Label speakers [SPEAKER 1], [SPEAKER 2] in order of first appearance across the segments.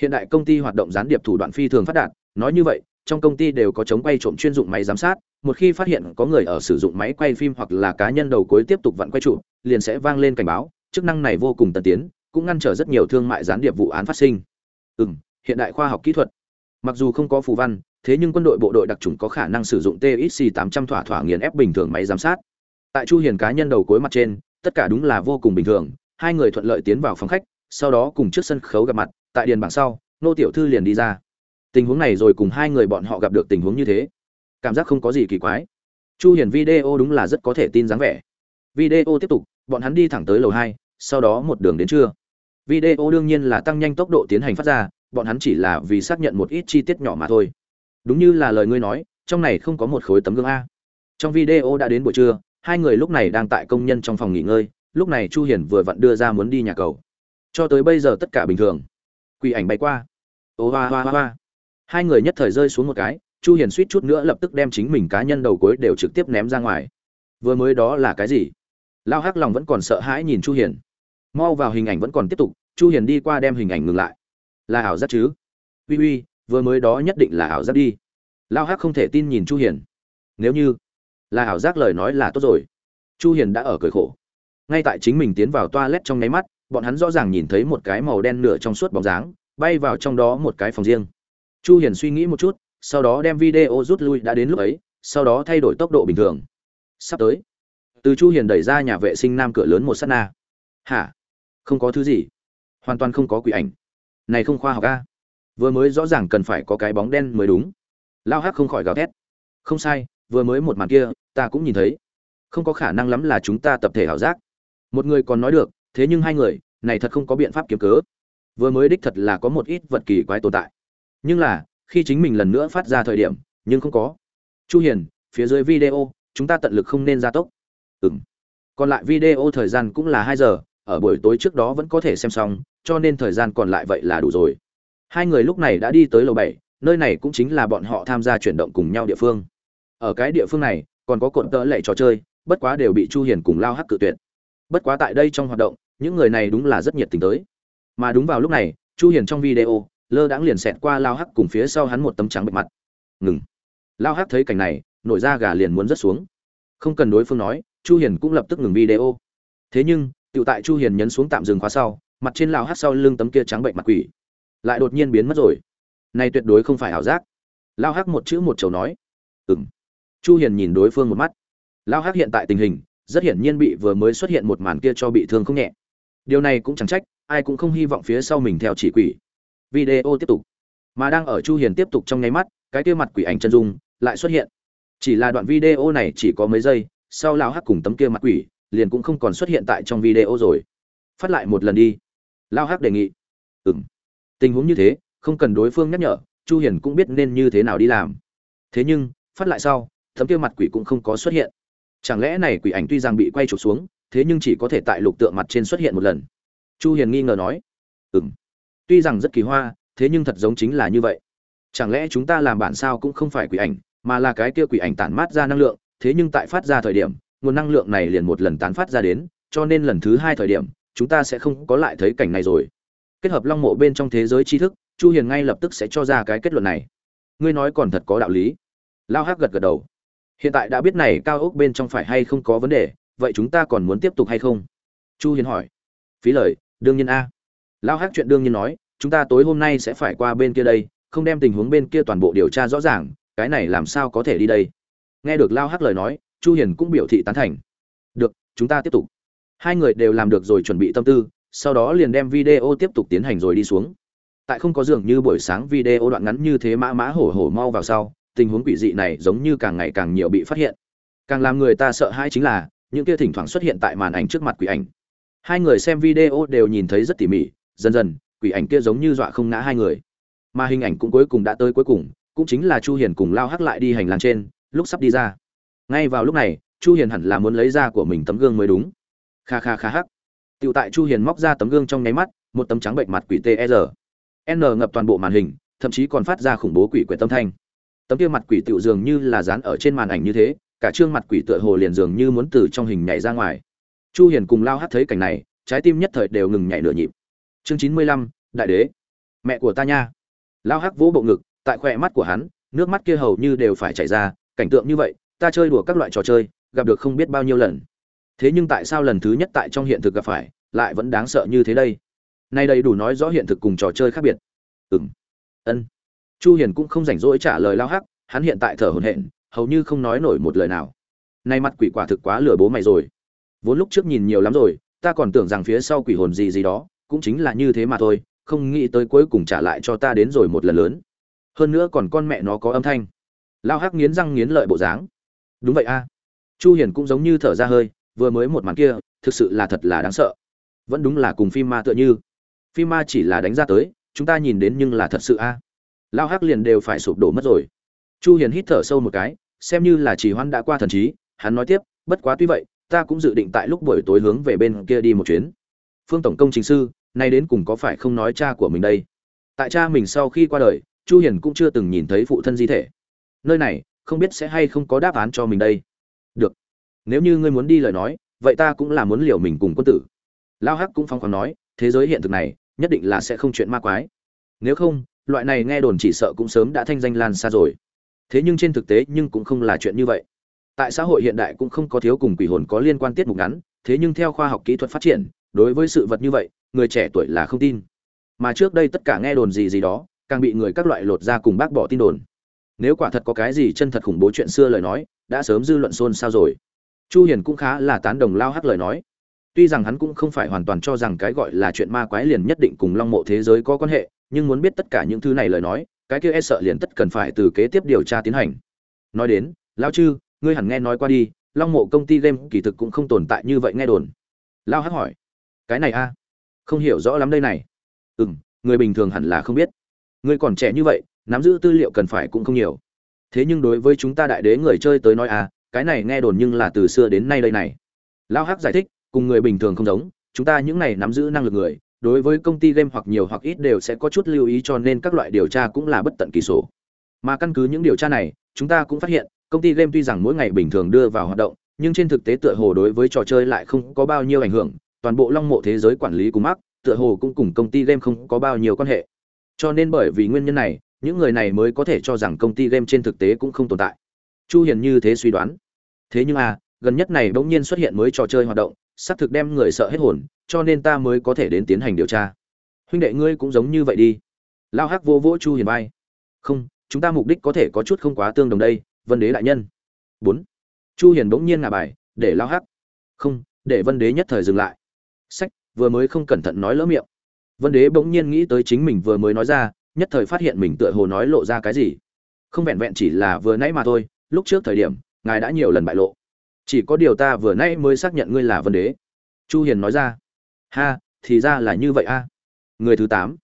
[SPEAKER 1] hiện đại công ty hoạt động gián điệp thủ đoạn phi thường phát đạt, nói như vậy, trong công ty đều có chống quay trộm chuyên dụng máy giám sát, một khi phát hiện có người ở sử dụng máy quay phim hoặc là cá nhân đầu cuối tiếp tục vặn quay trụ, liền sẽ vang lên cảnh báo, chức năng này vô cùng tân tiến, cũng ngăn trở rất nhiều thương mại gián điệp vụ án phát sinh. Ừ hiện đại khoa học kỹ thuật. Mặc dù không có phù văn, thế nhưng quân đội bộ đội đặc trùng có khả năng sử dụng txc 800 thỏa thỏa nghiền ép bình thường máy giám sát. Tại chu hiền cá nhân đầu cuối mặt trên, tất cả đúng là vô cùng bình thường, hai người thuận lợi tiến vào phòng khách, sau đó cùng trước sân khấu gặp mặt tại điền bảng sau nô tiểu thư liền đi ra. Tình huống này rồi cùng hai người bọn họ gặp được tình huống như thế cảm giác không có gì kỳ quái. Chu hiển video đúng là rất có thể tin dáng vẻ. Video tiếp tục bọn hắn đi thẳng tới lầu hai, sau đó một đường đến trưa. Video đương nhiên là tăng nhanh tốc độ tiến hành phát ra bọn hắn chỉ là vì xác nhận một ít chi tiết nhỏ mà thôi. Đúng như là lời ngươi nói trong này không có một khối tấm gương a. Trong video đã đến buổi trưa hai người lúc này đang tại công nhân trong phòng nghỉ ngơi lúc này chu hiển vừa vặn đưa ra muốn đi nhà cầu. Cho tới bây giờ tất cả bình thường quỷ ảnh bay qua. Ô, hoa hoa hoa hai người nhất thời rơi xuống một cái, chu hiền suýt chút nữa lập tức đem chính mình cá nhân đầu cuối đều trực tiếp ném ra ngoài. Vừa mới đó là cái gì? Lao hắc lòng vẫn còn sợ hãi nhìn chu hiền. Mau vào hình ảnh vẫn còn tiếp tục, chu hiền đi qua đem hình ảnh ngừng lại. Là ảo giác chứ? Uy uy, vừa mới đó nhất định là ảo giác đi. Lao hắc không thể tin nhìn chu hiền. Nếu như là ảo giác lời nói là tốt rồi. Chu hiền đã ở cười khổ. Ngay tại chính mình tiến vào toilet trong nháy mắt, bọn hắn rõ ràng nhìn thấy một cái màu đen nửa trong suốt bóng dáng bay vào trong đó một cái phòng riêng. Chu hiền suy nghĩ một chút, sau đó đem video rút lui đã đến lúc ấy, sau đó thay đổi tốc độ bình thường. Sắp tới, từ chu hiền đẩy ra nhà vệ sinh nam cửa lớn một sát na. Hả? Không có thứ gì. Hoàn toàn không có quỷ ảnh. Này không khoa học a. Vừa mới rõ ràng cần phải có cái bóng đen mới đúng. Lao hắc không khỏi gào thét. Không sai, vừa mới một màn kia, ta cũng nhìn thấy. Không có khả năng lắm là chúng ta tập thể hảo giác. Một người còn nói được, thế nhưng hai người, này thật không có biện pháp kiếm cớ vừa mới đích thật là có một ít vật kỳ quái tồn tại. Nhưng là khi chính mình lần nữa phát ra thời điểm nhưng không có. Chu hiền phía dưới video chúng ta tận lực không nên gia tốc. Ừm. Còn lại video thời gian cũng là 2 giờ ở buổi tối trước đó vẫn có thể xem xong cho nên thời gian còn lại vậy là đủ rồi. Hai người lúc này đã đi tới lầu 7, nơi này cũng chính là bọn họ tham gia chuyển động cùng nhau địa phương. Ở cái địa phương này còn có cột tớ lệ trò chơi bất quá đều bị chu hiền cùng lao hắc cự tuyệt. Bất quá tại đây trong hoạt động những người này đúng là rất nhiệt tình tới mà đúng vào lúc này, chu hiền trong video, lơ đãng liền xẹt qua lao hắc cùng phía sau hắn một tấm trắng bệ mặt. Ngừng. Lao hắc thấy cảnh này, nổi ra gà liền muốn rớt xuống. Không cần đối phương nói, chu hiền cũng lập tức ngừng video. Thế nhưng tự tại chu hiền nhấn xuống tạm dừng khóa sau, mặt trên lao hắc sau lưng tấm kia trắng bệnh mặt quỷ, lại đột nhiên biến mất rồi. Này tuyệt đối không phải ảo giác. Lao hắc một chữ một chầu nói. Ừm. Chu hiền nhìn đối phương một mắt. Lao hắc hiện tại tình hình, rất hiển nhiên bị vừa mới xuất hiện một màn kia cho bị thương không nhẹ. Điều này cũng chẳng trách ai cũng không hy vọng phía sau mình theo chỉ quỷ. Video tiếp tục. Mà đang ở chu hiền tiếp tục trong nháy mắt, cái kia mặt quỷ ảnh chân dung lại xuất hiện. Chỉ là đoạn video này chỉ có mấy giây, sau lao hắc cùng tấm kia mặt quỷ liền cũng không còn xuất hiện tại trong video rồi. Phát lại một lần đi. Lao hắc đề nghị. Ừm. Tình huống như thế, không cần đối phương nhắc nhở, chu hiền cũng biết nên như thế nào đi làm. Thế nhưng, phát lại sau, tấm kia mặt quỷ cũng không có xuất hiện. Chẳng lẽ này quỷ ảnh tuy rằng bị quay chụp xuống, thế nhưng chỉ có thể tại lục tượng mặt trên xuất hiện một lần chu hiền nghi ngờ nói, ừm, tuy rằng rất kỳ hoa, thế nhưng thật giống chính là như vậy. Chẳng lẽ chúng ta làm bản sao cũng không phải quỷ ảnh, mà là cái kia quỷ ảnh tản mát ra năng lượng, thế nhưng tại phát ra thời điểm, nguồn năng lượng này liền một lần tán phát ra đến, cho nên lần thứ hai thời điểm, chúng ta sẽ không có lại thấy cảnh này rồi. Kết hợp long mộ bên trong thế giới tri thức, chu hiền ngay lập tức sẽ cho ra cái kết luận này. Ngươi nói còn thật có đạo lý. Lao hắc gật gật đầu. Hiện tại đã biết này cao ốc bên trong phải hay không có vấn đề, vậy chúng ta còn muốn tiếp tục hay không? Chu hiền hỏi. Phí lời đương nhiên a. Lao Hát chuyện đương nhiên nói, chúng ta tối hôm nay sẽ phải qua bên kia đây, không đem tình huống bên kia toàn bộ điều tra rõ ràng, cái này làm sao có thể đi đây? Nghe được lao Hát lời nói, chu hiền cũng biểu thị tán thành. Được, chúng ta tiếp tục. Hai người đều làm được rồi chuẩn bị tâm tư, sau đó liền đem video tiếp tục tiến hành rồi đi xuống. Tại không có dường như buổi sáng video đoạn ngắn như thế mã mã hổ hổ mau vào sau, tình huống quỷ dị này giống như càng ngày càng nhiều bị phát hiện. Càng làm người ta sợ hãi chính là, những kia thỉnh thoảng xuất hiện tại màn ảnh trước mặt quỷ ảnh hai người xem video đều nhìn thấy rất tỉ mỉ dần dần quỷ ảnh kia giống như dọa không ngã hai người mà hình ảnh cũng cuối cùng đã tới cuối cùng cũng chính là chu hiền cùng lao hắc lại đi hành lang trên lúc sắp đi ra ngay vào lúc này chu hiền hẳn là muốn lấy ra của mình tấm gương mới đúng kha kha kha hắc Tiểu tại Chu Hiền móc ra tấm gương trong nháy mắt, một tấm trắng bệnh mặt quỷ TR. E N ngập toàn bộ màn hình, thậm chí còn phát ra khủng bố quỷ quyệt tâm thanh. Tấm kia mặt quỷ tiểu dường như là dán ở trên màn ảnh như thế, cả trương mặt quỷ tựa hồ liền dường như muốn từ trong hình nhảy ra ngoài. Chu Hiền cùng Lao Hắc thấy cảnh này, trái tim nhất thời đều ngừng nhảy nửa nhịp. Chương 95, đại đế. mẹ của ta nha. Lao hắc vỗ bộ ngực tại khoe mắt của hắn nước mắt kia hầu như đều phải chảy ra cảnh tượng như vậy ta chơi đùa các loại trò chơi gặp được không biết bao nhiêu lần. Thế nhưng tại sao lần thứ nhất tại trong hiện thực gặp phải lại vẫn đáng sợ như thế đây? Nay đầy đủ nói rõ hiện thực cùng trò chơi khác biệt. Ừm. Ân. Chu hiền cũng không rảnh rỗi trả lời lao hắc hắn hiện tại thở hổn hển hầu như không nói nổi một lời nào. Nay mặt quỷ quả thực quá lừa bố mày rồi vốn lúc trước nhìn nhiều lắm rồi, ta còn tưởng rằng phía sau quỷ hồn gì gì đó, cũng chính là như thế mà thôi, không nghĩ tới cuối cùng trả lại cho ta đến rồi một lần lớn. Hơn nữa còn con mẹ nó có âm thanh. Lao hắc nghiến răng nghiến lợi bộ dáng. Đúng vậy a. Chu hiền cũng giống như thở ra hơi, vừa mới một màn kia, thực sự là thật là đáng sợ. Vẫn đúng là cùng phim ma tựa như. Phim ma chỉ là đánh ra tới, chúng ta nhìn đến nhưng là thật sự a. Lao hắc liền đều phải sụp đổ mất rồi. Chu hiền hít thở sâu một cái, xem như là chỉ hoan đã qua thần trí, hắn nói tiếp, bất quá tuy vậy ta cũng dự định tại lúc buổi tối hướng về bên kia đi một chuyến. Phương tổng công chính sư, nay đến cùng có phải không nói cha của mình đây? Tại cha mình sau khi qua đời, chu hiền cũng chưa từng nhìn thấy phụ thân di thể. Nơi này, không biết sẽ hay không có đáp án cho mình đây. Được. Nếu như ngươi muốn đi lời nói, vậy ta cũng là muốn liều mình cùng quân tử. Lao hắc cũng phong khoáng nói, thế giới hiện thực này, nhất định là sẽ không chuyện ma quái. Nếu không, loại này nghe đồn chỉ sợ cũng sớm đã thanh danh lan xa rồi. Thế nhưng trên thực tế nhưng cũng không là chuyện như vậy tại xã hội hiện đại cũng không có thiếu cùng quỷ hồn có liên quan tiết mục ngắn, thế nhưng theo khoa học kỹ thuật phát triển, đối với sự vật như vậy, người trẻ tuổi là không tin. Mà trước đây tất cả nghe đồn gì gì đó, càng bị người các loại lột ra cùng bác bỏ tin đồn. Nếu quả thật có cái gì chân thật khủng bố chuyện xưa lời nói, đã sớm dư luận xôn xao rồi. Chu hiền cũng khá là tán đồng lao hắc lời nói. Tuy rằng hắn cũng không phải hoàn toàn cho rằng cái gọi là chuyện ma quái liền nhất định cùng long mộ thế giới có quan hệ, nhưng muốn biết tất cả những thứ này lời nói, cái kia e sợ liền tất cần phải từ kế tiếp điều tra tiến hành. Nói đến, lao chư ngươi hẳn nghe nói qua đi, long mộ công ty game kỳ thực cũng không tồn tại như vậy nghe đồn. Lao hắc hỏi. Cái này a? Không hiểu rõ lắm đây này. Ừ m người bình thường hẳn là không biết. Ngươi còn trẻ như vậy, nắm giữ tư liệu cần phải cũng không nhiều. Thế nhưng đối với chúng ta đại đế người chơi tới nói à cái này nghe đồn nhưng là từ xưa đến nay đây này. Lao hắc giải thích, cùng người bình thường không giống, chúng ta những này nắm giữ năng lực người, đối với công ty game hoặc nhiều hoặc ít đều sẽ có chút lưu ý cho nên các loại điều tra cũng là bất tận kỳ sổ mà căn cứ những điều tra này, chúng ta cũng phát hiện công ty game tuy rằng mỗi ngày bình thường đưa vào hoạt động, nhưng trên thực tế tựa hồ đối với trò chơi lại không có bao nhiêu ảnh hưởng. Toàn bộ long mộ thế giới quản lý cùng mắc tựa hồ cũng cùng công ty game không có bao nhiêu quan hệ. Cho nên bởi vì nguyên nhân này, những người này mới có thể cho rằng công ty game trên thực tế cũng không tồn tại. Chu hiền như thế suy đoán. Thế nhưng à gần nhất này bỗng nhiên xuất hiện mới trò chơi hoạt động xác thực đem người sợ hết hồn, cho nên ta mới có thể đến tiến hành điều tra. Huynh đệ ngươi cũng giống như vậy đi. Lao hắc vô vỗ chu hiền bay không, chúng ta mục đích có thể có chút không quá tương đồng đây vân đế đại nhân. Bốn. Chu hiền bỗng nhiên ngả bài, để lao hắc. Không, để vân đế nhất thời dừng lại. Sách, vừa mới không cẩn thận nói lỡ miệng. Vân đế bỗng nhiên nghĩ tới chính mình vừa mới nói ra, nhất thời phát hiện mình tựa hồ nói lộ ra cái gì. Không vẹn vẹn chỉ là vừa nãy mà thôi, lúc trước thời điểm, ngài đã nhiều lần bại lộ. Chỉ có điều ta vừa nãy mới xác nhận ngươi là vân đế. Chu hiền nói ra. Ha, thì ra là như vậy a. Người thứ tám.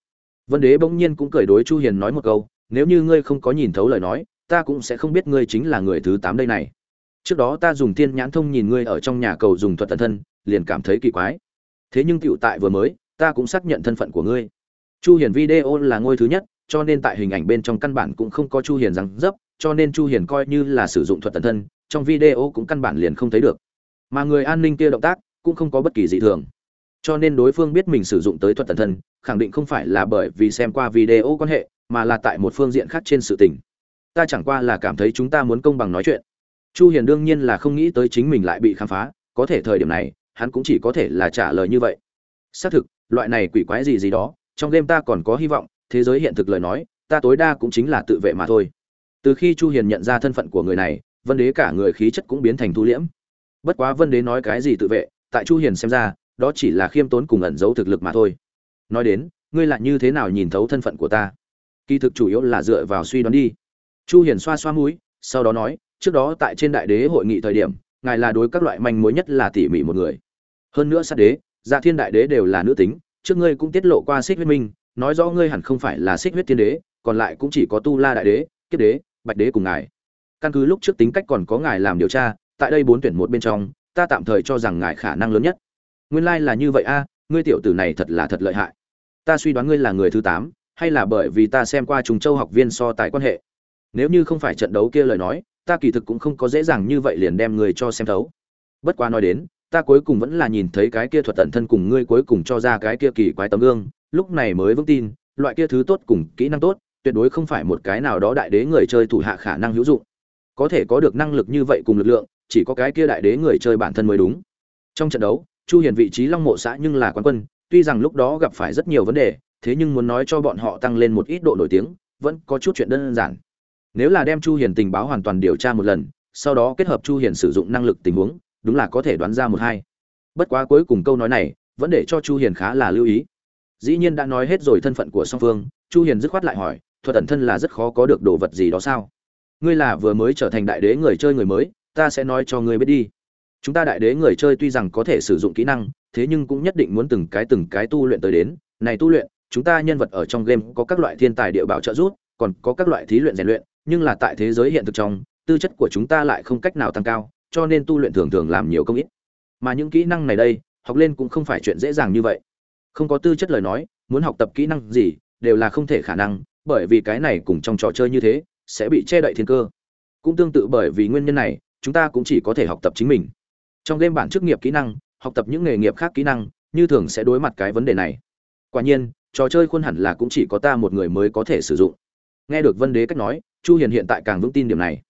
[SPEAKER 1] Vân đế bỗng nhiên cũng cười đối chu hiền nói một câu, nếu như ngươi không có nhìn thấu lời nói ta cũng sẽ không biết ngươi chính là người thứ tám đây này. Trước đó ta dùng tiên nhãn thông nhìn ngươi ở trong nhà cầu dùng thuật tận thân, liền cảm thấy kỳ quái. Thế nhưng tiểu tại vừa mới, ta cũng xác nhận thân phận của ngươi. Chu hiền video là ngôi thứ nhất, cho nên tại hình ảnh bên trong căn bản cũng không có chu hiền răng dấp, cho nên chu hiền coi như là sử dụng thuật tận thân, trong video cũng căn bản liền không thấy được. Mà người an ninh kia động tác, cũng không có bất kỳ dị thường. Cho nên đối phương biết mình sử dụng tới thuật tận thân, khẳng định không phải là bởi vì xem qua video quan hệ, mà là tại một phương diện khác trên sự tình ta chẳng qua là cảm thấy chúng ta muốn công bằng nói chuyện. Chu hiền đương nhiên là không nghĩ tới chính mình lại bị khám phá, có thể thời điểm này, hắn cũng chỉ có thể là trả lời như vậy. Xác thực, loại này quỷ quái gì gì đó, trong game ta còn có hy vọng, thế giới hiện thực lời nói, ta tối đa cũng chính là tự vệ mà thôi. Từ khi chu hiền nhận ra thân phận của người này, vân đế cả người khí chất cũng biến thành thu liễm. Bất quá vân đế nói cái gì tự vệ, tại chu hiền xem ra, đó chỉ là khiêm tốn cùng ẩn giấu thực lực mà thôi. Nói đến, ngươi lại như thế nào nhìn thấu thân phận của ta? Kỳ thực chủ yếu là dựa vào suy đoán đi chu hiền xoa xoa mũi, sau đó nói, trước đó tại trên đại đế hội nghị thời điểm, ngài là đối các loại manh mối nhất là tỉ mỉ một người. Hơn nữa sát đế dạ thiên đại đế đều là nữ tính, trước ngươi cũng tiết lộ qua xích huyết minh, nói rõ ngươi hẳn không phải là xích huyết thiên đế, còn lại cũng chỉ có tu la đại đế, kiếp đế, bạch đế cùng ngài. Căn cứ lúc trước tính cách còn có ngài làm điều tra, tại đây bốn tuyển một bên trong, ta tạm thời cho rằng ngài khả năng lớn nhất. Nguyên lai là như vậy a, ngươi tiểu tử này thật là thật lợi hại. Ta suy đoán ngươi là người thứ tám, hay là bởi vì ta xem qua trùng châu học viên so tài quan hệ nếu như không phải trận đấu kia lời nói, ta kỳ thực cũng không có dễ dàng như vậy liền đem người cho xem thấu. Bất quá nói đến, ta cuối cùng vẫn là nhìn thấy cái kia thuật tận thân cùng ngươi cuối cùng cho ra cái kia kỳ quái tấm gương, lúc này mới vững tin, loại kia thứ tốt cùng kỹ năng tốt, tuyệt đối không phải một cái nào đó đại đế người chơi thủ hạ khả năng hữu dụng. Có thể có được năng lực như vậy cùng lực lượng, chỉ có cái kia đại đế người chơi bản thân mới đúng. Trong trận đấu, chu hiền vị trí long mộ xã nhưng là quán quân, tuy rằng lúc đó gặp phải rất nhiều vấn đề, thế nhưng muốn nói cho bọn họ tăng lên một ít độ nổi tiếng, vẫn có chút chuyện đơn giản nếu là đem chu hiền tình báo hoàn toàn điều tra một lần, sau đó kết hợp chu hiền sử dụng năng lực tình huống, đúng là có thể đoán ra một hai. Bất quá cuối cùng câu nói này, vẫn để cho chu hiền khá là lưu ý. Dĩ nhiên đã nói hết rồi thân phận của song phương, chu hiền dứt khoát lại hỏi, thuật ẩn thân là rất khó có được đồ vật gì đó sao? Ngươi là vừa mới trở thành đại đế người chơi người mới, ta sẽ nói cho ngươi biết đi. Chúng ta đại đế người chơi tuy rằng có thể sử dụng kỹ năng, thế nhưng cũng nhất định muốn từng cái từng cái tu luyện tới đến. Này tu luyện, chúng ta nhân vật ở trong game có các loại thiên tài địa bảo trợ giúp, còn có các loại thí luyện rèn luyện nhưng là tại thế giới hiện thực trong, tư chất của chúng ta lại không cách nào tăng cao, cho nên tu luyện thường thường làm nhiều công ít. Mà những kỹ năng này đây, học lên cũng không phải chuyện dễ dàng như vậy. Không có tư chất lời nói, muốn học tập kỹ năng gì, đều là không thể khả năng, bởi vì cái này cùng trong trò chơi như thế, sẽ bị che đậy thiên cơ. Cũng tương tự bởi vì nguyên nhân này, chúng ta cũng chỉ có thể học tập chính mình. Trong game bản chức nghiệp kỹ năng, học tập những nghề nghiệp khác kỹ năng, như thường sẽ đối mặt cái vấn đề này. Quả nhiên, trò chơi khuôn hẳn là cũng chỉ có ta một người mới có thể sử dụng nghe được vân đế cách nói, chu hiền hiện tại càng vững tin điểm này.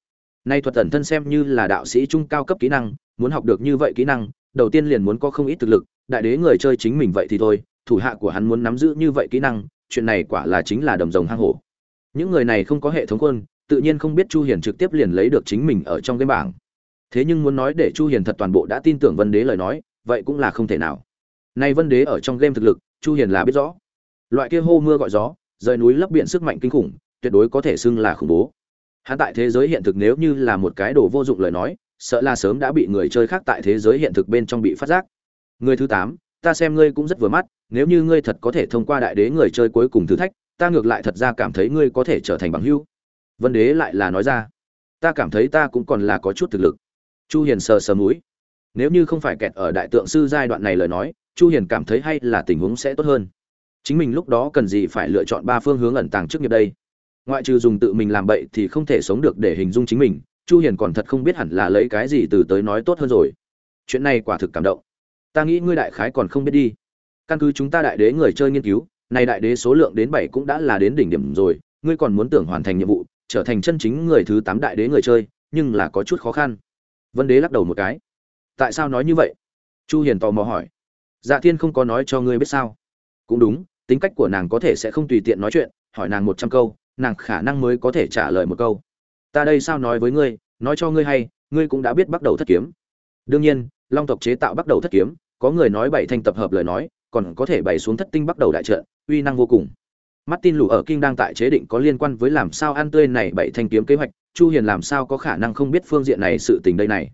[SPEAKER 1] Nay thuật tẩn thân xem như là đạo sĩ trung cao cấp kỹ năng, muốn học được như vậy kỹ năng, đầu tiên liền muốn có không ít thực lực, đại đế người chơi chính mình vậy thì thôi, thủ hạ của hắn muốn nắm giữ như vậy kỹ năng, chuyện này quả là chính là đồng rồng hang hổ. Những người này không có hệ thống quân, tự nhiên không biết chu hiền trực tiếp liền lấy được chính mình ở trong cái bảng. Thế nhưng muốn nói để chu hiền thật toàn bộ đã tin tưởng vân đế lời nói, vậy cũng là không thể nào. Nay vân đế ở trong game thực lực, chu hiền là biết rõ. Loại kia hô mưa gọi gió, rời núi lấp biển sức mạnh kinh khủng tuyệt đối có thể xưng là khủng bố. Hắn tại thế giới hiện thực nếu như là một cái đồ vô dụng lời nói sợ là sớm đã bị người chơi khác tại thế giới hiện thực bên trong bị phát giác. Người thứ tám, ta xem ngươi cũng rất vừa mắt nếu như ngươi thật có thể thông qua đại đế người chơi cuối cùng thử thách ta ngược lại thật ra cảm thấy ngươi có thể trở thành bằng hữu. Vân đế lại là nói ra ta cảm thấy ta cũng còn là có chút thực lực. Chu hiền sờ sờ mũi. Nếu như không phải kẹt ở đại tượng sư giai đoạn này lời nói chu hiền cảm thấy hay là tình huống sẽ tốt hơn. Chính mình lúc đó cần gì phải lựa chọn ba phương hướng ẩn tàng trước nghiệp đây? Ngoại trừ dùng tự mình làm bậy thì không thể sống được để hình dung chính mình, chu hiền còn thật không biết hẳn là lấy cái gì từ tới nói tốt hơn rồi. Chuyện này quả thực cảm động. Ta nghĩ ngươi đại khái còn không biết đi. Căn cứ chúng ta đại đế người chơi nghiên cứu, này đại đế số lượng đến bảy cũng đã là đến đỉnh điểm rồi, ngươi còn muốn tưởng hoàn thành nhiệm vụ, trở thành chân chính người thứ tám đại đế người chơi, nhưng là có chút khó khăn. Vân đế lắc đầu một cái. Tại sao nói như vậy? Chu hiền tò mò hỏi. Dạ thiên không có nói cho ngươi biết sao? Cũng đúng, tính cách của nàng có thể sẽ không tùy tiện nói chuyện, hỏi nàng một trăm câu nàng khả năng mới có thể trả lời một câu ta đây sao nói với ngươi nói cho ngươi hay ngươi cũng đã biết bắt đầu thất kiếm đương nhiên long tộc chế tạo bắt đầu thất kiếm có người nói bảy thanh tập hợp lời nói còn có thể bày xuống thất tinh bắt đầu đại trận uy năng vô cùng Martin lù ở kinh đang tại chế định có liên quan với làm sao ăn tươi này bảy thanh kiếm kế hoạch, Chu Hiền làm sao có khả năng không biết phương diện này sự tình đây này.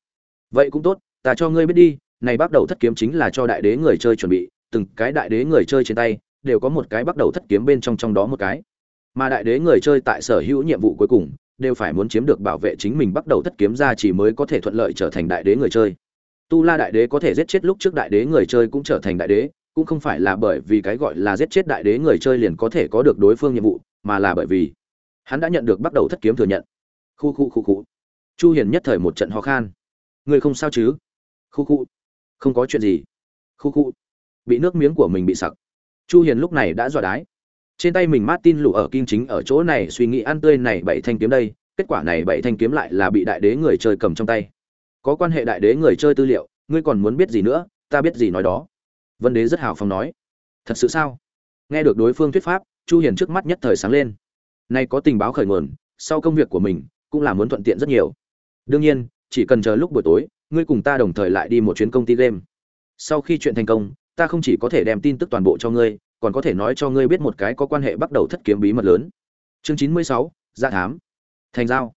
[SPEAKER 1] Vậy cũng tốt, ta cho ngươi biết đi, này bắt đầu thất kiếm chính là cho đại đế người chơi chuẩn bị, từng cái đại đế người chơi trên tay đều có một cái bắt đầu thất kiếm bên trong trong đó một cái. Mà đại đế người chơi tại sở hữu nhiệm vụ cuối cùng đều phải muốn chiếm được bảo vệ chính mình bắt đầu thất kiếm ra chỉ mới có thể thuận lợi trở thành đại đế người chơi. Tu La đại đế có thể giết chết lúc trước đại đế người chơi cũng trở thành đại đế, cũng không phải là bởi vì cái gọi là giết chết đại đế người chơi liền có thể có được đối phương nhiệm vụ mà là bởi vì hắn đã nhận được bắt đầu thất kiếm thừa nhận. Khu khu khu khu. Chu hiền nhất thời một trận ho khan. Người không sao chứ? Khu khu. Không có chuyện gì. Khu khu. Bị nước miếng của mình bị sặc. Chu hiền lúc này đã dọa đái trên tay mình martin lù ở kim chính ở chỗ này suy nghĩ ăn tươi này bảy thanh kiếm đây, kết quả này bảy thanh kiếm lại là bị đại đế người chơi cầm trong tay. Có quan hệ đại đế người chơi tư liệu, ngươi còn muốn biết gì nữa, ta biết gì nói đó. Vân đế rất hào phóng nói. Thật sự sao? Nghe được đối phương thuyết pháp, chu hiền trước mắt nhất thời sáng lên. Nay có tình báo khởi nguồn, sau công việc của mình cũng là muốn thuận tiện rất nhiều. Đương nhiên, chỉ cần chờ lúc buổi tối, ngươi cùng ta đồng thời lại đi một chuyến công ty game. Sau khi chuyện thành công, ta không chỉ có thể đem tin tức toàn bộ cho ngươi còn có thể nói cho ngươi biết một cái có quan hệ bắt đầu thất kiếm bí mật lớn. Chương 96, gia dạ thám. Thành giao.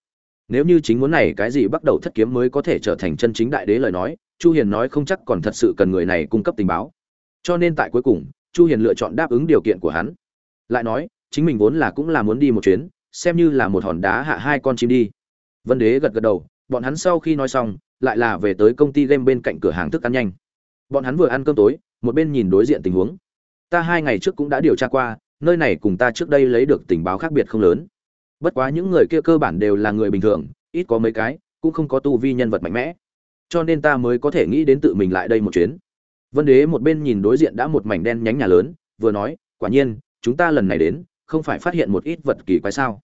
[SPEAKER 1] Nếu như chính muốn này cái gì bắt đầu thất kiếm mới có thể trở thành chân chính đại đế lời nói chu hiền nói không chắc còn thật sự cần người này cung cấp tình báo. Cho nên tại cuối cùng chu hiền lựa chọn đáp ứng điều kiện của hắn. Lại nói chính mình vốn là cũng là muốn đi một chuyến xem như là một hòn đá hạ hai con chim đi. Vân đế gật gật đầu bọn hắn sau khi nói xong lại là về tới công ty game bên cạnh cửa hàng thức ăn nhanh. Bọn hắn vừa ăn cơm tối một bên nhìn đối diện tình huống ta hai ngày trước cũng đã điều tra qua nơi này cùng ta trước đây lấy được tình báo khác biệt không lớn. Bất quá những người kia cơ bản đều là người bình thường ít có mấy cái cũng không có tu vi nhân vật mạnh mẽ. Cho nên ta mới có thể nghĩ đến tự mình lại đây một chuyến. Vân Đế một bên nhìn đối diện đã một mảnh đen nhánh nhà lớn, vừa nói, quả nhiên, chúng ta lần này đến không phải phát hiện một ít vật kỳ quái sao?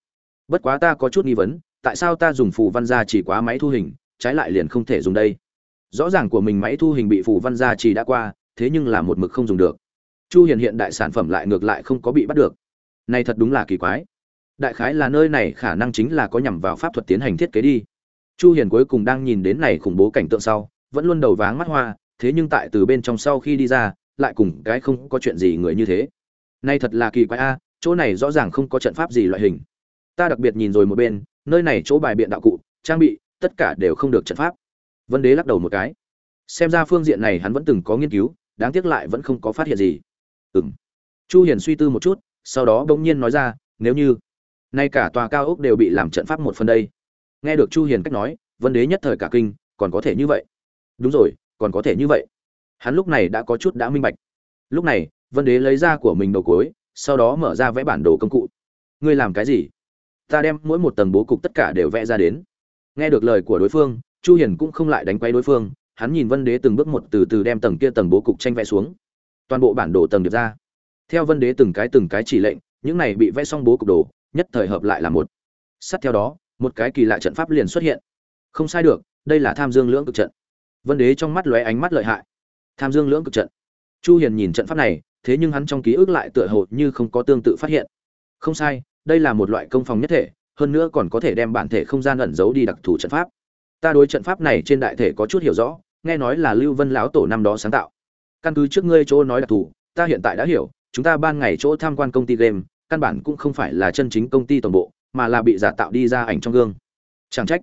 [SPEAKER 1] Bất quá ta có chút nghi vấn tại sao ta dùng phù văn gia chỉ quá máy thu hình trái lại liền không thể dùng đây? Rõ ràng của mình máy thu hình bị phù văn gia chỉ đã qua thế nhưng là một mực không dùng được chu hiền hiện đại sản phẩm lại ngược lại không có bị bắt được. Này thật đúng là kỳ quái. Đại khái là nơi này khả năng chính là có nhằm vào pháp thuật tiến hành thiết kế đi. Chu hiền cuối cùng đang nhìn đến này khủng bố cảnh tượng sau, vẫn luôn đầu váng mắt hoa, thế nhưng tại từ bên trong sau khi đi ra, lại cùng cái không có chuyện gì người như thế. Này thật là kỳ quái a, chỗ này rõ ràng không có trận pháp gì loại hình. Ta đặc biệt nhìn rồi một bên, nơi này chỗ bài biện đạo cụ, trang bị, tất cả đều không được trận pháp. Vân đế lắc đầu một cái. Xem ra phương diện này hắn vẫn từng có nghiên cứu, đáng tiếc lại vẫn không có phát hiện gì ừm. Chu hiền suy tư một chút, sau đó bỗng nhiên nói ra, nếu như nay cả tòa cao ốc đều bị làm trận pháp một phần đây. Nghe được chu hiền cách nói, vân đế nhất thời cả kinh, còn có thể như vậy? Đúng rồi, còn có thể như vậy. Hắn lúc này đã có chút đã minh bạch. Lúc này, vân đế lấy ra của mình đầu cuối sau đó mở ra vẽ bản đồ công cụ. Ngươi làm cái gì? Ta đem mỗi một tầng bố cục tất cả đều vẽ ra đến. Nghe được lời của đối phương, chu hiền cũng không lại đánh quay đối phương, hắn nhìn vân đế từng bước một từ từ đem tầng kia tầng bố cục tranh vẽ xuống toàn bộ bản đồ tầng được ra. Theo vân đế từng cái từng cái chỉ lệnh, những này bị vẽ xong bố cục đồ, nhất thời hợp lại là một. Sát theo đó, một cái kỳ lạ trận pháp liền xuất hiện. Không sai được, đây là tham dương lưỡng cực trận. Vân đế trong mắt lóe ánh mắt lợi hại. Tham dương lưỡng cực trận. Chu hiền nhìn trận pháp này, thế nhưng hắn trong ký ức lại tựa hồ như không có tương tự phát hiện. Không sai, đây là một loại công phòng nhất thể, hơn nữa còn có thể đem bản thể không gian ẩn giấu đi đặc thù trận pháp. Ta đối trận pháp này trên đại thể có chút hiểu rõ, nghe nói là lưu vân lão tổ năm đó sáng tạo căn cứ trước ngươi chỗ nói đặc thù, ta hiện tại đã hiểu, chúng ta ban ngày chỗ tham quan công ty game, căn bản cũng không phải là chân chính công ty toàn bộ, mà là bị giả tạo đi ra ảnh trong gương. Chẳng trách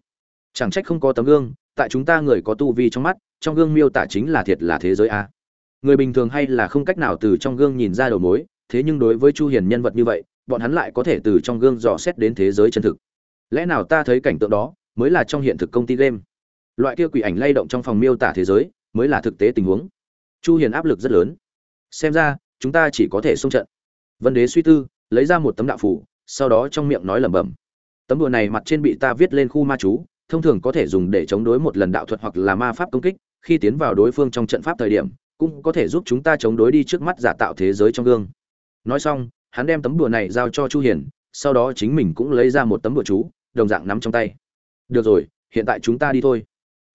[SPEAKER 1] chẳng trách không có tấm gương, tại chúng ta người có tu vi trong mắt, trong gương miêu tả chính là thiệt là thế giới a. Người bình thường hay là không cách nào từ trong gương nhìn ra đầu mối, thế nhưng đối với chu hiền nhân vật như vậy, bọn hắn lại có thể từ trong gương dò xét đến thế giới chân thực. Lẽ nào ta thấy cảnh tượng đó mới là trong hiện thực công ty game? Loại kia quỷ ảnh lay động trong phòng miêu tả thế giới mới là thực tế tình huống chu hiền áp lực rất lớn. Xem ra, chúng ta chỉ có thể xung trận. Vân đế suy tư, lấy ra một tấm đạo phủ, sau đó trong miệng nói lẩm bẩm. Tấm đùa này mặt trên bị ta viết lên khu ma chú, thông thường có thể dùng để chống đối một lần đạo thuật hoặc là ma pháp công kích, khi tiến vào đối phương trong trận pháp thời điểm, cũng có thể giúp chúng ta chống đối đi trước mắt giả tạo thế giới trong gương. Nói xong, hắn đem tấm đùa này giao cho chu hiền, sau đó chính mình cũng lấy ra một tấm đùa chú, đồng dạng nắm trong tay. Được rồi, hiện tại chúng ta đi thôi.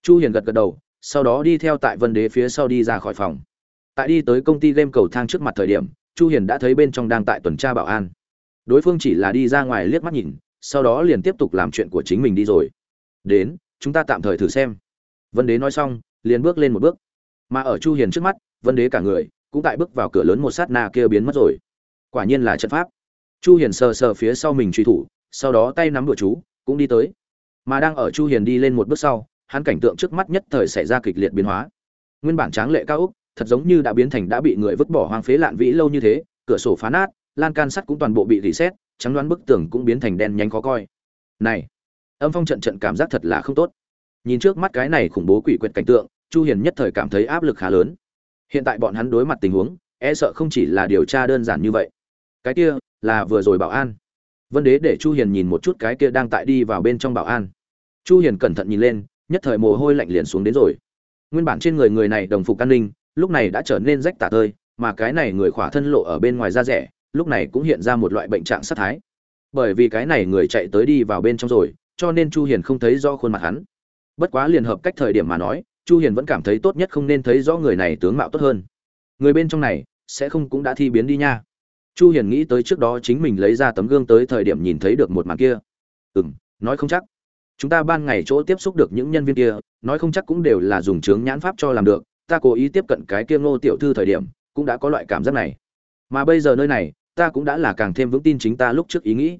[SPEAKER 1] Chu hiền gật gật đầu sau đó đi theo tại vân đế phía sau đi ra khỏi phòng. Tại đi tới công ty game cầu thang trước mặt thời điểm, chu hiền đã thấy bên trong đang tại tuần tra bảo an. Đối phương chỉ là đi ra ngoài liếc mắt nhìn, sau đó liền tiếp tục làm chuyện của chính mình đi rồi. Đến, chúng ta tạm thời thử xem. Vân đế nói xong, liền bước lên một bước. Mà ở chu hiền trước mắt, vân đế cả người cũng tại bước vào cửa lớn một sát na kia biến mất rồi. Quả nhiên là trận pháp. Chu hiền sờ sờ phía sau mình truy thủ, sau đó tay nắm đùa chú, cũng đi tới. Mà đang ở chu hiền đi lên một bước sau hắn cảnh tượng trước mắt nhất thời xảy ra kịch liệt biến hóa. Nguyên bản tráng lệ cao ốc thật giống như đã biến thành đã bị người vứt bỏ hoang phế lạn vĩ lâu như thế, cửa sổ phá nát, lan can sắt cũng toàn bộ bị rỉ sét trắng đoán bức tường cũng biến thành đen nhánh khó coi. Này, âm phong trận trận cảm giác thật là không tốt. Nhìn trước mắt cái này khủng bố quỷ quyệt cảnh tượng, chu hiền nhất thời cảm thấy áp lực khá lớn. Hiện tại bọn hắn đối mặt tình huống e sợ không chỉ là điều tra đơn giản như vậy. Cái kia là vừa rồi bảo an. Vân đế để chu hiền nhìn một chút cái kia đang tại đi vào bên trong bảo an. Chu hiền cẩn thận nhìn lên nhất thời mồ hôi lạnh liền xuống đến rồi. Nguyên bản trên người người này đồng phục an ninh, lúc này đã trở nên rách tả tơi, mà cái này người khỏa thân lộ ở bên ngoài da rẻ, lúc này cũng hiện ra một loại bệnh trạng sát thái. Bởi vì cái này người chạy tới đi vào bên trong rồi, cho nên chu hiền không thấy rõ khuôn mặt hắn. Bất quá liền hợp cách thời điểm mà nói, chu hiền vẫn cảm thấy tốt nhất không nên thấy rõ người này tướng mạo tốt hơn. Người bên trong này, sẽ không cũng đã thi biến đi nha. Chu hiền nghĩ tới trước đó chính mình lấy ra tấm gương tới thời điểm nhìn thấy được một màn kia. Ừm, nói không chắc chúng ta ban ngày chỗ tiếp xúc được những nhân viên kia, nói không chắc cũng đều là dùng chướng nhãn pháp cho làm được, ta cố ý tiếp cận cái kia ngô tiểu thư thời điểm, cũng đã có loại cảm giác này. Mà bây giờ nơi này, ta cũng đã là càng thêm vững tin chính ta lúc trước ý nghĩ.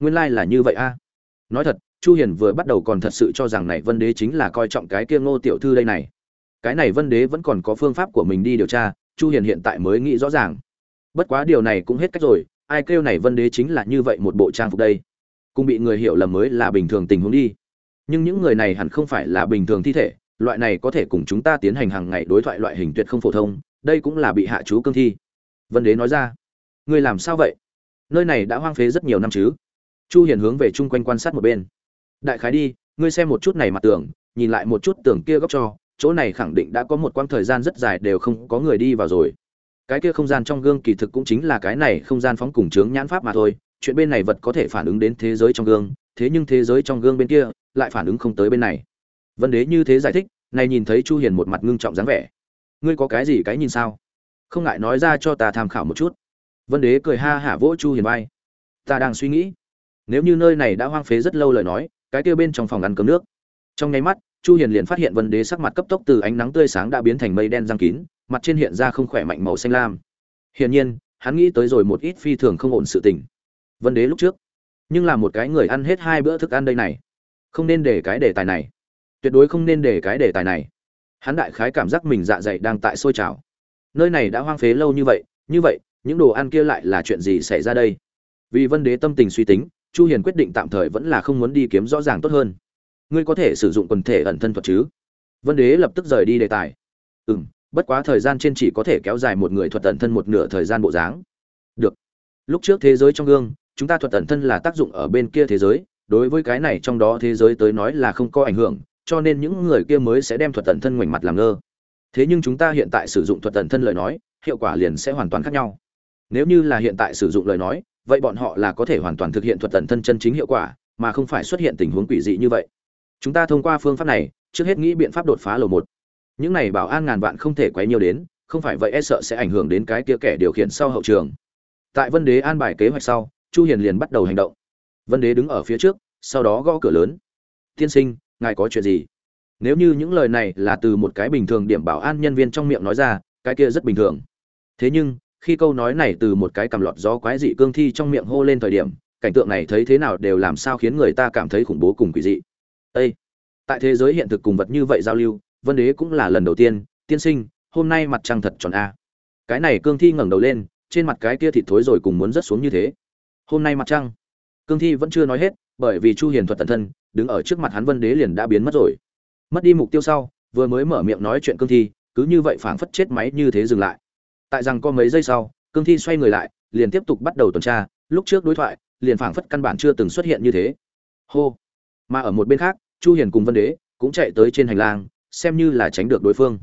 [SPEAKER 1] Nguyên lai là như vậy a. Nói thật, chu hiền vừa bắt đầu còn thật sự cho rằng này vân đế chính là coi trọng cái kia ngô tiểu thư đây này. Cái này vân đế vẫn còn có phương pháp của mình đi điều tra, chu hiền hiện tại mới nghĩ rõ ràng. Bất quá điều này cũng hết cách rồi, ai kêu này vân đế chính là như vậy một bộ trang phục đây? Cùng bị người hiểu lầm mới là bình thường tình huống đi. Nhưng những người này hẳn không phải là bình thường thi thể, loại này có thể cùng chúng ta tiến hành hàng ngày đối thoại loại hình tuyệt không phổ thông, đây cũng là bị hạ chú cương thi. Vân đế nói ra, ngươi làm sao vậy? Nơi này đã hoang phế rất nhiều năm chứ? Chu hiền hướng về chung quanh quan sát một bên. Đại khái đi, ngươi xem một chút này mặt tường nhìn lại một chút tường kia góc cho, chỗ này khẳng định đã có một quãng thời gian rất dài đều không có người đi vào rồi. Cái kia không gian trong gương kỳ thực cũng chính là cái này không gian phóng cùng chướng nhãn pháp mà thôi chuyện bên này vật có thể phản ứng đến thế giới trong gương, thế nhưng thế giới trong gương bên kia lại phản ứng không tới bên này. Vân đế như thế giải thích, này nhìn thấy chu hiền một mặt ngưng trọng dáng vẻ. Ngươi có cái gì cái nhìn sao? Không ngại nói ra cho ta tham khảo một chút. Vân đế cười ha hả vỗ chu hiền vai. Ta đang suy nghĩ. Nếu như nơi này đã hoang phế rất lâu lời nói, cái kia bên trong phòng ăn cơm nước. Trong nháy mắt, chu hiền liền phát hiện vân đế sắc mặt cấp tốc từ ánh nắng tươi sáng đã biến thành mây đen giăng kín, mặt trên hiện ra không khỏe mạnh màu xanh lam. Hiển nhiên, hắn nghĩ tới rồi một ít phi thường không ổn sự tình vân đế lúc trước. Nhưng là một cái người ăn hết hai bữa thức ăn đây này. Không nên để cái đề tài này. Tuyệt đối không nên để cái đề tài này. Hắn đại khái cảm giác mình dạ dày đang tại sôi trào. Nơi này đã hoang phế lâu như vậy như vậy, những đồ ăn kia lại là chuyện gì xảy ra đây? Vì vân đế tâm tình suy tính, chu hiền quyết định tạm thời vẫn là không muốn đi kiếm rõ ràng tốt hơn. Ngươi có thể sử dụng quần thể ẩn thân thuật chứ? Vân đế lập tức rời đi đề tài. Ừm, bất quá thời gian trên chỉ có thể kéo dài một người thuật ẩn thân một nửa thời gian bộ dáng. Được. Lúc trước thế giới trong gương chúng ta thuật ẩn thân là tác dụng ở bên kia thế giới, đối với cái này trong đó thế giới tới nói là không có ảnh hưởng, cho nên những người kia mới sẽ đem thuật ẩn thân ngoảnh mặt làm ngơ. Thế nhưng chúng ta hiện tại sử dụng thuật ẩn thân lời nói, hiệu quả liền sẽ hoàn toàn khác nhau. Nếu như là hiện tại sử dụng lời nói, vậy bọn họ là có thể hoàn toàn thực hiện thuật ẩn thân chân chính hiệu quả, mà không phải xuất hiện tình huống quỷ dị như vậy. Chúng ta thông qua phương pháp này, trước hết nghĩ biện pháp đột phá lầu một. Những này bảo an ngàn vạn không thể quấy nhiều đến, không phải vậy e sợ sẽ ảnh hưởng đến cái kia kẻ điều khiển sau hậu trường. Tại vân đế an bài kế hoạch sau chu hiền liền bắt đầu hành động. Vân đế đứng ở phía trước, sau đó gõ cửa lớn. Tiên sinh, ngài có chuyện gì? Nếu như những lời này là từ một cái bình thường điểm bảo an nhân viên trong miệng nói ra, cái kia rất bình thường. Thế nhưng, khi câu nói này từ một cái cầm lọt gió quái dị cương thi trong miệng hô lên thời điểm, cảnh tượng này thấy thế nào đều làm sao khiến người ta cảm thấy khủng bố cùng quỷ dị. Ê! tại thế giới hiện thực cùng vật như vậy giao lưu, vân đế cũng là lần đầu tiên. Tiên sinh, hôm nay mặt trăng thật tròn a. Cái này cương thi ngẩng đầu lên, trên mặt cái kia thịt thối rồi cùng muốn rớt xuống như thế hôm nay mặt trăng. Cương thi vẫn chưa nói hết, bởi vì chu hiền thuật tận thân, đứng ở trước mặt hắn vân đế liền đã biến mất rồi. Mất đi mục tiêu sau, vừa mới mở miệng nói chuyện cương thi, cứ như vậy phảng phất chết máy như thế dừng lại. Tại rằng có mấy giây sau, cương thi xoay người lại, liền tiếp tục bắt đầu tuần tra, lúc trước đối thoại, liền phảng phất căn bản chưa từng xuất hiện như thế. Hô. Mà ở một bên khác, chu hiền cùng vân đế cũng chạy tới trên hành lang, xem như là tránh được đối phương.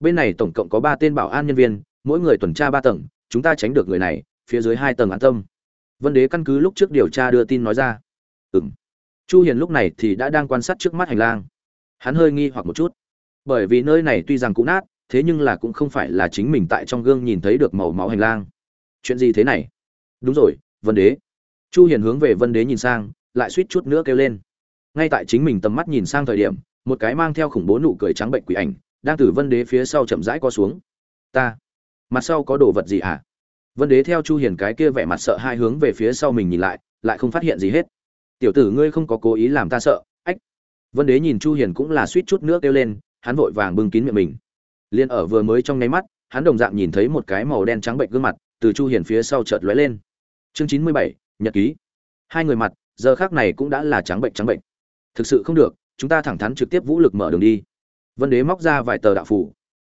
[SPEAKER 1] Bên này tổng cộng có ba tên bảo an nhân viên, mỗi người tuần tra ba tầng, chúng ta tránh được người này, phía dưới hai tầng an tâm vân đế căn cứ lúc trước điều tra đưa tin nói ra. Ừm. Chu hiền lúc này thì đã đang quan sát trước mắt hành lang. Hắn hơi nghi hoặc một chút. Bởi vì nơi này tuy rằng cũng nát, thế nhưng là cũng không phải là chính mình tại trong gương nhìn thấy được màu máu hành lang. Chuyện gì thế này? Đúng rồi, vân đế. Chu hiền hướng về vân đế nhìn sang, lại suýt chút nữa kêu lên. Ngay tại chính mình tầm mắt nhìn sang thời điểm, một cái mang theo khủng bố nụ cười trắng bệnh quỷ ảnh, đang từ vân đế phía sau chậm rãi co xuống. Ta, mặt sau có đồ vật gì hả? Vân đế theo chu hiền cái kia vẻ mặt sợ hai hướng về phía sau mình nhìn lại lại không phát hiện gì hết. Tiểu tử ngươi không có cố ý làm ta sợ ách. Vân đế nhìn chu hiền cũng là suýt chút nữa kêu lên hắn vội vàng bưng kín miệng mình. Liên ở vừa mới trong nháy mắt hắn đồng dạng nhìn thấy một cái màu đen trắng bệnh gương mặt từ chu hiền phía sau chợt lóe lên. Chương 97, nhật ký. Hai người mặt giờ khác này cũng đã là trắng bệnh trắng bệnh. Thực sự không được chúng ta thẳng thắn trực tiếp vũ lực mở đường đi. Vân đế móc ra vài tờ đạo phù.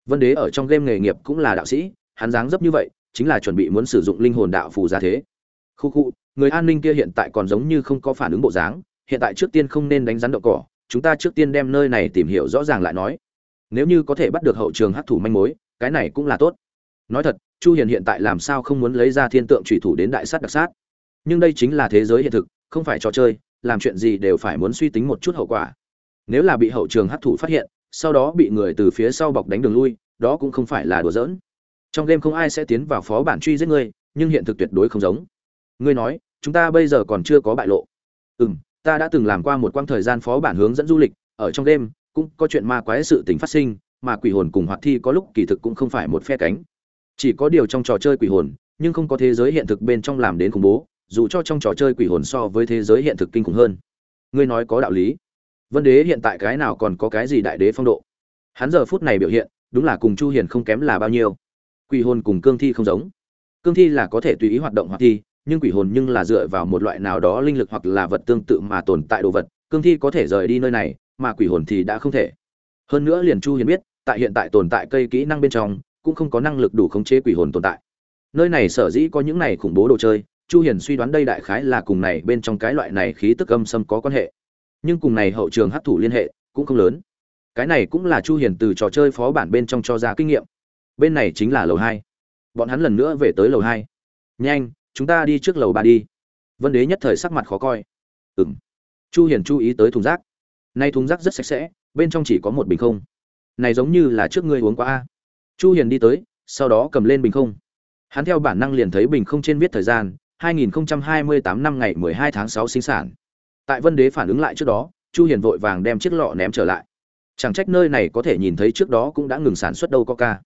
[SPEAKER 1] Vân đế ở trong game nghề nghiệp cũng là đạo sĩ hắn dáng dấp như vậy chính là chuẩn bị muốn sử dụng linh hồn đạo phù ra thế. Khu khu, người an ninh kia hiện tại còn giống như không có phản ứng bộ dáng, hiện tại trước tiên không nên đánh rắn đậu cỏ, chúng ta trước tiên đem nơi này tìm hiểu rõ ràng lại nói. Nếu như có thể bắt được hậu trường hắc thủ manh mối, cái này cũng là tốt. Nói thật, chu hiền hiện tại làm sao không muốn lấy ra thiên tượng trùy thủ đến đại sát đặc sát? Nhưng đây chính là thế giới hiện thực, không phải trò chơi, làm chuyện gì đều phải muốn suy tính một chút hậu quả. Nếu là bị hậu trường hắc thủ phát hiện, sau đó bị người từ phía sau bọc đánh đường lui, đó cũng không phải là đùa giỡn trong game không ai sẽ tiến vào phó bản truy giết ngươi, nhưng hiện thực tuyệt đối không giống. Ngươi nói, chúng ta bây giờ còn chưa có bại lộ. Ừ m ta đã từng làm qua một quãng thời gian phó bản hướng dẫn du lịch, ở trong game, cũng có chuyện ma quái sự tình phát sinh, mà quỷ hồn cùng hoạt thi có lúc kỳ thực cũng không phải một phe cánh. Chỉ có điều trong trò chơi quỷ hồn, nhưng không có thế giới hiện thực bên trong làm đến khủng bố, dù cho trong trò chơi quỷ hồn so với thế giới hiện thực kinh khủng hơn. Ngươi nói có đạo lý. Vân đế hiện tại cái nào còn có cái gì đại đế phong độ? Hắn giờ phút này biểu hiện, đúng là cùng chu hiền không kém là bao nhiêu quỷ hồn cùng cương thi không giống. Cương thi là có thể tùy ý hoạt động hoạt thi, nhưng quỷ hồn nhưng là dựa vào một loại nào đó linh lực hoặc là vật tương tự mà tồn tại đồ vật, cương thi có thể rời đi nơi này, mà quỷ hồn thì đã không thể. Hơn nữa liền chu hiền biết, tại hiện tại tồn tại cây kỹ năng bên trong, cũng không có năng lực đủ khống chế quỷ hồn tồn tại. Nơi này sở dĩ có những này khủng bố đồ chơi, chu hiền suy đoán đây đại khái là cùng này bên trong cái loại này khí tức âm xâm có quan hệ. Nhưng cùng này hậu trường hấp thụ liên hệ cũng không lớn. Cái này cũng là chu hiền từ trò chơi phó bản bên trong cho ra kinh nghiệm bên này chính là lầu hai. Bọn hắn lần nữa về tới lầu hai. Nhanh, chúng ta đi trước lầu ba đi. Vân đế nhất thời sắc mặt khó coi. Ừm. Chu hiền chú ý tới thùng rác. Nay thùng rác rất sạch sẽ, bên trong chỉ có một bình không. Này giống như là trước ngươi uống quá a. Chu hiền đi tới, sau đó cầm lên bình không. Hắn theo bản năng liền thấy bình không trên viết thời gian 2028 năm ngày 12 tháng 6 sinh sản. Tại vân đế phản ứng lại trước đó, chu hiền vội vàng đem chiếc lọ ném trở lại. Chẳng trách nơi này có thể nhìn thấy trước đó cũng đã ngừng sản xuất đâu coca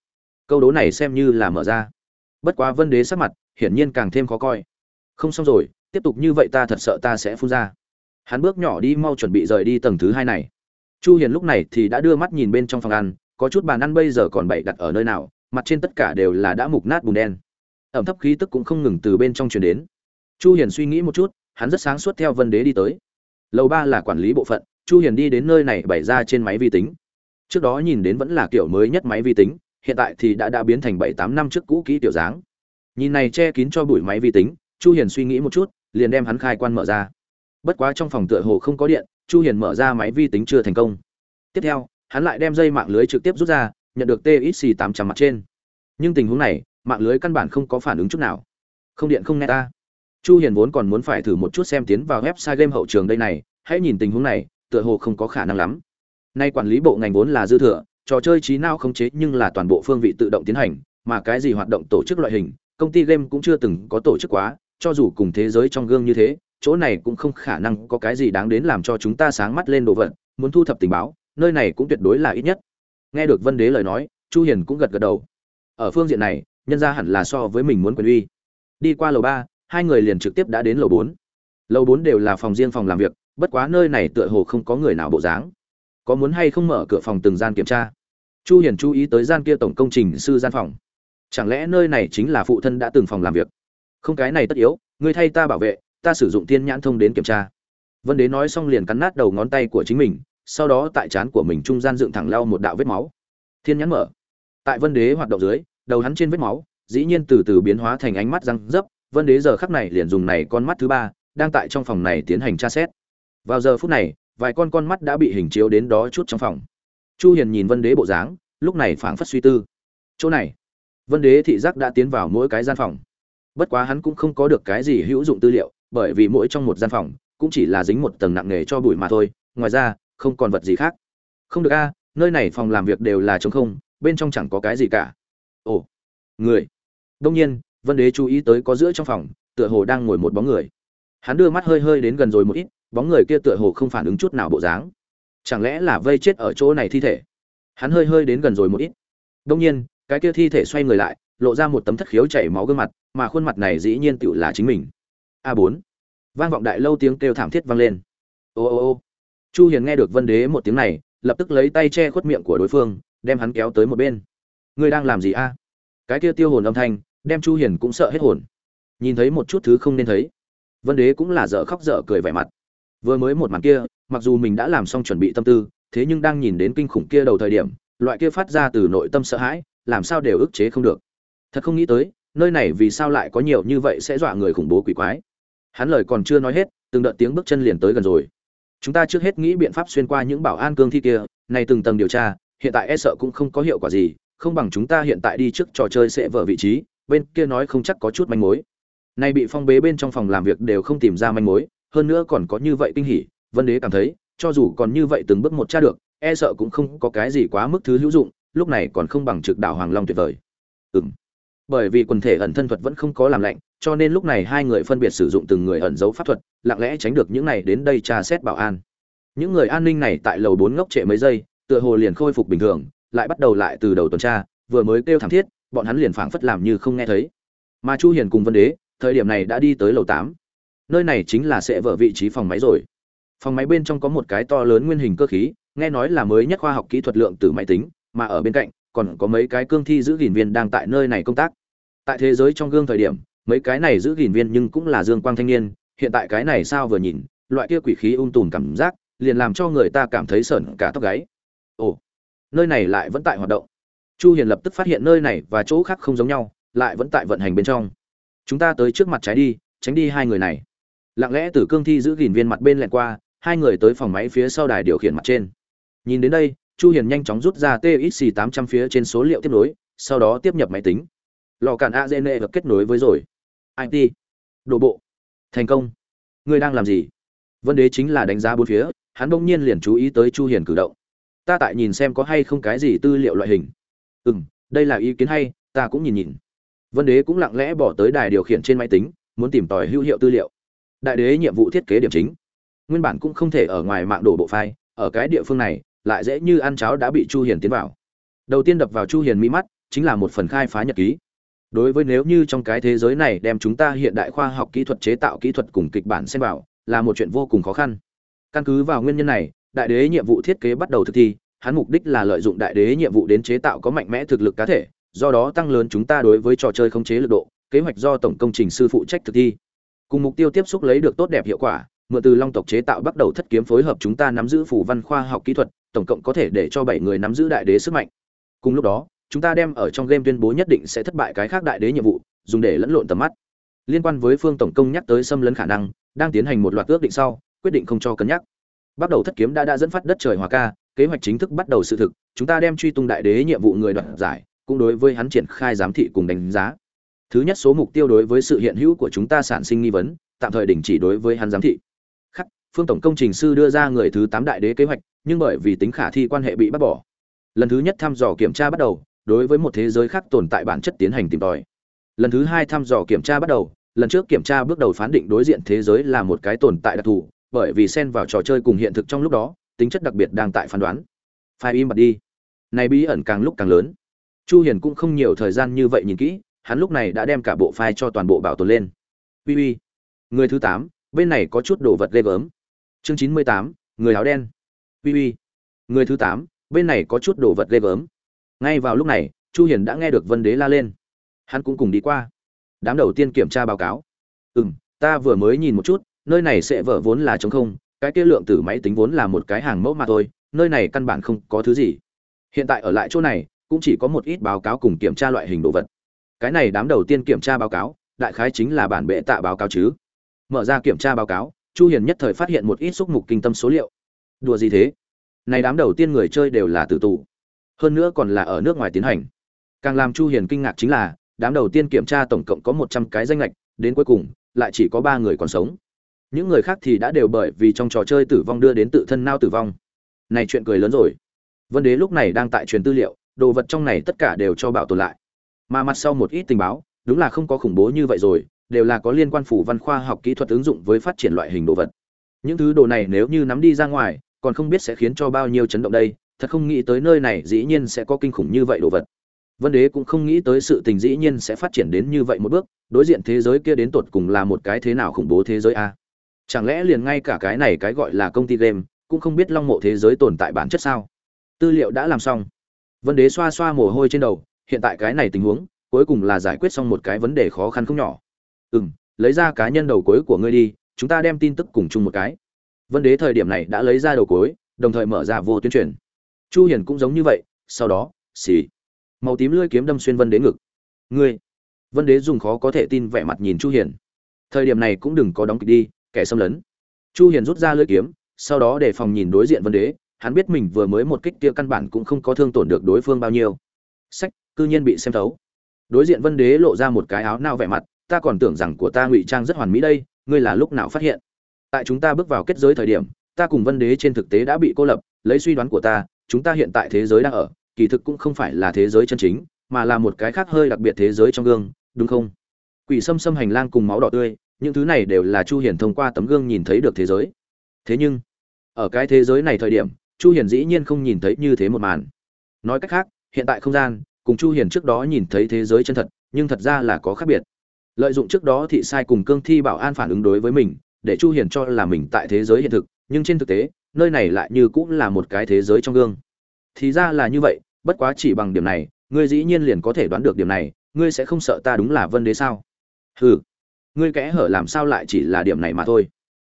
[SPEAKER 1] câu đố này xem như là mở ra. Bất quá vân đế sắc mặt, hiển nhiên càng thêm khó coi. Không xong rồi, tiếp tục như vậy ta thật sợ ta sẽ phun ra. Hắn bước nhỏ đi mau chuẩn bị rời đi tầng thứ hai này. Chu hiền lúc này thì đã đưa mắt nhìn bên trong phòng ăn, có chút bàn ăn bây giờ còn bậy đặt ở nơi nào, mặt trên tất cả đều là đã mục nát bùn đen. Ẩm thấp khí tức cũng không ngừng từ bên trong truyền đến. Chu hiền suy nghĩ một chút, hắn rất sáng suốt theo vân đế đi tới. Lầu ba là quản lý bộ phận, chu hiền đi đến nơi này bày ra trên máy vi tính. Trước đó nhìn đến vẫn là kiểu mới nhất máy vi tính hiện tại thì đã đã biến thành bảy tám năm trước cũ kỹ tiểu dáng. Nhìn này che kín cho bụi máy vi tính, chu hiền suy nghĩ một chút, liền đem hắn khai quan mở ra. Bất quá trong phòng tựa hồ không có điện, chu hiền mở ra máy vi tính chưa thành công. Tiếp theo, hắn lại đem dây mạng lưới trực tiếp rút ra, nhận được txc 800 mặt trên. Nhưng tình huống này, mạng lưới căn bản không có phản ứng chút nào. Không điện không nghe ta. Chu hiền vốn còn muốn phải thử một chút xem tiến vào website game hậu trường đây này, hãy nhìn tình huống này, tựa hồ không có khả năng lắm. Nay quản lý bộ ngành vốn là dư thừa trò chơi trí não không chế nhưng là toàn bộ phương vị tự động tiến hành, mà cái gì hoạt động tổ chức loại hình, công ty game cũng chưa từng có tổ chức quá, cho dù cùng thế giới trong gương như thế, chỗ này cũng không khả năng có cái gì đáng đến làm cho chúng ta sáng mắt lên đồ vật, muốn thu thập tình báo, nơi này cũng tuyệt đối là ít nhất. Nghe được vân đế lời nói, chu hiền cũng gật gật đầu. Ở phương diện này, nhân ra hẳn là so với mình muốn quyền uy. Đi qua lầu ba, hai người liền trực tiếp đã đến lầu bốn. Lầu bốn đều là phòng riêng phòng làm việc, bất quá nơi này tựa hồ không có người nào bộ dáng có muốn hay không mở cửa phòng từng gian kiểm tra? Chu hiền chú ý tới gian kia tổng công trình sư gian phòng. Chẳng lẽ nơi này chính là phụ thân đã từng phòng làm việc? Không, cái này tất yếu ngươi thay ta bảo vệ, ta sử dụng tiên nhãn thông đến kiểm tra. Vân đế nói xong liền cắn nát đầu ngón tay của chính mình, sau đó tại trán của mình trung gian dựng thẳng lau một đạo vết máu. Thiên nhãn mở. Tại vân đế hoạt động dưới, đầu hắn trên vết máu, dĩ nhiên từ từ biến hóa thành ánh mắt răng dấp. Vân đế giờ khắc này liền dùng này con mắt thứ ba, đang tại trong phòng này tiến hành tra xét. Vào giờ phút này vài con con mắt đã bị hình chiếu đến đó chút trong phòng. Chu hiền nhìn vân đế bộ dáng, lúc này phảng phất suy tư. Chỗ này, vân đế thị giác đã tiến vào mỗi cái gian phòng. Bất quá hắn cũng không có được cái gì hữu dụng tư liệu, bởi vì mỗi trong một gian phòng, cũng chỉ là dính một tầng nặng nghề cho bụi mà thôi, ngoài ra, không còn vật gì khác. Không được a, nơi này phòng làm việc đều là trống không, bên trong chẳng có cái gì cả. Ồ, người. Đông nhiên, vân đế chú ý tới có giữa trong phòng, tựa hồ đang ngồi một bóng người. Hắn đưa mắt hơi hơi đến gần rồi một ít bóng người kia tựa hồ không phản ứng chút nào bộ dáng. Chẳng lẽ là vây chết ở chỗ này thi thể? Hắn hơi hơi đến gần rồi một ít. Đông nhiên, cái kia thi thể xoay người lại, lộ ra một tấm thất khiếu chảy máu gương mặt, mà khuôn mặt này dĩ nhiên tựu là chính mình. A bốn. Vang vọng đại lâu tiếng kêu thảm thiết vang lên. Ô ô ô. Chu hiền nghe được vân đế một tiếng này, lập tức lấy tay che khuất miệng của đối phương, đem hắn kéo tới một bên. Ngươi đang làm gì a? Cái kia tiêu hồn âm thanh, đem chu hiền cũng sợ hết hồn. Nhìn thấy một chút thứ không nên thấy. Vân đế cũng là dở khóc dở cười vẻ mặt vừa mới một màn kia, mặc dù mình đã làm xong chuẩn bị tâm tư, thế nhưng đang nhìn đến kinh khủng kia đầu thời điểm, loại kia phát ra từ nội tâm sợ hãi, làm sao đều ức chế không được. Thật không nghĩ tới, nơi này vì sao lại có nhiều như vậy sẽ dọa người khủng bố quỷ quái. Hắn lời còn chưa nói hết, từng đợt tiếng bước chân liền tới gần rồi. Chúng ta trước hết nghĩ biện pháp xuyên qua những bảo an cương thi kia, này từng tầng điều tra, hiện tại e sợ cũng không có hiệu quả gì, không bằng chúng ta hiện tại đi trước trò chơi sẽ vở vị trí, bên kia nói không chắc có chút manh mối. Nay bị phong bế bên trong phòng làm việc đều không tìm ra manh mối hơn nữa còn có như vậy kinh hỉ, vân đế cảm thấy, cho dù còn như vậy từng bước một tra được e sợ cũng không có cái gì quá mức thứ hữu dụng, lúc này còn không bằng trực đảo hoàng long tuyệt vời. Ừm. Bởi vì quần thể ẩn thân thuật vẫn không có làm lạnh, cho nên lúc này hai người phân biệt sử dụng từng người ẩn giấu pháp thuật, lặng lẽ tránh được những này đến đây tra xét bảo an. Những người an ninh này tại lầu bốn ngốc trệ mấy giây, tựa hồ liền khôi phục bình thường, lại bắt đầu lại từ đầu tuần tra, vừa mới kêu thảm thiết, bọn hắn liền phảng phất làm như không nghe thấy. Mà chu hiền cùng vân đế, thời điểm này đã đi tới lầu 8 nơi này chính là sẽ vở vị trí phòng máy rồi. Phòng máy bên trong có một cái to lớn nguyên hình cơ khí, nghe nói là mới nhất khoa học kỹ thuật lượng từ máy tính, mà ở bên cạnh còn có mấy cái cương thi giữ gìn viên đang tại nơi này công tác. Tại thế giới trong gương thời điểm, mấy cái này giữ gìn viên nhưng cũng là dương quang thanh niên, hiện tại cái này sao vừa nhìn, loại kia quỷ khí ung tùm cảm giác, liền làm cho người ta cảm thấy sởn cả tóc gáy. Ồ, nơi này lại vẫn tại hoạt động. Chu hiền lập tức phát hiện nơi này và chỗ khác không giống nhau, lại vẫn tại vận hành bên trong. Chúng ta tới trước mặt trái đi, tránh đi hai người này lặng lẽ từ cương thi giữ gìn viên mặt bên lẹn qua, hai người tới phòng máy phía sau đài điều khiển mặt trên. Nhìn đến đây, chu hiền nhanh chóng rút ra txc 800 phía trên số liệu tiếp nối, sau đó tiếp nhập máy tính. Lò cản adn được kết nối với rồi. It đổ bộ. Thành công. Ngươi đang làm gì? Vấn đề chính là đánh giá bốn phía, hắn bỗng nhiên liền chú ý tới chu hiền cử động. Ta tại nhìn xem có hay không cái gì tư liệu loại hình. Ừ đây là ý kiến hay, ta cũng nhìn nhìn. Vân đế cũng lặng lẽ bỏ tới đài điều khiển trên máy tính, muốn tìm tòi hữu hiệu tư liệu đại đế nhiệm vụ thiết kế điểm chính. Nguyên bản cũng không thể ở ngoài mạng đổ bộ phai, ở cái địa phương này, lại dễ như ăn cháo đã bị chu hiền tiến vào. Đầu tiên đập vào chu hiền mỹ mắt, chính là một phần khai phá nhật ký. Đối với nếu như trong cái thế giới này đem chúng ta hiện đại khoa học kỹ thuật chế tạo kỹ thuật cùng kịch bản xem vào, là một chuyện vô cùng khó khăn. Căn cứ vào nguyên nhân này, đại đế nhiệm vụ thiết kế bắt đầu thực thi, hắn mục đích là lợi dụng đại đế nhiệm vụ đến chế tạo có mạnh mẽ thực lực cá thể, do đó tăng lớn chúng ta đối với trò chơi khống chế lực độ, kế hoạch do tổng công trình sư phụ trách thực thi cùng mục tiêu tiếp xúc lấy được tốt đẹp hiệu quả, mượn từ long tộc chế tạo bắt đầu thất kiếm phối hợp chúng ta nắm giữ phủ văn khoa học kỹ thuật, tổng cộng có thể để cho bảy người nắm giữ đại đế sức mạnh. Cùng lúc đó, chúng ta đem ở trong game tuyên bố nhất định sẽ thất bại cái khác đại đế nhiệm vụ, dùng để lẫn lộn tầm mắt. Liên quan với phương tổng công nhắc tới xâm lấn khả năng, đang tiến hành một loạt ước định sau, quyết định không cho cân nhắc. Bắt đầu thất kiếm đã đã dẫn phát đất trời hòa ca, kế hoạch chính thức bắt đầu sự thực, chúng ta đem truy tung đại đế nhiệm vụ người đoạt giải, cũng đối với hắn triển khai giám thị cùng đánh giá thứ nhất số mục tiêu đối với sự hiện hữu của chúng ta sản sinh nghi vấn, tạm thời đình chỉ đối với hắn giám thị. Khắc, phương tổng công trình sư đưa ra người thứ tám đại đế kế hoạch, nhưng bởi vì tính khả thi quan hệ bị bắt bỏ. Lần thứ nhất thăm dò kiểm tra bắt đầu, đối với một thế giới khác tồn tại bản chất tiến hành tìm tòi. Lần thứ hai thăm dò kiểm tra bắt đầu, lần trước kiểm tra bước đầu phán định đối diện thế giới là một cái tồn tại đặc thù, bởi vì xen vào trò chơi cùng hiện thực trong lúc đó, tính chất đặc biệt đang tại phán đoán. Phai im bật đi. Này bí ẩn càng lúc càng lớn. Chu hiền cũng không nhiều thời gian như vậy nhìn kỹ hắn lúc này đã đem cả bộ file cho toàn bộ bảo tồn lên. Uy uy. Người thứ 8, bên này có chút đồ vật ghê gớm. Chương 98, người áo đen. Uy uy. Người thứ 8, bên này có chút đồ vật ghê gớm. Ngay vào lúc này chu hiền đã nghe được vân đế la lên. Hắn cũng cùng đi qua. Đám đầu tiên kiểm tra báo cáo. Ừm ta vừa mới nhìn một chút nơi này sẽ vỡ vốn là trống không cái kia lượng tử máy tính vốn là một cái hàng mẫu mà thôi nơi này căn bản không có thứ gì. Hiện tại ở lại chỗ này cũng chỉ có một ít báo cáo cùng kiểm tra loại hình đồ vật cái này đám đầu tiên kiểm tra báo cáo, đại khái chính là bản bệ tạ báo cáo chứ. Mở ra kiểm tra báo cáo, chu hiền nhất thời phát hiện một ít xúc mục kinh tâm số liệu. Đùa gì thế? Này đám đầu tiên người chơi đều là tử tù. Hơn nữa còn là ở nước ngoài tiến hành. Càng làm chu hiền kinh ngạc chính là, đám đầu tiên kiểm tra tổng cộng có 100 cái danh lệch đến cuối cùng, lại chỉ có ba người còn sống. Những người khác thì đã đều bởi vì trong trò chơi tử vong đưa đến tự thân nao tử vong. Này chuyện cười lớn rồi. Vân đế lúc này đang tại truyền tư liệu, đồ vật trong này tất cả đều cho bảo tồn lại mà mặt sau một ít tình báo, đúng là không có khủng bố như vậy rồi, đều là có liên quan phủ văn khoa học kỹ thuật ứng dụng với phát triển loại hình đồ vật. Những thứ đồ này nếu như nắm đi ra ngoài, còn không biết sẽ khiến cho bao nhiêu chấn động đây, thật không nghĩ tới nơi này dĩ nhiên sẽ có kinh khủng như vậy đồ vật. Vân đế cũng không nghĩ tới sự tình dĩ nhiên sẽ phát triển đến như vậy một bước, đối diện thế giới kia đến tột cùng là một cái thế nào khủng bố thế giới a? Chẳng lẽ liền ngay cả cái này cái gọi là công ty game, cũng không biết long mộ thế giới tồn tại bản chất sao? Tư liệu đã làm xong. Vân đế xoa xoa mồ hôi trên đầu hiện tại cái này tình huống, cuối cùng là giải quyết xong một cái vấn đề khó khăn không nhỏ. Ừ m lấy ra cá nhân đầu cuối của ngươi đi, chúng ta đem tin tức cùng chung một cái. Vân đế thời điểm này đã lấy ra đầu cuối, đồng thời mở ra vô tuyên truyền. Chu hiền cũng giống như vậy, sau đó, xì. Màu tím lưỡi kiếm đâm xuyên vân đế ngực. Ngươi. Vân đế dùng khó có thể tin vẻ mặt nhìn chu hiền. Thời điểm này cũng đừng có đóng kịch đi, kẻ xâm lấn. Chu hiền rút ra lưỡi kiếm, sau đó để phòng nhìn đối diện vân đế, hắn biết mình vừa mới một kích kia căn bản cũng không có thương tổn được đối phương bao nhiêu. Sách cư nhiên bị xem thấu. Đối diện vân đế lộ ra một cái áo nao vẻ mặt, ta còn tưởng rằng của ta ngụy trang rất hoàn mỹ đây, ngươi là lúc nào phát hiện? Tại chúng ta bước vào kết giới thời điểm, ta cùng vân đế trên thực tế đã bị cô lập, lấy suy đoán của ta, chúng ta hiện tại thế giới đang ở, kỳ thực cũng không phải là thế giới chân chính, mà là một cái khác hơi đặc biệt thế giới trong gương, đúng không? Quỷ sâm sâm hành lang cùng máu đỏ tươi, những thứ này đều là chu hiền thông qua tấm gương nhìn thấy được thế giới. Thế nhưng, ở cái thế giới này thời điểm, chu hiền dĩ nhiên không nhìn thấy như thế một màn. Nói cách khác, hiện tại không gian cùng chu hiền trước đó nhìn thấy thế giới chân thật, nhưng thật ra là có khác biệt. Lợi dụng trước đó thị sai cùng cương thi bảo an phản ứng đối với mình, để chu hiền cho là mình tại thế giới hiện thực, nhưng trên thực tế, nơi này lại như cũng là một cái thế giới trong gương. Thì ra là như vậy, bất quá chỉ bằng điểm này, ngươi dĩ nhiên liền có thể đoán được điểm này, ngươi sẽ không sợ ta đúng là vân đế sao? Hừ, ngươi kẽ hở làm sao lại chỉ là điểm này mà thôi.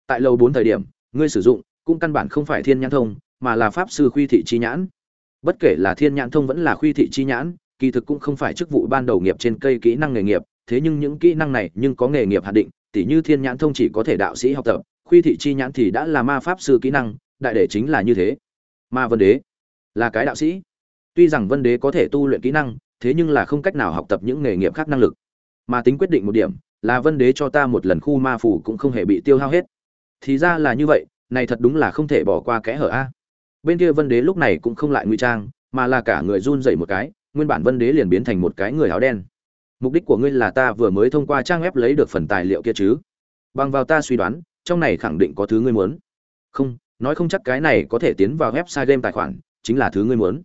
[SPEAKER 1] Tại lâu bốn thời điểm, ngươi sử dụng, cũng căn bản không phải thiên nhãn thông, mà là pháp sư khuy thị chi nhãn. Bất kể là thiên nhãn thông vẫn là khuy thị chi nhãn kỳ thực cũng không phải chức vụ ban đầu nghiệp trên cây kỹ năng nghề nghiệp, thế nhưng những kỹ năng này nhưng có nghề nghiệp hạn định, tỉ như thiên nhãn thông chỉ có thể đạo sĩ học tập, khuy thị chi nhãn thì đã là ma pháp sư kỹ năng, đại đệ chính là như thế. Ma vân đế là cái đạo sĩ. Tuy rằng vân đế có thể tu luyện kỹ năng, thế nhưng là không cách nào học tập những nghề nghiệp khác năng lực. Mà tính quyết định một điểm, là vân đế cho ta một lần khu ma phủ cũng không hề bị tiêu hao hết. Thì ra là như vậy, này thật đúng là không thể bỏ qua kẽ hở a. Bên kia vân đế lúc này cũng không lại nguy trang, mà là cả người run rẩy một cái nguyên bản vân đế liền biến thành một cái người áo đen. Mục đích của ngươi là ta vừa mới thông qua trang web lấy được phần tài liệu kia chứ? Bằng vào ta suy đoán, trong này khẳng định có thứ ngươi muốn. Không, nói không chắc cái này có thể tiến vào website game tài khoản, chính là thứ ngươi muốn.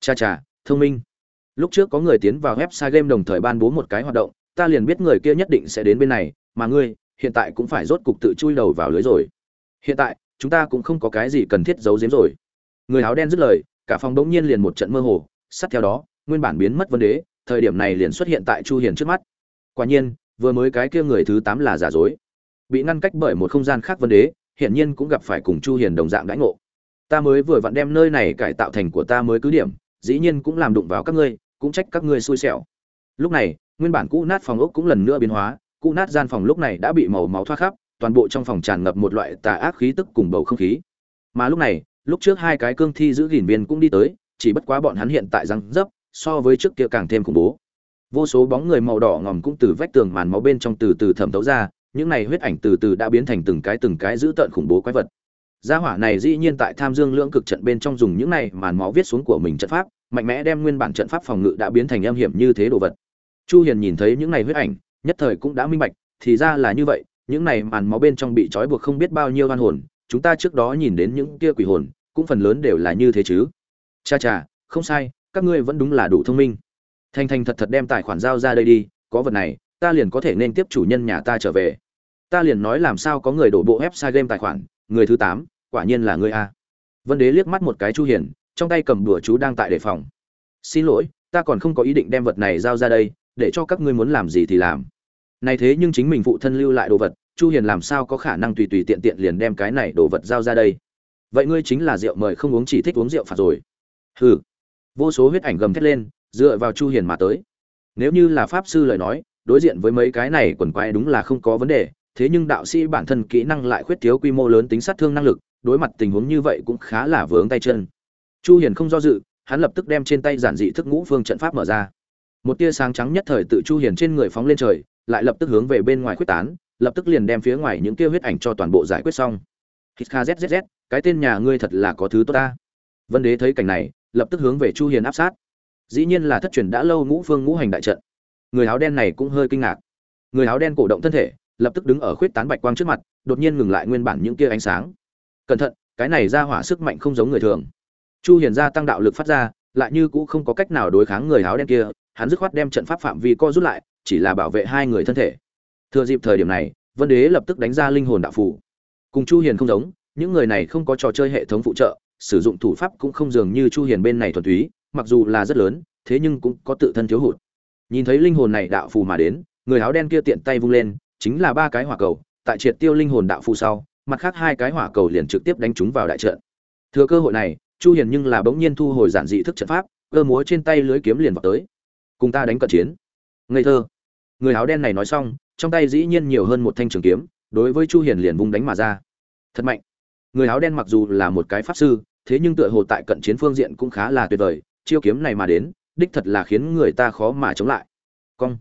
[SPEAKER 1] Cha cha, thông minh. Lúc trước có người tiến vào website game đồng thời ban bố một cái hoạt động, ta liền biết người kia nhất định sẽ đến bên này, mà ngươi, hiện tại cũng phải rốt cục tự chui đầu vào lưới rồi. Hiện tại, chúng ta cũng không có cái gì cần thiết giấu giếm rồi. Người áo đen dứt lời, cả phòng đống nhiên liền một trận mơ hồ, sát theo đó nguyên bản biến mất vấn đế, thời điểm này liền xuất hiện tại chu hiền trước mắt. Quả nhiên, vừa mới cái kia người thứ 8 là giả dối. Bị ngăn cách bởi một không gian khác vấn đế hiện nhiên cũng gặp phải cùng chu hiền đồng dạng đãi ngộ. Ta mới vừa vặn đem nơi này cải tạo thành của ta mới cứ điểm, dĩ nhiên cũng làm đụng vào các ngươi, cũng trách các ngươi xui xẻo. Lúc này, nguyên bản cũ nát phòng ốc cũng lần nữa biến hóa, cũ nát gian phòng lúc này đã bị màu máu thoát khắp, toàn bộ trong phòng tràn ngập một loại tà ác khí tức cùng bầu không khí. Mà lúc này, lúc trước hai cái cương thi giữ gìn viên cũng đi tới, chỉ bất quá bọn hắn hiện tại răng dấp so với trước kia càng thêm khủng bố. Vô số bóng người màu đỏ ngòm cũng từ vách tường màn máu bên trong từ từ thẩm thấu ra, những này huyết ảnh từ từ đã biến thành từng cái từng cái dữ tợn khủng bố quái vật. Gia hỏa này dĩ nhiên tại tham dương lưỡng cực trận bên trong dùng những này màn máu viết xuống của mình trận pháp, mạnh mẽ đem nguyên bản trận pháp phòng ngự đã biến thành âm hiểm như thế đồ vật. Chu hiền nhìn thấy những này huyết ảnh, nhất thời cũng đã minh bạch, thì ra là như vậy, những này màn máu bên trong bị trói buộc không biết bao nhiêu oan hồn, chúng ta trước đó nhìn đến những kia quỷ hồn, cũng phần lớn đều là như thế chứ. Cha cha, không sai các ngươi vẫn đúng là đủ thông minh. Thành thành thật thật đem tài khoản giao ra đây đi, có vật này, ta liền có thể nên tiếp chủ nhân nhà ta trở về. Ta liền nói làm sao có người đổ bộ website game tài khoản, người thứ tám, quả nhiên là ngươi a. Vân đế liếc mắt một cái chu hiền, trong tay cầm đùa chú đang tại đề phòng. Xin lỗi, ta còn không có ý định đem vật này giao ra đây, để cho các ngươi muốn làm gì thì làm. Này thế nhưng chính mình phụ thân lưu lại đồ vật, chu hiền làm sao có khả năng tùy tùy tiện tiện liền đem cái này đồ vật giao ra đây? Vậy ngươi chính là rượu mời không uống chỉ thích uống rượu phạt rồi. Hừ vô số huyết ảnh gầm thét lên, dựa vào chu hiền mà tới. Nếu như là pháp sư lời nói, đối diện với mấy cái này quần quái đúng là không có vấn đề, thế nhưng đạo sĩ bản thân kỹ năng lại khuyết thiếu quy mô lớn tính sát thương năng lực, đối mặt tình huống như vậy cũng khá là vướng tay chân. Chu hiền không do dự, hắn lập tức đem trên tay giản dị thức ngũ phương trận pháp mở ra. Một tia sáng trắng nhất thời tự chu hiền trên người phóng lên trời, lại lập tức hướng về bên ngoài quyết tán, lập tức liền đem phía ngoài những kia huyết ảnh cho toàn bộ giải quyết xong. Hít kha zzz cái tên nhà ngươi thật là có thứ tốt ta. Vân đế thấy cảnh này lập tức hướng về chu hiền áp sát. Dĩ nhiên là thất truyền đã lâu ngũ phương ngũ hành đại trận. Người áo đen này cũng hơi kinh ngạc. Người áo đen cổ động thân thể, lập tức đứng ở khuyết tán bạch quang trước mặt, đột nhiên ngừng lại nguyên bản những kia ánh sáng. Cẩn thận, cái này ra hỏa sức mạnh không giống người thường. Chu hiền gia tăng đạo lực phát ra, lại như cũ không có cách nào đối kháng người áo đen kia, hắn dứt khoát đem trận pháp phạm vi co rút lại, chỉ là bảo vệ hai người thân thể. Thừa dịp thời điểm này, vân đế lập tức đánh ra linh hồn đạo phù. Cùng chu hiền không giống, những người này không có trò chơi hệ thống phụ trợ sử dụng thủ pháp cũng không dường như chu hiền bên này thuần túy, mặc dù là rất lớn, thế nhưng cũng có tự thân thiếu hụt. Nhìn thấy linh hồn này đạo phù mà đến, người áo đen kia tiện tay vung lên, chính là ba cái hỏa cầu, tại triệt tiêu linh hồn đạo phù sau, mặt khác hai cái hỏa cầu liền trực tiếp đánh chúng vào đại trận. Thừa cơ hội này, chu hiền nhưng là bỗng nhiên thu hồi giản dị thức trận pháp, cơ múa trên tay lưới kiếm liền vào tới. Cùng ta đánh cận chiến. Ngây thơ. Người áo đen này nói xong, trong tay dĩ nhiên nhiều hơn một thanh trường kiếm, đối với chu hiền liền vung đánh mà ra. Thật mạnh. Người áo đen mặc dù là một cái pháp sư thế nhưng tựa hồ tại cận chiến phương diện cũng khá là tuyệt vời, chiêu kiếm này mà đến, đích thật là khiến người ta khó mà chống lại. Cong.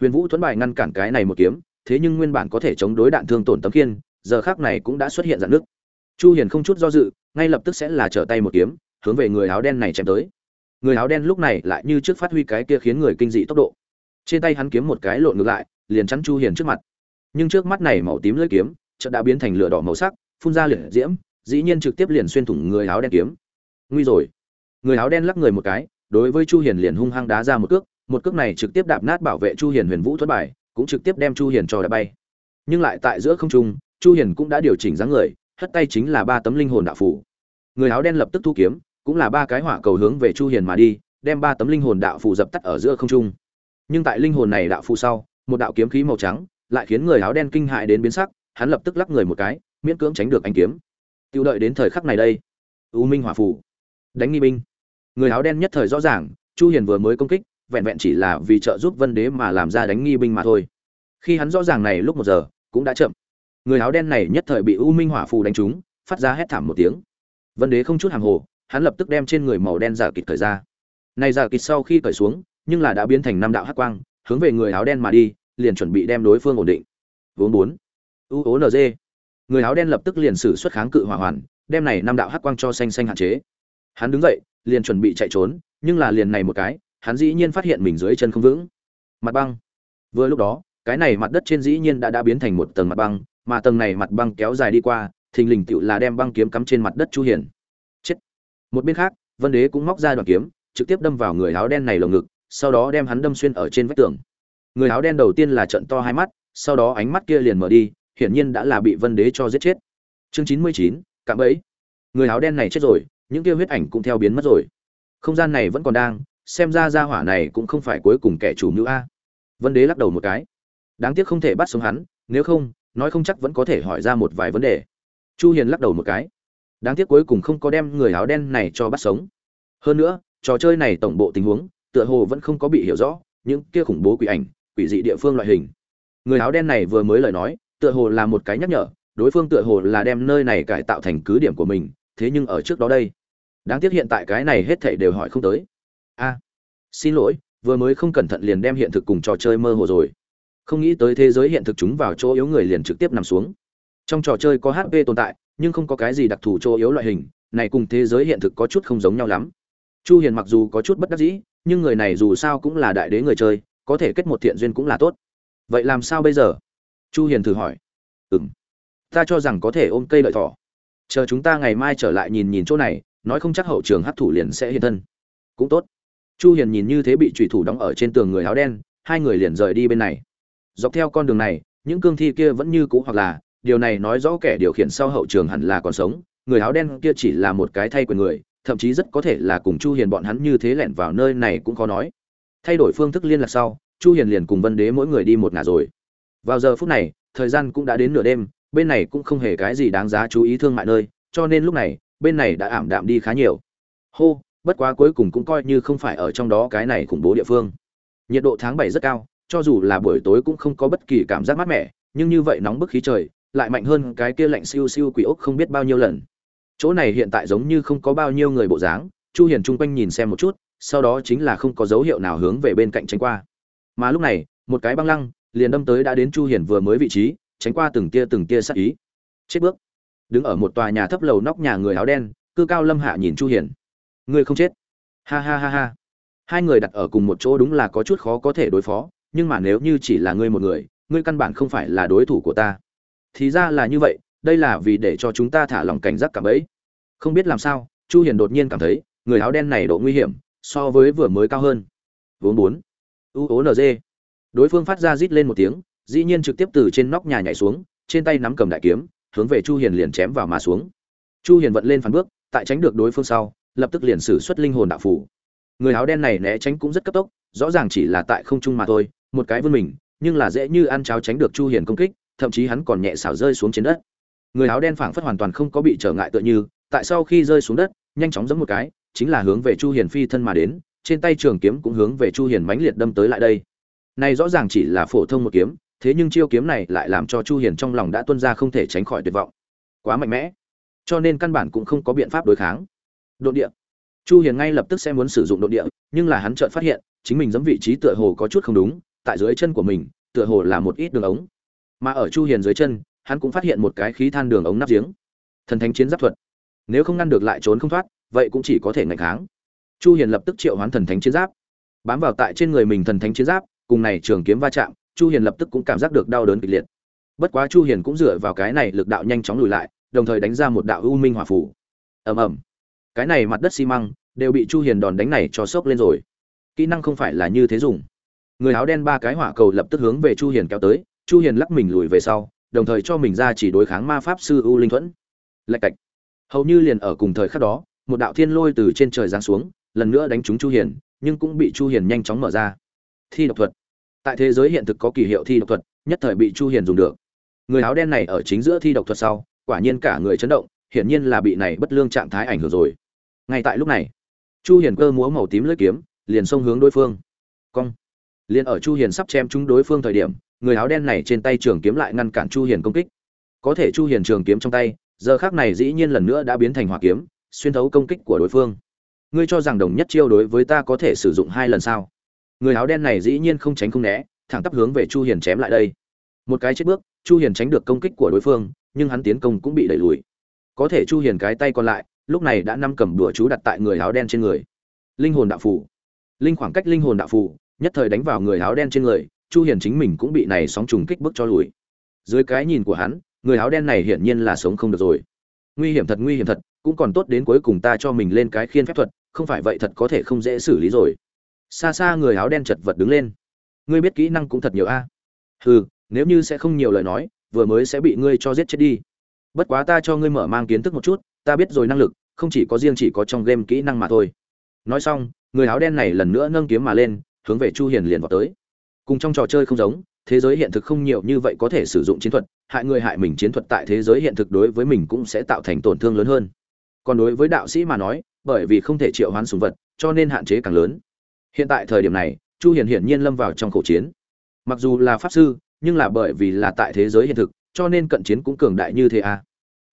[SPEAKER 1] Huyền vũ Thuấn bài ngăn cản cái này một kiếm, thế nhưng nguyên bản có thể chống đối đạn thương tổn tấm khiên, giờ khác này cũng đã xuất hiện dạn nước chu hiền không chút do dự, ngay lập tức sẽ là trở tay một kiếm, hướng về người áo đen này chém tới. Người áo đen lúc này lại như trước phát huy cái kia khiến người kinh dị tốc độ. Trên tay hắn kiếm một cái lộn ngược lại, liền chắn chu hiền trước mặt. Nhưng trước mắt này màu tím lưỡi kiếm, chợt đã biến thành lửa đỏ màu sắc, phun ra lửa diễm dĩ nhiên trực tiếp liền xuyên thủng người áo đen kiếm. Nguy rồi. Người áo đen lắc người một cái, đối với chu hiền liền hung hăng đá ra một cước một cước này trực tiếp đạp nát bảo vệ chu hiền huyền vũ thuật bài, cũng trực tiếp đem chu hiền cho đá bay. Nhưng lại tại giữa không trung, chu hiền cũng đã điều chỉnh dáng người, hất tay chính là ba tấm linh hồn đạo phủ người áo đen lập tức thu kiếm, cũng là ba cái hỏa cầu hướng về chu hiền mà đi, đem ba tấm linh hồn đạo phủ dập tắt ở giữa không trung. Nhưng tại linh hồn này đạo phủ sau, một đạo kiếm khí màu trắng, lại khiến người áo đen kinh hại đến biến sắc, hắn lập tức lắc người một cái, miễn cưỡng tránh được ánh kiếm tiêu đợi đến thời khắc này đây. U minh hỏa phù đánh nghi binh. Người áo đen nhất thời rõ ràng, chu hiền vừa mới công kích, vẹn vẹn chỉ là vì trợ giúp vân đế mà làm ra đánh nghi binh mà thôi. Khi hắn rõ ràng này lúc một giờ, cũng đã chậm. Người áo đen này nhất thời bị u minh hỏa phù đánh trúng, phát ra hét thảm một tiếng. Vân đế không chút hàng hồ, hắn lập tức đem trên người màu đen giả kịch thời ra. Này giả kịch sau khi cởi xuống, nhưng là đã biến thành năm đạo hắc quang, hướng về người áo đen mà đi, liền chuẩn bị đem đối phương ổn định. Vốn bốn. U ố g người áo đen lập tức liền sử xuất kháng cự hỏa hoàn, đem này năm đạo hắc quang cho xanh xanh hạn chế. Hắn đứng dậy, liền chuẩn bị chạy trốn, nhưng là liền này một cái, hắn dĩ nhiên phát hiện mình dưới chân không vững. Mặt băng. Vừa lúc đó, cái này mặt đất trên dĩ nhiên đã đã biến thành một tầng mặt băng, mà tầng này mặt băng kéo dài đi qua, thình lình tựu là đem băng kiếm cắm trên mặt đất chu hiện. chết. Một bên khác, vân đế cũng móc ra đoạn kiếm, trực tiếp đâm vào người áo đen này lồng ngực, sau đó đem hắn đâm xuyên ở trên vách tường. Người áo đen đầu tiên là trận to hai mắt, sau đó ánh mắt kia liền mở đi hiển nhiên đã là bị vân đế cho giết chết. Chương chín mươi chín, cạm bẫy. Người áo đen này chết rồi, những kia huyết ảnh cũng theo biến mất rồi. Không gian này vẫn còn đang, xem ra gia hỏa này cũng không phải cuối cùng kẻ chủ mưu a. Vân đế lắc đầu một cái. Đáng tiếc không thể bắt sống hắn, nếu không, nói không chắc vẫn có thể hỏi ra một vài vấn đề. Chu hiền lắc đầu một cái. Đáng tiếc cuối cùng không có đem người áo đen này cho bắt sống. Hơn nữa, trò chơi này tổng bộ tình huống, tựa hồ vẫn không có bị hiểu rõ, những kia khủng bố quỷ ảnh, quỷ dị địa phương loại hình. Người áo đen này vừa mới lời nói tựa hồ là một cái nhắc nhở, đối phương tựa hồ là đem nơi này cải tạo thành cứ điểm của mình, thế nhưng ở trước đó đây. Đáng tiếc hiện tại cái này hết thảy đều hỏi không tới. A, xin lỗi, vừa mới không cẩn thận liền đem hiện thực cùng trò chơi mơ hồ rồi. Không nghĩ tới thế giới hiện thực chúng vào chỗ yếu người liền trực tiếp nằm xuống. Trong trò chơi có hp tồn tại, nhưng không có cái gì đặc thù chỗ yếu loại hình, này cùng thế giới hiện thực có chút không giống nhau lắm. Chu hiền mặc dù có chút bất đắc dĩ, nhưng người này dù sao cũng là đại đế người chơi, có thể kết một thiện duyên cũng là tốt. Vậy làm sao bây giờ? Chu hiền thử hỏi. Ừm, ta cho rằng có thể ôm cây lợi thỏ. Chờ chúng ta ngày mai trở lại nhìn nhìn chỗ này, nói không chắc hậu trường hấp thủ liền sẽ hiện thân. Cũng tốt. Chu hiền nhìn như thế bị trùy thủ đóng ở trên tường người áo đen, hai người liền rời đi bên này. Dọc theo con đường này, những cương thi kia vẫn như cũ hoặc là, điều này nói rõ kẻ điều khiển sau hậu trường hẳn là còn sống, người áo đen kia chỉ là một cái thay quyền người, thậm chí rất có thể là cùng chu hiền bọn hắn như thế lẻn vào nơi này cũng khó nói. Thay đổi phương thức liên lạc sau, chu hiền liền cùng vân đế mỗi người đi một ngả rồi vào giờ phút này, thời gian cũng đã đến nửa đêm, bên này cũng không hề cái gì đáng giá chú ý thương mại nơi, cho nên lúc này, bên này đã ảm đạm đi khá nhiều. Hô, bất quá cuối cùng cũng coi như không phải ở trong đó cái này khủng bố địa phương. Nhiệt độ tháng bảy rất cao, cho dù là buổi tối cũng không có bất kỳ cảm giác mát mẻ, nhưng như vậy nóng bức khí trời, lại mạnh hơn cái kia lạnh siêu siêu quỷ ốc không biết bao nhiêu lần. Chỗ này hiện tại giống như không có bao nhiêu người bộ dáng, chu hiền chung quanh nhìn xem một chút, sau đó chính là không có dấu hiệu nào hướng về bên cạnh tránh qua. Mà lúc này, một cái băng lăng liền đâm tới đã đến chu hiền vừa mới vị trí, tránh qua từng tia từng tia sát ý. Chết bước. Đứng ở một tòa nhà thấp lầu nóc nhà người áo đen, cư cao lâm hạ nhìn chu hiền. Ngươi không chết. Ha ha ha ha. Hai người đặt ở cùng một chỗ đúng là có chút khó có thể đối phó, nhưng mà nếu như chỉ là ngươi một người, ngươi căn bản không phải là đối thủ của ta. Thì ra là như vậy, đây là vì để cho chúng ta thả lòng cảnh giác cả bấy không biết làm sao, chu hiền đột nhiên cảm thấy, người áo đen này độ nguy hiểm, so với vừa mới cao hơn. Vốn bốn. U ố G đối phương phát ra rít lên một tiếng, dĩ nhiên trực tiếp từ trên nóc nhà nhảy xuống, trên tay nắm cầm đại kiếm, hướng về chu hiền liền chém vào mà xuống. Chu hiền vận lên phản bước, tại tránh được đối phương sau, lập tức liền sử xuất linh hồn đạo phủ người áo đen này né tránh cũng rất cấp tốc, rõ ràng chỉ là tại không trung mà thôi, một cái vươn mình, nhưng là dễ như ăn cháo tránh được chu hiền công kích, thậm chí hắn còn nhẹ xảo rơi xuống trên đất. Người áo đen phảng phất hoàn toàn không có bị trở ngại tựa như, tại sau khi rơi xuống đất, nhanh chóng giẫm một cái, chính là hướng về chu hiền phi thân mà đến, trên tay trường kiếm cũng hướng về chu hiền mãnh liệt đâm tới lại đây này rõ ràng chỉ là phổ thông một kiếm, thế nhưng chiêu kiếm này lại làm cho chu hiền trong lòng đã tuôn ra không thể tránh khỏi tuyệt vọng. Quá mạnh mẽ. Cho nên căn bản cũng không có biện pháp đối kháng. Độn địa. Chu hiền ngay lập tức sẽ muốn sử dụng độn địa, nhưng là hắn chợt phát hiện, chính mình giẫm vị trí tựa hồ có chút không đúng, tại dưới chân của mình, tựa hồ là một ít đường ống. Mà ở chu hiền dưới chân, hắn cũng phát hiện một cái khí than đường ống nắp giếng. Thần thánh chiến giáp thuật. Nếu không ngăn được lại trốn không thoát, vậy cũng chỉ có thể ngăn kháng. Chu hiền lập tức triệu hoán thần thánh chiến giáp. Bám vào tại trên người mình thần thánh chiến giáp cùng này trường kiếm va chạm, chu hiền lập tức cũng cảm giác được đau đớn kịch liệt. Bất quá chu hiền cũng dựa vào cái này lực đạo nhanh chóng lùi lại, đồng thời đánh ra một đạo u minh hỏa phủ ầm ầm. Cái này mặt đất xi măng đều bị chu hiền đòn đánh này cho sốc lên rồi. Kỹ năng không phải là như thế dùng. Người áo đen ba cái hỏa cầu lập tức hướng về chu hiền kéo tới, chu hiền lắc mình lùi về sau, đồng thời cho mình ra chỉ đối kháng ma pháp sư u linh thuẫn. Lạch cạch. Hầu như liền ở cùng thời khắc đó, một đạo thiên lôi từ trên trời giáng xuống, lần nữa đánh trúng chu hiền, nhưng cũng bị chu hiền nhanh chóng mở ra thi độc thuật. Tại thế giới hiện thực có kỳ hiệu thi độc thuật, nhất thời bị chu hiền dùng được. Người áo đen này ở chính giữa thi độc thuật sau, quả nhiên cả người chấn động, hiển nhiên là bị này bất lương trạng thái ảnh hưởng rồi. Ngay tại lúc này, chu hiền cơ múa màu tím lưỡi kiếm, liền xông hướng đối phương. Cong. Liền ở chu hiền sắp chém trúng đối phương thời điểm, người áo đen này trên tay trường kiếm lại ngăn cản chu hiền công kích. Có thể chu hiền trường kiếm trong tay, giờ khắc này dĩ nhiên lần nữa đã biến thành hỏa kiếm, xuyên thấu công kích của đối phương. Ngươi cho rằng đồng nhất chiêu đối với ta có thể sử dụng hai lần sao? Người áo đen này dĩ nhiên không tránh không né, thẳng tắp hướng về chu hiền chém lại đây. Một cái chết bước, chu hiền tránh được công kích của đối phương, nhưng hắn tiến công cũng bị đẩy lùi. Có thể chu hiền cái tay còn lại, lúc này đã năm cầm đùa chú đặt tại người áo đen trên người. Linh hồn đạo phù. Linh khoảng cách linh hồn đạo phù, nhất thời đánh vào người áo đen trên người, chu hiền chính mình cũng bị này sóng trùng kích bước cho lùi. Dưới cái nhìn của hắn, người áo đen này hiển nhiên là sống không được rồi. Nguy hiểm thật, nguy hiểm thật, cũng còn tốt đến cuối cùng ta cho mình lên cái khiên phép thuật, không phải vậy thật có thể không dễ xử lý rồi xa xa người áo đen chật vật đứng lên. Ngươi biết kỹ năng cũng thật nhiều a. À? hừ, nếu như sẽ không nhiều lời nói, vừa mới sẽ bị ngươi cho giết chết đi. Bất quá ta cho ngươi mở mang kiến thức một chút, ta biết rồi năng lực, không chỉ có riêng chỉ có trong game kỹ năng mà thôi. Nói xong, người áo đen này lần nữa nâng kiếm mà lên, hướng về chu hiền liền vào tới. Cùng trong trò chơi không giống, thế giới hiện thực không nhiều như vậy có thể sử dụng chiến thuật, hại người hại mình chiến thuật tại thế giới hiện thực đối với mình cũng sẽ tạo thành tổn thương lớn hơn. Còn đối với đạo sĩ mà nói, bởi vì không thể triệu hoán súng vật, cho nên hạn chế càng lớn hiện tại thời điểm này, chu hiền hiển nhiên lâm vào trong khẩu chiến. Mặc dù là pháp sư, nhưng là bởi vì là tại thế giới hiện thực, cho nên cận chiến cũng cường đại như thế à.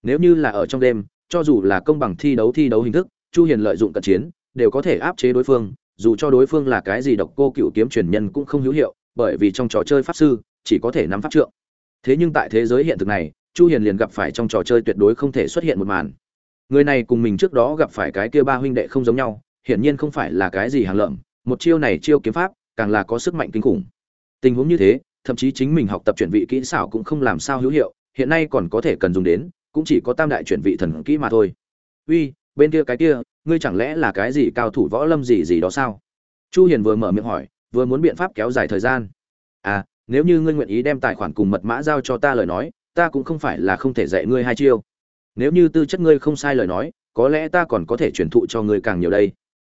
[SPEAKER 1] Nếu như là ở trong đêm, cho dù là công bằng thi đấu thi đấu hình thức, chu hiền lợi dụng cận chiến, đều có thể áp chế đối phương, dù cho đối phương là cái gì độc cô cựu kiếm truyền nhân cũng không hữu hiệu, bởi vì trong trò chơi pháp sư, chỉ có thể nắm pháp trượng. Thế nhưng tại thế giới hiện thực này, chu hiền liền gặp phải trong trò chơi tuyệt đối không thể xuất hiện một màn. Người này cùng mình trước đó gặp phải cái kia ba huynh đệ không giống nhau, hiển nhiên không phải là cái gì hàng lợm một chiêu này chiêu kiếm pháp, càng là có sức mạnh kinh khủng. Tình huống như thế, thậm chí chính mình học tập chuyển vị kỹ xảo cũng không làm sao hữu hiệu, hiện nay còn có thể cần dùng đến, cũng chỉ có tam đại chuyển vị thần kỹ mà thôi. Uy, bên kia cái kia, ngươi chẳng lẽ là cái gì cao thủ võ lâm gì gì đó sao? Chu hiền vừa mở miệng hỏi, vừa muốn biện pháp kéo dài thời gian. À nếu như ngươi nguyện ý đem tài khoản cùng mật mã giao cho ta lời nói, ta cũng không phải là không thể dạy ngươi hai chiêu. Nếu như tư chất ngươi không sai lời nói, có lẽ ta còn có thể truyền thụ cho ngươi càng nhiều đây.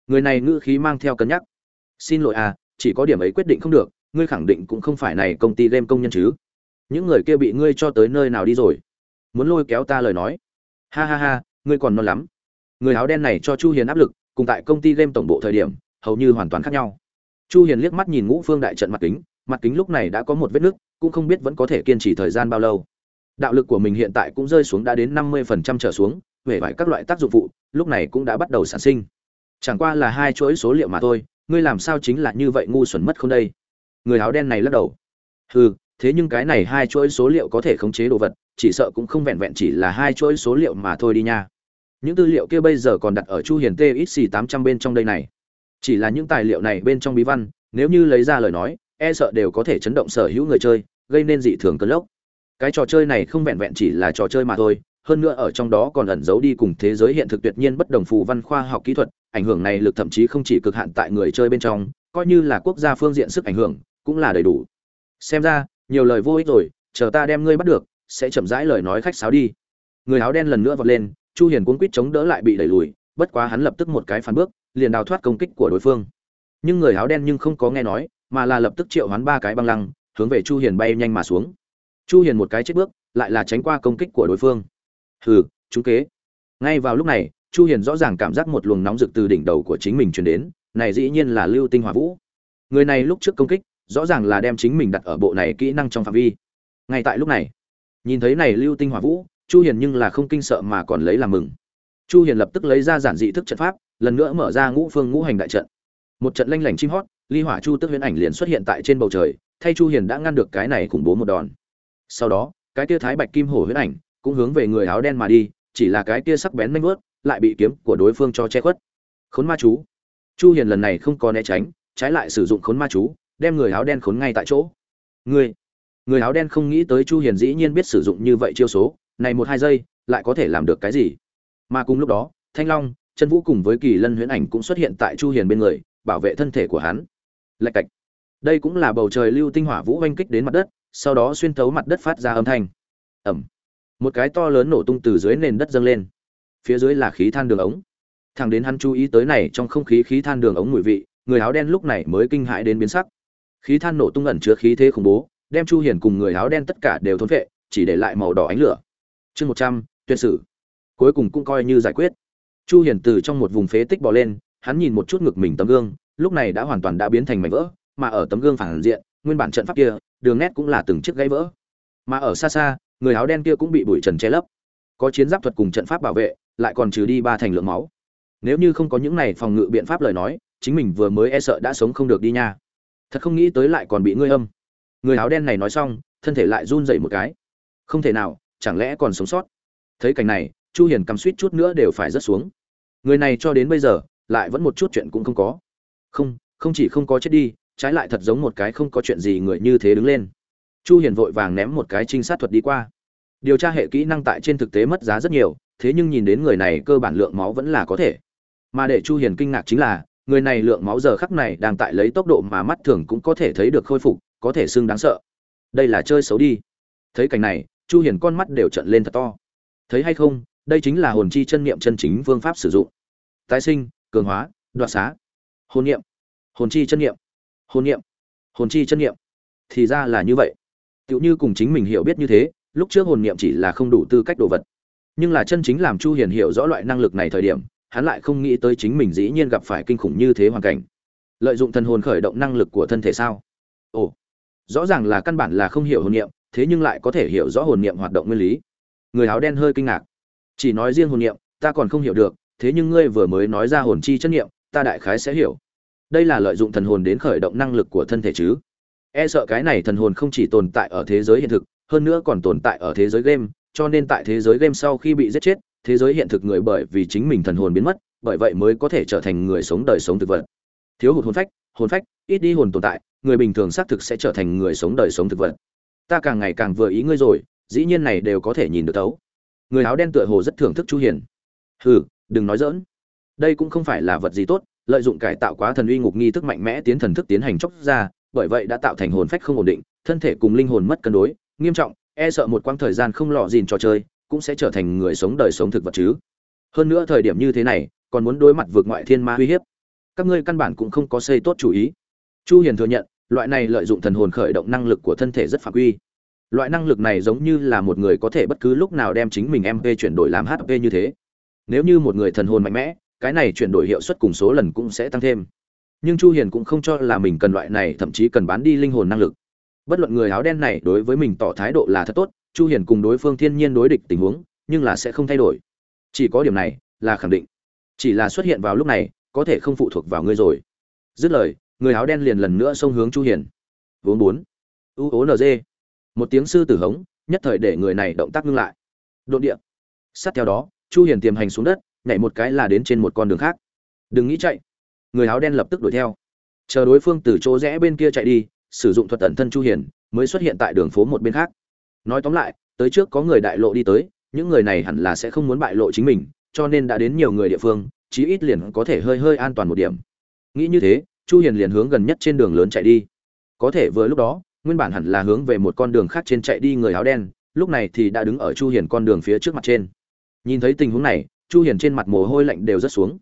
[SPEAKER 1] Người này ngữ khí mang theo cân nhắc xin lỗi à chỉ có điểm ấy quyết định không được, ngươi khẳng định cũng không phải này công ty game công nhân chứ? Những người kia bị ngươi cho tới nơi nào đi rồi? Muốn lôi kéo ta lời nói? Ha ha ha, ngươi còn non lắm. Người áo đen này cho chu hiền áp lực, cùng tại công ty game tổng bộ thời điểm, hầu như hoàn toàn khác nhau. Chu hiền liếc mắt nhìn ngũ phương đại trận mặt kính mặt kính lúc này đã có một vết nứt, cũng không biết vẫn có thể kiên trì thời gian bao lâu. Đạo lực của mình hiện tại cũng rơi xuống đã đến 50% trở xuống về vài các loại tác dụng phụ, lúc này cũng đã bắt đầu sản sinh. Chẳng qua là hai chuỗi số liệu mà thôi ngươi làm sao chính là như vậy ngu xuẩn mất không đây? Người áo đen này lắc đầu. Hừ, thế nhưng cái này hai chuỗi số liệu có thể khống chế đồ vật, chỉ sợ cũng không vẹn vẹn chỉ là hai chuỗi số liệu mà thôi đi nha. Những tư liệu kia bây giờ còn đặt ở chu hiền txc 800 bên trong đây này. Chỉ là những tài liệu này bên trong bí văn, nếu như lấy ra lời nói e sợ đều có thể chấn động sở hữu người chơi, gây nên dị thường cơn lốc. Cái trò chơi này không vẹn vẹn chỉ là trò chơi mà thôi hơn nữa ở trong đó còn ẩn giấu đi cùng thế giới hiện thực tuyệt nhiên bất đồng phù văn khoa học kỹ thuật, ảnh hưởng này lực thậm chí không chỉ cực hạn tại người chơi bên trong, coi như là quốc gia phương diện sức ảnh hưởng, cũng là đầy đủ. Xem ra, nhiều lời vô ích rồi, chờ ta đem ngươi bắt được, sẽ chậm rãi lời nói khách sáo đi. Người áo đen lần nữa vọt lên, chu hiền cuống quýt chống đỡ lại bị đẩy lùi, bất quá hắn lập tức một cái phản bước, liền đào thoát công kích của đối phương. Nhưng người áo đen nhưng không có nghe nói, mà là lập tức triệu hoán ba cái băng lăng, hướng về chu hiền bay nhanh mà xuống. Chu hiền một cái chết bước, lại là tránh qua công kích của đối phương hừ trúng kế. Ngay vào lúc này, chu hiền rõ ràng cảm giác một luồng nóng rực từ đỉnh đầu của chính mình truyền đến, này dĩ nhiên là lưu tinh hỏa vũ. Người này lúc trước công kích, rõ ràng là đem chính mình đặt ở bộ này kỹ năng trong phạm vi. Ngay tại lúc này, nhìn thấy này lưu tinh hỏa vũ, chu hiền nhưng là không kinh sợ mà còn lấy làm mừng. Chu hiền lập tức lấy ra giản dị thức trận pháp, lần nữa mở ra ngũ phương ngũ hành đại trận. Một trận lanh lảnh chim hót, ly hỏa chu tức huyễn ảnh liền xuất hiện tại trên bầu trời, thay chu hiền đã ngăn được cái này khủng bố một đòn. Sau đó, cái kia thái bạch kim hổ huyễn ảnh cũng hướng về người áo đen mà đi, chỉ là cái kia sắc bén nhanh vớt lại bị kiếm của đối phương cho che khuất. Khốn ma chú. Chu hiền lần này không có né tránh, trái lại sử dụng khốn ma chú, đem người áo đen khốn ngay tại chỗ. Người người áo đen không nghĩ tới chu hiền dĩ nhiên biết sử dụng như vậy chiêu số, này một hai giây, lại có thể làm được cái gì? Mà cùng lúc đó, thanh long, chân vũ cùng với kỳ lân huyễn ảnh cũng xuất hiện tại chu hiền bên người, bảo vệ thân thể của hắn. Lạch cạch. Đây cũng là bầu trời lưu tinh hỏa vũ oanh kích đến mặt đất, sau đó xuyên thấu mặt đất phát ra âm thanh. Ầm! Một cái to lớn nổ tung từ dưới nền đất dâng lên. Phía dưới là khí than đường ống. Thằng đến hắn chú ý tới này trong không khí khí than đường ống mùi vị, người áo đen lúc này mới kinh hãi đến biến sắc. Khí than nổ tung ẩn chứa khí thế khủng bố, đem chu hiền cùng người áo đen tất cả đều thốn vệ chỉ để lại màu đỏ ánh lửa. Chương một trăm tuyệt sử. Cuối cùng cũng coi như giải quyết. Chu hiền từ trong một vùng phế tích bò lên, hắn nhìn một chút ngực mình tấm gương, lúc này đã hoàn toàn đã biến thành mảnh vỡ, mà ở tấm gương phản diện, nguyên bản trận pháp kia, đường nét cũng là từng chiếc gãy vỡ. Mà ở xa xa người áo đen kia cũng bị bụi trần che lấp. Có chiến giáp thuật cùng trận pháp bảo vệ, lại còn trừ đi ba thành lượng máu. Nếu như không có những này phòng ngự biện pháp lời nói, chính mình vừa mới e sợ đã sống không được đi nha. Thật không nghĩ tới lại còn bị ngươi âm. Người áo đen này nói xong, thân thể lại run dậy một cái. Không thể nào, chẳng lẽ còn sống sót? Thấy cảnh này, chu hiền cầm suýt chút nữa đều phải rớt xuống. Người này cho đến bây giờ, lại vẫn một chút chuyện cũng không có. Không không chỉ không có chết đi, trái lại thật giống một cái không có chuyện gì người như thế đứng lên chu hiền vội vàng ném một cái trinh sát thuật đi qua. Điều tra hệ kỹ năng tại trên thực tế mất giá rất nhiều, thế nhưng nhìn đến người này cơ bản lượng máu vẫn là có thể. Mà để chu hiền kinh ngạc chính là, người này lượng máu giờ khắc này đang tại lấy tốc độ mà mắt thường cũng có thể thấy được khôi phục, có thể xương đáng sợ. Đây là chơi xấu đi. Thấy cảnh này, chu hiền con mắt đều trợn lên thật to. Thấy hay không, đây chính là hồn chi chân niệm chân chính phương pháp sử dụng. Tái sinh, cường hóa, đoạt xá. Hồn niệm. Hồn chi chân niệm. Hồn niệm. Hồn chi chân niệm. Thì ra là như vậy tựu như cùng chính mình hiểu biết như thế, lúc trước hồn niệm chỉ là không đủ tư cách đồ vật. Nhưng là chân chính làm chu hiền hiểu rõ loại năng lực này thời điểm, hắn lại không nghĩ tới chính mình dĩ nhiên gặp phải kinh khủng như thế hoàn cảnh. Lợi dụng thần hồn khởi động năng lực của thân thể sao? Ồ, rõ ràng là căn bản là không hiểu hồn niệm, thế nhưng lại có thể hiểu rõ hồn niệm hoạt động nguyên lý. Người áo đen hơi kinh ngạc. Chỉ nói riêng hồn niệm, ta còn không hiểu được, thế nhưng ngươi vừa mới nói ra hồn chi chất niệm, ta đại khái sẽ hiểu. Đây là lợi dụng thần hồn đến khởi động năng lực của thân thể chứ? E sợ cái này thần hồn không chỉ tồn tại ở thế giới hiện thực, hơn nữa còn tồn tại ở thế giới game, cho nên tại thế giới game sau khi bị giết chết, thế giới hiện thực người bởi vì chính mình thần hồn biến mất, bởi vậy mới có thể trở thành người sống đời sống thực vật. Thiếu hụt hồn phách hồn phách, ít đi hồn tồn tại, người bình thường xác thực sẽ trở thành người sống đời sống thực vật. Ta càng ngày càng vừa ý ngươi rồi, dĩ nhiên này đều có thể nhìn được thấu. Người áo đen tựa hồ rất thưởng thức chu hiền. Hừ, đừng nói dỡn đây cũng không phải là vật gì tốt, lợi dụng cải tạo quá thần uy ngục nghi thức mạnh mẽ tiến thần thức tiến hành chốc ra bởi vậy đã tạo thành hồn phách không ổn định, thân thể cùng linh hồn mất cân đối, nghiêm trọng e sợ một quãng thời gian không lọ gìn trò chơi cũng sẽ trở thành người sống đời sống thực vật chứ. Hơn nữa thời điểm như thế này, còn muốn đối mặt vượt ngoại thiên ma uy hiếp. Các ngươi căn bản cũng không có xây tốt chủ ý. Chu hiền thừa nhận, loại này lợi dụng thần hồn khởi động năng lực của thân thể rất phạm quy. Loại năng lực này giống như là một người có thể bất cứ lúc nào đem chính mình mp chuyển đổi làm hp như thế. Nếu như một người thần hồn mạnh mẽ, cái này chuyển đổi hiệu suất cùng số lần cũng sẽ tăng thêm nhưng chu hiền cũng không cho là mình cần loại này, thậm chí cần bán đi linh hồn năng lực. Bất luận người áo đen này đối với mình tỏ thái độ là thật tốt, chu hiền cùng đối phương thiên nhiên đối địch tình huống, nhưng là sẽ không thay đổi. Chỉ có điểm này là khẳng định. Chỉ là xuất hiện vào lúc này, có thể không phụ thuộc vào ngươi rồi. Dứt lời, người áo đen liền lần nữa xông hướng chu hiền. Vốn bốn. U ố nd một tiếng sư tử hống, nhất thời để người này động tác ngưng lại. Đột địa. Sát theo đó, chu hiền tiềm hành xuống đất, nhảy một cái là đến trên một con đường khác. Đừng nghĩ chạy người áo đen lập tức đuổi theo. Chờ đối phương từ chỗ rẽ bên kia chạy đi, sử dụng thuật tẩn thân chu hiền mới xuất hiện tại đường phố một bên khác. Nói tóm lại, tới trước có người đại lộ đi tới, những người này hẳn là sẽ không muốn bại lộ chính mình, cho nên đã đến nhiều người địa phương, chí ít liền có thể hơi hơi an toàn một điểm. Nghĩ như thế, chu hiền liền hướng gần nhất trên đường lớn chạy đi. Có thể vừa lúc đó, nguyên bản hẳn là hướng về một con đường khác trên chạy đi người áo đen, lúc này thì đã đứng ở chu hiền con đường phía trước mặt trên. Nhìn thấy tình huống này, chu hiền trên mặt mồ hôi lạnh đều rất xuống.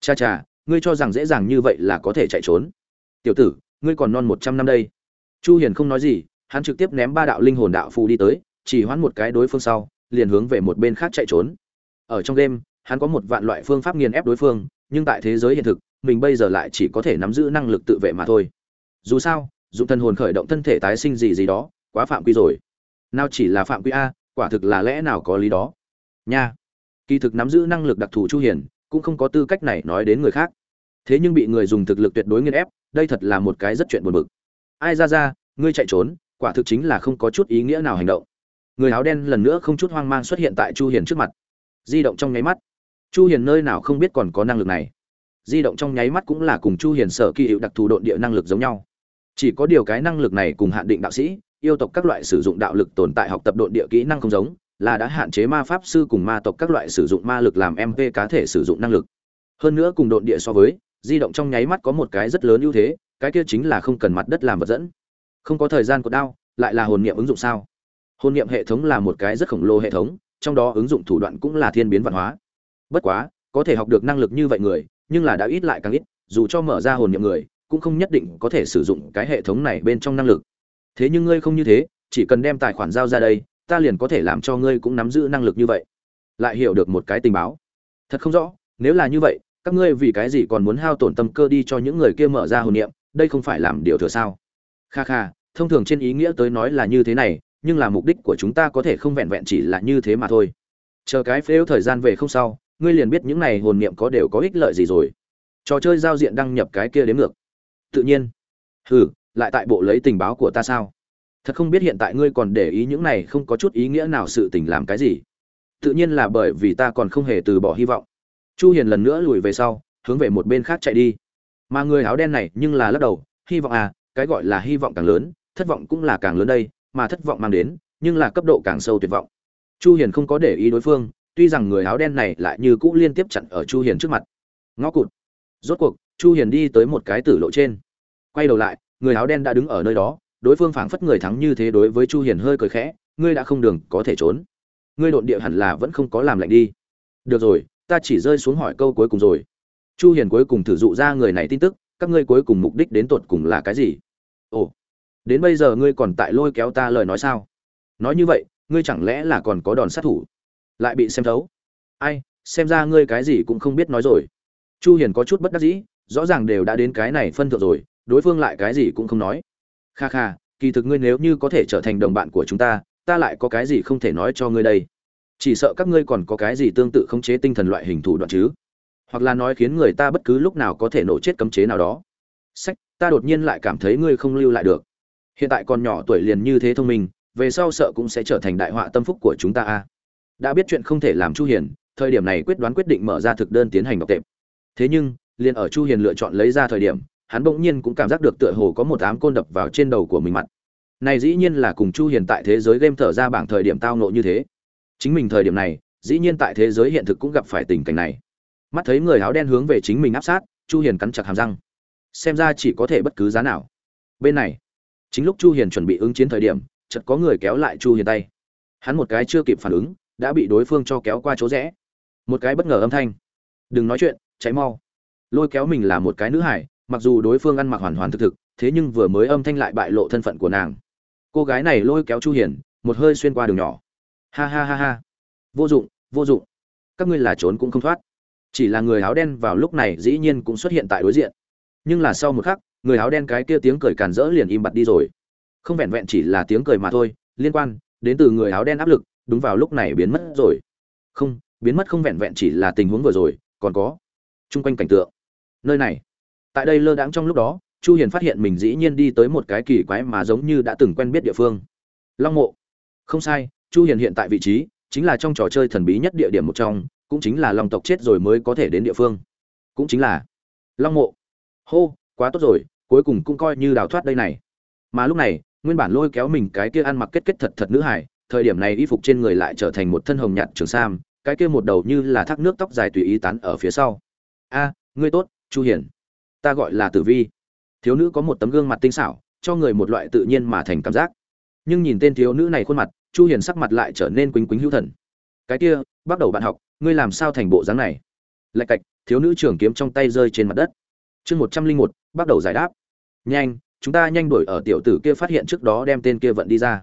[SPEAKER 1] Cha cha ngươi cho rằng dễ dàng như vậy là có thể chạy trốn. Tiểu tử, ngươi còn non 100 năm đây. Chu hiền không nói gì, hắn trực tiếp ném ba đạo linh hồn đạo phù đi tới, chỉ hoãn một cái đối phương sau, liền hướng về một bên khác chạy trốn. Ở trong game hắn có một vạn loại phương pháp nghiền ép đối phương, nhưng tại thế giới hiện thực, mình bây giờ lại chỉ có thể nắm giữ năng lực tự vệ mà thôi. Dù sao, dụng thần hồn khởi động thân thể tái sinh gì gì đó, quá phạm quy rồi. Nào chỉ là phạm quy a, quả thực là lẽ nào có lý đó. Nha. Kỳ thực nắm giữ năng lực đặc thù chu hiền cũng không có tư cách này nói đến người khác. Thế nhưng bị người dùng thực lực tuyệt đối nghiền ép, đây thật là một cái rất chuyện buồn bực. Ai ra ra, ngươi chạy trốn, quả thực chính là không có chút ý nghĩa nào hành động. Người áo đen lần nữa không chút hoang mang xuất hiện tại chu hiền trước mặt. Di động trong nháy mắt. Chu hiền nơi nào không biết còn có năng lực này. Di động trong nháy mắt cũng là cùng chu hiền sở kỳ hiệu đặc thù độn địa năng lực giống nhau. Chỉ có điều cái năng lực này cùng hạn định đạo sĩ, yêu tộc các loại sử dụng đạo lực tồn tại học tập độn địa kỹ năng không giống là đã hạn chế ma pháp sư cùng ma tộc các loại sử dụng ma lực làm mp cá thể sử dụng năng lực. Hơn nữa cùng độn địa so với, di động trong nháy mắt có một cái rất lớn ưu thế, cái kia chính là không cần mặt đất làm vật dẫn. Không có thời gian của đao, lại là hồn niệm ứng dụng sao? Hồn niệm hệ thống là một cái rất khổng lồ hệ thống, trong đó ứng dụng thủ đoạn cũng là thiên biến văn hóa. Bất quá, có thể học được năng lực như vậy người, nhưng là đã ít lại càng ít, dù cho mở ra hồn niệm người, cũng không nhất định có thể sử dụng cái hệ thống này bên trong năng lực. Thế nhưng ngươi không như thế, chỉ cần đem tài khoản giao ra đây ta liền có thể làm cho ngươi cũng nắm giữ năng lực như vậy. Lại hiểu được một cái tình báo. Thật không rõ, nếu là như vậy, các ngươi vì cái gì còn muốn hao tổn tâm cơ đi cho những người kia mở ra hồn niệm, đây không phải làm điều thừa sao? Kha kha, thông thường trên ý nghĩa tới nói là như thế này, nhưng là mục đích của chúng ta có thể không vẹn vẹn chỉ là như thế mà thôi. Chờ cái phếu thời gian về không sau, ngươi liền biết những này hồn niệm có đều có ích lợi gì rồi. Trò chơi giao diện đăng nhập cái kia đến ngược. Tự nhiên. Hừ, lại tại bộ lấy tình báo của ta sao? Thật không biết hiện tại ngươi còn để ý những này không có chút ý nghĩa nào sự tình làm cái gì. Tự nhiên là bởi vì ta còn không hề từ bỏ hy vọng. Chu hiền lần nữa lùi về sau, hướng về một bên khác chạy đi. Mà người áo đen này nhưng là lắc đầu, hy vọng à cái gọi là hy vọng càng lớn, thất vọng cũng là càng lớn đây, mà thất vọng mang đến, nhưng là cấp độ càng sâu tuyệt vọng. Chu hiền không có để ý đối phương, tuy rằng người áo đen này lại như cũ liên tiếp chặn ở chu hiền trước mặt. Ngõ cụt. Rốt cuộc, chu hiền đi tới một cái tử lộ trên. Quay đầu lại, người áo đen đã đứng ở nơi đó đối phương phảng phất người thắng như thế đối với chu hiền hơi cười khẽ, ngươi đã không đường có thể trốn. Ngươi độn địa hẳn là vẫn không có làm lạnh đi. Được rồi, ta chỉ rơi xuống hỏi câu cuối cùng rồi. Chu hiền cuối cùng thử dụ ra người này tin tức, các ngươi cuối cùng mục đích đến tột cùng là cái gì? Ồ, đến bây giờ ngươi còn tại lôi kéo ta lời nói sao? Nói như vậy, ngươi chẳng lẽ là còn có đòn sát thủ? Lại bị xem thấu. Ai, xem ra ngươi cái gì cũng không biết nói rồi. Chu hiền có chút bất đắc dĩ, rõ ràng đều đã đến cái này phân thượng rồi, đối phương lại cái gì cũng không nói kha kha, kỳ thực ngươi nếu như có thể trở thành đồng bạn của chúng ta ta lại có cái gì không thể nói cho ngươi đây? Chỉ sợ các ngươi còn có cái gì tương tự khống chế tinh thần loại hình thủ đoạn chứ? Hoặc là nói khiến người ta bất cứ lúc nào có thể nổ chết cấm chế nào đó. Sách, ta đột nhiên lại cảm thấy ngươi không lưu lại được. Hiện tại còn nhỏ tuổi liền như thế thông minh, về sau sợ cũng sẽ trở thành đại họa tâm phúc của chúng ta a. Đã biết chuyện không thể làm chu hiền, thời điểm này quyết đoán quyết định mở ra thực đơn tiến hành đọc tệp. Thế nhưng, liền ở chu hiền lựa chọn lấy ra thời điểm hắn bỗng nhiên cũng cảm giác được tựa hồ có một ám côn đập vào trên đầu của mình mặt. Này dĩ nhiên là cùng chu hiền tại thế giới game thở ra bảng thời điểm tao nộ như thế. Chính mình thời điểm này, dĩ nhiên tại thế giới hiện thực cũng gặp phải tình cảnh này. Mắt thấy người áo đen hướng về chính mình áp sát, chu hiền cắn chặt hàm răng. Xem ra chỉ có thể bất cứ giá nào. Bên này, chính lúc chu hiền chuẩn bị ứng chiến thời điểm, chợt có người kéo lại chu hiền tay. Hắn một cái chưa kịp phản ứng, đã bị đối phương cho kéo qua chỗ rẽ. Một cái bất ngờ âm thanh. Đừng nói chuyện cháy mau. Lôi kéo mình là một cái nữ hải mặc dù đối phương ăn mặc hoàn hoàn thực thực, thế nhưng vừa mới âm thanh lại bại lộ thân phận của nàng. Cô gái này lôi kéo chu hiền, một hơi xuyên qua đường nhỏ. Ha ha ha ha. Vô dụng vô dụng. Các ngươi là trốn cũng không thoát. Chỉ là người áo đen vào lúc này dĩ nhiên cũng xuất hiện tại đối diện. Nhưng là sau một khắc, người áo đen cái kia tiếng cười càn rỡ liền im bặt đi rồi. Không vẹn vẹn chỉ là tiếng cười mà thôi, liên quan đến từ người áo đen áp lực, đúng vào lúc này biến mất rồi. Không, biến mất không vẹn vẹn chỉ là tình huống vừa rồi, còn có chung quanh cảnh tượng. Nơi này tại đây lơ đãng trong lúc đó, chu hiền phát hiện mình dĩ nhiên đi tới một cái kỳ quái mà giống như đã từng quen biết địa phương. Long mộ. Không sai, chu hiền hiện tại vị trí chính là trong trò chơi thần bí nhất địa điểm một trong, cũng chính là long tộc chết rồi mới có thể đến địa phương. Cũng chính là long mộ. Hô, quá tốt rồi, cuối cùng cũng coi như đào thoát đây này. Mà lúc này, nguyên bản lôi kéo mình cái kia ăn mặc kết kết thật thật nữ hải thời điểm này y phục trên người lại trở thành một thân hồng nhạt trường sam, cái kia một đầu như là thác nước tóc dài tùy ý tán ở phía sau. A, ngươi tốt, chu hiền ta gọi là tử vi. Thiếu nữ có một tấm gương mặt tinh xảo, cho người một loại tự nhiên mà thành cảm giác. Nhưng nhìn tên thiếu nữ này khuôn mặt, chu hiền sắc mặt lại trở nên quýnh quýnh hữu thần. Cái kia, bắt đầu bạn học, ngươi làm sao thành bộ dáng này? Lạch cạch, thiếu nữ trường kiếm trong tay rơi trên mặt đất. Chương một trăm linh một, bắt đầu giải đáp. Nhanh, chúng ta nhanh đuổi ở tiểu tử kia phát hiện trước đó đem tên kia vận đi ra.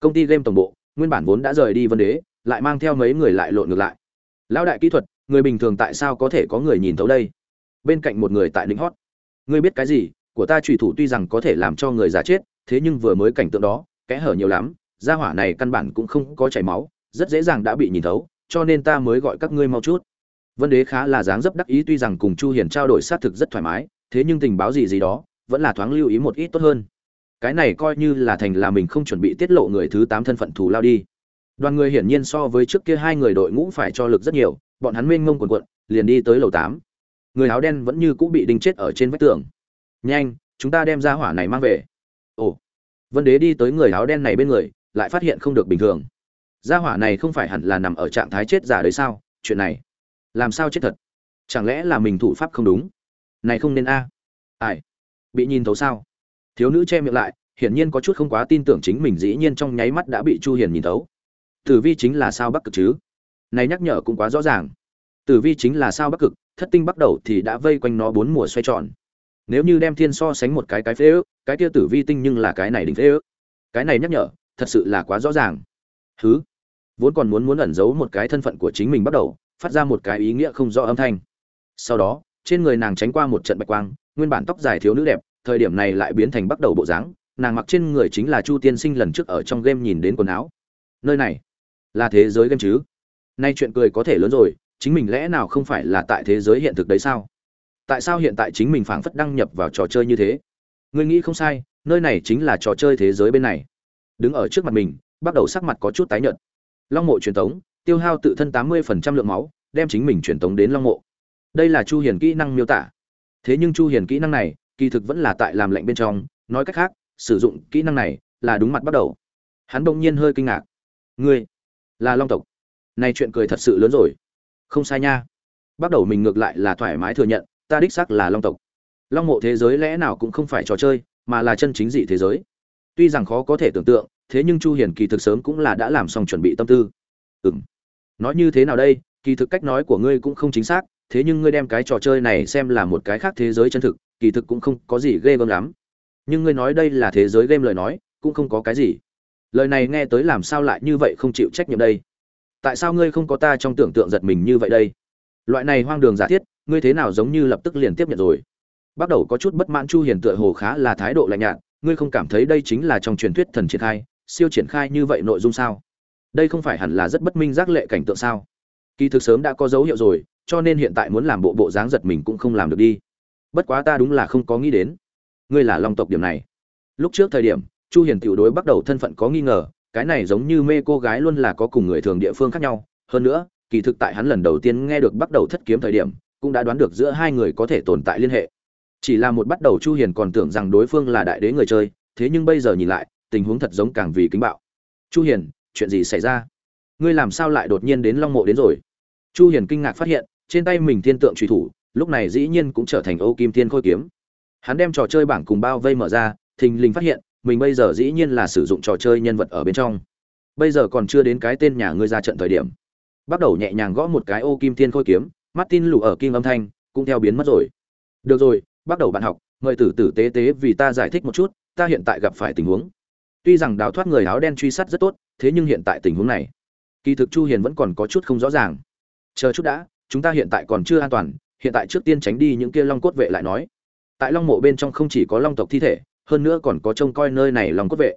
[SPEAKER 1] Công ty game tổng bộ, nguyên bản vốn đã rời đi vân đế, lại mang theo mấy người lại lộn ngược lại. Lão đại kỹ thuật, người bình thường tại sao có thể có người nhìn thấu đây? Bên cạnh một người tại lĩnh hót. Ngươi biết cái gì? Của ta trùy thủ tuy rằng có thể làm cho người già chết, thế nhưng vừa mới cảnh tượng đó, kẽ hở nhiều lắm, gia hỏa này căn bản cũng không có chảy máu, rất dễ dàng đã bị nhìn thấu, cho nên ta mới gọi các ngươi mau chút. Vân đế khá là dáng dấp đắc ý tuy rằng cùng chu hiền trao đổi xác thực rất thoải mái, thế nhưng tình báo gì gì đó, vẫn là thoáng lưu ý một ít tốt hơn. Cái này coi như là thành là mình không chuẩn bị tiết lộ người thứ tám thân phận thù lao đi. Đoàn người hiển nhiên so với trước kia hai người đội ngũ phải cho lực rất nhiều, bọn hắn mênh mông quần quận liền đi tới lầu tám người áo đen vẫn như cũ bị đinh chết ở trên vách tường. Nhanh, chúng ta đem ra hỏa này mang về. Ồ, vân đế đi tới người áo đen này bên người, lại phát hiện không được bình thường. Gia hỏa này không phải hẳn là nằm ở trạng thái chết giả đấy sao? Chuyện này, làm sao chết thật? Chẳng lẽ là mình thủ pháp không đúng? Này không nên a. À. ai? Bị nhìn thấu sao? Thiếu nữ che miệng lại, hiển nhiên có chút không quá tin tưởng chính mình dĩ nhiên trong nháy mắt đã bị chu hiền nhìn thấu. Tử vi chính là sao bắc cực chứ? Này nhắc nhở cũng quá rõ ràng. Tử vi chính là sao bắc cực thất tinh bắt đầu thì đã vây quanh nó bốn mùa xoay tròn. Nếu như đem thiên so sánh một cái cái phế ước, cái kia tử vi tinh nhưng là cái này đỉnh phế ước. Cái này nhắc nhở, thật sự là quá rõ ràng. Thứ vốn còn muốn muốn ẩn giấu một cái thân phận của chính mình bắt đầu, phát ra một cái ý nghĩa không rõ âm thanh. Sau đó, trên người nàng tránh qua một trận bạch quang, nguyên bản tóc dài thiếu nữ đẹp, thời điểm này lại biến thành bắt đầu bộ dáng, nàng mặc trên người chính là chu tiên sinh lần trước ở trong game nhìn đến quần áo. Nơi này là thế giới game chứ? Nay chuyện cười có thể lớn rồi chính mình lẽ nào không phải là tại thế giới hiện thực đấy sao? Tại sao hiện tại chính mình phảng phất đăng nhập vào trò chơi như thế? Ngươi nghĩ không sai, nơi này chính là trò chơi thế giới bên này. Đứng ở trước mặt mình, bắt đầu sắc mặt có chút tái nhợt. Long mộ truyền tống, tiêu hao tự thân tám mươi phần trăm lượng máu, đem chính mình truyền tống đến long mộ. Đây là chu hiền kỹ năng miêu tả. Thế nhưng chu hiền kỹ năng này, kỳ thực vẫn là tại làm lạnh bên trong, nói cách khác, sử dụng kỹ năng này là đúng mặt bắt đầu. Hắn đông nhiên hơi kinh ngạc. Ngươi là long tộc. Này chuyện cười thật sự lớn rồi không sai nha. Bắt đầu mình ngược lại là thoải mái thừa nhận, ta đích xác là long tộc. Long mộ thế giới lẽ nào cũng không phải trò chơi, mà là chân chính dị thế giới. Tuy rằng khó có thể tưởng tượng, thế nhưng chu hiền kỳ thực sớm cũng là đã làm xong chuẩn bị tâm tư. Ừm. Nói như thế nào đây? Kỳ thực cách nói của ngươi cũng không chính xác, thế nhưng ngươi đem cái trò chơi này xem là một cái khác thế giới chân thực, kỳ thực cũng không có gì ghê gớm lắm. Nhưng ngươi nói đây là thế giới game lời nói, cũng không có cái gì. Lời này nghe tới làm sao lại như vậy không chịu trách nhiệm đây? Tại sao ngươi không có ta trong tưởng tượng giật mình như vậy đây? Loại này hoang đường giả thiết, ngươi thế nào giống như lập tức liền tiếp nhận rồi? Bắt đầu có chút bất mãn chu hiền tựa hồ khá là thái độ lạnh nhạt, ngươi không cảm thấy đây chính là trong truyền thuyết thần triển khai, siêu triển khai như vậy nội dung sao? Đây không phải hẳn là rất bất minh giác lệ cảnh tượng sao? Kỳ thực sớm đã có dấu hiệu rồi, cho nên hiện tại muốn làm bộ bộ dáng giật mình cũng không làm được đi. Bất quá ta đúng là không có nghĩ đến. Ngươi là long tộc điểm này. Lúc trước thời điểm, chu hiền tiểu đối bắt đầu thân phận có nghi ngờ cái này giống như mê cô gái luôn là có cùng người thường địa phương khác nhau. Hơn nữa, kỳ thực tại hắn lần đầu tiên nghe được bắt đầu thất kiếm thời điểm, cũng đã đoán được giữa hai người có thể tồn tại liên hệ. Chỉ là một bắt đầu chu hiền còn tưởng rằng đối phương là đại đế người chơi, thế nhưng bây giờ nhìn lại, tình huống thật giống càng vì kính bạo. Chu hiền, chuyện gì xảy ra? Ngươi làm sao lại đột nhiên đến long mộ đến rồi? Chu hiền kinh ngạc phát hiện, trên tay mình thiên tượng truy thủ, lúc này dĩ nhiên cũng trở thành ô kim thiên khôi kiếm. Hắn đem trò chơi bảng cùng bao vây mở ra, thình lình phát hiện mình bây giờ dĩ nhiên là sử dụng trò chơi nhân vật ở bên trong. Bây giờ còn chưa đến cái tên nhà ngươi ra trận thời điểm. Bắt đầu nhẹ nhàng gõ một cái ô kim thiên khôi kiếm, martin lù ở kim âm thanh, cũng theo biến mất rồi. Được rồi, bắt đầu bạn học, mời tử tử tế tế vì ta giải thích một chút, ta hiện tại gặp phải tình huống. Tuy rằng đào thoát người áo đen truy sát rất tốt, thế nhưng hiện tại tình huống này, kỳ thực chu hiền vẫn còn có chút không rõ ràng. Chờ chút đã, chúng ta hiện tại còn chưa an toàn, hiện tại trước tiên tránh đi những kia long cốt vệ lại nói. Tại long mộ bên trong không chỉ có long tộc thi thể hơn nữa còn có trông coi nơi này long cốt vệ.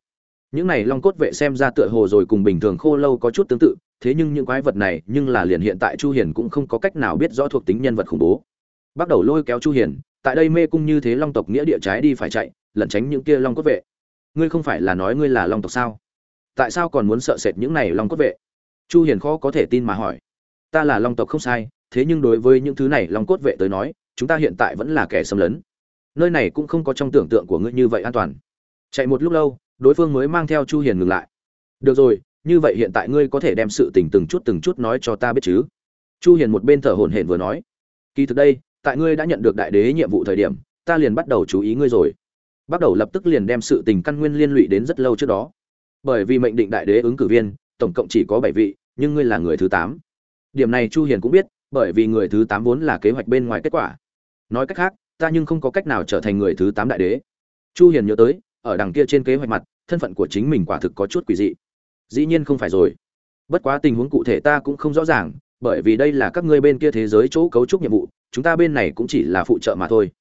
[SPEAKER 1] Những này long cốt vệ xem ra tựa hồ rồi cùng bình thường khô lâu có chút tương tự, thế nhưng những quái vật này, nhưng là liền hiện tại chu hiền cũng không có cách nào biết rõ thuộc tính nhân vật khủng bố. Bắt đầu lôi kéo chu hiền, tại đây mê cung như thế long tộc nghĩa địa trái đi phải chạy, lẩn tránh những kia long cốt vệ. Ngươi không phải là nói ngươi là long tộc sao? Tại sao còn muốn sợ sệt những này long cốt vệ? Chu hiền khó có thể tin mà hỏi. Ta là long tộc không sai, thế nhưng đối với những thứ này long cốt vệ tới nói, chúng ta hiện tại vẫn là kẻ xâm lấn nơi này cũng không có trong tưởng tượng của ngươi như vậy an toàn. Chạy một lúc lâu, đối phương mới mang theo chu hiền ngừng lại. Được rồi, như vậy hiện tại ngươi có thể đem sự tình từng chút từng chút nói cho ta biết chứ? Chu hiền một bên thở hổn hển vừa nói. Kỳ thực đây, tại ngươi đã nhận được đại đế nhiệm vụ thời điểm, ta liền bắt đầu chú ý ngươi rồi. Bắt đầu lập tức liền đem sự tình căn nguyên liên lụy đến rất lâu trước đó. Bởi vì mệnh định đại đế ứng cử viên, tổng cộng chỉ có bảy vị, nhưng ngươi là người thứ tám. Điểm này chu hiền cũng biết, bởi vì người thứ tám vốn là kế hoạch bên ngoài kết quả. Nói cách khác ta nhưng không có cách nào trở thành người thứ tám đại đế. Chu hiền nhớ tới, ở đằng kia trên kế hoạch mặt, thân phận của chính mình quả thực có chút quỷ dị. Dĩ nhiên không phải rồi. Bất quá tình huống cụ thể ta cũng không rõ ràng, bởi vì đây là các ngươi bên kia thế giới chỗ cấu trúc nhiệm vụ, chúng ta bên này cũng chỉ là phụ trợ mà thôi.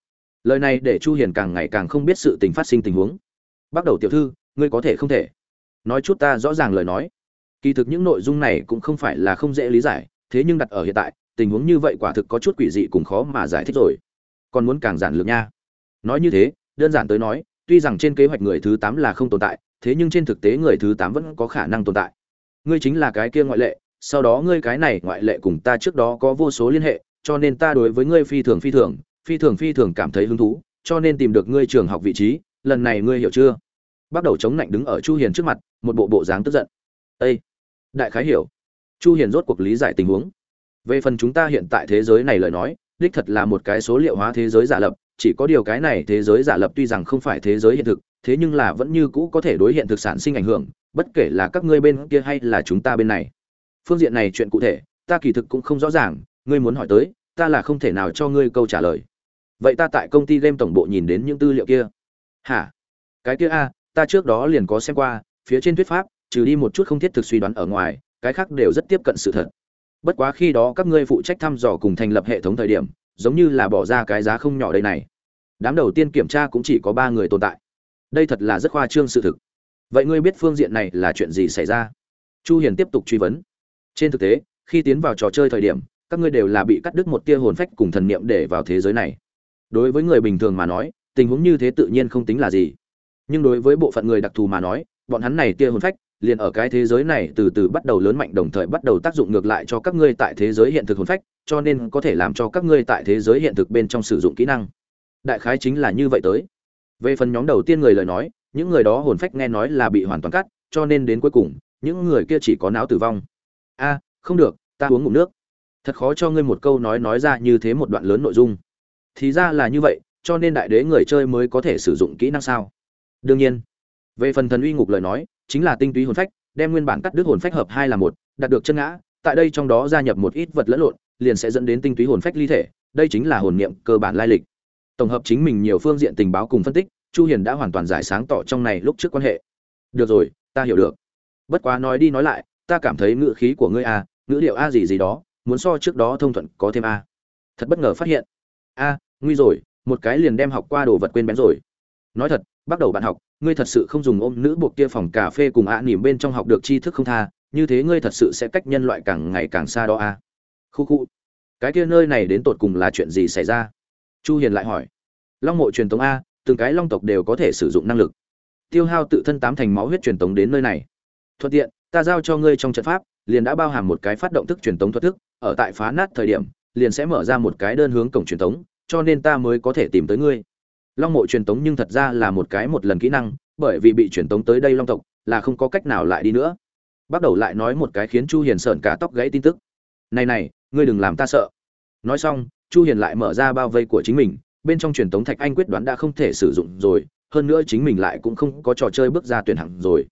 [SPEAKER 1] Lời này để chu hiền càng ngày càng không biết sự tình phát sinh tình huống. Bắt đầu tiểu thư, ngươi có thể không thể. Nói chút ta rõ ràng lời nói. Kỳ thực những nội dung này cũng không phải là không dễ lý giải, thế nhưng đặt ở hiện tại, tình huống như vậy quả thực có chút quỷ dị cùng khó mà giải thích rồi còn muốn càng giản lược nha. Nói như thế, đơn giản tới nói, tuy rằng trên kế hoạch người thứ tám là không tồn tại, thế nhưng trên thực tế người thứ tám vẫn có khả năng tồn tại. Ngươi chính là cái kia ngoại lệ, sau đó ngươi cái này ngoại lệ cùng ta trước đó có vô số liên hệ, cho nên ta đối với ngươi phi thường phi thường phi thường phi thường cảm thấy hứng thú, cho nên tìm được ngươi trường học vị trí, lần này ngươi hiểu chưa? Bắt đầu chống lạnh đứng ở chu hiền trước mặt, một bộ bộ dáng tức giận. Ê! đại khái hiểu. Chu hiền rốt cuộc lý giải tình huống. Về phần chúng ta hiện tại thế giới này lời nói đích thật là một cái số liệu hóa thế giới giả lập, chỉ có điều cái này thế giới giả lập tuy rằng không phải thế giới hiện thực, thế nhưng là vẫn như cũ có thể đối hiện thực sản sinh ảnh hưởng, bất kể là các ngươi bên kia hay là chúng ta bên này. Phương diện này chuyện cụ thể, ta kỳ thực cũng không rõ ràng, ngươi muốn hỏi tới, ta là không thể nào cho ngươi câu trả lời. Vậy ta tại công ty game tổng bộ nhìn đến những tư liệu kia. Hả? Cái kia a, ta trước đó liền có xem qua, phía trên thuyết pháp, trừ đi một chút không thiết thực suy đoán ở ngoài, cái khác đều rất tiếp cận sự thật bất quá khi đó các ngươi phụ trách thăm dò cùng thành lập hệ thống thời điểm, giống như là bỏ ra cái giá không nhỏ đây này. Đám đầu tiên kiểm tra cũng chỉ có ba người tồn tại. Đây thật là rất khoa trương sự thực. Vậy ngươi biết phương diện này là chuyện gì xảy ra? Chu hiền tiếp tục truy vấn. Trên thực tế, khi tiến vào trò chơi thời điểm, các ngươi đều là bị cắt đứt một tia hồn phách cùng thần niệm để vào thế giới này. Đối với người bình thường mà nói, tình huống như thế tự nhiên không tính là gì. Nhưng đối với bộ phận người đặc thù mà nói, bọn hắn này tia hồn phách liền ở cái thế giới này từ từ bắt đầu lớn mạnh đồng thời bắt đầu tác dụng ngược lại cho các ngươi tại thế giới hiện thực hồn phách, cho nên có thể làm cho các ngươi tại thế giới hiện thực bên trong sử dụng kỹ năng. Đại khái chính là như vậy tới. Về phần nhóm đầu tiên người lời nói, những người đó hồn phách nghe nói là bị hoàn toàn cắt, cho nên đến cuối cùng, những người kia chỉ có não tử vong. A, không được, ta uống ngụm nước. Thật khó cho ngươi một câu nói nói ra như thế một đoạn lớn nội dung. Thì ra là như vậy, cho nên đại đế người chơi mới có thể sử dụng kỹ năng sao? Đương nhiên. Về phần thần uy ngục lời nói chính là tinh túy hồn phách, đem nguyên bản cắt đứt hồn phách hợp hai là một, đạt được chân ngã, tại đây trong đó gia nhập một ít vật lẫn lộn, liền sẽ dẫn đến tinh túy hồn phách ly thể, đây chính là hồn niệm cơ bản lai lịch. Tổng hợp chính mình nhiều phương diện tình báo cùng phân tích, chu hiền đã hoàn toàn giải sáng tỏ trong này lúc trước quan hệ. Được rồi, ta hiểu được. Bất quá nói đi nói lại, ta cảm thấy ngữ khí của ngươi a ngữ điệu a gì gì đó, muốn so trước đó thông thuận có thêm a. Thật bất ngờ phát hiện. A, nguy rồi, một cái liền đem học qua đồ vật quên bén rồi. Nói thật bắt đầu bạn học, ngươi thật sự không dùng ôm nữ buộc kia phòng cà phê cùng ạ à nỉm bên trong học được tri thức không tha, như thế ngươi thật sự sẽ cách nhân loại càng ngày càng xa đó a khu khu. Cái kia nơi này đến tột cùng là chuyện gì xảy ra? Chu hiền lại hỏi. Long mộ truyền tống a, từng cái long tộc đều có thể sử dụng năng lực. Tiêu hao tự thân tám thành máu huyết truyền tống đến nơi này. Thuận tiện, ta giao cho ngươi trong trận pháp, liền đã bao hàm một cái phát động thức truyền tống thuật thức, ở tại phá nát thời điểm, liền sẽ mở ra một cái đơn hướng cổng truyền tống, cho nên ta mới có thể tìm tới ngươi long mộ truyền tống nhưng thật ra là một cái một lần kỹ năng, bởi vì bị truyền tống tới đây long tộc, là không có cách nào lại đi nữa. Bắt đầu lại nói một cái khiến chu hiền sợn cả tóc gãy tin tức. Này này, ngươi đừng làm ta sợ. Nói xong, chu hiền lại mở ra bao vây của chính mình, bên trong truyền tống thạch anh quyết đoán đã không thể sử dụng rồi, hơn nữa chính mình lại cũng không có trò chơi bước ra tuyển hẳn rồi.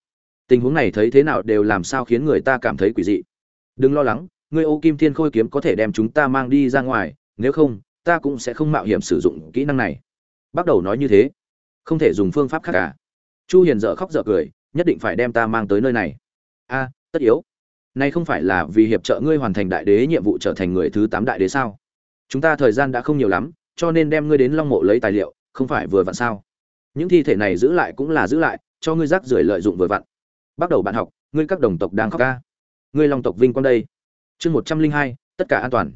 [SPEAKER 1] Tình huống này thấy thế nào đều làm sao khiến người ta cảm thấy quỷ dị. Đừng lo lắng, ngươi ô kim thiên khôi kiếm có thể đem chúng ta mang đi ra ngoài, nếu không, ta cũng sẽ không mạo hiểm sử dụng kỹ năng này bắt đầu nói như thế. Không thể dùng phương pháp khác cả chu hiền dở khóc dở cười, nhất định phải đem ta mang tới nơi này. A, tất yếu. Nay không phải là vì hiệp trợ ngươi hoàn thành đại đế nhiệm vụ trở thành người thứ tám đại đế sao? Chúng ta thời gian đã không nhiều lắm, cho nên đem ngươi đến long mộ lấy tài liệu, không phải vừa vặn sao? Những thi thể này giữ lại cũng là giữ lại, cho ngươi rác rưởi lợi dụng vừa vặn. Bắt đầu bạn học, ngươi các đồng tộc đang khóc ca. Ngươi long tộc vinh quang đây. Chương một trăm linh hai, tất cả an toàn.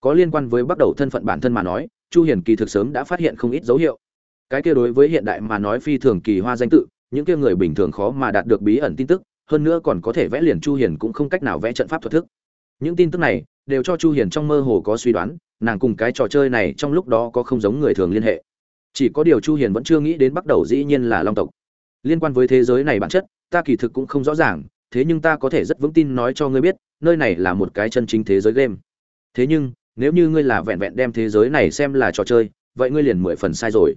[SPEAKER 1] Có liên quan với bắt đầu thân phận bản thân mà nói chu hiền kỳ thực sớm đã phát hiện không ít dấu hiệu. Cái kia đối với hiện đại mà nói phi thường kỳ hoa danh tự, những kia người bình thường khó mà đạt được bí ẩn tin tức, hơn nữa còn có thể vẽ liền chu hiền cũng không cách nào vẽ trận pháp thuật thức. Những tin tức này đều cho chu hiền trong mơ hồ có suy đoán, nàng cùng cái trò chơi này trong lúc đó có không giống người thường liên hệ. Chỉ có điều chu hiền vẫn chưa nghĩ đến bắt đầu dĩ nhiên là long tộc. Liên quan với thế giới này bản chất, ta kỳ thực cũng không rõ ràng, thế nhưng ta có thể rất vững tin nói cho ngươi biết, nơi này là một cái chân chính thế giới game. Thế nhưng nếu như ngươi là vẹn vẹn đem thế giới này xem là trò chơi, vậy ngươi liền mười phần sai rồi.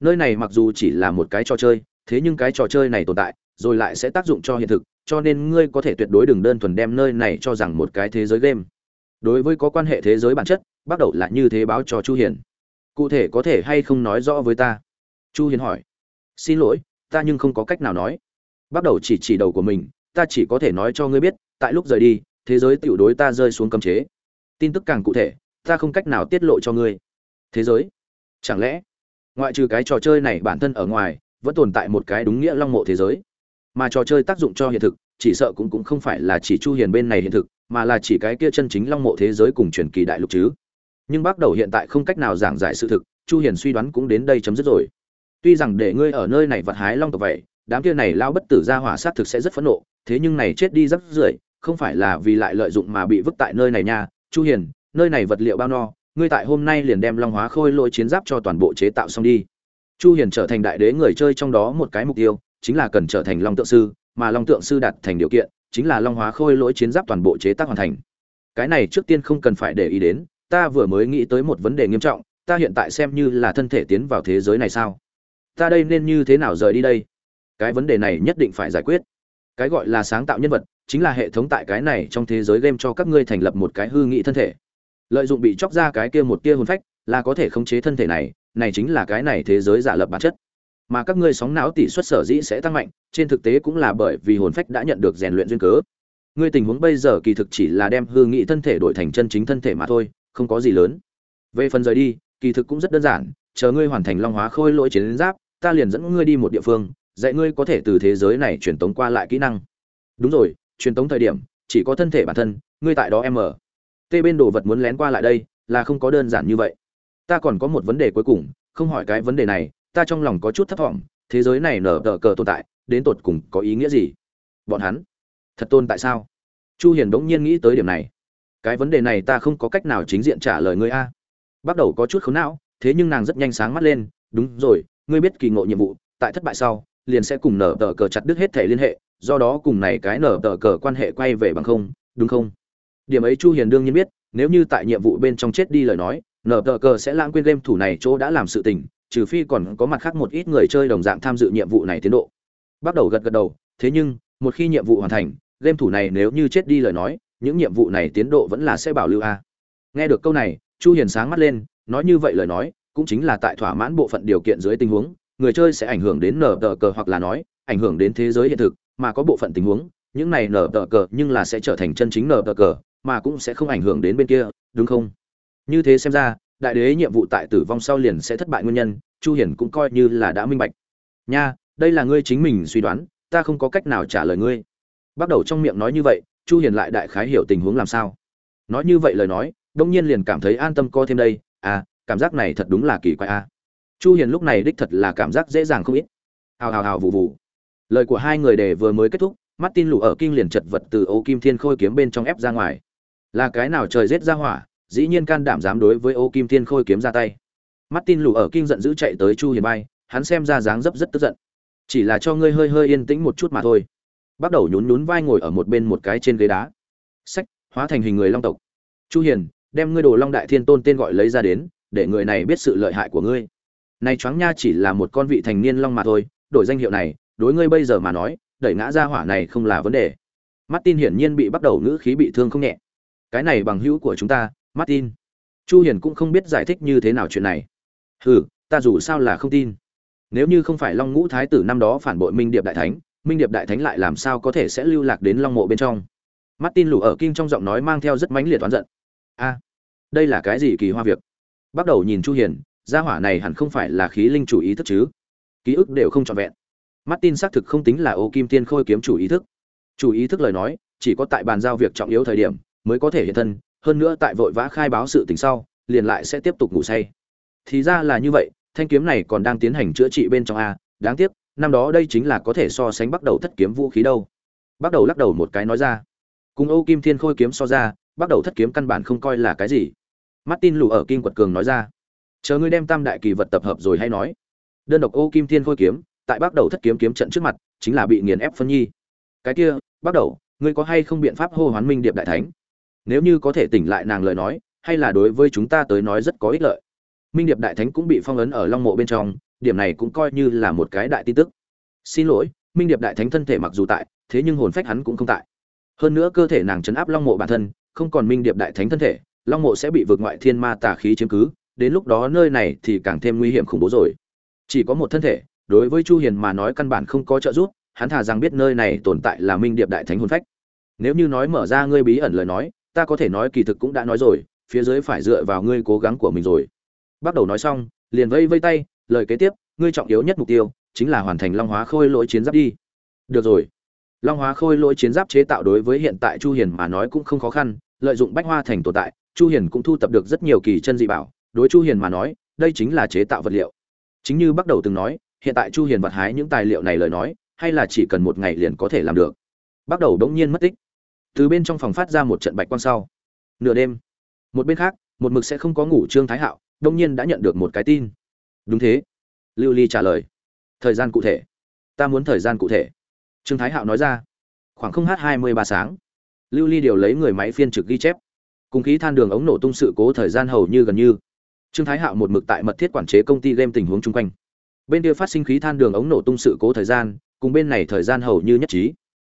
[SPEAKER 1] Nơi này mặc dù chỉ là một cái trò chơi, thế nhưng cái trò chơi này tồn tại, rồi lại sẽ tác dụng cho hiện thực, cho nên ngươi có thể tuyệt đối đừng đơn thuần đem nơi này cho rằng một cái thế giới game. Đối với có quan hệ thế giới bản chất, bắt đầu là như thế báo cho chu hiền. Cụ thể có thể hay không nói rõ với ta? Chu hiền hỏi. Xin lỗi, ta nhưng không có cách nào nói. Bắt đầu chỉ chỉ đầu của mình, ta chỉ có thể nói cho ngươi biết, tại lúc rời đi, thế giới tiểu đối ta rơi xuống cấm chế tin tức càng cụ thể, ta không cách nào tiết lộ cho ngươi. Thế giới? Chẳng lẽ? Ngoại trừ cái trò chơi này bản thân ở ngoài, vẫn tồn tại một cái đúng nghĩa long mộ thế giới. Mà trò chơi tác dụng cho hiện thực, chỉ sợ cũng cũng không phải là chỉ chu hiền bên này hiện thực, mà là chỉ cái kia chân chính long mộ thế giới cùng truyền kỳ đại lục chứ. Nhưng bắt đầu hiện tại không cách nào giảng giải sự thực, chu hiền suy đoán cũng đến đây chấm dứt rồi. Tuy rằng để ngươi ở nơi này vật hái long tộc vậy, đám kia này lao bất tử ra hỏa sát thực sẽ rất phẫn nộ, thế nhưng này chết đi rất rưởi không phải là vì lại lợi dụng mà bị vứt tại nơi này nha chu hiền, nơi này vật liệu bao no, ngươi tại hôm nay liền đem long hóa khôi lỗi chiến giáp cho toàn bộ chế tạo xong đi. Chu hiền trở thành đại đế người chơi trong đó một cái mục tiêu, chính là cần trở thành long tượng sư, mà long tượng sư đạt thành điều kiện, chính là long hóa khôi lỗi chiến giáp toàn bộ chế tác hoàn thành. Cái này trước tiên không cần phải để ý đến, ta vừa mới nghĩ tới một vấn đề nghiêm trọng, ta hiện tại xem như là thân thể tiến vào thế giới này sao? Ta đây nên như thế nào rời đi đây? Cái vấn đề này nhất định phải giải quyết. Cái gọi là sáng tạo nhân vật chính là hệ thống tại cái này trong thế giới game cho các ngươi thành lập một cái hư nghị thân thể. Lợi dụng bị chóc ra cái kia một kia hồn phách là có thể khống chế thân thể này này chính là cái này thế giới giả lập bản chất. Mà các ngươi sóng não tỷ suất sở dĩ sẽ tăng mạnh, trên thực tế cũng là bởi vì hồn phách đã nhận được rèn luyện duyên cớ. Ngươi tình huống bây giờ kỳ thực chỉ là đem hư nghị thân thể đổi thành chân chính thân thể mà thôi, không có gì lớn. Về phần rời đi, kỳ thực cũng rất đơn giản, chờ ngươi hoàn thành long hóa khôi lỗi chiến giáp, ta liền dẫn ngươi đi một địa phương, dạy ngươi có thể từ thế giới này truyền tống qua lại kỹ năng. Đúng rồi truyền tống thời điểm, chỉ có thân thể bản thân, ngươi tại đó em ở. Tê bên đồ vật muốn lén qua lại đây, là không có đơn giản như vậy. Ta còn có một vấn đề cuối cùng, không hỏi cái vấn đề này, ta trong lòng có chút thấp thỏm, thế giới này nở tờ cờ tồn tại, đến tột cùng có ý nghĩa gì? Bọn hắn, thật tồn tại sao? Chu hiền đống nhiên nghĩ tới điểm này. Cái vấn đề này ta không có cách nào chính diện trả lời ngươi a. Bắt đầu có chút khốn não, thế nhưng nàng rất nhanh sáng mắt lên, đúng rồi, ngươi biết kỳ ngộ nhiệm vụ, tại thất bại sau, liền sẽ cùng nở tờ cờ chặt đứt hết thể liên hệ do đó cùng này cái nở tờ cờ quan hệ quay về bằng không, đúng không? Điểm ấy chu hiền đương nhiên biết, nếu như tại nhiệm vụ bên trong chết đi lời nói, nở tờ cờ sẽ lãng quên game thủ này chỗ đã làm sự tình, trừ phi còn có mặt khác một ít người chơi đồng dạng tham dự nhiệm vụ này tiến độ. Bắt đầu gật gật đầu, thế nhưng, một khi nhiệm vụ hoàn thành, game thủ này nếu như chết đi lời nói, những nhiệm vụ này tiến độ vẫn là sẽ bảo lưu a. Nghe được câu này, chu hiền sáng mắt lên, nói như vậy lời nói, cũng chính là tại thỏa mãn bộ phận điều kiện dưới tình huống, người chơi sẽ ảnh hưởng đến nở tờ cờ hoặc là nói, ảnh hưởng đến thế giới hiện thực mà có bộ phận tình huống, những này nở tờ cờ nhưng là sẽ trở thành chân chính nở tờ cờ, mà cũng sẽ không ảnh hưởng đến bên kia, đúng không? Như thế xem ra, đại đế nhiệm vụ tại tử vong sau liền sẽ thất bại nguyên nhân, chu hiển cũng coi như là đã minh bạch. Nha, đây là ngươi chính mình suy đoán, ta không có cách nào trả lời ngươi. Bắt đầu trong miệng nói như vậy, chu hiền lại đại khái hiểu tình huống làm sao. Nói như vậy lời nói, đông nhiên liền cảm thấy an tâm co thêm đây à cảm giác này thật đúng là kỳ quái a chu hiền lúc này đích thật là cảm giác dễ dàng không ít. Hào hào hào vụ vụ lời của hai người đề vừa mới kết thúc, martin lù ở kinh liền chật vật từ ô kim thiên khôi kiếm bên trong ép ra ngoài. Là cái nào trời giết ra hỏa, dĩ nhiên can đảm dám đối với ô kim thiên khôi kiếm ra tay. Martin lù ở kinh giận dữ chạy tới chu hiền bay hắn xem ra dáng dấp rất tức giận. Chỉ là cho ngươi hơi hơi yên tĩnh một chút mà thôi. Bắt đầu nhún nhún vai ngồi ở một bên một cái trên ghế đá. Sách, hóa thành hình người long tộc. Chu hiền, đem ngươi đồ long đại thiên tôn tên gọi lấy ra đến, để người này biết sự lợi hại của ngươi. Này choáng nha chỉ là một con vị thành niên long mà thôi, đổi danh hiệu này đối ngươi bây giờ mà nói, đẩy ngã ra hỏa này không là vấn đề. Martin hiển nhiên bị bắt đầu ngữ khí bị thương không nhẹ. Cái này bằng hữu của chúng ta, martin. Chu hiền cũng không biết giải thích như thế nào chuyện này. Hừ, ta dù sao là không tin. Nếu như không phải long ngũ thái tử năm đó phản bội minh điệp đại thánh, minh điệp đại thánh lại làm sao có thể sẽ lưu lạc đến long mộ bên trong? Martin lù ở kinh trong giọng nói mang theo rất mãnh liệt oán giận. A, đây là cái gì kỳ hoa việc? Bắt đầu nhìn chu hiền, gia hỏa này hẳn không phải là khí linh chủ ý thức chứ. Ký ức đều không trọn vẹn martin xác thực không tính là ô kim Thiên khôi kiếm chủ ý thức. Chủ ý thức lời nói, chỉ có tại bàn giao việc trọng yếu thời điểm, mới có thể hiện thân, hơn nữa tại vội vã khai báo sự tình sau, liền lại sẽ tiếp tục ngủ say. Thì ra là như vậy, thanh kiếm này còn đang tiến hành chữa trị bên trong a, đáng tiếc, năm đó đây chính là có thể so sánh bắt đầu thất kiếm vũ khí đâu. Bắt đầu lắc đầu một cái nói ra. Cùng ô kim thiên khôi kiếm so ra, bắt đầu thất kiếm căn bản không coi là cái gì. Martin lù ở kinh quật cường nói ra. Chờ ngươi đem tam đại kỳ vật tập hợp rồi hay nói. Đơn độc ô kim thiên khôi kiếm tại bắt đầu thất kiếm kiếm trận trước mặt, chính là bị nghiền ép phân nhi. Cái kia bắt đầu, ngươi có hay không biện pháp hô hoán minh điệp đại thánh? Nếu như có thể tỉnh lại nàng lời nói, hay là đối với chúng ta tới nói rất có ích lợi. Minh điệp đại thánh cũng bị phong ấn ở long mộ bên trong, điểm này cũng coi như là một cái đại tin tức. Xin lỗi, minh điệp đại thánh thân thể mặc dù tại, thế nhưng hồn phách hắn cũng không tại. Hơn nữa cơ thể nàng chấn áp long mộ bản thân, không còn minh điệp đại thánh thân thể, long mộ sẽ bị vượt ngoại thiên ma tà khí chiếm cứ, đến lúc đó nơi này thì càng thêm nguy hiểm khủng bố rồi. Chỉ có một thân thể đối với chu hiền mà nói căn bản không có trợ giúp, hắn thà rằng biết nơi này tồn tại là minh điệp đại thánh hồn phách. Nếu như nói mở ra ngươi bí ẩn lời nói, ta có thể nói kỳ thực cũng đã nói rồi, phía dưới phải dựa vào ngươi cố gắng của mình rồi. Bắt đầu nói xong, liền vây vây tay, lời kế tiếp, ngươi trọng yếu nhất mục tiêu, chính là hoàn thành long hóa khôi lỗi chiến giáp đi. Được rồi. Long hóa khôi lỗi chiến giáp chế tạo đối với hiện tại chu hiền mà nói cũng không khó khăn, lợi dụng bách hoa thành tồn tại, chu hiền cũng thu tập được rất nhiều kỳ chân dị bảo. Đối chu hiền mà nói, đây chính là chế tạo vật liệu. Chính như bắt đầu từng nói hiện tại chu hiền vật hái những tài liệu này lời nói, hay là chỉ cần một ngày liền có thể làm được. Bắt đầu đống nhiên mất tích. Từ bên trong phòng phát ra một trận bạch quang sau. Nửa đêm, một bên khác, một mực sẽ không có ngủ trương thái hạo đông nhiên đã nhận được một cái tin. Đúng thế. Lưu ly trả lời. Thời gian cụ thể. Ta muốn thời gian cụ thể. Trương thái hạo nói ra. Khoảng không h hai mươi ba sáng. Lưu ly điều lấy người máy phiên trực ghi chép. Cùng khí than đường ống nổ tung sự cố thời gian hầu như gần như. Trương thái hạo một mực tại mật thiết quản chế công ty game tình huống chung quanh bên kia phát sinh khí than đường ống nổ tung sự cố thời gian, cùng bên này thời gian hầu như nhất trí.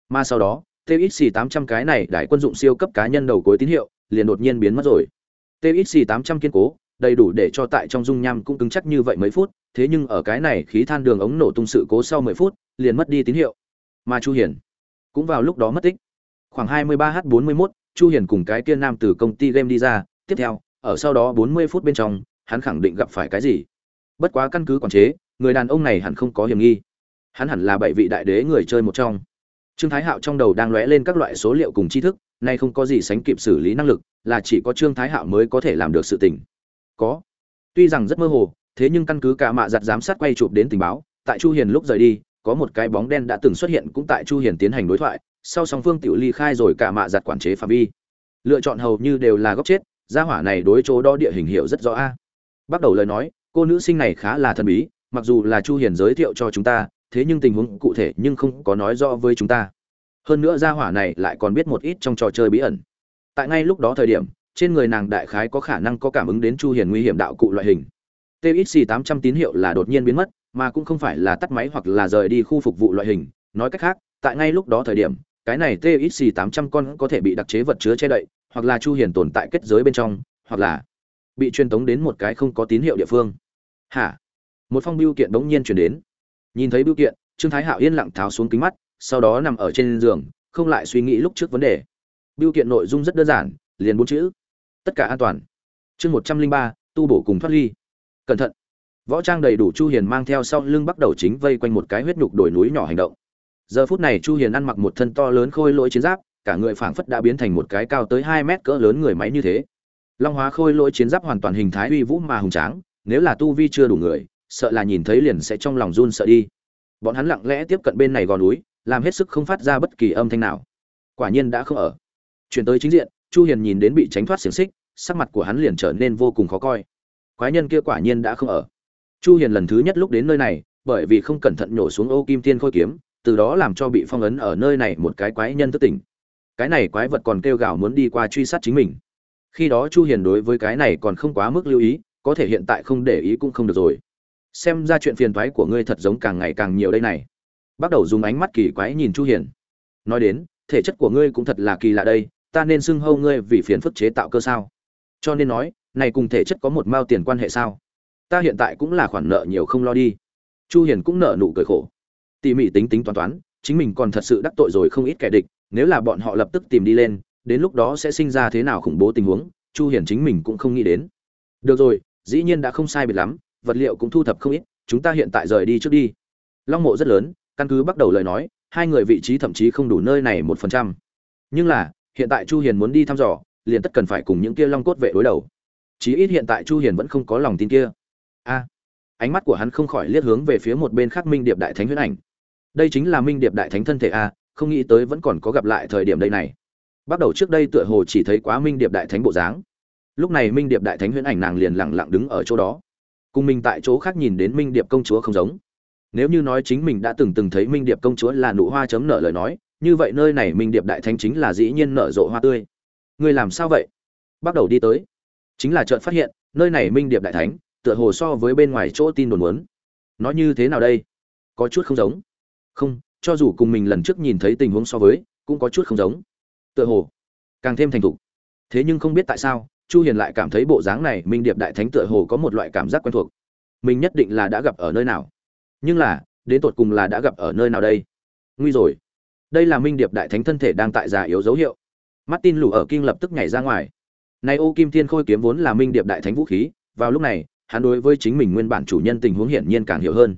[SPEAKER 1] Mà sau đó txc 800 cái này đại quân dụng siêu cấp cá nhân đầu cuối tín hiệu, liền đột nhiên biến mất rồi. Txc 800 kiên cố, đầy đủ để cho tại trong dung nham cũng cứng chắc như vậy mấy phút, thế nhưng ở cái này khí than đường ống nổ tung sự cố sau 10 phút, liền mất đi tín hiệu. Mà chu hiển cũng vào lúc đó mất tích. Khoảng 23 h 41 chu hiển cùng cái kia nam từ công ty game đi ra, tiếp theo, ở sau đó 40 phút bên trong, hắn khẳng định gặp phải cái gì? Bất quá căn cứ quản chế người đàn ông này hẳn không có hiểm nghi. Hắn hẳn là bảy vị đại đế người chơi một trong. Trương thái hạo trong đầu đang lóe lên các loại số liệu cùng tri thức, nay không có gì sánh kịp xử lý năng lực, là chỉ có trương thái hạo mới có thể làm được sự tình. Có. Tuy rằng rất mơ hồ, thế nhưng căn cứ cả mạ giặt giám sát quay chụp đến tình báo, tại chu hiền lúc rời đi, có một cái bóng đen đã từng xuất hiện cũng tại chu hiền tiến hành đối thoại, sau song phương tiểu ly khai rồi cả mạ giặt quản chế phạm vi. Lựa chọn hầu như đều là góc chết, gia hỏa này đối chỗ đó địa hình hiệu rất rõ a. Bắt đầu lời nói, cô nữ sinh này khá là thần bí mặc dù là chu hiền giới thiệu cho chúng ta, thế nhưng tình huống cụ thể nhưng không có nói rõ với chúng ta. Hơn nữa gia hỏa này lại còn biết một ít trong trò chơi bí ẩn. Tại ngay lúc đó thời điểm, trên người nàng đại khái có khả năng có cảm ứng đến chu hiền nguy hiểm đạo cụ loại hình. TXC 800 tín hiệu là đột nhiên biến mất, mà cũng không phải là tắt máy hoặc là rời đi khu phục vụ loại hình. Nói cách khác, tại ngay lúc đó thời điểm, cái này TXC 800 con có thể bị đặc chế vật chứa che đậy, hoặc là chu hiền tồn tại kết giới bên trong, hoặc là bị truyền tống đến một cái không có tín hiệu địa phương. Hả? Một phong biêu kiện bỗng nhiên chuyển đến. Nhìn thấy biêu kiện, trương thái hạo yên lặng tháo xuống kính mắt, sau đó nằm ở trên giường, không lại suy nghĩ lúc trước vấn đề. Biêu kiện nội dung rất đơn giản, liền bốn chữ. Tất cả an toàn. Chương một trăm linh ba, tu bổ cùng thoát ly. Cẩn thận. Võ trang đầy đủ chu hiền mang theo sau lưng bắt đầu chính vây quanh một cái huyết nhục đồi núi nhỏ hành động. Giờ phút này chu hiền ăn mặc một thân to lớn khôi lỗi chiến giáp, cả người phảng phất đã biến thành một cái cao tới 2 mét cỡ lớn người máy như thế. Long hóa khôi lỗi chiến giáp hoàn toàn hình thái uy vũ mà hùng tráng, nếu là tu vi chưa đủ người sợ là nhìn thấy liền sẽ trong lòng run sợ đi. Bọn hắn lặng lẽ tiếp cận bên này gò núi, làm hết sức không phát ra bất kỳ âm thanh nào. Quả nhiên đã không ở. Chuyển tới chính diện, chu hiền nhìn đến bị tránh thoát xiềng xích, sắc mặt của hắn liền trở nên vô cùng khó coi. Quái nhân kia quả nhiên đã không ở. Chu hiền lần thứ nhất lúc đến nơi này, bởi vì không cẩn thận nhổ xuống ô kim tiên khôi kiếm, từ đó làm cho bị phong ấn ở nơi này một cái quái nhân thức tỉnh. Cái này quái vật còn kêu gào muốn đi qua truy sát chính mình. Khi đó chu hiền đối với cái này còn không quá mức lưu ý, có thể hiện tại không để ý cũng không được rồi xem ra chuyện phiền toái của ngươi thật giống càng ngày càng nhiều đây này. Bắt đầu dùng ánh mắt kỳ quái nhìn chu hiền. Nói đến, thể chất của ngươi cũng thật là kỳ lạ đây, ta nên xưng hâu ngươi vì phiền phức chế tạo cơ sao? Cho nên nói, này cùng thể chất có một mao tiền quan hệ sao? Ta hiện tại cũng là khoản nợ nhiều không lo đi. Chu hiền cũng nợ nụ cười khổ. Tỉ mỉ tính tính toán toán, chính mình còn thật sự đắc tội rồi không ít kẻ địch, nếu là bọn họ lập tức tìm đi lên, đến lúc đó sẽ sinh ra thế nào khủng bố tình huống, chu hiền chính mình cũng không nghĩ đến. Được rồi, dĩ nhiên đã không sai biệt lắm vật liệu cũng thu thập không ít, chúng ta hiện tại rời đi trước đi. Long mộ rất lớn, căn cứ bắt đầu lời nói, hai người vị trí thậm chí không đủ nơi này một phần trăm. Nhưng là, hiện tại chu hiền muốn đi thăm dò, liền tất cần phải cùng những kia long cốt vệ đối đầu. Chí ít hiện tại chu hiền vẫn không có lòng tin kia. A, ánh mắt của hắn không khỏi liếc hướng về phía một bên khác minh điệp đại thánh huyễn ảnh. Đây chính là minh điệp đại thánh thân thể a, không nghĩ tới vẫn còn có gặp lại thời điểm đây này. Bắt đầu trước đây tựa hồ chỉ thấy quá minh điệp đại thánh bộ dáng. Lúc này minh điệp đại thánh huyễn ảnh nàng liền lặng lặng đứng ở chỗ đó cùng mình tại chỗ khác nhìn đến minh điệp công chúa không giống. Nếu như nói chính mình đã từng từng thấy minh điệp công chúa là nụ hoa chấm nở lời nói, như vậy nơi này minh điệp đại thánh chính là dĩ nhiên nở rộ hoa tươi. Người làm sao vậy? Bắt đầu đi tới. Chính là chợt phát hiện, nơi này minh điệp đại thánh, tựa hồ so với bên ngoài chỗ tin đồn muốn. Nó như thế nào đây? Có chút không giống. Không, cho dù cùng mình lần trước nhìn thấy tình huống so với, cũng có chút không giống. Tựa hồ, càng thêm thành thục. Thế nhưng không biết tại sao chu hiền lại cảm thấy bộ dáng này minh điệp đại thánh tựa hồ có một loại cảm giác quen thuộc. Mình nhất định là đã gặp ở nơi nào. Nhưng là đến tột cùng là đã gặp ở nơi nào đây? Nguy rồi. Đây là minh điệp đại thánh thân thể đang tại già yếu dấu hiệu. Martin lù ở kinh lập tức nhảy ra ngoài. Nay ô kim thiên khôi kiếm vốn là minh điệp đại thánh vũ khí vào lúc này hắn đối với chính mình nguyên bản chủ nhân tình huống hiển nhiên càng hiểu hơn.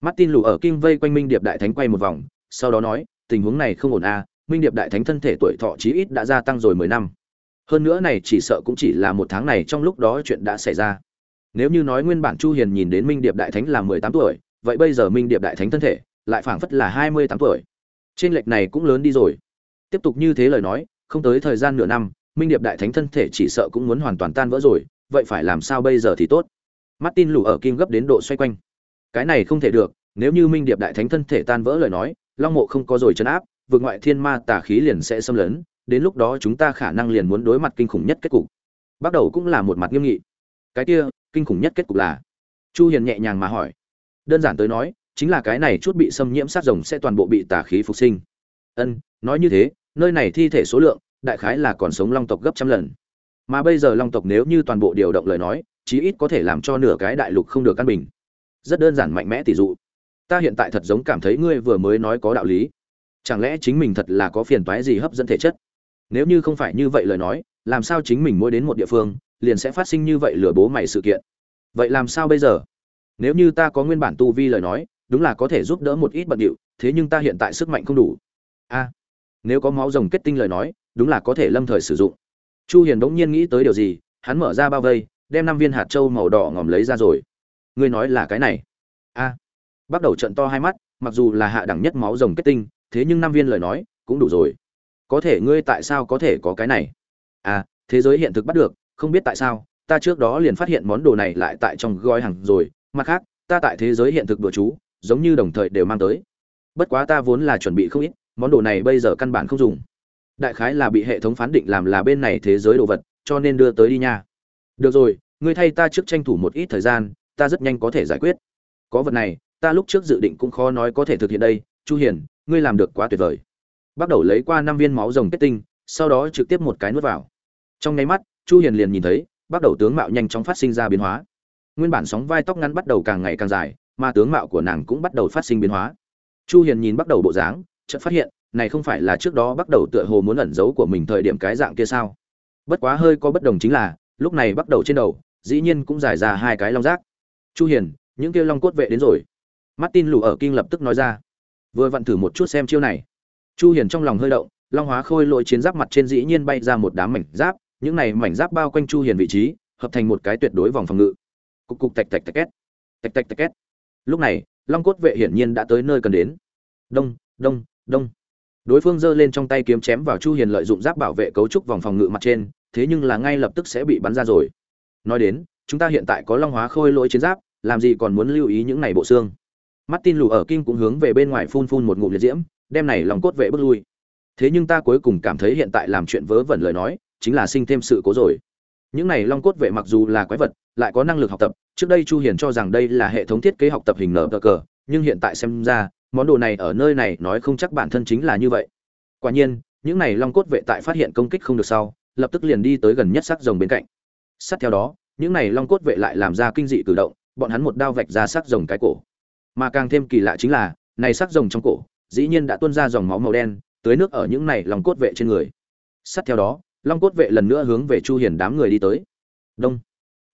[SPEAKER 1] Martin lù ở kinh vây quanh minh điệp đại thánh quay một vòng sau đó nói tình huống này không ổn a à, minh điệp đại thánh thân thể tuổi thọ chí ít đã gia tăng rồi mười năm hơn nữa này chỉ sợ cũng chỉ là một tháng này trong lúc đó chuyện đã xảy ra. Nếu như nói nguyên bản chu hiền nhìn đến minh điệp đại thánh là mười tám tuổi, vậy bây giờ minh điệp đại thánh thân thể lại phảng phất là hai mươi tám tuổi. Trên lệch này cũng lớn đi rồi. Tiếp tục như thế lời nói, không tới thời gian nửa năm, minh điệp đại thánh thân thể chỉ sợ cũng muốn hoàn toàn tan vỡ rồi, vậy phải làm sao bây giờ thì tốt? Martin lù ở kim gấp đến độ xoay quanh. Cái này không thể được, nếu như minh điệp đại thánh thân thể tan vỡ lời nói, long mộ không có rồi chấn áp vượt ngoại thiên ma tà khí liền sẽ xâm lấn đến lúc đó chúng ta khả năng liền muốn đối mặt kinh khủng nhất kết cục. Bắt đầu cũng là một mặt nghiêm nghị. Cái kia, kinh khủng nhất kết cục là? Chu hiền nhẹ nhàng mà hỏi. Đơn giản tới nói, chính là cái này chút bị xâm nhiễm sát rồng sẽ toàn bộ bị tà khí phục sinh. Ân, nói như thế, nơi này thi thể số lượng, đại khái là còn sống long tộc gấp trăm lần. Mà bây giờ long tộc nếu như toàn bộ điều động lời nói, chí ít có thể làm cho nửa cái đại lục không được căn bình. Rất đơn giản mạnh mẽ tỷ dụ. Ta hiện tại thật giống cảm thấy ngươi vừa mới nói có đạo lý. Chẳng lẽ chính mình thật là có phiền toái gì hấp dẫn thể chất? Nếu như không phải như vậy lời nói, làm sao chính mình mỗi đến một địa phương, liền sẽ phát sinh như vậy lừa bố mày sự kiện? Vậy làm sao bây giờ? Nếu như ta có nguyên bản tu vi lời nói, đúng là có thể giúp đỡ một ít bận điệu, thế nhưng ta hiện tại sức mạnh không đủ. A, nếu có máu rồng kết tinh lời nói, đúng là có thể lâm thời sử dụng. Chu hiền đống nhiên nghĩ tới điều gì, hắn mở ra bao vây, đem năm viên hạt châu màu đỏ ngòm lấy ra rồi. Ngươi nói là cái này. A, bắt đầu trận to hai mắt, mặc dù là hạ đẳng nhất máu rồng kết tinh, thế nhưng năm viên lời nói, cũng đủ rồi có thể ngươi tại sao có thể có cái này? À thế giới hiện thực bắt được, không biết tại sao, ta trước đó liền phát hiện món đồ này lại tại trong gói hàng rồi, mặt khác, ta tại thế giới hiện thực đùa chú, giống như đồng thời đều mang tới. Bất quá ta vốn là chuẩn bị không ít, món đồ này bây giờ căn bản không dùng. Đại khái là bị hệ thống phán định làm là bên này thế giới đồ vật, cho nên đưa tới đi nha. Được rồi, ngươi thay ta trước tranh thủ một ít thời gian, ta rất nhanh có thể giải quyết. Có vật này, ta lúc trước dự định cũng khó nói có thể thực hiện đây, chu hiền, ngươi làm được quá tuyệt vời bắt đầu lấy qua năm viên máu rồng kết tinh, sau đó trực tiếp một cái nuốt vào. Trong nháy mắt, chu hiền liền nhìn thấy, bắt đầu tướng mạo nhanh chóng phát sinh ra biến hóa. Nguyên bản sóng vai tóc ngắn bắt đầu càng ngày càng dài, mà tướng mạo của nàng cũng bắt đầu phát sinh biến hóa. Chu hiền nhìn bắt đầu bộ dáng, chợt phát hiện, này không phải là trước đó bắt đầu tựa hồ muốn ẩn giấu của mình thời điểm cái dạng kia sao? Bất quá hơi có bất đồng chính là, lúc này bắt đầu trên đầu, dĩ nhiên cũng dài ra hai cái long rác. Chu hiền, những kia long cốt vệ đến rồi. Martin lù ở kinh lập tức nói ra. Vừa vặn thử một chút xem chiêu này chu hiền trong lòng hơi động, long hóa khôi Lỗi chiến giáp mặt trên dĩ nhiên bay ra một đám mảnh giáp, những này mảnh giáp bao quanh chu hiền vị trí, hợp thành một cái tuyệt đối vòng phòng ngự. Cục cục tạch tạch tạch két, tạch tạch tạch két. Lúc này, long cốt vệ hiển nhiên đã tới nơi cần đến. Đông đông đông. Đối phương giơ lên trong tay kiếm chém vào chu hiền lợi dụng giáp bảo vệ cấu trúc vòng phòng ngự mặt trên, thế nhưng là ngay lập tức sẽ bị bắn ra rồi. Nói đến, chúng ta hiện tại có long hóa khôi lỗi chiến giáp, làm gì còn muốn lưu ý những này bộ xương. Martin lù ở Kim cũng hướng về bên ngoài phun phun một ngụm liệt diễm đem này lòng cốt vệ bước lui. Thế nhưng ta cuối cùng cảm thấy hiện tại làm chuyện vớ vẩn lời nói, chính là sinh thêm sự cố rồi. Những này long cốt vệ mặc dù là quái vật, lại có năng lực học tập, trước đây chu hiền cho rằng đây là hệ thống thiết kế học tập hình nở cờ, nhưng hiện tại xem ra, món đồ này ở nơi này nói không chắc bản thân chính là như vậy. Quả nhiên, những này long cốt vệ tại phát hiện công kích không được sau, lập tức liền đi tới gần nhất sắc rồng bên cạnh. Sát theo đó, những này long cốt vệ lại làm ra kinh dị cử động, bọn hắn một đao vạch ra sắc rồng cái cổ. Mà càng thêm kỳ lạ chính là, này sắc rồng trong cổ dĩ nhiên đã tuôn ra dòng máu màu đen, tưới nước ở những này lòng cốt vệ trên người. Sát theo đó, long cốt vệ lần nữa hướng về chu hiền đám người đi tới. Đông.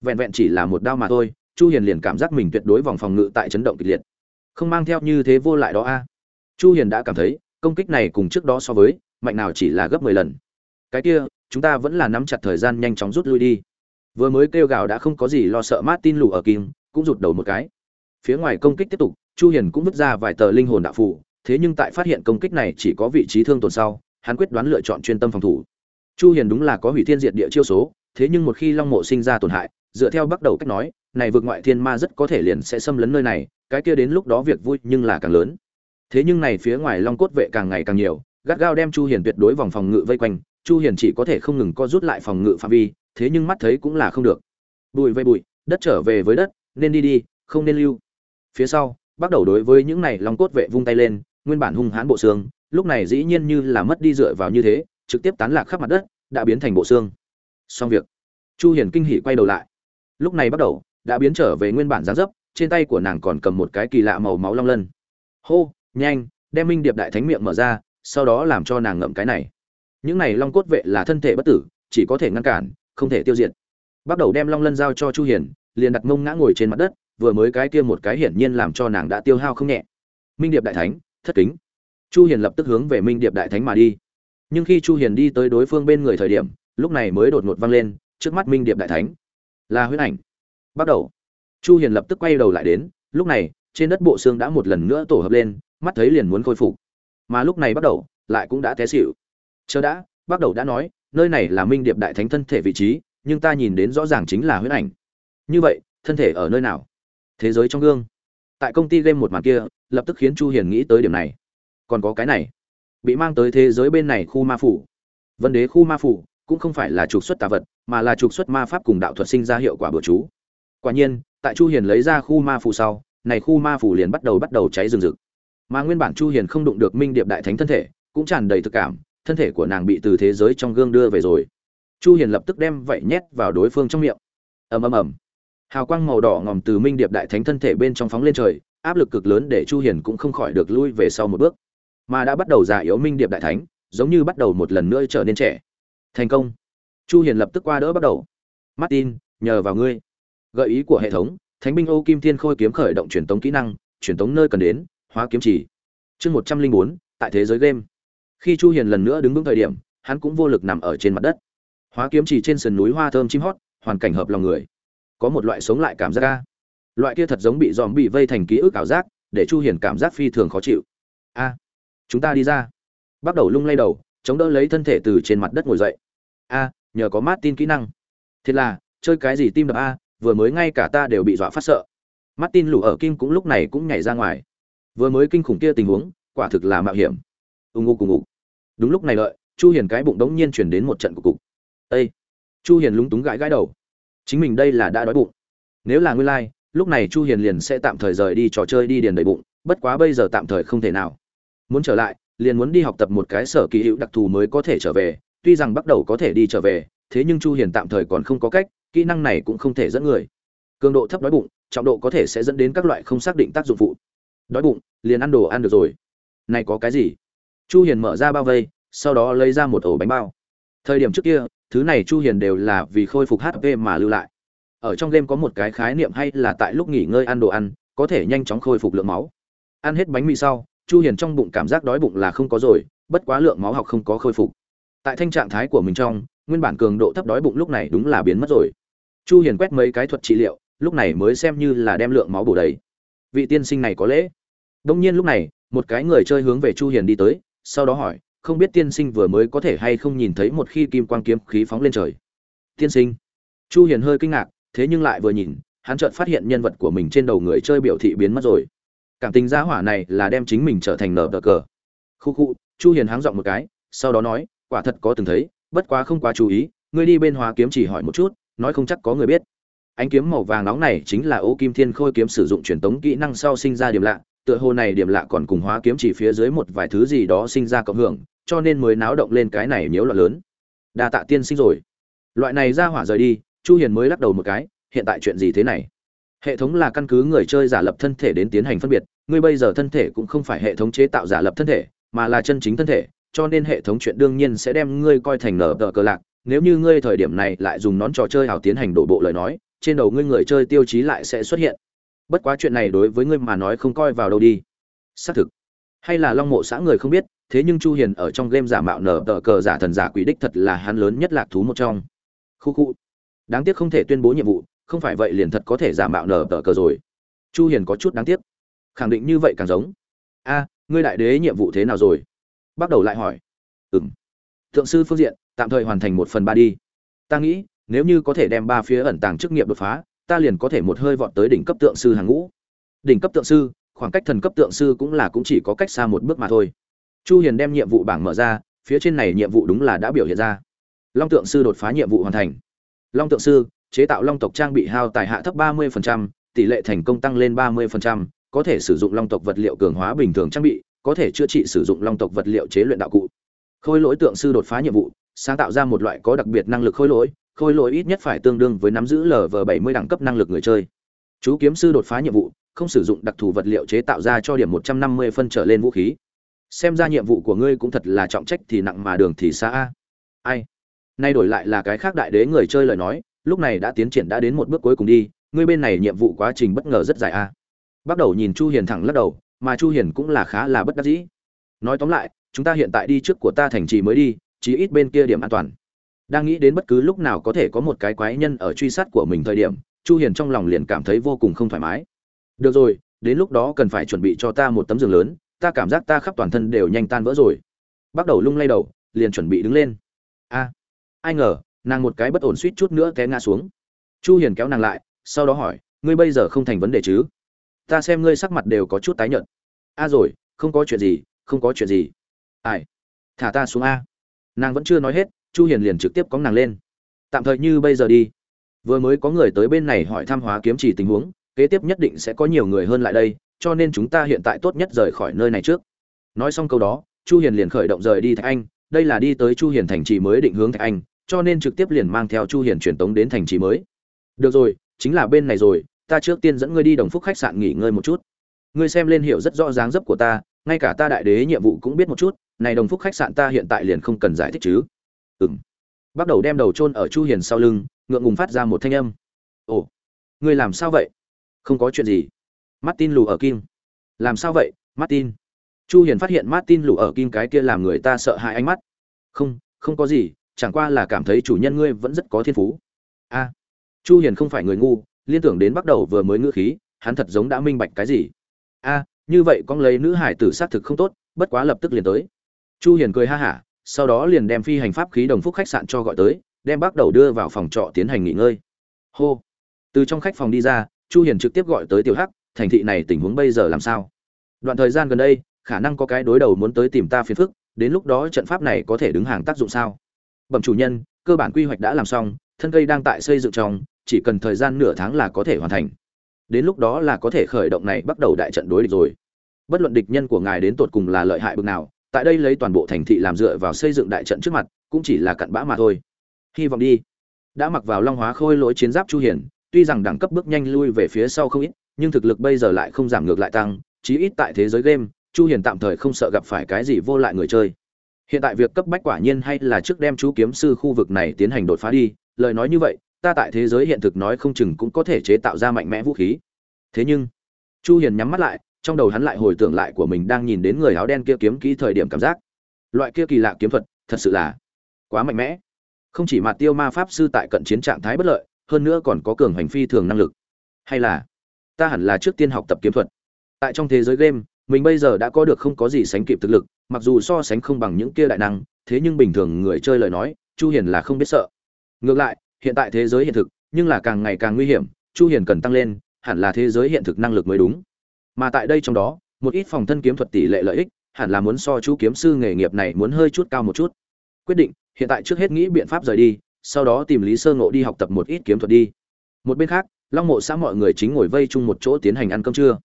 [SPEAKER 1] Vẹn vẹn chỉ là một đao mà thôi, chu hiền liền cảm giác mình tuyệt đối vòng phòng ngự tại chấn động kịch liệt. Không mang theo như thế vô lại đó a. À. Chu hiền đã cảm thấy, công kích này cùng trước đó so với, mạnh nào chỉ là gấp 10 lần. Cái kia, chúng ta vẫn là nắm chặt thời gian nhanh chóng rút lui đi. Vừa mới kêu gào đã không có gì lo sợ martin lù ở kim cũng rụt đầu một cái. Phía ngoài công kích tiếp tục, chu hiền cũng vứt ra vài tờ linh hồn đạo phù thế nhưng tại phát hiện công kích này chỉ có vị trí thương tổn sau, hắn quyết đoán lựa chọn chuyên tâm phòng thủ. Chu hiền đúng là có hủy thiên diệt địa chiêu số, thế nhưng một khi long mộ sinh ra tổn hại, dựa theo bắt đầu cách nói, này vượt ngoại thiên ma rất có thể liền sẽ xâm lấn nơi này, cái kia đến lúc đó việc vui nhưng là càng lớn. Thế nhưng này phía ngoài long cốt vệ càng ngày càng nhiều, gắt gao đem chu hiền tuyệt đối vòng phòng ngự vây quanh, chu hiền chỉ có thể không ngừng co rút lại phòng ngự phạm vi, thế nhưng mắt thấy cũng là không được. Bụi vây bụi, đất trở về với đất, nên đi đi, không nên lưu. Phía sau, bắt đầu đối với những này long cốt vệ vung tay lên nguyên bản hung hãn bộ xương, lúc này dĩ nhiên như là mất đi dựa vào như thế, trực tiếp tán lạc khắp mặt đất, đã biến thành bộ xương. Xong việc. Chu hiền kinh hỉ quay đầu lại. Lúc này bắt đầu, đã biến trở về nguyên bản dáng dấp, trên tay của nàng còn cầm một cái kỳ lạ màu máu long lân. Hô, nhanh, đem minh điệp đại thánh miệng mở ra, sau đó làm cho nàng ngậm cái này. Những này long cốt vệ là thân thể bất tử, chỉ có thể ngăn cản, không thể tiêu diệt. Bắt đầu đem long lân giao cho chu hiền, liền đặt mông ngã ngồi trên mặt đất, vừa mới cái kia một cái hiển nhiên làm cho nàng đã tiêu hao không nhẹ. Minh điệp đại thánh thất kính. Chu hiền lập tức hướng về minh điệp đại thánh mà đi. Nhưng khi chu hiền đi tới đối phương bên người thời điểm, lúc này mới đột ngột vang lên, trước mắt minh điệp đại thánh. Là huyết ảnh. Bắt đầu. Chu hiền lập tức quay đầu lại đến, lúc này, trên đất bộ xương đã một lần nữa tổ hợp lên, mắt thấy liền muốn khôi phục. Mà lúc này bắt đầu, lại cũng đã té xỉu. Chờ đã, bắt đầu đã nói, nơi này là minh điệp đại thánh thân thể vị trí, nhưng ta nhìn đến rõ ràng chính là huyết ảnh. Như vậy, thân thể ở nơi nào? Thế giới trong gương tại công ty game một màn kia, lập tức khiến chu hiền nghĩ tới điểm này. Còn có cái này, bị mang tới thế giới bên này khu ma phủ. Vấn đế khu ma phủ cũng không phải là trục xuất tà vật, mà là trục xuất ma pháp cùng đạo thuật sinh ra hiệu quả bừa chú. Quả nhiên, tại chu hiền lấy ra khu ma phủ sau, này khu ma phủ liền bắt đầu bắt đầu cháy rừng rực. Mà nguyên bản chu hiền không đụng được minh điệp đại thánh thân thể, cũng tràn đầy thực cảm, thân thể của nàng bị từ thế giới trong gương đưa về rồi. Chu hiền lập tức đem vậy nhét vào đối phương trong miệng. Ầm ầm ầm hào quang màu đỏ ngòm từ minh điệp đại thánh thân thể bên trong phóng lên trời áp lực cực lớn để chu hiền cũng không khỏi được lui về sau một bước. Mà đã bắt đầu già yếu minh điệp đại thánh giống như bắt đầu một lần nữa trở nên trẻ. Thành công. Chu hiền lập tức qua đỡ bắt đầu. Martin nhờ vào ngươi. Gợi ý của hệ thống thánh binh ô kim thiên khôi kiếm khởi động truyền tống kỹ năng truyền tống nơi cần đến hóa kiếm chỉ. Chương 104, tại thế giới game. Khi chu hiền lần nữa đứng vững thời điểm hắn cũng vô lực nằm ở trên mặt đất. Hóa kiếm chỉ trên sườn núi hoa thơm chim hót hoàn cảnh hợp lòng người có một loại sống lại cảm giác ca loại kia thật giống bị dòm bị vây thành ký ức ảo giác, để chu hiền cảm giác phi thường khó chịu. A, chúng ta đi ra. Bắt đầu lung lay đầu, chống đỡ lấy thân thể từ trên mặt đất ngồi dậy. A, nhờ có Martin kỹ năng. Thiệt là, chơi cái gì tim đập a, vừa mới ngay cả ta đều bị dọa phát sợ. Martin lù ở kim cũng lúc này cũng nhảy ra ngoài. Vừa mới kinh khủng kia tình huống, quả thực là mạo hiểm. Ung ung cùng ngủ. Đúng lúc này lợi chu hiền cái bụng đống nhiên chuyển đến một trận cục cục. Ây chu hiền lúng túng gãi gãi đầu chính mình đây là đã đói bụng. Nếu là nguyên lai、like, lúc này chu hiền liền sẽ tạm thời rời đi trò chơi đi điền đầy bụng bất quá bây giờ tạm thời không thể nào. Muốn trở lại liền muốn đi học tập một cái sở kỳ hữu đặc thù mới có thể trở về tuy rằng bắt đầu có thể đi trở về thế nhưng chu hiền tạm thời còn không có cách kỹ năng này cũng không thể dẫn người. Cường độ thấp đói bụng trọng độ có thể sẽ dẫn đến các loại không xác định tác dụng phụ. Đói bụng liền ăn đồ ăn được rồi. Này có cái gì? Chu hiền mở ra bao vây sau đó lấy ra một ổ bánh bao. Thời điểm trước kia thứ này chu hiền đều là vì khôi phục hp mà lưu lại. Ở trong game có một cái khái niệm hay là tại lúc nghỉ ngơi ăn đồ ăn, có thể nhanh chóng khôi phục lượng máu. Ăn hết bánh mì sau, chu hiền trong bụng cảm giác đói bụng là không có rồi, bất quá lượng máu học không có khôi phục. Tại thanh trạng thái của mình trong, nguyên bản cường độ thấp đói bụng lúc này đúng là biến mất rồi. Chu hiền quét mấy cái thuật trị liệu, lúc này mới xem như là đem lượng máu bổ đầy. Vị tiên sinh này có lễ. Đông nhiên lúc này, một cái người chơi hướng về chu hiền đi tới, sau đó hỏi không biết tiên sinh vừa mới có thể hay không nhìn thấy một khi kim quang kiếm khí phóng lên trời. Tiên sinh. Chu hiền hơi kinh ngạc, thế nhưng lại vừa nhìn, hắn chợt phát hiện nhân vật của mình trên đầu người chơi biểu thị biến mất rồi. Cảm tình gia hỏa này là đem chính mình trở thành nở đờ cờ. Khu khu, chu hiền háng giọng một cái, sau đó nói, quả thật có từng thấy, bất quá không quá chú ý, ngươi đi bên hóa kiếm chỉ hỏi một chút, nói không chắc có người biết. Ánh kiếm màu vàng nóng này chính là ô kim thiên khôi kiếm sử dụng truyền tống kỹ năng sau sinh ra điểm lạ, tựa hồ này điểm lạ còn cùng hóa kiếm chỉ phía dưới một vài thứ gì đó sinh ra cộng hưởng cho nên mới náo động lên cái này nhiễu loạn lớn. Đa tạ tiên sinh rồi. Loại này ra hỏa rời đi, chu hiền mới lắc đầu một cái, hiện tại chuyện gì thế này? Hệ thống là căn cứ người chơi giả lập thân thể đến tiến hành phân biệt, ngươi bây giờ thân thể cũng không phải hệ thống chế tạo giả lập thân thể, mà là chân chính thân thể, cho nên hệ thống chuyện đương nhiên sẽ đem ngươi coi thành nở tờ cờ lạc. Nếu như ngươi thời điểm này lại dùng nón trò chơi hào tiến hành đổ bộ lời nói, trên đầu ngươi người chơi tiêu chí lại sẽ xuất hiện. Bất quá chuyện này đối với ngươi mà nói không coi vào đâu đi. Xác thực. Hay là long mộ xã người không biết thế nhưng chu hiền ở trong game giả mạo nở tờ cờ giả thần giả quỷ đích thật là hắn lớn nhất lạc thú một trong. Khu khu. Đáng tiếc không thể tuyên bố nhiệm vụ, không phải vậy liền thật có thể giả mạo nở tờ cờ rồi. Chu hiền có chút đáng tiếc. Khẳng định như vậy càng giống. A, ngươi đại đế nhiệm vụ thế nào rồi? Bắt đầu lại hỏi. Ừm. Thượng sư phương diện, tạm thời hoàn thành một phần ba đi. Ta nghĩ, nếu như có thể đem ba phía ẩn tàng chức nghiệp đột phá, ta liền có thể một hơi vọt tới đỉnh cấp tượng sư hàng ngũ. Đỉnh cấp tượng sư, khoảng cách thần cấp tượng sư cũng là cũng chỉ có cách xa một bước mà thôi chu hiền đem nhiệm vụ bảng mở ra phía trên này nhiệm vụ đúng là đã biểu hiện ra. Long tượng sư đột phá nhiệm vụ hoàn thành. Long tượng sư chế tạo long tộc trang bị hao tài hạ thấp 30%, tỷ lệ thành công tăng lên 30%, có thể sử dụng long tộc vật liệu cường hóa bình thường trang bị có thể chữa trị sử dụng long tộc vật liệu chế luyện đạo cụ. Khôi lỗi tượng sư đột phá nhiệm vụ sáng tạo ra một loại có đặc biệt năng lực khôi lỗi khôi lỗi ít nhất phải tương đương với nắm giữ lv 70 đẳng cấp năng lực người chơi. Chú kiếm sư đột phá nhiệm vụ không sử dụng đặc thù vật liệu chế tạo ra cho điểm 150 phân trở lên vũ khí xem ra nhiệm vụ của ngươi cũng thật là trọng trách thì nặng mà đường thì xa a. Ai? Nay đổi lại là cái khác đại đế người chơi lời nói, lúc này đã tiến triển đã đến một bước cuối cùng đi, ngươi bên này nhiệm vụ quá trình bất ngờ rất dài a. Bắt đầu nhìn chu hiền thẳng lắc đầu, mà chu hiền cũng là khá là bất đắc dĩ. Nói tóm lại, chúng ta hiện tại đi trước của ta thành trì mới đi, chí ít bên kia điểm an toàn. Đang nghĩ đến bất cứ lúc nào có thể có một cái quái nhân ở truy sát của mình thời điểm, chu hiền trong lòng liền cảm thấy vô cùng không thoải mái. Được rồi, đến lúc đó cần phải chuẩn bị cho ta một tấm giường lớn ta cảm giác ta khắp toàn thân đều nhanh tan vỡ rồi. Bắt đầu lung lay đầu, liền chuẩn bị đứng lên. A, ai ngờ, nàng một cái bất ổn suýt chút nữa té ngã xuống. Chu hiền kéo nàng lại, sau đó hỏi, ngươi bây giờ không thành vấn đề chứ? Ta xem ngươi sắc mặt đều có chút tái nhợt. A rồi, không có chuyện gì, không có chuyện gì. Ai? Thả ta xuống a. Nàng vẫn chưa nói hết, chu hiền liền trực tiếp có nàng lên. Tạm thời như bây giờ đi. Vừa mới có người tới bên này hỏi thăm hóa kiếm chỉ tình huống, kế tiếp nhất định sẽ có nhiều người hơn lại đây cho nên chúng ta hiện tại tốt nhất rời khỏi nơi này trước. Nói xong câu đó, chu hiền liền khởi động rời đi thạch anh. Đây là đi tới chu hiền thành trì mới định hướng thạch anh, cho nên trực tiếp liền mang theo chu hiền truyền tống đến thành trì mới. Được rồi, chính là bên này rồi, ta trước tiên dẫn ngươi đi đồng phúc khách sạn nghỉ ngơi một chút. Ngươi xem lên hiểu rất rõ dáng dấp của ta, ngay cả ta đại đế nhiệm vụ cũng biết một chút, này đồng phúc khách sạn ta hiện tại liền không cần giải thích chứ. Ừm. Bắt đầu đem đầu chôn ở chu hiền sau lưng, ngượng ngùng phát ra một thanh âm. Ồ, ngươi làm sao vậy? Không có chuyện gì martin lù ở kim làm sao vậy, martin? Chu hiền phát hiện martin lù ở kim cái kia làm người ta sợ hãi ánh mắt. Không không có gì, chẳng qua là cảm thấy chủ nhân ngươi vẫn rất có thiên phú. A. Chu hiền không phải người ngu, liên tưởng đến bắt đầu vừa mới ngữ khí, hắn thật giống đã minh bạch cái gì. A, như vậy con lấy nữ hải tử sát thực không tốt, bất quá lập tức liền tới. Chu hiền cười ha hả, sau đó liền đem phi hành pháp khí đồng phúc khách sạn cho gọi tới, đem bắt đầu đưa vào phòng trọ tiến hành nghỉ ngơi. Hô. Từ trong khách phòng đi ra, chu hiền trực tiếp gọi tới tiểu hắc thành thị này tình huống bây giờ làm sao? Đoạn thời gian gần đây, khả năng có cái đối đầu muốn tới tìm ta phiền phức, đến lúc đó trận pháp này có thể đứng hàng tác dụng sao? Bẩm chủ nhân, cơ bản quy hoạch đã làm xong, thân cây đang tại xây dựng trong, chỉ cần thời gian nửa tháng là có thể hoàn thành. Đến lúc đó là có thể khởi động này bắt đầu đại trận đối địch rồi. Bất luận địch nhân của ngài đến tột cùng là lợi hại bực nào, tại đây lấy toàn bộ thành thị làm dựa vào xây dựng đại trận trước mặt, cũng chỉ là cặn bã mà thôi. Hy vọng đi. Đã mặc vào long hóa khôi lỗi chiến giáp chu hiển, tuy rằng đẳng cấp bước nhanh lui về phía sau không ít nhưng thực lực bây giờ lại không giảm ngược lại tăng, chí ít tại thế giới game, chu hiền tạm thời không sợ gặp phải cái gì vô lại người chơi. Hiện tại việc cấp bách quả nhiên hay là trước đem chú kiếm sư khu vực này tiến hành đột phá đi, lời nói như vậy, ta tại thế giới hiện thực nói không chừng cũng có thể chế tạo ra mạnh mẽ vũ khí. Thế nhưng, chu hiền nhắm mắt lại, trong đầu hắn lại hồi tưởng lại của mình đang nhìn đến người áo đen kia kiếm kỹ thời điểm cảm giác. Loại kia kỳ lạ kiếm thuật, thật sự là quá mạnh mẽ. Không chỉ mặt tiêu ma pháp sư tại cận chiến trạng thái bất lợi, hơn nữa còn có cường hành phi thường năng lực. Hay là ta hẳn là trước tiên học tập kiếm thuật. Tại trong thế giới game, mình bây giờ đã có được không có gì sánh kịp thực lực, mặc dù so sánh không bằng những kia đại năng, thế nhưng bình thường người chơi lời nói, chu hiền là không biết sợ. Ngược lại, hiện tại thế giới hiện thực, nhưng là càng ngày càng nguy hiểm, chu hiền cần tăng lên, hẳn là thế giới hiện thực năng lực mới đúng. Mà tại đây trong đó, một ít phòng thân kiếm thuật tỷ lệ lợi ích, hẳn là muốn so chú kiếm sư nghề nghiệp này muốn hơi chút cao một chút. Quyết định, hiện tại trước hết nghĩ biện pháp rời đi, sau đó tìm lý sơ ngộ đi học tập một ít kiếm thuật đi. Một bên khác long mộ xã mọi người chính ngồi vây chung một chỗ tiến hành ăn cơm trưa.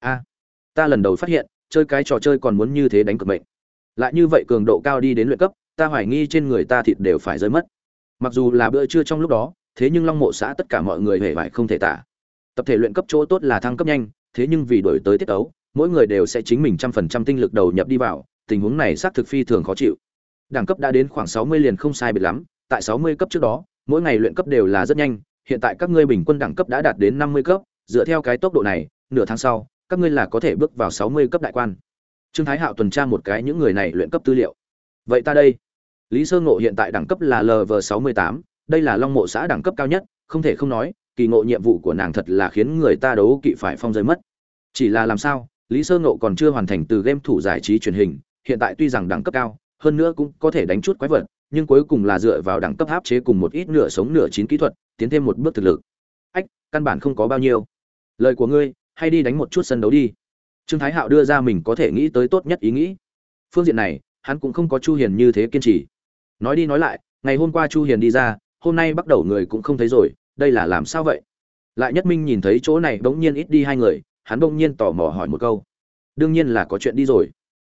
[SPEAKER 1] A, ta lần đầu phát hiện, chơi cái trò chơi còn muốn như thế đánh cực mệnh. Lại như vậy cường độ cao đi đến luyện cấp, ta hoài nghi trên người ta thịt đều phải rơi mất. Mặc dù là bữa trưa trong lúc đó, thế nhưng long mộ xã tất cả mọi người hề vải không thể tả. Tập thể luyện cấp chỗ tốt là thăng cấp nhanh, thế nhưng vì đổi tới tiết ấu mỗi người đều sẽ chính mình trăm phần trăm tinh lực đầu nhập đi vào, tình huống này xác thực phi thường khó chịu. Đẳng cấp đã đến khoảng sáu mươi liền không sai biệt lắm, tại sáu mươi cấp trước đó, mỗi ngày luyện cấp đều là rất nhanh hiện tại các ngươi bình quân đẳng cấp đã đạt đến năm mươi cấp, dựa theo cái tốc độ này, nửa tháng sau, các ngươi là có thể bước vào sáu mươi cấp đại quan. Trương thái hạo tuần tra một cái những người này luyện cấp tư liệu. Vậy ta đây. Lý sơ ngộ hiện tại đẳng cấp là lv sáu mươi tám, đây là long mộ xã đẳng cấp cao nhất, không thể không nói, kỳ ngộ nhiệm vụ của nàng thật là khiến người ta đấu kỵ phải phong rơi mất. Chỉ là làm sao, lý sơ ngộ còn chưa hoàn thành từ game thủ giải trí truyền hình, hiện tại tuy rằng đẳng cấp cao, hơn nữa cũng có thể đánh chút quái vật, nhưng cuối cùng là dựa vào đẳng cấp áp chế cùng một ít nửa sống nửa chín kỹ thuật tiến thêm một bước thực lực. Ách, căn bản không có bao nhiêu. Lời của ngươi, hay đi đánh một chút sân đấu đi. Trương thái hạo đưa ra mình có thể nghĩ tới tốt nhất ý nghĩ. Phương diện này, hắn cũng không có chu hiền như thế kiên trì. Nói đi nói lại, ngày hôm qua chu hiền đi ra, hôm nay bắt đầu người cũng không thấy rồi, đây là làm sao vậy? Lại nhất minh nhìn thấy chỗ này bỗng nhiên ít đi hai người, hắn bỗng nhiên tò mò hỏi một câu. Đương nhiên là có chuyện đi rồi.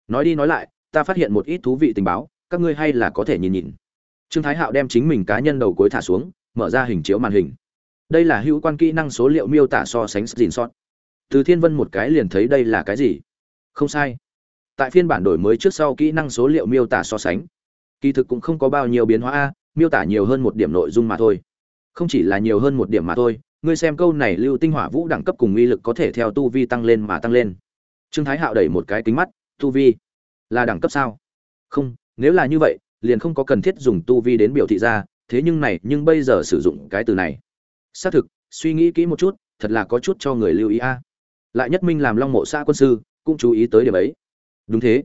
[SPEAKER 1] Nói đi nói lại, ta phát hiện một ít thú vị tình báo, các ngươi hay là có thể nhìn nhìn. Trương thái hạo đem chính mình cá nhân đầu cuối thả xuống mở ra hình chiếu màn hình. Đây là hữu quan kỹ năng số liệu miêu tả so sánh dìn sót từ thiên vân một cái liền thấy đây là cái gì? Không sai. Tại phiên bản đổi mới trước sau kỹ năng số liệu miêu tả so sánh. Kỳ thực cũng không có bao nhiêu biến hóa a, miêu tả nhiều hơn một điểm nội dung mà thôi. Không chỉ là nhiều hơn một điểm mà thôi, ngươi xem câu này lưu tinh hỏa vũ đẳng cấp cùng uy lực có thể theo tu vi tăng lên mà tăng lên. Trương thái hạo đẩy một cái kính mắt, tu vi là đẳng cấp sao? Không, nếu là như vậy, liền không có cần thiết dùng tu vi đến biểu thị ra thế nhưng này, nhưng bây giờ sử dụng cái từ này. Xác thực, suy nghĩ kỹ một chút, thật là có chút cho người lưu ý a. Lại nhất minh làm long mộ xã quân sư, cũng chú ý tới điểm ấy. Đúng thế.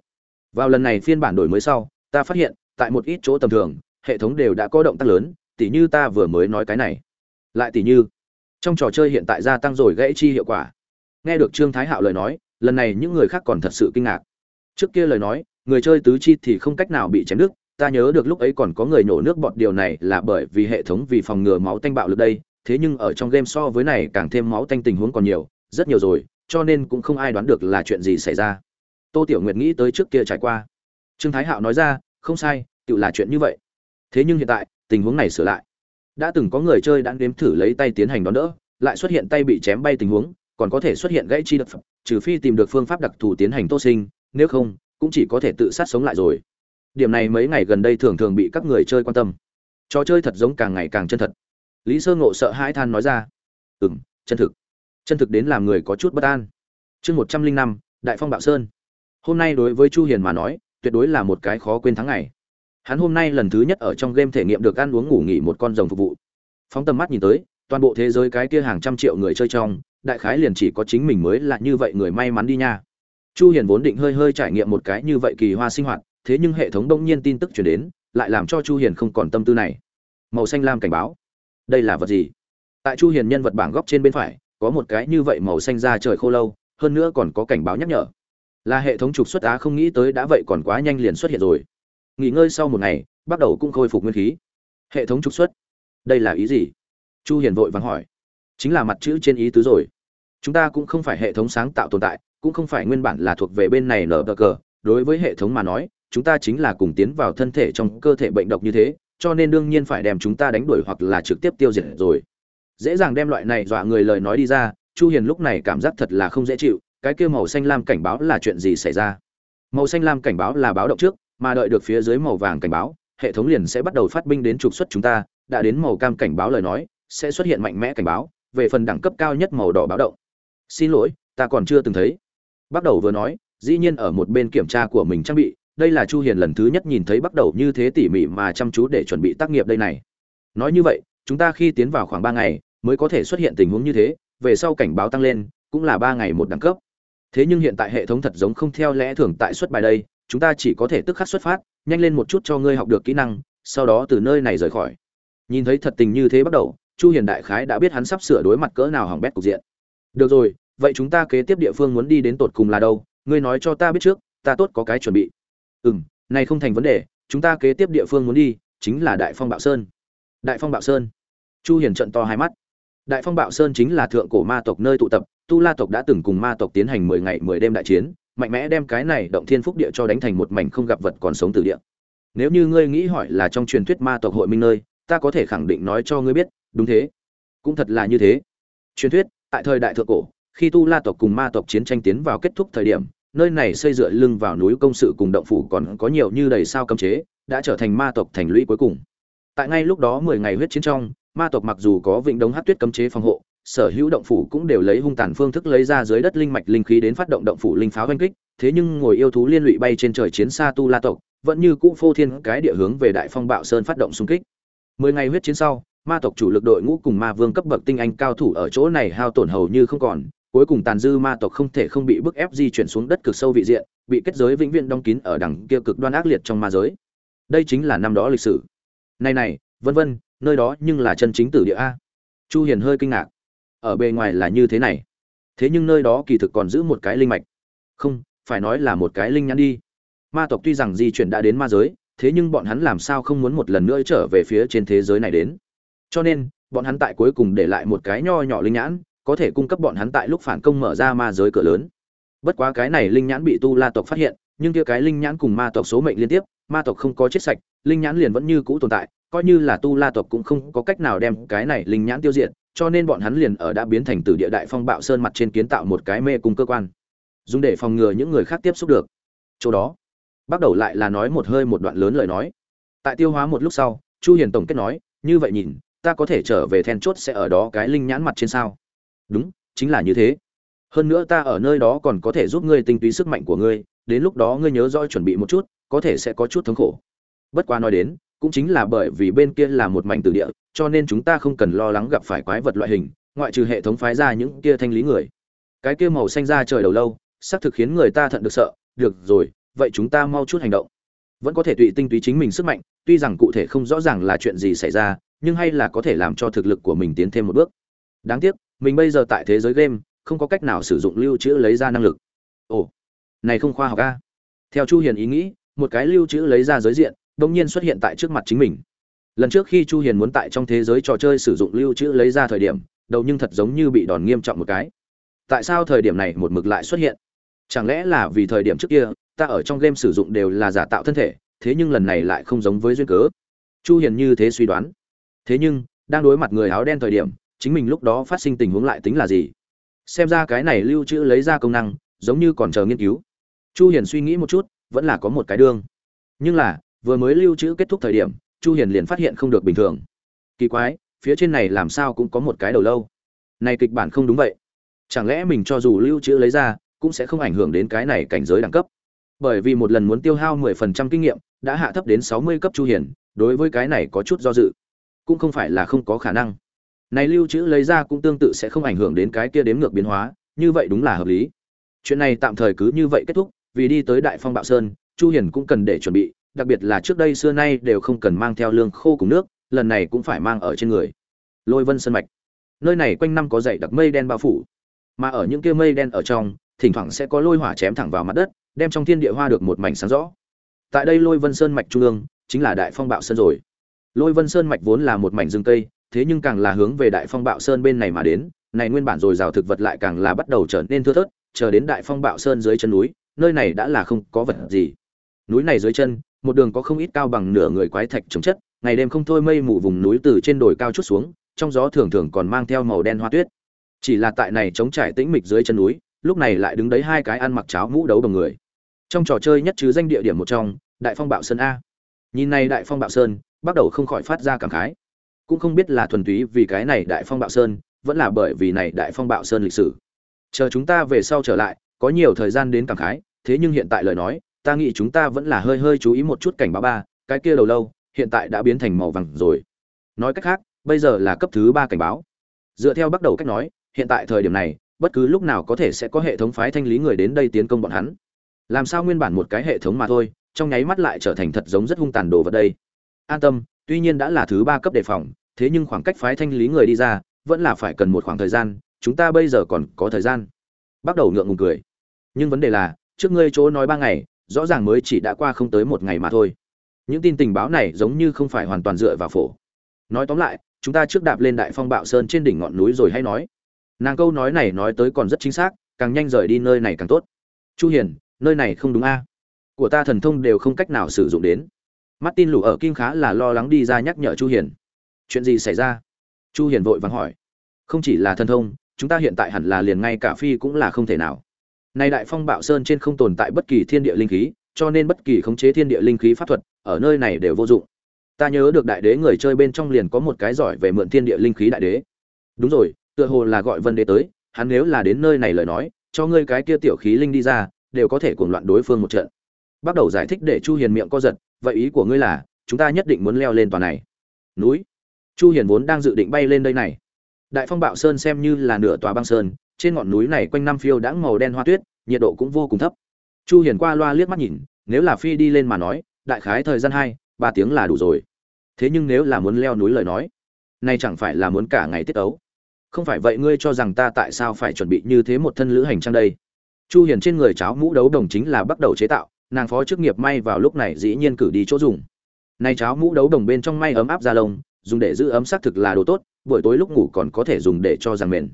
[SPEAKER 1] Vào lần này phiên bản đổi mới sau, ta phát hiện, tại một ít chỗ tầm thường, hệ thống đều đã có động tác lớn, tỉ như ta vừa mới nói cái này. Lại tỉ như, trong trò chơi hiện tại gia tăng rồi gãy chi hiệu quả. Nghe được trương thái hạo lời nói, lần này những người khác còn thật sự kinh ngạc. Trước kia lời nói, người chơi tứ chi thì không cách nào bị chém nước ta nhớ được lúc ấy còn có người nổ nước bọt, điều này là bởi vì hệ thống vì phòng ngừa máu tanh bạo lực đây. Thế nhưng ở trong game so với này càng thêm máu tanh tình huống còn nhiều, rất nhiều rồi, cho nên cũng không ai đoán được là chuyện gì xảy ra. Tô tiểu nguyệt nghĩ tới trước kia trải qua. Trương thái hạo nói ra, không sai tự là chuyện như vậy. Thế nhưng hiện tại, tình huống này sửa lại. Đã từng có người chơi đã nếm thử lấy tay tiến hành đón đỡ, lại xuất hiện tay bị chém bay tình huống, còn có thể xuất hiện gãy chi đập, trừ phi tìm được phương pháp đặc thù tiến hành tô sinh, nếu không, cũng chỉ có thể tự sát sống lại rồi điểm này mấy ngày gần đây thường thường bị các người chơi quan tâm. Trò chơi thật giống càng ngày càng chân thật. Lý sơ ngộ sợ hãi than nói ra. Ừ m chân thực. Chân thực đến làm người có chút bất an. Chương một trăm linh năm, đại phong bạo sơn. Hôm nay đối với chu hiền mà nói, tuyệt đối là một cái khó quên tháng ngày. Hắn hôm nay lần thứ nhất ở trong game thể nghiệm được ăn uống ngủ nghỉ một con rồng phục vụ. Phóng tầm mắt nhìn tới, toàn bộ thế giới cái kia hàng trăm triệu người chơi trong, đại khái liền chỉ có chính mình mới là như vậy người may mắn đi nha. Chu hiền vốn định hơi hơi trải nghiệm một cái như vậy kỳ hoa sinh hoạt thế nhưng hệ thống đông nhiên tin tức truyền đến, lại làm cho chu hiền không còn tâm tư này. Màu xanh lam cảnh báo. Đây là vật gì? Tại chu hiền nhân vật bảng góc trên bên phải, có một cái như vậy màu xanh ra trời khô lâu, hơn nữa còn có cảnh báo nhắc nhở. Là hệ thống trục xuất á không nghĩ tới đã vậy còn quá nhanh liền xuất hiện rồi. Nghỉ ngơi sau một ngày, bắt đầu cũng khôi phục nguyên khí. Hệ thống trục xuất. Đây là ý gì? Chu hiền vội vàng hỏi. Chính là mặt chữ trên ý tứ rồi. Chúng ta cũng không phải hệ thống sáng tạo tồn tại, cũng không phải nguyên bản là thuộc về bên này nở cờ. Đối với hệ thống mà nói chúng ta chính là cùng tiến vào thân thể trong cơ thể bệnh độc như thế, cho nên đương nhiên phải đem chúng ta đánh đuổi hoặc là trực tiếp tiêu diệt rồi. Dễ dàng đem loại này dọa người lời nói đi ra, chu hiền lúc này cảm giác thật là không dễ chịu, cái kia màu xanh lam cảnh báo là chuyện gì xảy ra? Màu xanh lam cảnh báo là báo động trước, mà đợi được phía dưới màu vàng cảnh báo, hệ thống liền sẽ bắt đầu phát binh đến trục xuất chúng ta, đã đến màu cam cảnh báo lời nói, sẽ xuất hiện mạnh mẽ cảnh báo, về phần đẳng cấp cao nhất màu đỏ báo động. Xin lỗi, ta còn chưa từng thấy. Bắt đầu vừa nói, dĩ nhiên ở một bên kiểm tra của mình trang bị đây là chu hiền lần thứ nhất nhìn thấy bắt đầu như thế tỉ mỉ mà chăm chú để chuẩn bị tác nghiệp đây này. Nói như vậy, chúng ta khi tiến vào khoảng 3 ngày, mới có thể xuất hiện tình huống như thế, về sau cảnh báo tăng lên, cũng là 3 ngày một đẳng cấp. Thế nhưng hiện tại hệ thống thật giống không theo lẽ thường tại xuất bài đây, chúng ta chỉ có thể tức khắc xuất phát, nhanh lên một chút cho ngươi học được kỹ năng, sau đó từ nơi này rời khỏi. Nhìn thấy thật tình như thế bắt đầu, chu hiền đại khái đã biết hắn sắp sửa đối mặt cỡ nào hỏng bét cục diện. Được rồi, vậy chúng ta kế tiếp địa phương muốn đi đến tột cùng là đâu? Ngươi nói cho ta biết trước, ta tốt có cái chuẩn bị ừm, này không thành vấn đề, chúng ta kế tiếp địa phương muốn đi chính là đại phong bạo sơn. Đại phong bạo sơn. Chu hiền trận to hai mắt. Đại phong bạo sơn chính là thượng cổ ma tộc nơi tụ tập, tu la tộc đã từng cùng ma tộc tiến hành 10 ngày 10 đêm đại chiến, mạnh mẽ đem cái này động thiên phúc địa cho đánh thành một mảnh không gặp vật còn sống từ địa. Nếu như ngươi nghĩ hỏi là trong truyền thuyết ma tộc hội minh nơi, ta có thể khẳng định nói cho ngươi biết, đúng thế. Cũng thật là như thế. Truyền thuyết, tại thời đại thượng cổ, khi tu la tộc cùng ma tộc chiến tranh tiến vào kết thúc thời điểm nơi này xây dựa lưng vào núi công sự cùng động phủ còn có nhiều như đầy sao cấm chế, đã trở thành ma tộc thành lũy cuối cùng. Tại ngay lúc đó mười ngày huyết chiến trong, ma tộc mặc dù có vịnh đống hắc tuyết cấm chế phòng hộ, sở hữu động phủ cũng đều lấy hung tàn phương thức lấy ra dưới đất linh mạch linh khí đến phát động động phủ linh pháo oanh kích, thế nhưng ngồi yêu thú liên lụy bay trên trời chiến xa tu la tộc, vẫn như cũ phô thiên cái địa hướng về đại phong bạo sơn phát động xung kích. Mười ngày huyết chiến sau, ma tộc chủ lực đội ngũ cùng ma vương cấp bậc tinh anh cao thủ ở chỗ này hao tổn hầu như không còn cuối cùng tàn dư ma tộc không thể không bị bức ép di chuyển xuống đất cực sâu vị diện, bị kết giới vĩnh viễn đóng kín ở đằng kia cực đoan ác liệt trong ma giới. Đây chính là năm đó lịch sử. Này này, vân vân, nơi đó nhưng là chân chính tử địa a. Chu hiền hơi kinh ngạc. Ở bề ngoài là như thế này. Thế nhưng nơi đó kỳ thực còn giữ một cái linh mạch. Không, phải nói là một cái linh nhãn đi. Ma tộc tuy rằng di chuyển đã đến ma giới, thế nhưng bọn hắn làm sao không muốn một lần nữa trở về phía trên thế giới này đến? Cho nên, bọn hắn tại cuối cùng để lại một cái nho nhỏ linh nhãn có thể cung cấp bọn hắn tại lúc phản công mở ra ma giới cửa lớn. Bất quá cái này linh nhãn bị tu la tộc phát hiện, nhưng kia cái linh nhãn cùng ma tộc số mệnh liên tiếp, ma tộc không có chết sạch, linh nhãn liền vẫn như cũ tồn tại, coi như là tu la tộc cũng không có cách nào đem cái này linh nhãn tiêu diệt, cho nên bọn hắn liền ở đã biến thành từ địa đại phong bạo sơn mặt trên kiến tạo một cái mê cung cơ quan, dùng để phòng ngừa những người khác tiếp xúc được. Chỗ đó, bắt đầu lại là nói một hơi một đoạn lớn lời nói. Tại tiêu hóa một lúc sau, chu hiền tổng kết nói, như vậy nhìn, ta có thể trở về then chốt sẽ ở đó cái linh nhãn mặt trên sao? Đúng, chính là như thế. Hơn nữa ta ở nơi đó còn có thể giúp ngươi tinh túy sức mạnh của ngươi, đến lúc đó ngươi nhớ rõ chuẩn bị một chút, có thể sẽ có chút thống khổ. Bất quá nói đến, cũng chính là bởi vì bên kia là một mảnh tử địa, cho nên chúng ta không cần lo lắng gặp phải quái vật loại hình, ngoại trừ hệ thống phái ra những kia thanh lý người. Cái kia màu xanh ra trời đầu lâu, xác thực khiến người ta thận được sợ. Được rồi, vậy chúng ta mau chút hành động. Vẫn có thể tùy tinh túy chính mình sức mạnh, tuy rằng cụ thể không rõ ràng là chuyện gì xảy ra, nhưng hay là có thể làm cho thực lực của mình tiến thêm một bước. Đáng tiếc mình bây giờ tại thế giới game, không có cách nào sử dụng lưu trữ lấy ra năng lực. Ồ, này không khoa học a theo chu hiền ý nghĩ, một cái lưu trữ lấy ra giới diện, đột nhiên xuất hiện tại trước mặt chính mình. Lần trước khi chu hiền muốn tại trong thế giới trò chơi sử dụng lưu trữ lấy ra thời điểm, đầu nhưng thật giống như bị đòn nghiêm trọng một cái. Tại sao thời điểm này một mực lại xuất hiện? Chẳng lẽ là vì thời điểm trước kia, ta ở trong game sử dụng đều là giả tạo thân thể, thế nhưng lần này lại không giống với duyên cớ? Chu hiền như thế suy đoán. Thế nhưng, đang đối mặt người áo đen thời điểm chính mình lúc đó phát sinh tình huống lại tính là gì? Xem ra cái này lưu trữ lấy ra công năng, giống như còn chờ nghiên cứu. Chu hiền suy nghĩ một chút, vẫn là có một cái đương nhưng là, vừa mới lưu trữ kết thúc thời điểm, chu hiền liền phát hiện không được bình thường. Kỳ quái, phía trên này làm sao cũng có một cái đầu lâu. Này kịch bản không đúng vậy. Chẳng lẽ mình cho dù lưu trữ lấy ra, cũng sẽ không ảnh hưởng đến cái này cảnh giới đẳng cấp? Bởi vì một lần muốn tiêu hao 10% kinh nghiệm, đã hạ thấp đến 60 cấp chu hiền, đối với cái này có chút do dự. Cũng không phải là không có khả năng này lưu trữ lấy ra cũng tương tự sẽ không ảnh hưởng đến cái kia đếm ngược biến hóa, như vậy đúng là hợp lý. Chuyện này tạm thời cứ như vậy kết thúc, vì đi tới đại phong bạo sơn, chu hiền cũng cần để chuẩn bị, đặc biệt là trước đây xưa nay đều không cần mang theo lương khô cùng nước, lần này cũng phải mang ở trên người. Lôi vân sơn mạch. Nơi này quanh năm có dày đặc mây đen bao phủ. Mà ở những kia mây đen ở trong, thỉnh thoảng sẽ có lôi hỏa chém thẳng vào mặt đất, đem trong thiên địa hoa được một mảnh sáng rõ. Tại đây lôi vân sơn mạch trung ương, chính là đại phong bạo sơn rồi. Lôi vân sơn mạch vốn là một mảnh rừng cây thế nhưng càng là hướng về đại phong bạo sơn bên này mà đến, này nguyên bản rồi rào thực vật lại càng là bắt đầu trở nên thưa thớt, chờ đến đại phong bạo sơn dưới chân núi, nơi này đã là không có vật gì. Núi này dưới chân, một đường có không ít cao bằng nửa người quái thạch chống chất, ngày đêm không thôi mây mù vùng núi từ trên đồi cao chút xuống, trong gió thường thường còn mang theo màu đen hoa tuyết. Chỉ là tại này chống trải tĩnh mịch dưới chân núi, lúc này lại đứng đấy hai cái ăn mặc cháo mũ đấu đồng người. Trong trò chơi nhất chứ danh địa điểm một trong, đại phong bạo sơn a. Nhìn này đại phong bạo sơn, bắt đầu không khỏi phát ra cảm khái cũng không biết là thuần túy vì cái này đại phong bạo sơn, vẫn là bởi vì này đại phong bạo sơn lịch sử. Chờ chúng ta về sau trở lại, có nhiều thời gian đến cảm khái, thế nhưng hiện tại lời nói, ta nghĩ chúng ta vẫn là hơi hơi chú ý một chút cảnh báo ba, cái kia đầu lâu, hiện tại đã biến thành màu vàng rồi. Nói cách khác, bây giờ là cấp thứ ba cảnh báo. Dựa theo bắt đầu cách nói, hiện tại thời điểm này, bất cứ lúc nào có thể sẽ có hệ thống phái thanh lý người đến đây tiến công bọn hắn. Làm sao nguyên bản một cái hệ thống mà thôi, trong nháy mắt lại trở thành thật giống rất hung tàn đồ vật đây. An tâm tuy nhiên đã là thứ ba cấp đề phòng, thế nhưng khoảng cách phái thanh lý người đi ra, vẫn là phải cần một khoảng thời gian, chúng ta bây giờ còn có thời gian. Bắt đầu ngượng ngùng cười. Nhưng vấn đề là, trước ngươi chỗ nói ba ngày, rõ ràng mới chỉ đã qua không tới một ngày mà thôi. Những tin tình báo này giống như không phải hoàn toàn dựa vào phổ. Nói tóm lại, chúng ta trước đạp lên đại phong bạo sơn trên đỉnh ngọn núi rồi hay nói. Nàng câu nói này nói tới còn rất chính xác, càng nhanh rời đi nơi này càng tốt. Chu hiền, nơi này không đúng a. Của ta thần thông đều không cách nào sử dụng đến martin lù ở kim khá là lo lắng đi ra nhắc nhở chu hiền. Chuyện gì xảy ra? Chu hiền vội vàng hỏi. Không chỉ là thần thông, chúng ta hiện tại hẳn là liền ngay cả phi cũng là không thể nào. Nay đại phong bạo sơn trên không tồn tại bất kỳ thiên địa linh khí, cho nên bất kỳ khống chế thiên địa linh khí pháp thuật, ở nơi này đều vô dụng. Ta nhớ được đại đế người chơi bên trong liền có một cái giỏi về mượn thiên địa linh khí đại đế. Đúng rồi, tựa hồ là gọi vân đế tới, hắn nếu là đến nơi này lời nói, cho ngươi cái kia tiểu khí linh đi ra, đều có thể cuồng loạn đối phương một trận bắt đầu giải thích để chu hiền miệng co giật, vậy ý của ngươi là, chúng ta nhất định muốn leo lên tòa này. Núi. Chu hiền vốn đang dự định bay lên đây này. Đại phong bạo sơn xem như là nửa tòa băng sơn, trên ngọn núi này quanh năm phiêu đã màu đen hoa tuyết, nhiệt độ cũng vô cùng thấp. Chu hiền qua loa liếc mắt nhìn, nếu là phi đi lên mà nói, đại khái thời gian hai, ba tiếng là đủ rồi. Thế nhưng nếu là muốn leo núi lời nói này chẳng phải là muốn cả ngày tiết ấu. Không phải vậy ngươi cho rằng ta tại sao phải chuẩn bị như thế một thân lữ hành trang đây? Chu hiền trên người cháo mũ đấu đồng chính là bắt đầu chế tạo nàng phó chức nghiệp may vào lúc này dĩ nhiên cử đi chỗ dùng. Nay cháo mũ đấu đồng bên trong may ấm áp da lông, dùng để giữ ấm xác thực là đồ tốt, buổi tối lúc ngủ còn có thể dùng để cho rằng mền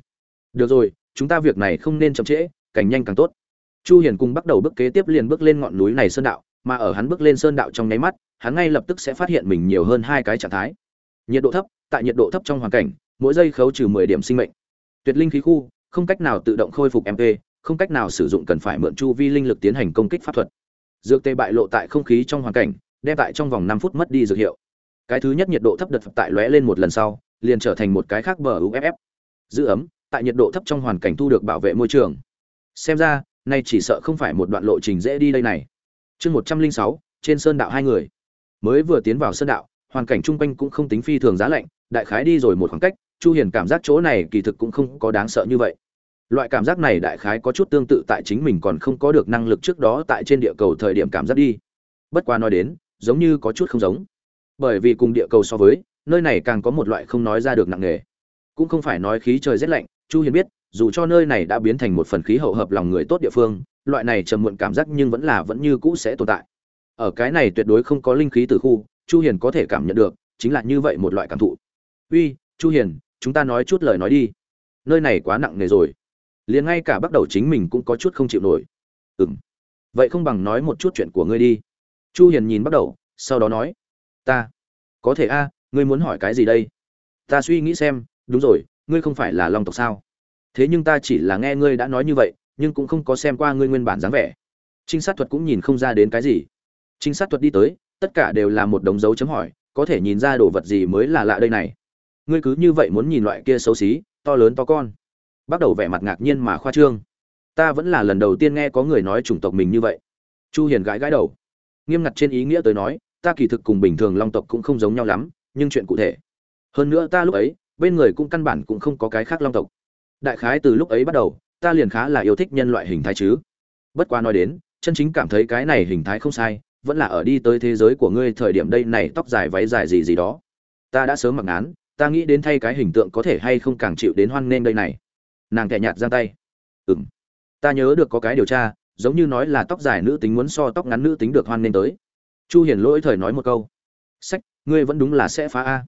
[SPEAKER 1] được rồi, chúng ta việc này không nên chậm trễ, càng nhanh càng tốt. Chu hiền cùng bắt đầu bước kế tiếp liền bước lên ngọn núi này sơn đạo, mà ở hắn bước lên sơn đạo trong nháy mắt, hắn ngay lập tức sẽ phát hiện mình nhiều hơn hai cái trạng thái. Nhiệt độ thấp, tại nhiệt độ thấp trong hoàn cảnh, mỗi giây khấu trừ 10 điểm sinh mệnh. Tuyệt linh khí khu, không cách nào tự động khôi phục mp không cách nào sử dụng cần phải mượn chu vi linh lực tiến hành công kích pháp thuật dược tê bại lộ tại không khí trong hoàn cảnh, đem tại trong vòng năm phút mất đi dược hiệu. Cái thứ nhất nhiệt độ thấp đợt tại lóe lên một lần sau, liền trở thành một cái khác bờ uff giữ ấm, tại nhiệt độ thấp trong hoàn cảnh thu được bảo vệ môi trường. Xem ra, nay chỉ sợ không phải một đoạn lộ trình dễ đi đây này. Chương một trăm linh sáu, trên sơn đạo hai người. Mới vừa tiến vào sơn đạo, hoàn cảnh chung quanh cũng không tính phi thường giá lạnh, đại khái đi rồi một khoảng cách, chu hiền cảm giác chỗ này kỳ thực cũng không có đáng sợ như vậy loại cảm giác này đại khái có chút tương tự tại chính mình còn không có được năng lực trước đó tại trên địa cầu thời điểm cảm giác đi. Bất qua nói đến, giống như có chút không giống. Bởi vì cùng địa cầu so với, nơi này càng có một loại không nói ra được nặng nề. Cũng không phải nói khí trời rét lạnh, chu hiền biết, dù cho nơi này đã biến thành một phần khí hậu hợp lòng người tốt địa phương, loại này trầm muộn cảm giác nhưng vẫn là vẫn như cũ sẽ tồn tại. Ở cái này tuyệt đối không có linh khí từ khu, chu hiền có thể cảm nhận được, chính là như vậy một loại cảm thụ. Uy, chu hiền, chúng ta nói chút lời nói đi. Nơi này quá nặng nề rồi liền ngay cả bắt đầu chính mình cũng có chút không chịu nổi. Ừm. Vậy không bằng nói một chút chuyện của ngươi đi. Chu hiền nhìn bắt đầu, sau đó nói, ta, có thể a, ngươi muốn hỏi cái gì đây? Ta suy nghĩ xem, đúng rồi, ngươi không phải là long tộc sao? Thế nhưng ta chỉ là nghe ngươi đã nói như vậy, nhưng cũng không có xem qua ngươi nguyên bản dáng vẻ. Trinh sát thuật cũng nhìn không ra đến cái gì. Trinh sát thuật đi tới, tất cả đều là một đống dấu chấm hỏi, có thể nhìn ra đồ vật gì mới là lạ đây này? Ngươi cứ như vậy muốn nhìn loại kia xấu xí, to lớn to con bắt đầu vẻ mặt ngạc nhiên mà khoa trương. Ta vẫn là lần đầu tiên nghe có người nói chủng tộc mình như vậy. Chu hiền gãi gãi đầu. Nghiêm ngặt trên ý nghĩa tới nói, ta kỳ thực cùng bình thường long tộc cũng không giống nhau lắm, nhưng chuyện cụ thể. Hơn nữa ta lúc ấy, bên người cũng căn bản cũng không có cái khác long tộc. Đại khái từ lúc ấy bắt đầu, ta liền khá là yêu thích nhân loại hình thái chứ. Bất quá nói đến, chân chính cảm thấy cái này hình thái không sai, vẫn là ở đi tới thế giới của ngươi thời điểm đây này tóc dài váy dài gì gì đó. Ta đã sớm mặc án ta nghĩ đến thay cái hình tượng có thể hay không càng chịu đến hoan nghênh đây này nàng kẻ nhạt giang tay. Ừm, ta nhớ được có cái điều tra giống như nói là tóc dài nữ tính muốn so tóc ngắn nữ tính được hoan nên tới. Chu hiền lỗi thời nói một câu. Sách ngươi vẫn đúng là sẽ phá a.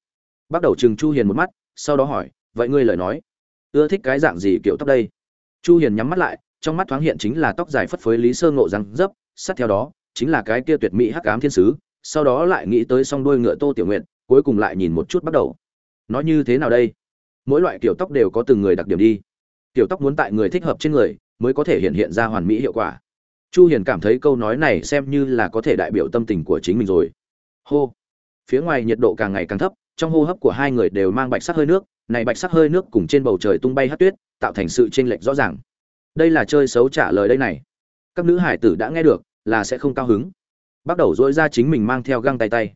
[SPEAKER 1] Bắt đầu chừng chu hiền một mắt sau đó hỏi vậy ngươi lời nói ưa thích cái dạng gì kiểu tóc đây? Chu hiền nhắm mắt lại trong mắt thoáng hiện chính là tóc dài phất phới lý sơ ngộ răng dấp sát theo đó chính là cái kia tuyệt mỹ hắc ám thiên sứ sau đó lại nghĩ tới song đuôi ngựa tô tiểu nguyện cuối cùng lại nhìn một chút bắt đầu. Nói như thế nào đây? Mỗi loại kiểu tóc đều có từng người đặc điểm đi kiểu tóc muốn tại người thích hợp trên người mới có thể hiện hiện ra hoàn mỹ hiệu quả. Chu hiền cảm thấy câu nói này xem như là có thể đại biểu tâm tình của chính mình rồi. Hô. Phía ngoài nhiệt độ càng ngày càng thấp, trong hô hấp của hai người đều mang bạch sắc hơi nước, này bạch sắc hơi nước cùng trên bầu trời tung bay hát tuyết, tạo thành sự chênh lệch rõ ràng. Đây là chơi xấu trả lời đây này. Các nữ hải tử đã nghe được, là sẽ không cao hứng. Bắt đầu dỗi ra chính mình mang theo găng tay tay.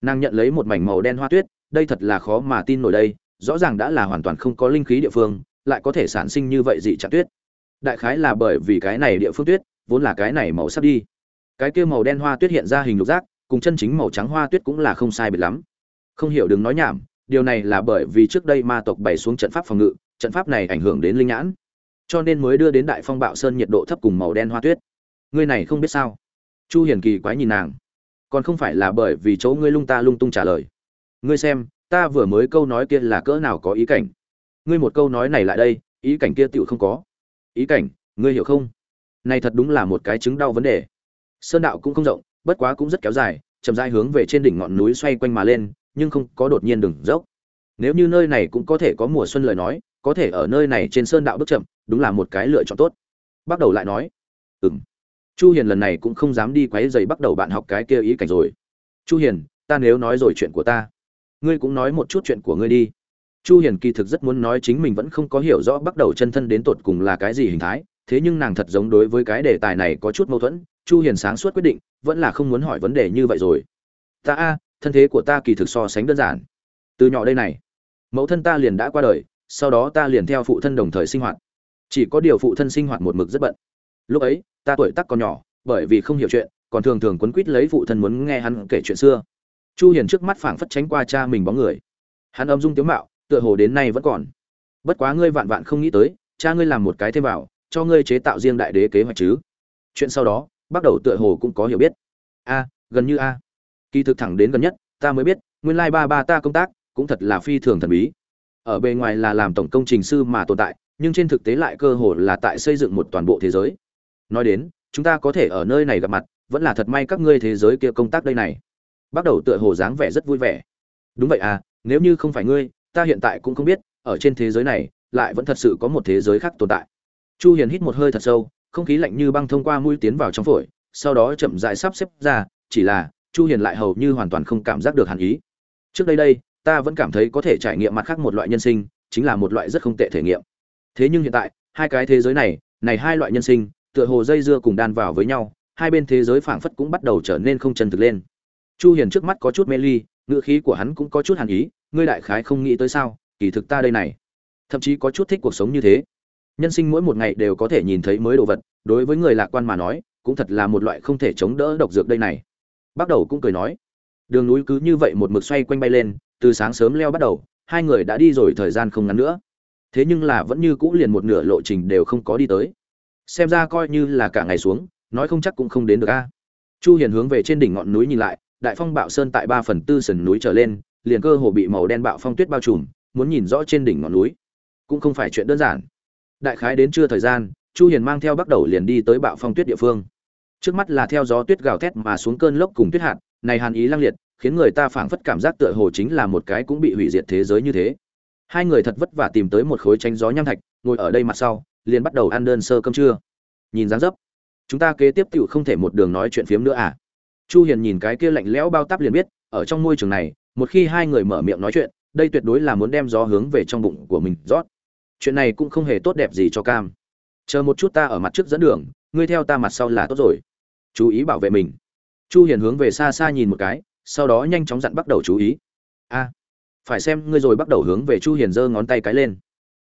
[SPEAKER 1] Nàng nhận lấy một mảnh màu đen hoa tuyết, đây thật là khó mà tin nổi đây, rõ ràng đã là hoàn toàn không có linh khí địa phương lại có thể sản sinh như vậy dị trạng tuyết. Đại khái là bởi vì cái này địa phương tuyết, vốn là cái này màu sắc đi. Cái kia màu đen hoa tuyết hiện ra hình lục giác, cùng chân chính màu trắng hoa tuyết cũng là không sai biệt lắm. Không hiểu đừng nói nhảm, điều này là bởi vì trước đây ma tộc bày xuống trận pháp phòng ngự, trận pháp này ảnh hưởng đến linh nhãn. Cho nên mới đưa đến đại phong bạo sơn nhiệt độ thấp cùng màu đen hoa tuyết. Ngươi này không biết sao? Chu hiền kỳ quái nhìn nàng. Còn không phải là bởi vì chỗ ngươi lung ta lung tung trả lời. Ngươi xem, ta vừa mới câu nói kia là cỡ nào có ý cảnh? Ngươi một câu nói này lại đây, ý cảnh kia tựu không có. Ý cảnh, ngươi hiểu không? Này thật đúng là một cái chứng đau vấn đề. Sơn đạo cũng không rộng, bất quá cũng rất kéo dài, chậm rãi hướng về trên đỉnh ngọn núi xoay quanh mà lên, nhưng không có đột nhiên đường dốc. Nếu như nơi này cũng có thể có mùa xuân lời nói, có thể ở nơi này trên sơn đạo bước chậm, đúng là một cái lựa chọn tốt. Bắt đầu lại nói, ừm. Chu hiền lần này cũng không dám đi quấy giày bắt đầu bạn học cái kia ý cảnh rồi. Chu hiền, ta nếu nói rồi chuyện của ta, ngươi cũng nói một chút chuyện của ngươi đi chu hiền kỳ thực rất muốn nói chính mình vẫn không có hiểu rõ bắt đầu chân thân đến tột cùng là cái gì hình thái, thế nhưng nàng thật giống đối với cái đề tài này có chút mâu thuẫn, chu hiền sáng suốt quyết định, vẫn là không muốn hỏi vấn đề như vậy rồi. Ta a, thân thế của ta kỳ thực so sánh đơn giản. Từ nhỏ đây này, mẫu thân ta liền đã qua đời, sau đó ta liền theo phụ thân đồng thời sinh hoạt. Chỉ có điều phụ thân sinh hoạt một mực rất bận. Lúc ấy, ta tuổi tác còn nhỏ, bởi vì không hiểu chuyện, còn thường thường quấn quýt lấy phụ thân muốn nghe hắn kể chuyện xưa. Chu hiền trước mắt phảng phất tránh qua cha mình bóng người. Hắn âm dung tiếng mạo tựa hồ đến nay vẫn còn. Bất quá ngươi vạn vạn không nghĩ tới, cha ngươi làm một cái thêm vào, cho ngươi chế tạo riêng đại đế kế hoạch chứ. Chuyện sau đó, bắt đầu tựa hồ cũng có hiểu biết. A, gần như a. Kỳ thực thẳng đến gần nhất, ta mới biết, nguyên lai ba ba ta công tác, cũng thật là phi thường thần bí. Ở bề ngoài là làm tổng công trình sư mà tồn tại, nhưng trên thực tế lại cơ hồ là tại xây dựng một toàn bộ thế giới. Nói đến, chúng ta có thể ở nơi này gặp mặt, vẫn là thật may các ngươi thế giới kia công tác đây này. Bắt đầu tựa hồ dáng vẻ rất vui vẻ. Đúng vậy à nếu như không phải ngươi ta hiện tại cũng không biết, ở trên thế giới này, lại vẫn thật sự có một thế giới khác tồn tại. Chu hiền hít một hơi thật sâu, không khí lạnh như băng thông qua mũi tiến vào trong phổi, sau đó chậm rãi sắp xếp ra, chỉ là, chu hiền lại hầu như hoàn toàn không cảm giác được hàn ý. Trước đây đây, ta vẫn cảm thấy có thể trải nghiệm mặt khác một loại nhân sinh, chính là một loại rất không tệ thể nghiệm. Thế nhưng hiện tại, hai cái thế giới này này hai loại nhân sinh, tựa hồ dây dưa cùng đan vào với nhau, hai bên thế giới phảng phất cũng bắt đầu trở nên không chân thực lên. Chu hiền trước mắt có chút mê ly ngựa khí của hắn cũng có chút hàn ý ngươi đại khái không nghĩ tới sao? Kỳ thực ta đây này, thậm chí có chút thích cuộc sống như thế. Nhân sinh mỗi một ngày đều có thể nhìn thấy mới đồ vật, đối với người lạc quan mà nói, cũng thật là một loại không thể chống đỡ độc dược đây này. Bắt đầu cũng cười nói, đường núi cứ như vậy một mực xoay quanh bay lên, từ sáng sớm leo bắt đầu, hai người đã đi rồi thời gian không ngắn nữa. Thế nhưng là vẫn như cũ liền một nửa lộ trình đều không có đi tới. Xem ra coi như là cả ngày xuống, nói không chắc cũng không đến được a. Chu hiền hướng về trên đỉnh ngọn núi nhìn lại, đại phong bạo sơn tại ba phần tư sườn núi trở lên liền cơ hồ bị màu đen bạo phong tuyết bao trùm, muốn nhìn rõ trên đỉnh ngọn núi. Cũng không phải chuyện đơn giản. Đại khái đến trưa thời gian, chu hiền mang theo bắt đầu liền đi tới bạo phong tuyết địa phương. Trước mắt là theo gió tuyết gào thét mà xuống cơn lốc cùng tuyết hạt, này hàn ý lăng liệt, khiến người ta phảng phất cảm giác tựa hồ chính là một cái cũng bị hủy diệt thế giới như thế. Hai người thật vất vả tìm tới một khối tranh gió nham thạch, ngồi ở đây mặt sau, liền bắt đầu ăn đơn sơ cơm trưa. Nhìn dáng dấp, chúng ta kế tiếp tiểu không thể một đường nói chuyện phiếm nữa à? Chu hiền nhìn cái kia lạnh lẽo bao táp liền biết, ở trong môi trường này một khi hai người mở miệng nói chuyện, đây tuyệt đối là muốn đem gió hướng về trong bụng của mình rót. Chuyện này cũng không hề tốt đẹp gì cho cam. Chờ một chút ta ở mặt trước dẫn đường, ngươi theo ta mặt sau là tốt rồi. Chú ý bảo vệ mình. Chu hiền hướng về xa xa nhìn một cái, sau đó nhanh chóng dặn bắt đầu chú ý. A, phải xem ngươi rồi bắt đầu hướng về chu hiền giơ ngón tay cái lên.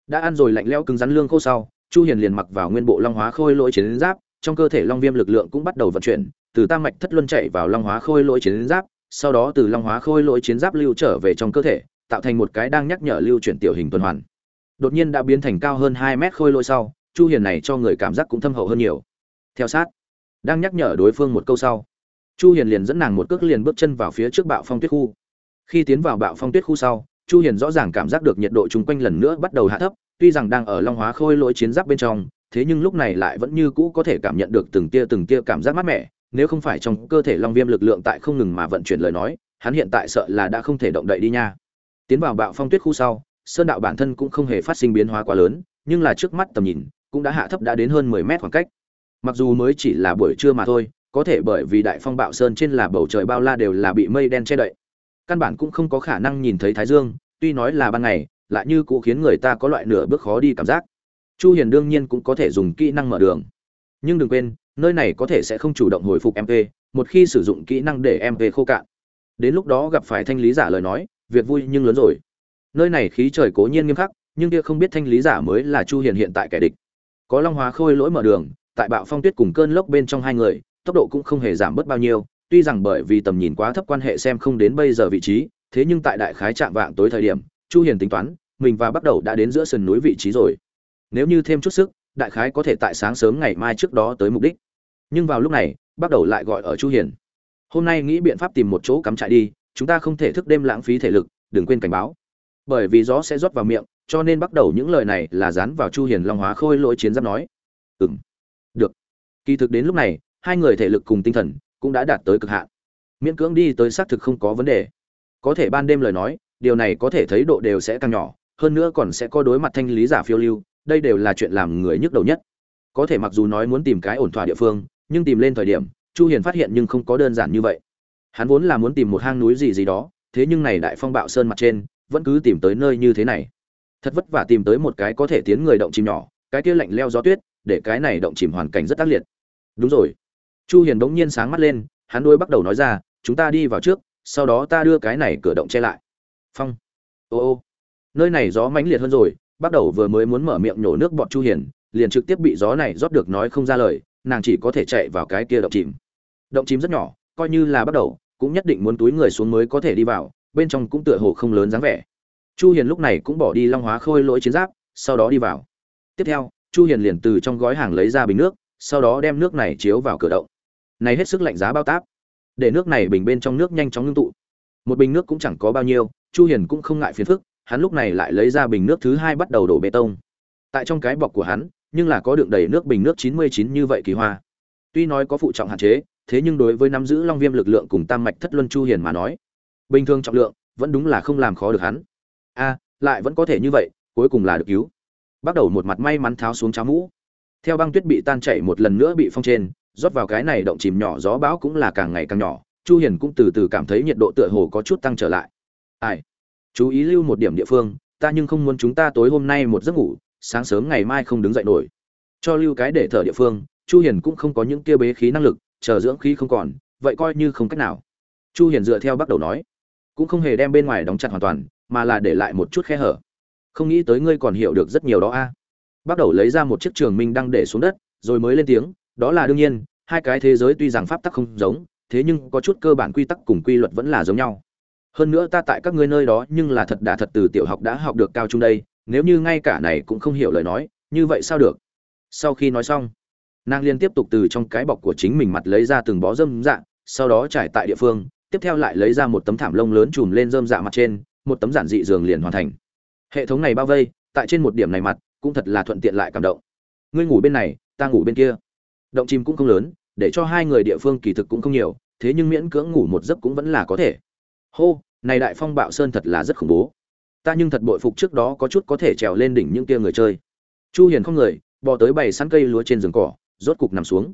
[SPEAKER 1] Đã ăn rồi lạnh lẽo cứng rắn lương khô sau, chu hiền liền mặc vào nguyên bộ long hóa khôi lỗi chiến giáp, trong cơ thể long viêm lực lượng cũng bắt đầu vận chuyển, từ tam mạch thất luân chạy vào long hóa khôi lỗi chiến giáp sau đó từ long hóa khôi lỗi chiến giáp lưu trở về trong cơ thể, tạo thành một cái đang nhắc nhở lưu chuyển tiểu hình tuần hoàn. Đột nhiên đã biến thành cao hơn hai mét khôi lỗi sau, chu hiền này cho người cảm giác cũng thâm hậu hơn nhiều. Theo sát, đang nhắc nhở đối phương một câu sau, chu hiền liền dẫn nàng một cước liền bước chân vào phía trước bạo phong tuyết khu. Khi tiến vào bạo phong tuyết khu sau, chu hiền rõ ràng cảm giác được nhiệt độ chung quanh lần nữa bắt đầu hạ thấp, tuy rằng đang ở long hóa khôi lỗi chiến giáp bên trong, thế nhưng lúc này lại vẫn như cũ có thể cảm nhận được từng tia từng tia cảm giác mát mẻ nếu không phải trong cơ thể long viêm lực lượng tại không ngừng mà vận chuyển lời nói, hắn hiện tại sợ là đã không thể động đậy đi nha. Tiến vào bạo phong tuyết khu sau, sơn đạo bản thân cũng không hề phát sinh biến hóa quá lớn, nhưng là trước mắt tầm nhìn, cũng đã hạ thấp đã đến hơn 10 mét khoảng cách. Mặc dù mới chỉ là buổi trưa mà thôi, có thể bởi vì đại phong bạo sơn trên là bầu trời bao la đều là bị mây đen che đậy. Căn bản cũng không có khả năng nhìn thấy thái dương, tuy nói là ban ngày, lại như cũng khiến người ta có loại nửa bước khó đi cảm giác. Chu hiền đương nhiên cũng có thể dùng kỹ năng mở đường. Nhưng đừng quên nơi này có thể sẽ không chủ động hồi phục mp một khi sử dụng kỹ năng để mp khô cạn. Đến lúc đó gặp phải thanh lý giả lời nói, việc vui nhưng lớn rồi. Nơi này khí trời cố nhiên nghiêm khắc, nhưng kia không biết thanh lý giả mới là chu hiền hiện tại kẻ địch. Có long hóa khôi lỗi mở đường, tại bạo phong tuyết cùng cơn lốc bên trong hai người, tốc độ cũng không hề giảm bớt bao nhiêu, tuy rằng bởi vì tầm nhìn quá thấp quan hệ xem không đến bây giờ vị trí, thế nhưng tại đại khái trạng vạng tối thời điểm, chu hiền tính toán, mình và bắt đầu đã đến giữa sườn núi vị trí rồi. Nếu như thêm chút sức, đại khái có thể tại sáng sớm ngày mai trước đó tới mục đích nhưng vào lúc này bắt đầu lại gọi ở chu hiền. Hôm nay nghĩ biện pháp tìm một chỗ cắm trại đi, chúng ta không thể thức đêm lãng phí thể lực, đừng quên cảnh báo. Bởi vì gió sẽ rót vào miệng, cho nên bắt đầu những lời này là dán vào chu hiền long hóa khôi lỗi chiến giáp nói. Ừm, được. Kỳ thực đến lúc này, hai người thể lực cùng tinh thần cũng đã đạt tới cực hạn. Miễn cưỡng đi tới xác thực không có vấn đề. Có thể ban đêm lời nói, điều này có thể thấy độ đều sẽ càng nhỏ, hơn nữa còn sẽ có đối mặt thanh lý giả phiêu lưu, đây đều là chuyện làm người nhức đầu nhất. Có thể mặc dù nói muốn tìm cái ổn thỏa địa phương nhưng tìm lên thời điểm, chu hiền phát hiện nhưng không có đơn giản như vậy. Hắn vốn là muốn tìm một hang núi gì gì đó, thế nhưng này đại phong bạo sơn mặt trên, vẫn cứ tìm tới nơi như thế này. Thật vất vả tìm tới một cái có thể tiến người động chìm nhỏ, cái kia lạnh leo gió tuyết, để cái này động chìm hoàn cảnh rất tác liệt. Đúng rồi. Chu hiền đống nhiên sáng mắt lên, hắn đôi bắt đầu nói ra, chúng ta đi vào trước, sau đó ta đưa cái này cửa động che lại. Phong. Ô ô. Nơi này gió mãnh liệt hơn rồi, bắt đầu vừa mới muốn mở miệng nhổ nước bọt chu hiền, liền trực tiếp bị gió này rót được nói không ra lời nàng chỉ có thể chạy vào cái kia động chìm. Động chìm rất nhỏ, coi như là bắt đầu, cũng nhất định muốn túi người xuống mới có thể đi vào, bên trong cũng tựa hồ không lớn dáng vẻ. Chu hiền lúc này cũng bỏ đi long hóa khôi lỗi chiến giáp, sau đó đi vào. Tiếp theo, chu hiền liền từ trong gói hàng lấy ra bình nước, sau đó đem nước này chiếu vào cửa động. Này hết sức lạnh giá bao táp. Để nước này bình bên trong nước nhanh chóng ngưng tụ. Một bình nước cũng chẳng có bao nhiêu, chu hiền cũng không ngại phiền phức, hắn lúc này lại lấy ra bình nước thứ hai bắt đầu đổ bê tông. Tại trong cái bọc của hắn nhưng là có đựng đầy nước bình nước 99 như vậy kỳ hoa. Tuy nói có phụ trọng hạn chế, thế nhưng đối với nắm giữ long viêm lực lượng cùng tam mạch thất luân chu hiền mà nói, bình thường trọng lượng vẫn đúng là không làm khó được hắn. A, lại vẫn có thể như vậy, cuối cùng là được cứu. Bắt đầu một mặt may mắn tháo xuống cháo mũ. Theo băng tuyết bị tan chảy một lần nữa bị phong trên, rót vào cái này động chìm nhỏ gió bão cũng là càng ngày càng nhỏ, chu hiền cũng từ từ cảm thấy nhiệt độ tựa hồ có chút tăng trở lại. Ai, chú ý lưu một điểm địa phương, ta nhưng không muốn chúng ta tối hôm nay một giấc ngủ sáng sớm ngày mai không đứng dậy nổi. Cho lưu cái để thở địa phương, chu hiền cũng không có những kia bế khí năng lực, chờ dưỡng khí không còn, vậy coi như không cách nào. Chu hiền dựa theo bắt đầu nói, cũng không hề đem bên ngoài đóng chặt hoàn toàn, mà là để lại một chút khe hở. Không nghĩ tới ngươi còn hiểu được rất nhiều đó a. Bắt đầu lấy ra một chiếc trường minh đang để xuống đất, rồi mới lên tiếng, đó là đương nhiên, hai cái thế giới tuy rằng pháp tắc không giống, thế nhưng có chút cơ bản quy tắc cùng quy luật vẫn là giống nhau. Hơn nữa ta tại các ngươi nơi đó nhưng là thật đà thật từ tiểu học đã học được cao trung đây nếu như ngay cả này cũng không hiểu lời nói, như vậy sao được? Sau khi nói xong, nàng liên tiếp tục từ trong cái bọc của chính mình mặt lấy ra từng bó dơm dạ sau đó trải tại địa phương, tiếp theo lại lấy ra một tấm thảm lông lớn chùm lên dơm dạ mặt trên, một tấm giản dị giường liền hoàn thành. Hệ thống này bao vây, tại trên một điểm này mặt, cũng thật là thuận tiện lại cảm động. Ngươi ngủ bên này, ta ngủ bên kia. Động chim cũng không lớn, để cho hai người địa phương kỳ thực cũng không nhiều, thế nhưng miễn cưỡng ngủ một giấc cũng vẫn là có thể. Hô, này đại phong bạo sơn thật là rất khủng bố ta nhưng thật bội phục trước đó có chút có thể trèo lên đỉnh những kia người chơi. Chu hiền không người, bò tới bảy sẵn cây lúa trên rừng cỏ, rốt cục nằm xuống.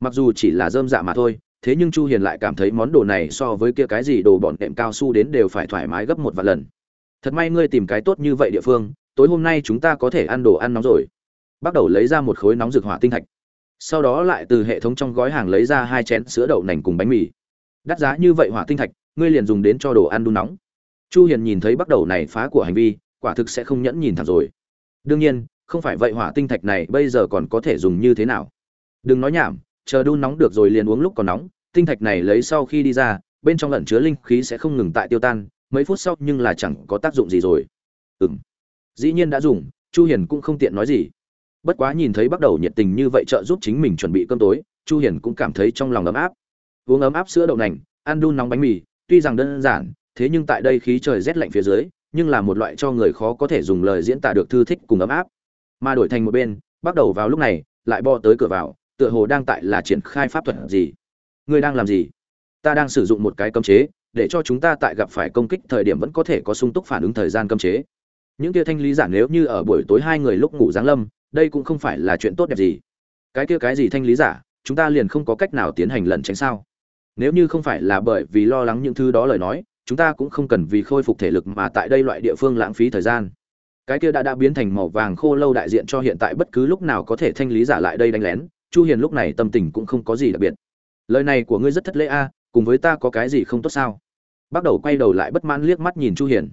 [SPEAKER 1] Mặc dù chỉ là dơm dạ mà thôi, thế nhưng chu hiền lại cảm thấy món đồ này so với kia cái gì đồ bọn đệm cao su đến đều phải thoải mái gấp một vạn lần. Thật may ngươi tìm cái tốt như vậy địa phương, tối hôm nay chúng ta có thể ăn đồ ăn nóng rồi. Bắt đầu lấy ra một khối nóng rực hỏa tinh thạch. Sau đó lại từ hệ thống trong gói hàng lấy ra hai chén sữa đậu nành cùng bánh mì. Đắt giá như vậy hỏa tinh thạch, ngươi liền dùng đến cho đồ ăn đun nóng chu hiền nhìn thấy bắt đầu này phá của hành vi, quả thực sẽ không nhẫn nhìn thẳng rồi. Đương nhiên, không phải vậy hỏa tinh thạch này bây giờ còn có thể dùng như thế nào? Đừng nói nhảm, chờ đun nóng được rồi liền uống lúc còn nóng, tinh thạch này lấy sau khi đi ra, bên trong lẩn chứa linh khí sẽ không ngừng tại tiêu tan, mấy phút sau nhưng là chẳng có tác dụng gì rồi. Ừm. Dĩ nhiên đã dùng, chu hiền cũng không tiện nói gì. Bất quá nhìn thấy bắt đầu nhiệt tình như vậy trợ giúp chính mình chuẩn bị cơm tối, chu hiền cũng cảm thấy trong lòng ấm áp. Uống ấm áp sữa đậu nành, ăn đun nóng bánh mì, tuy rằng đơn giản thế nhưng tại đây khí trời rét lạnh phía dưới, nhưng là một loại cho người khó có thể dùng lời diễn tả được thư thích cùng ấm áp. Mà đổi thành một bên, bắt đầu vào lúc này, lại bo tới cửa vào, tựa hồ đang tại là triển khai pháp thuật gì. Ngươi đang làm gì? Ta đang sử dụng một cái cấm chế, để cho chúng ta tại gặp phải công kích thời điểm vẫn có thể có sung túc phản ứng thời gian cấm chế. Những kia thanh lý giả nếu như ở buổi tối hai người lúc ngủ giáng lâm, đây cũng không phải là chuyện tốt đẹp gì. Cái kia cái gì thanh lý giả, chúng ta liền không có cách nào tiến hành lẩn tránh sao? Nếu như không phải là bởi vì lo lắng những thứ đó lời nói chúng ta cũng không cần vì khôi phục thể lực mà tại đây loại địa phương lãng phí thời gian. Cái kia đã đã biến thành màu vàng khô lâu đại diện cho hiện tại bất cứ lúc nào có thể thanh lý giả lại đây đánh lén, chu hiền lúc này tâm tình cũng không có gì đặc biệt. Lời này của ngươi rất thất lễ a, cùng với ta có cái gì không tốt sao? Bắt đầu quay đầu lại bất mãn liếc mắt nhìn chu hiền.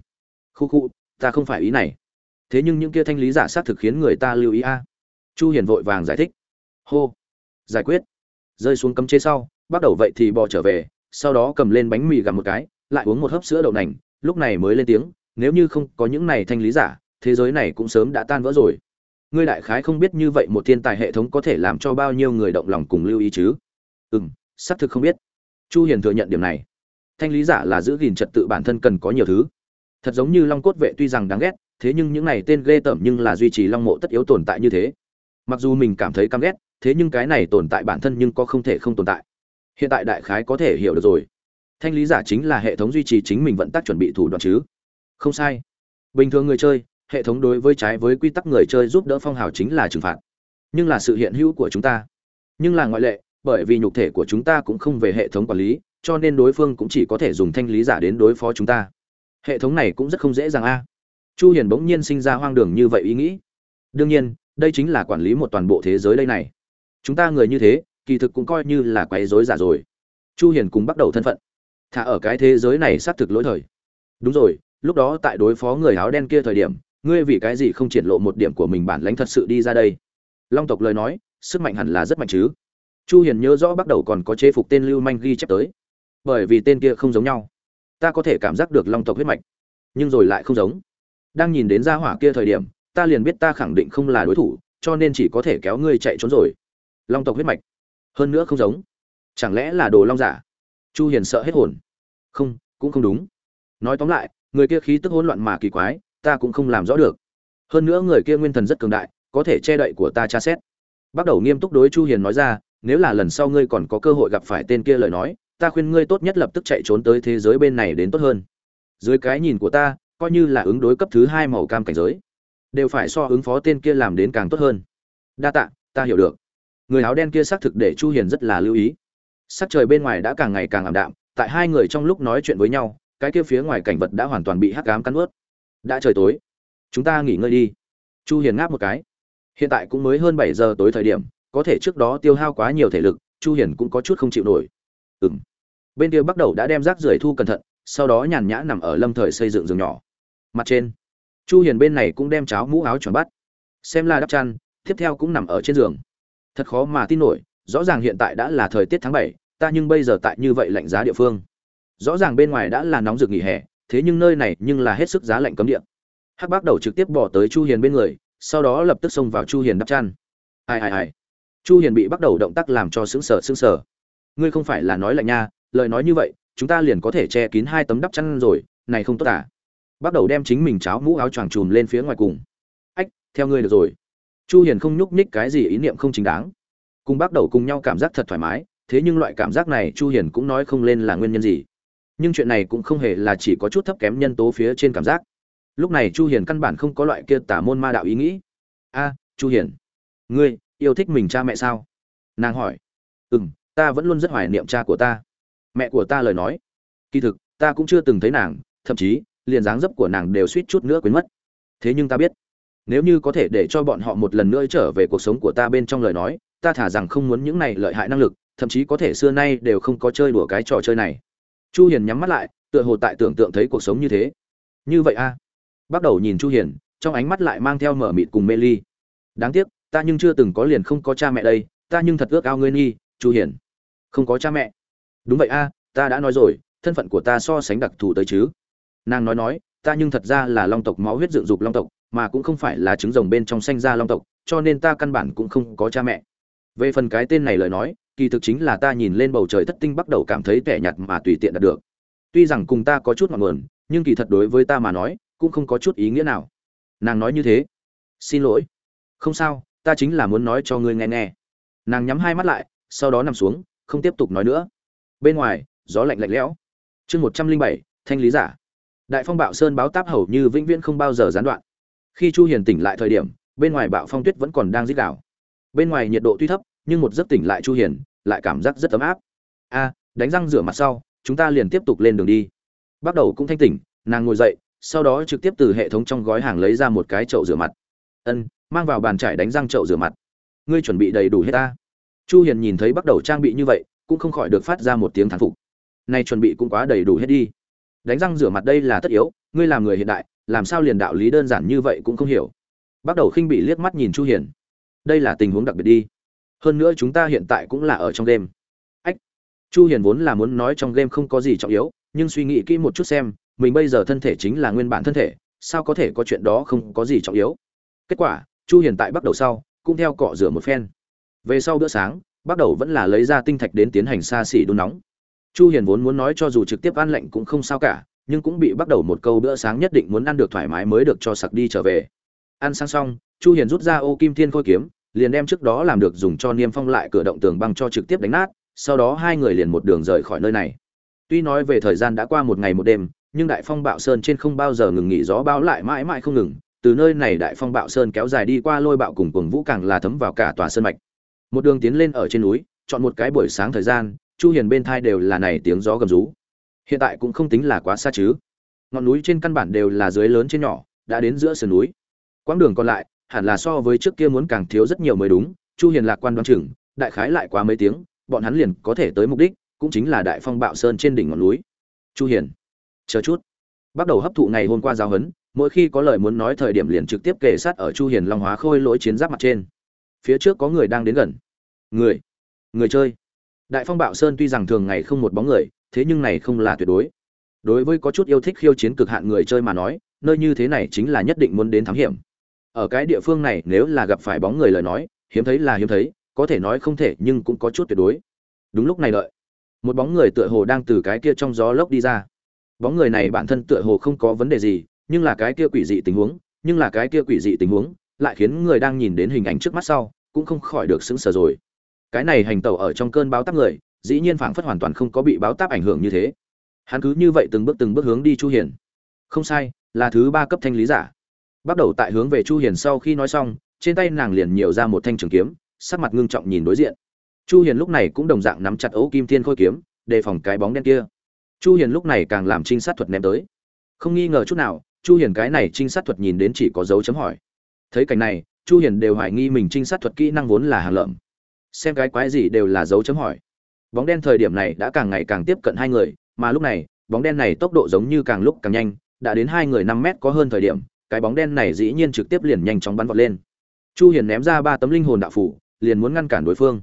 [SPEAKER 1] Khu khu, ta không phải ý này. Thế nhưng những kia thanh lý giả sát thực khiến người ta lưu ý a. Chu hiền vội vàng giải thích. Hô. Giải quyết. Rơi xuống cấm chế sau bắt đầu vậy thì bò trở về, sau đó cầm lên bánh mì gặm một cái lại uống một hớp sữa đậu nành, lúc này mới lên tiếng, nếu như không có những này thanh lý giả, thế giới này cũng sớm đã tan vỡ rồi. Ngươi đại khái không biết như vậy một thiên tài hệ thống có thể làm cho bao nhiêu người động lòng cùng lưu ý chứ? Ừ m xác thực không biết. Chu hiền thừa nhận điểm này. Thanh lý giả là giữ gìn trật tự bản thân cần có nhiều thứ. Thật giống như long cốt vệ tuy rằng đáng ghét, thế nhưng những này tên ghê tởm nhưng là duy trì long mộ tất yếu tồn tại như thế. Mặc dù mình cảm thấy căm ghét, thế nhưng cái này tồn tại bản thân nhưng có không thể không tồn tại. Hiện tại đại khái có thể hiểu được rồi thanh lý giả chính là hệ thống duy trì chính mình vận tắc chuẩn bị thủ đoạn chứ. Không sai. Bình thường người chơi, hệ thống đối với trái với quy tắc người chơi giúp đỡ phong hào chính là trừng phạt. Nhưng là sự hiện hữu của chúng ta. Nhưng là ngoại lệ, bởi vì nhục thể của chúng ta cũng không về hệ thống quản lý, cho nên đối phương cũng chỉ có thể dùng thanh lý giả đến đối phó chúng ta. Hệ thống này cũng rất không dễ dàng a. Chu hiền bỗng nhiên sinh ra hoang đường như vậy ý nghĩ. Đương nhiên, đây chính là quản lý một toàn bộ thế giới đây này. Chúng ta người như thế, kỳ thực cũng coi như là quấy rối giả rồi. Chu hiền cũng bắt đầu thân phận thả ở cái thế giới này xác thực lỗi thời. Đúng rồi, lúc đó tại đối phó người áo đen kia thời điểm, ngươi vì cái gì không triển lộ một điểm của mình bản lãnh thật sự đi ra đây? Long tộc lời nói, sức mạnh hẳn là rất mạnh chứ. Chu hiền nhớ rõ bắt đầu còn có chế phục tên lưu manh ghi chép tới. Bởi vì tên kia không giống nhau. Ta có thể cảm giác được long tộc huyết mạch, nhưng rồi lại không giống. Đang nhìn đến gia hỏa kia thời điểm, ta liền biết ta khẳng định không là đối thủ, cho nên chỉ có thể kéo ngươi chạy trốn rồi. Long tộc huyết mạch, hơn nữa không giống. Chẳng lẽ là đồ long giả? Chu hiền sợ hết hồn. Không, cũng không đúng. Nói tóm lại, người kia khí tức hỗn loạn mà kỳ quái, ta cũng không làm rõ được. Hơn nữa người kia nguyên thần rất cường đại, có thể che đậy của ta tra xét. Bắt đầu nghiêm túc đối chu hiền nói ra, nếu là lần sau ngươi còn có cơ hội gặp phải tên kia lời nói, ta khuyên ngươi tốt nhất lập tức chạy trốn tới thế giới bên này đến tốt hơn. Dưới cái nhìn của ta, coi như là ứng đối cấp thứ hai màu cam cảnh giới, đều phải so ứng phó tên kia làm đến càng tốt hơn. Đa tạ, ta hiểu được. Người áo đen kia xác thực để chu hiền rất là lưu ý sắc trời bên ngoài đã càng ngày càng ảm đạm, tại hai người trong lúc nói chuyện với nhau, cái kia phía ngoài cảnh vật đã hoàn toàn bị hắc cám cắn ướt. Đã trời tối, chúng ta nghỉ ngơi đi. Chu hiền ngáp một cái. Hiện tại cũng mới hơn 7 giờ tối thời điểm, có thể trước đó tiêu hao quá nhiều thể lực, chu hiền cũng có chút không chịu nổi. Ừm. Bên kia bắt đầu đã đem rác rưởi thu cẩn thận, sau đó nhàn nhã nằm ở lâm thời xây dựng giường nhỏ. Mặt trên, chu hiền bên này cũng đem cháo mũ áo choàng bắt. Xem là đắp chăn, tiếp theo cũng nằm ở trên giường. Thật khó mà tin nổi rõ ràng hiện tại đã là thời tiết tháng 7, ta nhưng bây giờ tại như vậy lạnh giá địa phương. Rõ ràng bên ngoài đã là nóng rực nghỉ hè thế nhưng nơi này nhưng là hết sức giá lạnh cấm địa. Hắc bác đầu trực tiếp bỏ tới chu hiền bên người sau đó lập tức xông vào chu hiền đắp chăn. Ai ai ai. Chu hiền bị bắt đầu động tác làm cho sững sờ sững sờ. Ngươi không phải là nói lạnh nha lời nói như vậy chúng ta liền có thể che kín hai tấm đắp chăn rồi này không tốt à? Bắt đầu đem chính mình cháo mũ áo choàng trùm lên phía ngoài cùng. Ách theo ngươi được rồi. Chu hiền không nhúc nhích cái gì ý niệm không chính đáng cùng bắt đầu cùng nhau cảm giác thật thoải mái, thế nhưng loại cảm giác này chu hiền cũng nói không lên là nguyên nhân gì. Nhưng chuyện này cũng không hề là chỉ có chút thấp kém nhân tố phía trên cảm giác. Lúc này chu hiền căn bản không có loại kia tả môn ma đạo ý nghĩ. A, chu hiền, ngươi yêu thích mình cha mẹ sao? Nàng hỏi. Ừm, ta vẫn luôn rất hoài niệm cha của ta. Mẹ của ta lời nói. Kỳ thực, ta cũng chưa từng thấy nàng, thậm chí, liền dáng dấp của nàng đều suýt chút nữa quên mất. Thế nhưng ta biết, nếu như có thể để cho bọn họ một lần nữa trở về cuộc sống của ta bên trong lời nói ta thả rằng không muốn những này lợi hại năng lực, thậm chí có thể xưa nay đều không có chơi đùa cái trò chơi này. Chu hiền nhắm mắt lại, tựa hồ tại tưởng tượng thấy cuộc sống như thế. Như vậy a bắt đầu nhìn chu hiền, trong ánh mắt lại mang theo mở mịt cùng mê ly. Đáng tiếc, ta nhưng chưa từng có liền không có cha mẹ đây, ta nhưng thật ước ao ngươi nghi, chu hiền. Không có cha mẹ. Đúng vậy a ta đã nói rồi, thân phận của ta so sánh đặc thù tới chứ. Nàng nói nói, ta nhưng thật ra là long tộc máu huyết dựng dục long tộc, mà cũng không phải là trứng rồng bên trong sinh ra long tộc, cho nên ta căn bản cũng không có cha mẹ về phần cái tên này lời nói, kỳ thực chính là ta nhìn lên bầu trời thất tinh bắt đầu cảm thấy vẻ nhạt mà tùy tiện đạt được. Tuy rằng cùng ta có chút ngọn nguồn, nhưng kỳ thật đối với ta mà nói, cũng không có chút ý nghĩa nào. Nàng nói như thế. Xin lỗi. Không sao, ta chính là muốn nói cho ngươi nghe nghe. Nàng nhắm hai mắt lại, sau đó nằm xuống, không tiếp tục nói nữa. Bên ngoài, gió lạnh lạnh lẽo. Chương một trăm linh bảy, thanh lý giả. Đại phong bạo sơn báo táp hầu như vĩnh viễn không bao giờ gián đoạn. Khi chu hiền tỉnh lại thời điểm, bên ngoài bạo phong tuyết vẫn còn đang rít đảo bên ngoài nhiệt độ tuy thấp, nhưng một giấc tỉnh lại chu hiền, lại cảm giác rất ấm áp. A, đánh răng rửa mặt sau, chúng ta liền tiếp tục lên đường đi. Bắt đầu cũng thanh tỉnh, nàng ngồi dậy, sau đó trực tiếp từ hệ thống trong gói hàng lấy ra một cái chậu rửa mặt. Ân, mang vào bàn trải đánh răng chậu rửa mặt. Ngươi chuẩn bị đầy đủ hết ta. Chu hiền nhìn thấy bắt đầu trang bị như vậy, cũng không khỏi được phát ra một tiếng thán phục. Nay chuẩn bị cũng quá đầy đủ hết đi. Đánh răng rửa mặt đây là tất yếu, ngươi làm người hiện đại, làm sao liền đạo lý đơn giản như vậy cũng không hiểu. Bắt đầu khinh bị liếc mắt nhìn chu hiền đây là tình huống đặc biệt đi. Hơn nữa chúng ta hiện tại cũng là ở trong game. Ách, chu hiền vốn là muốn nói trong game không có gì trọng yếu, nhưng suy nghĩ kỹ một chút xem, mình bây giờ thân thể chính là nguyên bản thân thể, sao có thể có chuyện đó không có gì trọng yếu? Kết quả, chu hiền tại bắt đầu sau, cũng theo cọ rửa một phen. Về sau bữa sáng, bắt đầu vẫn là lấy ra tinh thạch đến tiến hành xa xỉ đun nóng. Chu hiền vốn muốn nói cho dù trực tiếp ăn lạnh cũng không sao cả, nhưng cũng bị bắt đầu một câu bữa sáng nhất định muốn ăn được thoải mái mới được cho sặc đi trở về. Ăn sang xong chu hiền rút ra ô kim thiên khôi kiếm, liền đem trước đó làm được dùng cho niêm phong lại cửa động tường băng cho trực tiếp đánh nát, sau đó hai người liền một đường rời khỏi nơi này. Tuy nói về thời gian đã qua một ngày một đêm, nhưng đại phong bạo sơn trên không bao giờ ngừng nghỉ gió bão lại mãi mãi không ngừng, từ nơi này đại phong bạo sơn kéo dài đi qua lôi bạo cùng cuồng vũ càng là thấm vào cả tòa sơn mạch. Một đường tiến lên ở trên núi, chọn một cái buổi sáng thời gian, chu hiền bên thai đều là này tiếng gió gầm rú. Hiện tại cũng không tính là quá xa chứ. Ngọn núi trên căn bản đều là dưới lớn trên nhỏ, đã đến giữa sườn núi. Quãng đường còn lại hẳn là so với trước kia muốn càng thiếu rất nhiều mới đúng, chu hiền lạc quan đoán chừng, đại khái lại quá mấy tiếng, bọn hắn liền có thể tới mục đích, cũng chính là đại phong bạo sơn trên đỉnh ngọn núi. Chu hiền, chờ chút. Bắt đầu hấp thụ ngày hôm qua giao hấn mỗi khi có lời muốn nói thời điểm liền trực tiếp kề sát ở chu hiền long hóa khôi lỗi chiến giáp mặt trên. Phía trước có người đang đến gần. Người người chơi. Đại phong bạo sơn tuy rằng thường ngày không một bóng người, thế nhưng này không là tuyệt đối. Đối với có chút yêu thích khiêu chiến cực hạn người chơi mà nói, nơi như thế này chính là nhất định muốn đến thám hiểm ở cái địa phương này nếu là gặp phải bóng người lời nói, hiếm thấy là hiếm thấy, có thể nói không thể nhưng cũng có chút tuyệt đối. Đúng lúc này đợi, một bóng người tựa hồ đang từ cái kia trong gió lốc đi ra. Bóng người này bản thân tựa hồ không có vấn đề gì, nhưng là cái kia quỷ dị tình huống, nhưng là cái kia quỷ dị tình huống, lại khiến người đang nhìn đến hình ảnh trước mắt sau, cũng không khỏi được sững sờ rồi. Cái này hành tẩu ở trong cơn báo táp người, dĩ nhiên phảng phất hoàn toàn không có bị báo táp ảnh hưởng như thế. Hắn cứ như vậy từng bước từng bước hướng đi chu hiền. Không sai, là thứ ba cấp thanh lý giả bắt đầu tại hướng về chu hiền sau khi nói xong, trên tay nàng liền nhiều ra một thanh trường kiếm, sắc mặt ngưng trọng nhìn đối diện. Chu hiền lúc này cũng đồng dạng nắm chặt ấu kim thiên khôi kiếm, đề phòng cái bóng đen kia. Chu hiền lúc này càng làm trinh sát thuật ném tới. Không nghi ngờ chút nào, chu hiền cái này trinh sát thuật nhìn đến chỉ có dấu chấm hỏi. Thấy cảnh này, chu hiền đều hoài nghi mình trinh sát thuật kỹ năng vốn là hàng lợm. Xem cái quái gì đều là dấu chấm hỏi. Bóng đen thời điểm này đã càng ngày càng tiếp cận hai người, mà lúc này, bóng đen này tốc độ giống như càng lúc càng nhanh, đã đến hai người năm mét có hơn thời điểm cái bóng đen này dĩ nhiên trực tiếp liền nhanh chóng bắn vọt lên. Chu hiền ném ra ba tấm linh hồn đạo phủ, liền muốn ngăn cản đối phương.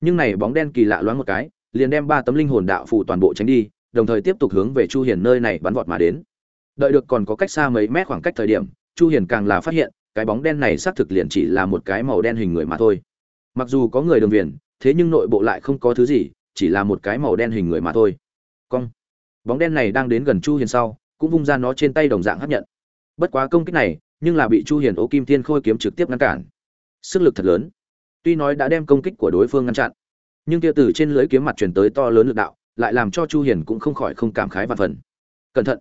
[SPEAKER 1] Nhưng này bóng đen kỳ lạ loáng một cái, liền đem ba tấm linh hồn đạo phủ toàn bộ tránh đi, đồng thời tiếp tục hướng về chu hiền nơi này bắn vọt mà đến. Đợi được còn có cách xa mấy mét khoảng cách thời điểm, chu hiền càng là phát hiện, cái bóng đen này xác thực liền chỉ là một cái màu đen hình người mà thôi. Mặc dù có người đường viền, thế nhưng nội bộ lại không có thứ gì, chỉ là một cái màu đen hình người mà thôi. Cong. Bóng đen này đang đến gần chu hiền sau, cũng vung ra nó trên tay đồng dạng hấp nhận bất quá công kích này, nhưng là bị chu hiền Ô kim thiên khôi kiếm trực tiếp ngăn cản. Sức lực thật lớn. Tuy nói đã đem công kích của đối phương ngăn chặn, nhưng kia từ trên lưới kiếm mặt truyền tới to lớn lực đạo, lại làm cho chu hiền cũng không khỏi không cảm khái và phần. Cẩn thận.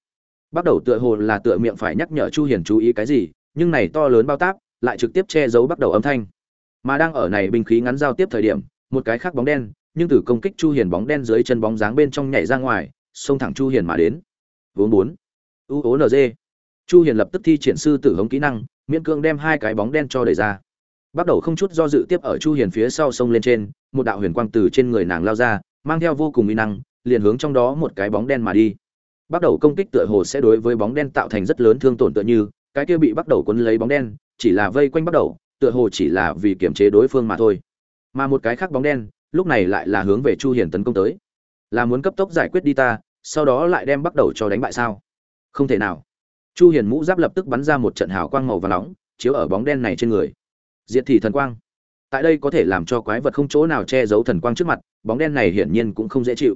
[SPEAKER 1] Bắt đầu tựa hồ là tựa miệng phải nhắc nhở chu hiền chú ý cái gì, nhưng này to lớn bao táp lại trực tiếp che giấu bắt đầu âm thanh. Mà đang ở này binh khí ngắn giao tiếp thời điểm, một cái khác bóng đen, nhưng từ công kích chu hiền bóng đen dưới chân bóng dáng bên trong nhảy ra ngoài, xông thẳng chu hiền mà đến. Vốn bốn. U ố G chu hiền lập tức thi triển sư tử hống kỹ năng, miễn cương đem hai cái bóng đen cho đẩy ra. Bắt đầu không chút do dự tiếp ở chu hiền phía sau sông lên trên, một đạo huyền quang từ trên người nàng lao ra, mang theo vô cùng uy năng, liền hướng trong đó một cái bóng đen mà đi. Bắt đầu công kích tựa hồ sẽ đối với bóng đen tạo thành rất lớn thương tổn tựa như, cái kia bị bắt đầu cuốn lấy bóng đen, chỉ là vây quanh bắt đầu, tựa hồ chỉ là vì kiểm chế đối phương mà thôi. Mà một cái khác bóng đen, lúc này lại là hướng về chu hiền tấn công tới. Là muốn cấp tốc giải quyết đi ta, sau đó lại đem bắt đầu cho đánh bại sao? Không thể nào chu hiền mũ giáp lập tức bắn ra một trận hào quang màu và nóng, chiếu ở bóng đen này trên người. Diệt thị thần quang. Tại đây có thể làm cho quái vật không chỗ nào che giấu thần quang trước mặt, bóng đen này hiển nhiên cũng không dễ chịu.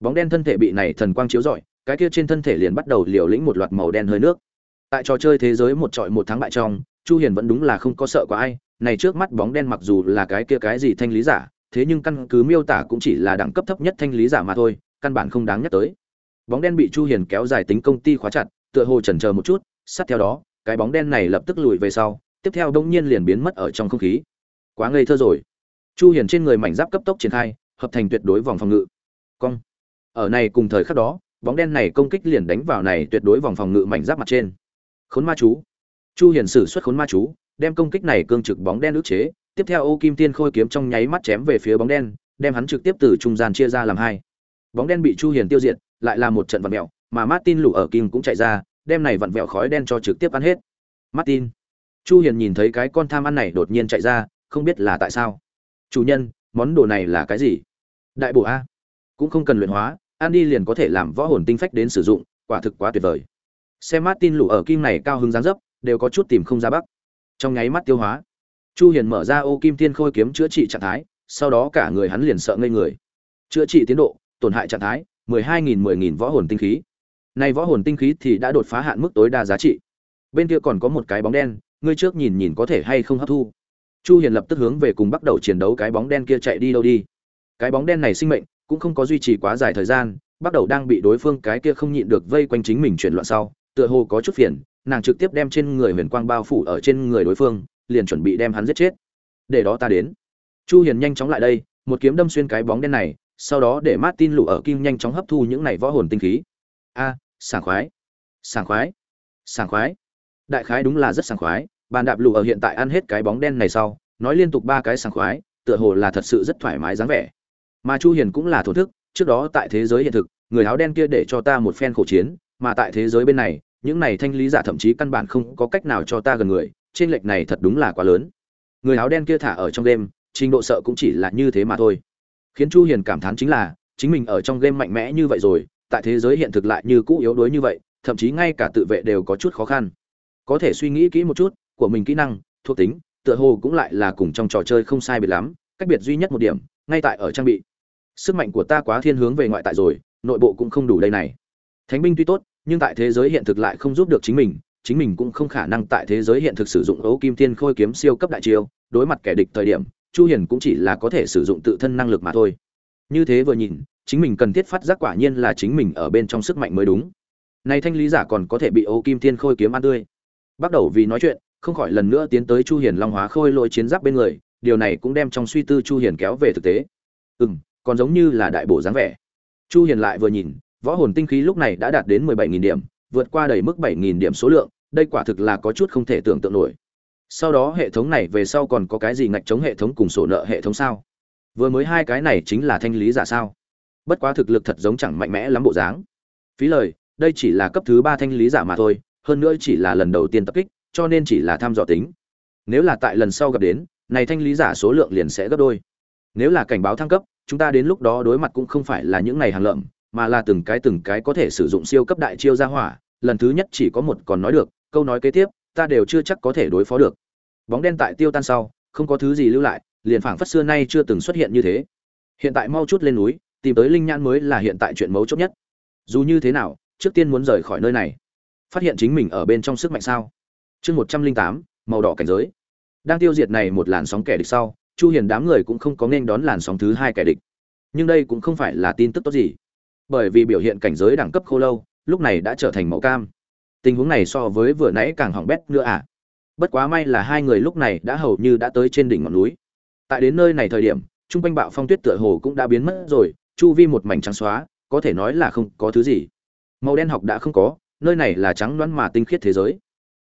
[SPEAKER 1] Bóng đen thân thể bị này thần quang chiếu rọi, cái kia trên thân thể liền bắt đầu liều lĩnh một loạt màu đen hơi nước. Tại trò chơi thế giới một trọi một thắng bại trong, chu hiền vẫn đúng là không có sợ có ai, này trước mắt bóng đen mặc dù là cái kia cái gì thanh lý giả, thế nhưng căn cứ miêu tả cũng chỉ là đẳng cấp thấp nhất thanh lý giả mà thôi, căn bản không đáng nhắc tới. Bóng đen bị chu hiền kéo dài tính công ty khóa chặt tựa hồ chần chờ một chút, sát theo đó, cái bóng đen này lập tức lùi về sau, tiếp theo đông nhiên liền biến mất ở trong không khí. Quá ngây thơ rồi. Chu hiền trên người mảnh giáp cấp tốc triển khai, hợp thành tuyệt đối vòng phòng ngự. Cong. Ở này cùng thời khắc đó, bóng đen này công kích liền đánh vào này tuyệt đối vòng phòng ngự mảnh giáp mặt trên. Khốn ma chú. Chu hiền sử xuất khốn ma chú, đem công kích này cương trực bóng đen ức chế, tiếp theo ô kim tiên khôi kiếm trong nháy mắt chém về phía bóng đen, đem hắn trực tiếp từ trung gian chia ra làm hai. Bóng đen bị chu hiền tiêu diệt, lại là một trận vật mèo mà martin lũ ở kim cũng chạy ra, đem này vặn vẹo khói đen cho trực tiếp ăn hết. Martin, chu hiền nhìn thấy cái con tham ăn này đột nhiên chạy ra, không biết là tại sao. Chủ nhân, món đồ này là cái gì? Đại bổ a. Cũng không cần luyện hóa, ăn đi liền có thể làm võ hồn tinh phách đến sử dụng, quả thực quá tuyệt vời. Xem martin lũ ở kim này cao hứng dáng dấp, đều có chút tìm không ra bắc. Trong nháy mắt tiêu hóa, chu hiền mở ra ô kim tiên khôi kiếm chữa trị trạng thái, sau đó cả người hắn liền sợ ngây người. Chữa trị tiến độ, tổn hại trạng thái 12.000 10.000 võ hồn tinh khí này võ hồn tinh khí thì đã đột phá hạn mức tối đa giá trị. Bên kia còn có một cái bóng đen, ngươi trước nhìn nhìn có thể hay không hấp thu. Chu hiền lập tức hướng về cùng bắt đầu chiến đấu cái bóng đen kia chạy đi đâu đi. Cái bóng đen này sinh mệnh cũng không có duy trì quá dài thời gian, bắt đầu đang bị đối phương cái kia không nhịn được vây quanh chính mình chuyển loạn sau, tựa hồ có chút phiền, nàng trực tiếp đem trên người huyền quang bao phủ ở trên người đối phương, liền chuẩn bị đem hắn giết chết. Để đó ta đến. Chu hiền nhanh chóng lại đây, một kiếm đâm xuyên cái bóng đen này, sau đó để martin lụ ở kim nhanh chóng hấp thu những này võ hồn tinh khí. A sảng khoái sảng khoái sảng khoái. Đại khái đúng là rất sảng khoái. Bàn đạp lụ ở hiện tại ăn hết cái bóng đen này sau nói liên tục ba cái sảng khoái tựa hồ là thật sự rất thoải mái dáng vẻ. Mà chu hiền cũng là thổ thức trước đó tại thế giới hiện thực người áo đen kia để cho ta một phen khổ chiến mà tại thế giới bên này những này thanh lý giả thậm chí căn bản không có cách nào cho ta gần người trên lệch này thật đúng là quá lớn. Người áo đen kia thả ở trong game, trình độ sợ cũng chỉ là như thế mà thôi. Khiến chu hiền cảm thán chính là chính mình ở trong game mạnh mẽ như vậy rồi tại thế giới hiện thực lại như cũ yếu đuối như vậy, thậm chí ngay cả tự vệ đều có chút khó khăn. Có thể suy nghĩ kỹ một chút, của mình kỹ năng, thuộc tính, tựa hồ cũng lại là cùng trong trò chơi không sai biệt lắm, cách biệt duy nhất một điểm, ngay tại ở trang bị. Sức mạnh của ta quá thiên hướng về ngoại tại rồi, nội bộ cũng không đủ đây này. Thánh binh tuy tốt, nhưng tại thế giới hiện thực lại không giúp được chính mình chính mình cũng không khả năng tại thế giới hiện thực sử dụng ấu kim thiên khôi kiếm siêu cấp đại chiêu, đối mặt kẻ địch thời điểm, chu hiền cũng chỉ là có thể sử dụng tự thân năng lực mà thôi. Như thế vừa nhìn chính mình cần thiết phát giác quả nhiên là chính mình ở bên trong sức mạnh mới đúng. Này thanh lý giả còn có thể bị ấu kim thiên khôi kiếm ăn tươi. Bắt đầu vì nói chuyện, không khỏi lần nữa tiến tới chu hiền long hóa khôi lôi chiến giáp bên người, điều này cũng đem trong suy tư chu hiền kéo về thực tế. Ừm, còn giống như là đại bổ dáng vẻ. Chu hiền lại vừa nhìn, võ hồn tinh khí lúc này đã đạt đến 17.000 điểm, vượt qua đầy mức 7.000 điểm số lượng, đây quả thực là có chút không thể tưởng tượng nổi. Sau đó hệ thống này về sau còn có cái gì ngạch chống hệ thống cùng sổ nợ hệ thống sao? Vừa mới hai cái này chính là thanh lý giả sao? Bất quá thực lực thật giống chẳng mạnh mẽ lắm bộ dáng. Phí lời, đây chỉ là cấp thứ ba thanh lý giả mà thôi, hơn nữa chỉ là lần đầu tiên tập kích, cho nên chỉ là tham dò tính. Nếu là tại lần sau gặp đến, này thanh lý giả số lượng liền sẽ gấp đôi. Nếu là cảnh báo thăng cấp, chúng ta đến lúc đó đối mặt cũng không phải là những này hàng lợm, mà là từng cái từng cái có thể sử dụng siêu cấp đại chiêu ra hỏa, lần thứ nhất chỉ có một còn nói được, câu nói kế tiếp, ta đều chưa chắc có thể đối phó được. Bóng đen tại tiêu tan sau, không có thứ gì lưu lại, liền phảng phất xưa nay chưa từng xuất hiện như thế. Hiện tại mau chút lên núi tìm tới linh nhãn mới là hiện tại chuyện mấu chốt nhất. Dù như thế nào, trước tiên muốn rời khỏi nơi này. Phát hiện chính mình ở bên trong sức mạnh sao? Chương một trăm linh tám, màu đỏ cảnh giới. Đang tiêu diệt này một làn sóng kẻ địch sau, chu hiền đám người cũng không có nên đón làn sóng thứ hai kẻ địch. Nhưng đây cũng không phải là tin tức tốt gì. Bởi vì biểu hiện cảnh giới đẳng cấp khô lâu, lúc này đã trở thành màu cam. Tình huống này so với vừa nãy càng hỏng bét nữa à? Bất quá may là hai người lúc này đã hầu như đã tới trên đỉnh ngọn núi. Tại đến nơi này thời điểm, trung quanh bạo phong tuyết tựa hồ cũng đã biến mất rồi chu vi một mảnh trắng xóa, có thể nói là không có thứ gì. Màu đen học đã không có, nơi này là trắng đoán mà tinh khiết thế giới.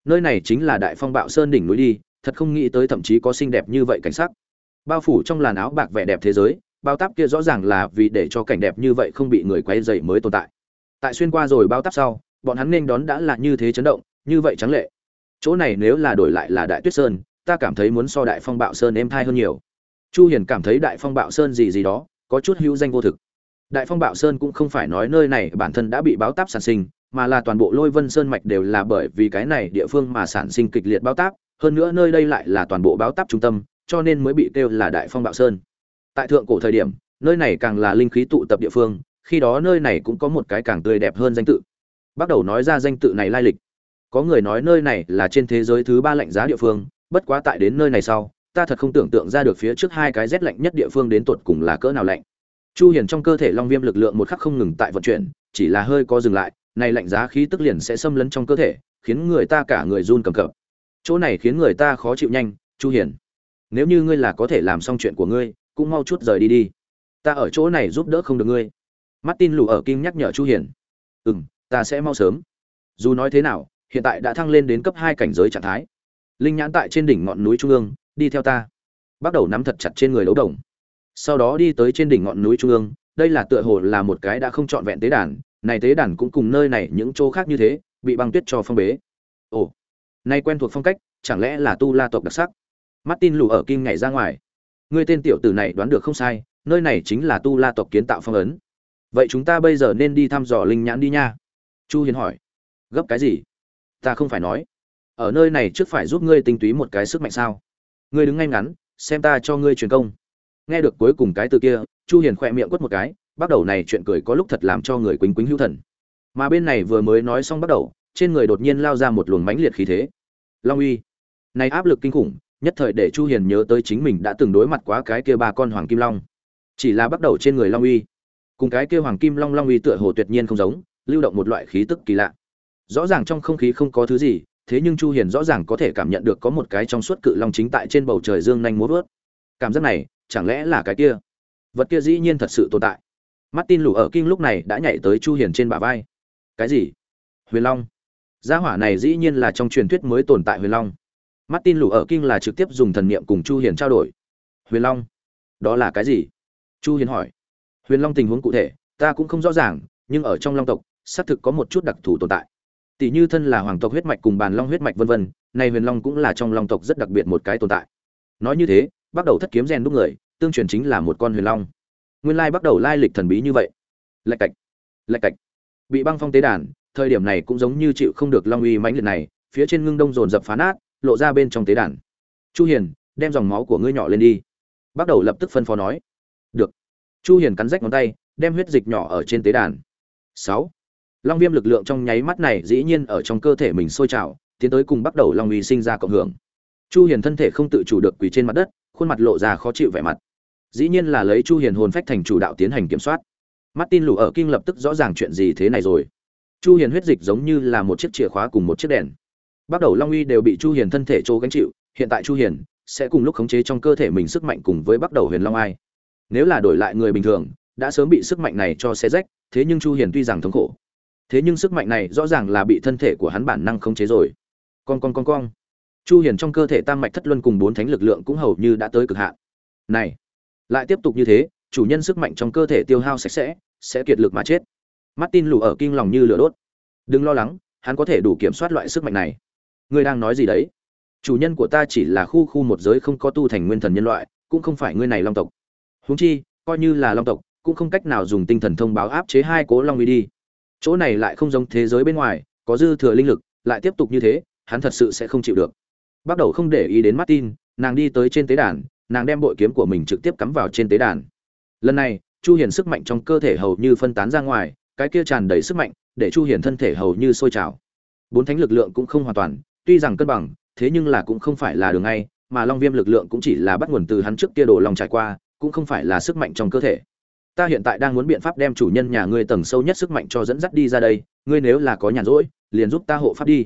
[SPEAKER 1] Nơi này chính là đại phong bạo sơn đỉnh núi đi, thật không nghĩ tới thậm chí có xinh đẹp như vậy cảnh sắc. Bao phủ trong làn áo bạc vẻ đẹp thế giới, bao táp kia rõ ràng là vì để cho cảnh đẹp như vậy không bị người quay dày mới tồn tại. Tại xuyên qua rồi bao táp sau, bọn hắn nên đón đã là như thế chấn động, như vậy trắng lệ. Chỗ này nếu là đổi lại là đại tuyết sơn, ta cảm thấy muốn so đại phong bạo sơn êm thai hơn nhiều. Chu hiền cảm thấy đại phong bạo sơn gì gì đó có chút hữu danh vô thực. Đại phong bạo sơn cũng không phải nói nơi này bản thân đã bị báo táp sản sinh, mà là toàn bộ lôi vân sơn mạch đều là bởi vì cái này địa phương mà sản sinh kịch liệt báo táp, hơn nữa nơi đây lại là toàn bộ báo táp trung tâm, cho nên mới bị kêu là đại phong bạo sơn. Tại thượng cổ thời điểm, nơi này càng là linh khí tụ tập địa phương, khi đó nơi này cũng có một cái càng tươi đẹp hơn danh tự. Bắt đầu nói ra danh tự này lai lịch. Có người nói nơi này là trên thế giới thứ ba lạnh giá địa phương, bất quá tại đến nơi này sau ta thật không tưởng tượng ra được phía trước hai cái rét lạnh nhất địa phương đến tột cùng là cỡ nào lạnh. Chu hiền trong cơ thể long viêm lực lượng một khắc không ngừng tại vận chuyển, chỉ là hơi có dừng lại, này lạnh giá khí tức liền sẽ xâm lấn trong cơ thể, khiến người ta cả người run cầm cập. Chỗ này khiến người ta khó chịu nhanh, chu hiền. Nếu như ngươi là có thể làm xong chuyện của ngươi, cũng mau chút rời đi đi. Ta ở chỗ này giúp đỡ không được ngươi. Martin lù ở kim nhắc nhở chu hiền. Ừm, ta sẽ mau sớm. Dù nói thế nào, hiện tại đã thăng lên đến cấp hai cảnh giới trạng thái. Linh nhãn tại trên đỉnh ngọn núi trung ương đi theo ta. Bắt đầu nắm thật chặt trên người lấu đồng. Sau đó đi tới trên đỉnh ngọn núi trung ương, đây là tựa hồ là một cái đã không trọn vẹn tế đàn, này tế đàn cũng cùng nơi này những chỗ khác như thế, bị băng tuyết cho phong bế. Ồ, nay quen thuộc phong cách, chẳng lẽ là tu la tộc đặc sắc? Martin lù ở kim nhảy ra ngoài. Người tên tiểu tử này đoán được không sai, nơi này chính là tu la tộc kiến tạo phong ấn. Vậy chúng ta bây giờ nên đi thăm dò linh nhãn đi nha. Chu hiền hỏi. Gấp cái gì? Ta không phải nói. Ở nơi này trước phải giúp ngươi tinh túy một cái sức mạnh sao? Ngươi đứng ngay ngắn, xem ta cho ngươi truyền công. Nghe được cuối cùng cái từ kia, chu hiền khỏe miệng quất một cái, bắt đầu này chuyện cười có lúc thật làm cho người quýnh quýnh hữu thần. Mà bên này vừa mới nói xong bắt đầu, trên người đột nhiên lao ra một luồng mãnh liệt khí thế. Long uy. Này áp lực kinh khủng, nhất thời để chu hiền nhớ tới chính mình đã từng đối mặt quá cái kia ba con hoàng kim long. Chỉ là bắt đầu trên người long uy. Cùng cái kia hoàng kim long long uy tựa hồ tuyệt nhiên không giống, lưu động một loại khí tức kỳ lạ. Rõ ràng trong không khí không có thứ gì thế nhưng chu hiền rõ ràng có thể cảm nhận được có một cái trong suốt cự long chính tại trên bầu trời dương nhanh múa vớt. Cảm giác này, chẳng lẽ là cái kia? Vật kia dĩ nhiên thật sự tồn tại. Martin lù ở kinh lúc này đã nhảy tới chu hiền trên bả vai. Cái gì? Huyền long. Gia hỏa này dĩ nhiên là trong truyền thuyết mới tồn tại huyền long. Martin lù ở kinh là trực tiếp dùng thần niệm cùng chu hiền trao đổi. Huyền long? Đó là cái gì? Chu hiền hỏi. Huyền long tình huống cụ thể, ta cũng không rõ ràng, nhưng ở trong long tộc, xác thực có một chút đặc thù tồn tại tỷ như thân là hoàng tộc huyết mạch cùng bàn long huyết mạch vân vân này huyền long cũng là trong long tộc rất đặc biệt một cái tồn tại. Nói như thế, bắt đầu thất kiếm rèn đúc người, tương truyền chính là một con huyền long. Nguyên lai bắt đầu lai lịch thần bí như vậy. Lạch cạch lạch cạch. Bị băng phong tế đàn, thời điểm này cũng giống như chịu không được long uy mãnh liệt này, phía trên ngưng đông dồn dập phá nát, lộ ra bên trong tế đàn. Chu hiền, đem dòng máu của ngươi nhỏ lên đi. Bắt đầu lập tức phân phó nói. Được. Chu hiền cắn rách ngón tay, đem huyết dịch nhỏ ở trên tế đàn. 6 long viêm lực lượng trong nháy mắt này dĩ nhiên ở trong cơ thể mình sôi trào, tiến tới cùng bắt đầu long uy sinh ra cộng hưởng. Chu hiền thân thể không tự chủ được quỳ trên mặt đất, khuôn mặt lộ ra khó chịu vẻ mặt. Dĩ nhiên là lấy chu hiền hồn phách thành chủ đạo tiến hành kiểm soát. Martin lù ở kinh lập tức rõ ràng chuyện gì thế này rồi. Chu hiền huyết dịch giống như là một chiếc chìa khóa cùng một chiếc đèn. Bắt đầu long uy đều bị chu hiền thân thể trô gánh chịu, hiện tại chu hiền sẽ cùng lúc khống chế trong cơ thể mình sức mạnh cùng với bắt đầu huyền long ai. Nếu là đổi lại người bình thường, đã sớm bị sức mạnh này cho xé rách, thế nhưng chu hiền tuy rằng thống khổ thế nhưng sức mạnh này rõ ràng là bị thân thể của hắn bản năng khống chế rồi. Con con con con chu hiền trong cơ thể tam mạch thất luân cùng bốn thánh lực lượng cũng hầu như đã tới cực hạn. Này, lại tiếp tục như thế, chủ nhân sức mạnh trong cơ thể tiêu hao sạch sẽ sẽ kiệt lực mà chết. Martin lù ở kinh lòng như lửa đốt. Đừng lo lắng, hắn có thể đủ kiểm soát loại sức mạnh này. Ngươi đang nói gì đấy? Chủ nhân của ta chỉ là khu khu một giới không có tu thành nguyên thần nhân loại, cũng không phải ngươi này long tộc. Huống chi, coi như là long tộc, cũng không cách nào dùng tinh thần thông báo áp chế hai cố long uy đi chỗ này lại không giống thế giới bên ngoài, có dư thừa linh lực, lại tiếp tục như thế, hắn thật sự sẽ không chịu được. Bắt đầu không để ý đến martin, nàng đi tới trên tế đàn, nàng đem bội kiếm của mình trực tiếp cắm vào trên tế đàn. Lần này, chu hiền sức mạnh trong cơ thể hầu như phân tán ra ngoài, cái kia tràn đầy sức mạnh, để chu hiền thân thể hầu như sôi trào. Bốn thánh lực lượng cũng không hoàn toàn, tuy rằng cân bằng, thế nhưng là cũng không phải là đường ngay, mà long viêm lực lượng cũng chỉ là bắt nguồn từ hắn trước kia đổ lòng trải qua, cũng không phải là sức mạnh trong cơ thể ta hiện tại đang muốn biện pháp đem chủ nhân nhà ngươi tầng sâu nhất sức mạnh cho dẫn dắt đi ra đây, ngươi nếu là có nhàn rỗi, liền giúp ta hộ pháp đi.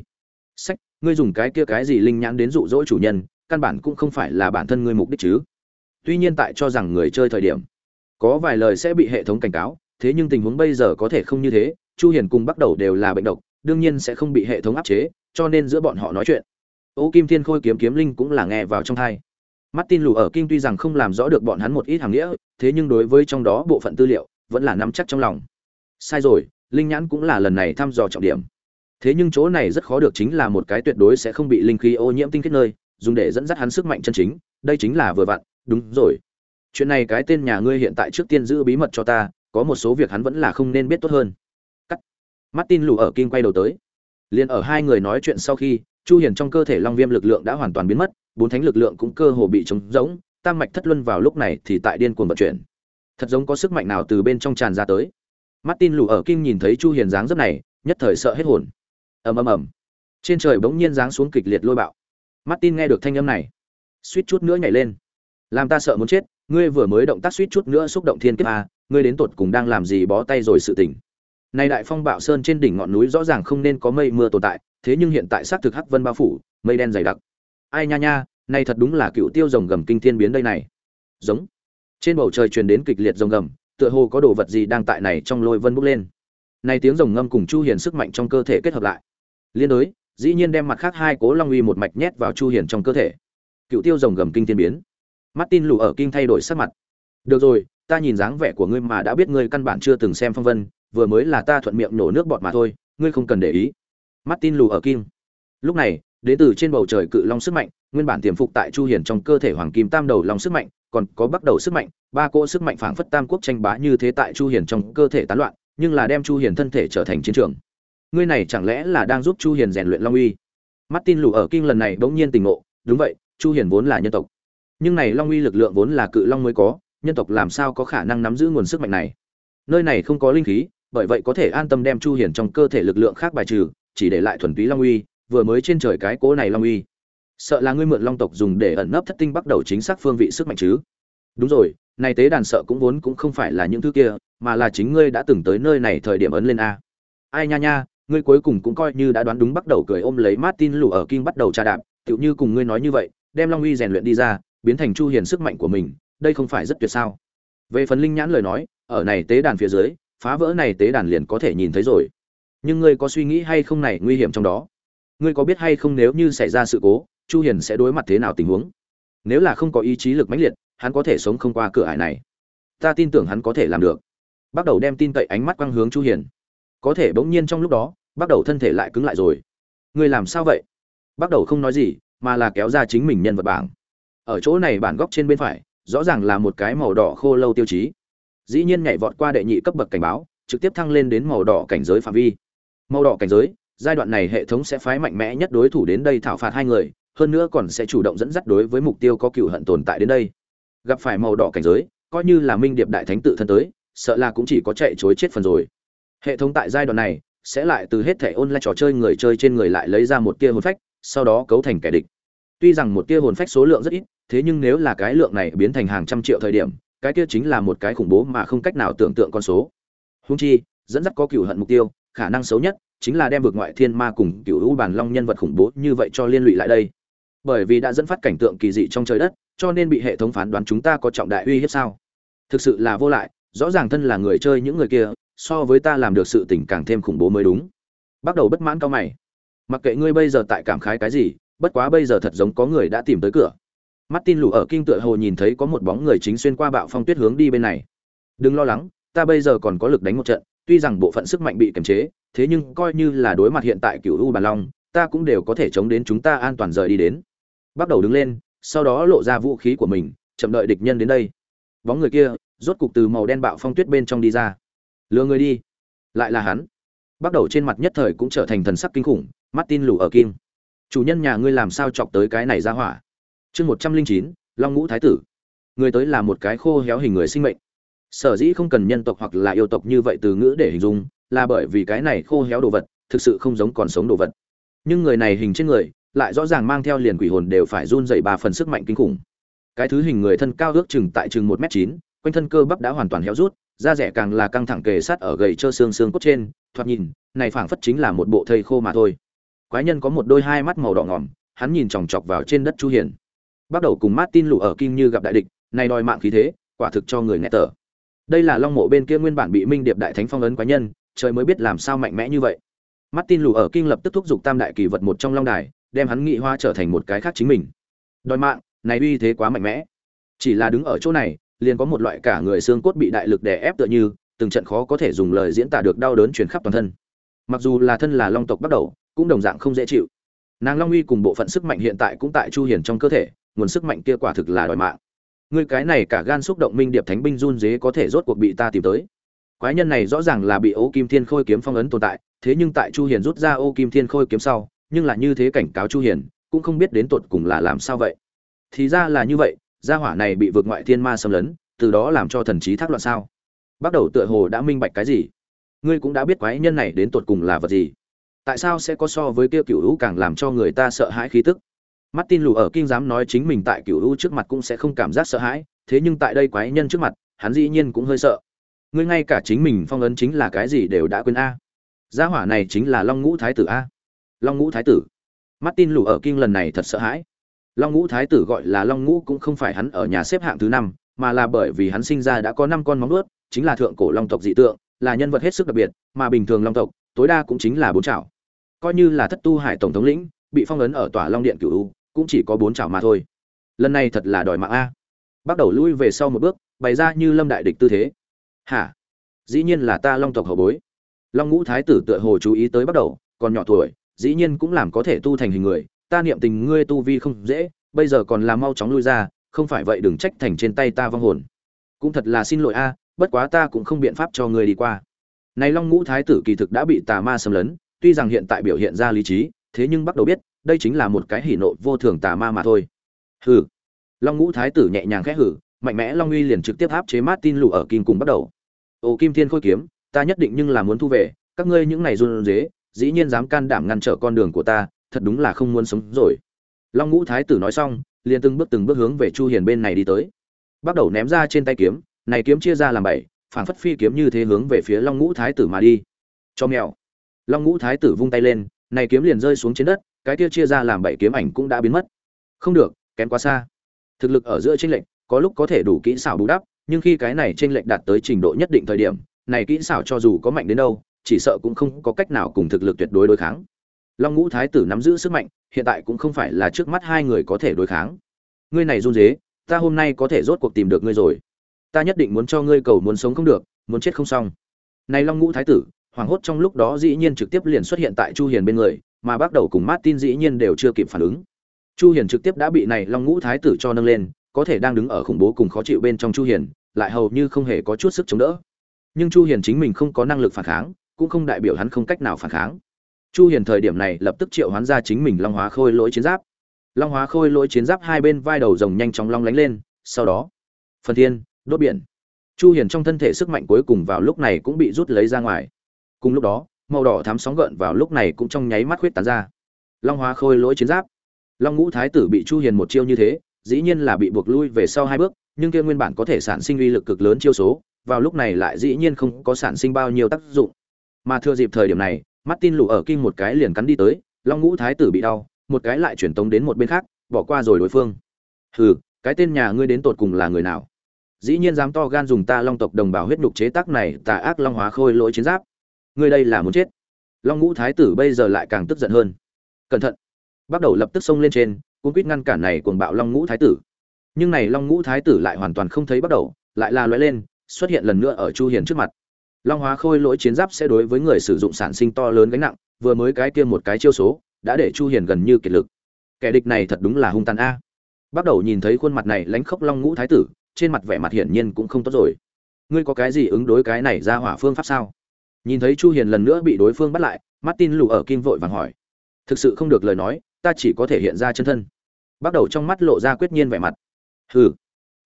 [SPEAKER 1] Sách, ngươi dùng cái kia cái gì linh nhãn đến dụ dỗ chủ nhân, căn bản cũng không phải là bản thân ngươi mục đích chứ. Tuy nhiên tại cho rằng người chơi thời điểm, có vài lời sẽ bị hệ thống cảnh cáo, thế nhưng tình huống bây giờ có thể không như thế, chu hiền cùng bắt đầu đều là bệnh độc, đương nhiên sẽ không bị hệ thống áp chế, cho nên giữa bọn họ nói chuyện. Ô kim thiên khôi kiếm kiếm linh cũng là nghe vào trong thai martin lù ở kinh tuy rằng không làm rõ được bọn hắn một ít hàng nghĩa, thế nhưng đối với trong đó bộ phận tư liệu, vẫn là nắm chắc trong lòng. Sai rồi, linh nhãn cũng là lần này thăm dò trọng điểm. Thế nhưng chỗ này rất khó được chính là một cái tuyệt đối sẽ không bị linh khí ô nhiễm tinh kết nơi, dùng để dẫn dắt hắn sức mạnh chân chính, đây chính là vừa vặn, đúng rồi. Chuyện này cái tên nhà ngươi hiện tại trước tiên giữ bí mật cho ta, có một số việc hắn vẫn là không nên biết tốt hơn. Cắt. Martin lù ở kinh quay đầu tới. Liền ở hai người nói chuyện sau khi chu hiền trong cơ thể long viêm lực lượng đã hoàn toàn biến mất, bốn thánh lực lượng cũng cơ hồ bị trống rỗng, tam mạch thất luân vào lúc này thì tại điên cuồng vận chuyển. Thật giống có sức mạnh nào từ bên trong tràn ra tới. Martin lù ở kinh nhìn thấy chu hiền dáng dấp này, nhất thời sợ hết hồn. Ầm ầm ầm. Trên trời bỗng nhiên giáng xuống kịch liệt lôi bạo. Martin nghe được thanh âm này, suýt chút nữa nhảy lên. Làm ta sợ muốn chết, ngươi vừa mới động tác suýt chút nữa xúc động thiên kiếp a ngươi đến tột cùng đang làm gì bó tay rồi sự tỉnh nay đại phong bạo sơn trên đỉnh ngọn núi rõ ràng không nên có mây mưa tồn tại, thế nhưng hiện tại xác thực hắc vân bao phủ, mây đen dày đặc. Ai nha nha, nay thật đúng là cựu tiêu rồng gầm kinh thiên biến đây này. Giống. Trên bầu trời truyền đến kịch liệt rồng gầm, tựa hồ có đồ vật gì đang tại này trong lôi vân bốc lên. Nay tiếng rồng ngâm cùng chu hiền sức mạnh trong cơ thể kết hợp lại. Liên đối, dĩ nhiên đem mặt khác hai cố long uy một mạch nhét vào chu hiền trong cơ thể. Cựu tiêu rồng gầm kinh thiên biến. Martin lù ở kinh thay đổi sắc mặt. Được rồi, ta nhìn dáng vẻ của ngươi mà đã biết ngươi căn bản chưa từng xem phong vân vừa mới là ta thuận miệng nổ nước bọt mà thôi, ngươi không cần để ý. Martin lù ở kim. Lúc này, đến từ trên bầu trời cự long sức mạnh, nguyên bản tiềm phục tại chu hiền trong cơ thể hoàng kim tam đầu long sức mạnh, còn có bắt đầu sức mạnh, ba cỗ sức mạnh phảng phất tam quốc tranh bá như thế tại chu hiền trong cơ thể tán loạn, nhưng là đem chu hiền thân thể trở thành chiến trường. Ngươi này chẳng lẽ là đang giúp chu hiền rèn luyện long uy? Martin lù ở kim lần này bỗng nhiên tỉnh ngộ, đúng vậy, chu hiền vốn là nhân tộc. Nhưng này long uy lực lượng vốn là cự long mới có, nhân tộc làm sao có khả năng nắm giữ nguồn sức mạnh này? Nơi này không có linh khí bởi vậy có thể an tâm đem chu hiền trong cơ thể lực lượng khác bài trừ, chỉ để lại thuần túy long uy, vừa mới trên trời cái cố này long uy. Sợ là ngươi mượn long tộc dùng để ẩn nấp thất tinh bắt đầu chính xác phương vị sức mạnh chứ? Đúng rồi, này tế đàn sợ cũng vốn cũng không phải là những thứ kia, mà là chính ngươi đã từng tới nơi này thời điểm ấn lên a. Ai nha nha, ngươi cuối cùng cũng coi như đã đoán đúng bắt đầu cười ôm lấy martin lù ở kinh bắt đầu tra đạp, tựu như cùng ngươi nói như vậy, đem long uy rèn luyện đi ra, biến thành chu hiền sức mạnh của mình, đây không phải rất tuyệt sao? Về phần linh nhãn lời nói, ở này tế đàn phía dưới phá vỡ này tế đàn liền có thể nhìn thấy rồi. Nhưng ngươi có suy nghĩ hay không này nguy hiểm trong đó? Ngươi có biết hay không nếu như xảy ra sự cố, chu hiền sẽ đối mặt thế nào tình huống? Nếu là không có ý chí lực mãnh liệt, hắn có thể sống không qua cửa ải này. Ta tin tưởng hắn có thể làm được. Bắt đầu đem tin cậy ánh mắt quang hướng chu hiền. Có thể bỗng nhiên trong lúc đó, bắt đầu thân thể lại cứng lại rồi. Ngươi làm sao vậy? Bắt đầu không nói gì, mà là kéo ra chính mình nhân vật bảng. Ở chỗ này bản góc trên bên phải, rõ ràng là một cái màu đỏ khô lâu tiêu chí dĩ nhiên nhảy vọt qua đệ nhị cấp bậc cảnh báo, trực tiếp thăng lên đến màu đỏ cảnh giới phạm vi. Màu đỏ cảnh giới, giai đoạn này hệ thống sẽ phái mạnh mẽ nhất đối thủ đến đây thảo phạt hai người, hơn nữa còn sẽ chủ động dẫn dắt đối với mục tiêu có cựu hận tồn tại đến đây. Gặp phải màu đỏ cảnh giới, coi như là minh điệp đại thánh tự thân tới, sợ là cũng chỉ có chạy chối chết phần rồi. Hệ thống tại giai đoạn này sẽ lại từ hết thẻ ôn lại trò chơi người chơi trên người lại lấy ra một tia hồn phách, sau đó cấu thành kẻ địch. Tuy rằng một tia hồn phách số lượng rất ít, thế nhưng nếu là cái lượng này biến thành hàng trăm triệu thời điểm cái kia chính là một cái khủng bố mà không cách nào tưởng tượng con số. Húng chi, dẫn dắt có cựu hận mục tiêu, khả năng xấu nhất chính là đem vượt ngoại thiên ma cùng cựu u bản long nhân vật khủng bố như vậy cho liên lụy lại đây. Bởi vì đã dẫn phát cảnh tượng kỳ dị trong trời đất, cho nên bị hệ thống phán đoán chúng ta có trọng đại uy hiếp sao? Thực sự là vô lại, rõ ràng thân là người chơi những người kia, so với ta làm được sự tình càng thêm khủng bố mới đúng. Bắt đầu bất mãn cao mày. Mặc kệ ngươi bây giờ tại cảm khái cái gì, bất quá bây giờ thật giống có người đã tìm tới cửa martin lù ở kinh tựa hồ nhìn thấy có một bóng người chính xuyên qua bạo phong tuyết hướng đi bên này. Đừng lo lắng, ta bây giờ còn có lực đánh một trận, tuy rằng bộ phận sức mạnh bị kiềm chế, thế nhưng coi như là đối mặt hiện tại cựu u bàn long, ta cũng đều có thể chống đến chúng ta an toàn rời đi đến. Bắt đầu đứng lên, sau đó lộ ra vũ khí của mình, chậm đợi địch nhân đến đây. Bóng người kia, rốt cục từ màu đen bạo phong tuyết bên trong đi ra. Lừa người đi. Lại là hắn. Bắt đầu trên mặt nhất thời cũng trở thành thần sắc kinh khủng, martin lù ở kim chủ nhân nhà ngươi làm sao chọc tới cái này ra hỏa? Chương một trăm linh chín, long ngũ thái tử. Người tới là một cái khô héo hình người sinh mệnh. Sở dĩ không cần nhân tộc hoặc là yêu tộc như vậy từ ngữ để hình dung, là bởi vì cái này khô héo đồ vật thực sự không giống còn sống đồ vật. Nhưng người này hình trên người, lại rõ ràng mang theo liền quỷ hồn đều phải run dậy ba phần sức mạnh kinh khủng. Cái thứ hình người thân cao ước chừng tại chừng một m chín, quanh thân cơ bắp đã hoàn toàn héo rút, da rẻ càng là căng thẳng kề sát ở gầy trơ xương xương cốt trên, thoạt nhìn, này phảng phất chính là một bộ thây khô mà thôi. Quái nhân có một đôi hai mắt màu đỏ ngỏm, hắn nhìn chòng chọc vào trên đất chu hiền bắt đầu cùng martin lụ ở kim như gặp đại địch, này đòi mạng khí thế, quả thực cho người nghe tở đây là long mộ bên kia nguyên bản bị minh điệp đại thánh phong ấn quái nhân, trời mới biết làm sao mạnh mẽ như vậy. Martin lù ở kinh lập tức thúc giục tam đại kỳ vật một trong long đài, đem hắn nghị hoa trở thành một cái khác chính mình. Đòi mạng, này uy thế quá mạnh mẽ. Chỉ là đứng ở chỗ này, liền có một loại cả người xương cốt bị đại lực đè ép tựa như, từng trận khó có thể dùng lời diễn tả được đau đớn truyền khắp toàn thân. Mặc dù là thân là long tộc bắt đầu, cũng đồng dạng không dễ chịu. Nàng long uy cùng bộ phận sức mạnh hiện tại cũng tại chu hiền trong cơ thể nguồn sức mạnh kia quả thực là đòi mạng. Ngươi cái này cả gan xúc động minh điệp thánh binh run dế có thể rốt cuộc bị ta tìm tới. Quái nhân này rõ ràng là bị ô kim thiên khôi kiếm phong ấn tồn tại, thế nhưng tại chu hiền rút ra ô kim thiên khôi kiếm sau, nhưng là như thế cảnh cáo chu hiền, cũng không biết đến tột cùng là làm sao vậy. Thì ra là như vậy, gia hỏa này bị vượt ngoại thiên ma xâm lấn, từ đó làm cho thần trí thác loạn sao? Bắt đầu tựa hồ đã minh bạch cái gì? Ngươi cũng đã biết quái nhân này đến tột cùng là vật gì. Tại sao sẽ có so với kia cựu hữu càng làm cho người ta sợ hãi khí tức? Martin lù ở kinh dám nói chính mình tại cửu u trước mặt cũng sẽ không cảm giác sợ hãi thế nhưng tại đây quái nhân trước mặt hắn dĩ nhiên cũng hơi sợ. Ngươi ngay cả chính mình phong ấn chính là cái gì đều đã quên a. Gia hỏa này chính là long ngũ thái tử a. Long ngũ thái tử. Martin lù ở kinh lần này thật sợ hãi. Long ngũ thái tử gọi là long ngũ cũng không phải hắn ở nhà xếp hạng thứ năm mà là bởi vì hắn sinh ra đã có năm con móng vuốt, chính là thượng cổ long tộc dị tượng là nhân vật hết sức đặc biệt mà bình thường long tộc tối đa cũng chính là bốn chảo. Coi như là thất tu hải tổng thống lĩnh bị phong ấn ở tòa long điện cửu u cũng chỉ có bốn chảo mà thôi. Lần này thật là đòi mạng a. Bắt đầu lui về sau một bước, bày ra như lâm đại địch tư thế. Hả? Dĩ nhiên là ta long tộc hậu bối. Long ngũ thái tử tựa hồ chú ý tới bắt đầu, còn nhỏ tuổi, dĩ nhiên cũng làm có thể tu thành hình người, ta niệm tình ngươi tu vi không dễ, bây giờ còn là mau chóng lui ra, không phải vậy đừng trách thành trên tay ta vong hồn. Cũng thật là xin lỗi a, bất quá ta cũng không biện pháp cho ngươi đi qua. Này long ngũ thái tử kỳ thực đã bị tà ma xâm lấn, tuy rằng hiện tại biểu hiện ra lý trí, thế nhưng bắt đầu biết đây chính là một cái hỉ nộ vô thường tà ma mà thôi. Hừ. Long ngũ thái tử nhẹ nhàng khẽ hử mạnh mẽ long uy liền trực tiếp áp chế martin lù ở kim cùng bắt đầu. Ồ kim thiên khôi kiếm, ta nhất định nhưng là muốn thu về, các ngươi những này run rế, dĩ nhiên dám can đảm ngăn trở con đường của ta, thật đúng là không muốn sống rồi. Long ngũ thái tử nói xong, liền từng bước từng bước hướng về chu hiền bên này đi tới. Bắt đầu ném ra trên tay kiếm, này kiếm chia ra làm bảy phản phất phi kiếm như thế hướng về phía long ngũ thái tử mà đi. Cho mèo. Long ngũ thái tử vung tay lên, này kiếm liền rơi xuống trên đất cái kia chia ra làm bảy kiếm ảnh cũng đã biến mất. Không được, kém quá xa. Thực lực ở giữa tranh lệch, có lúc có thể đủ kỹ xảo bù đắp, nhưng khi cái này tranh lệch đạt tới trình độ nhất định thời điểm, này kỹ xảo cho dù có mạnh đến đâu, chỉ sợ cũng không có cách nào cùng thực lực tuyệt đối đối kháng. Long ngũ thái tử nắm giữ sức mạnh, hiện tại cũng không phải là trước mắt hai người có thể đối kháng. Ngươi này run dế, ta hôm nay có thể rốt cuộc tìm được ngươi rồi. Ta nhất định muốn cho ngươi cầu muốn sống không được, muốn chết không xong. Này long ngũ thái tử, hoảng hốt trong lúc đó dĩ nhiên trực tiếp liền xuất hiện tại chu hiền bên người mà bắt đầu cùng martin dĩ nhiên đều chưa kịp phản ứng. Chu hiền trực tiếp đã bị này long ngũ thái tử cho nâng lên, có thể đang đứng ở khủng bố cùng khó chịu bên trong chu hiền, lại hầu như không hề có chút sức chống đỡ. Nhưng chu hiền chính mình không có năng lực phản kháng, cũng không đại biểu hắn không cách nào phản kháng. Chu hiền thời điểm này lập tức triệu hoán ra chính mình long hóa khôi lỗi chiến giáp. Long hóa khôi lỗi chiến giáp hai bên vai đầu rồng nhanh chóng long lánh lên, sau đó, phần thiên, đốt biển. Chu hiền trong thân thể sức mạnh cuối cùng vào lúc này cũng bị rút lấy ra ngoài. Cùng lúc đó màu đỏ thắm sóng gợn vào lúc này cũng trong nháy mắt khuyết tán ra. Long hóa khôi lỗi chiến giáp. Long ngũ thái tử bị chu hiền một chiêu như thế, dĩ nhiên là bị buộc lui về sau hai bước, nhưng kia nguyên bản có thể sản sinh uy lực cực lớn chiêu số, vào lúc này lại dĩ nhiên không có sản sinh bao nhiêu tác dụng. Mà thừa dịp thời điểm này, martin lù ở kinh một cái liền cắn đi tới, long ngũ thái tử bị đau, một cái lại chuyển tống đến một bên khác, bỏ qua rồi đối phương. Hừ, cái tên nhà ngươi đến tột cùng là người nào? Dĩ nhiên dám to gan dùng ta long tộc đồng bào huyết nhục chế tác này tà ác long hóa khôi lỗi chiến giáp ngươi đây là muốn chết. Long ngũ thái tử bây giờ lại càng tức giận hơn. Cẩn thận. Bắt đầu lập tức xông lên trên cung quýt ngăn cản này cuồng bạo long ngũ thái tử. Nhưng này long ngũ thái tử lại hoàn toàn không thấy bắt đầu, lại là lóe lên, xuất hiện lần nữa ở chu hiền trước mặt. Long hóa khôi lỗi chiến giáp sẽ đối với người sử dụng sản sinh to lớn gánh nặng, vừa mới cái kia một cái chiêu số, đã để chu hiền gần như kiệt lực. Kẻ địch này thật đúng là hung tàn a. Bắt đầu nhìn thấy khuôn mặt này lánh khốc long ngũ thái tử, trên mặt vẻ mặt hiển nhiên cũng không tốt rồi. Ngươi có cái gì ứng đối cái này ra hỏa phương pháp sao? Nhìn thấy chu hiền lần nữa bị đối phương bắt lại, martin lù ở kim vội vàng hỏi. Thực sự không được lời nói, ta chỉ có thể hiện ra chân thân. Bắt đầu trong mắt lộ ra quyết nhiên vẻ mặt. Hừ.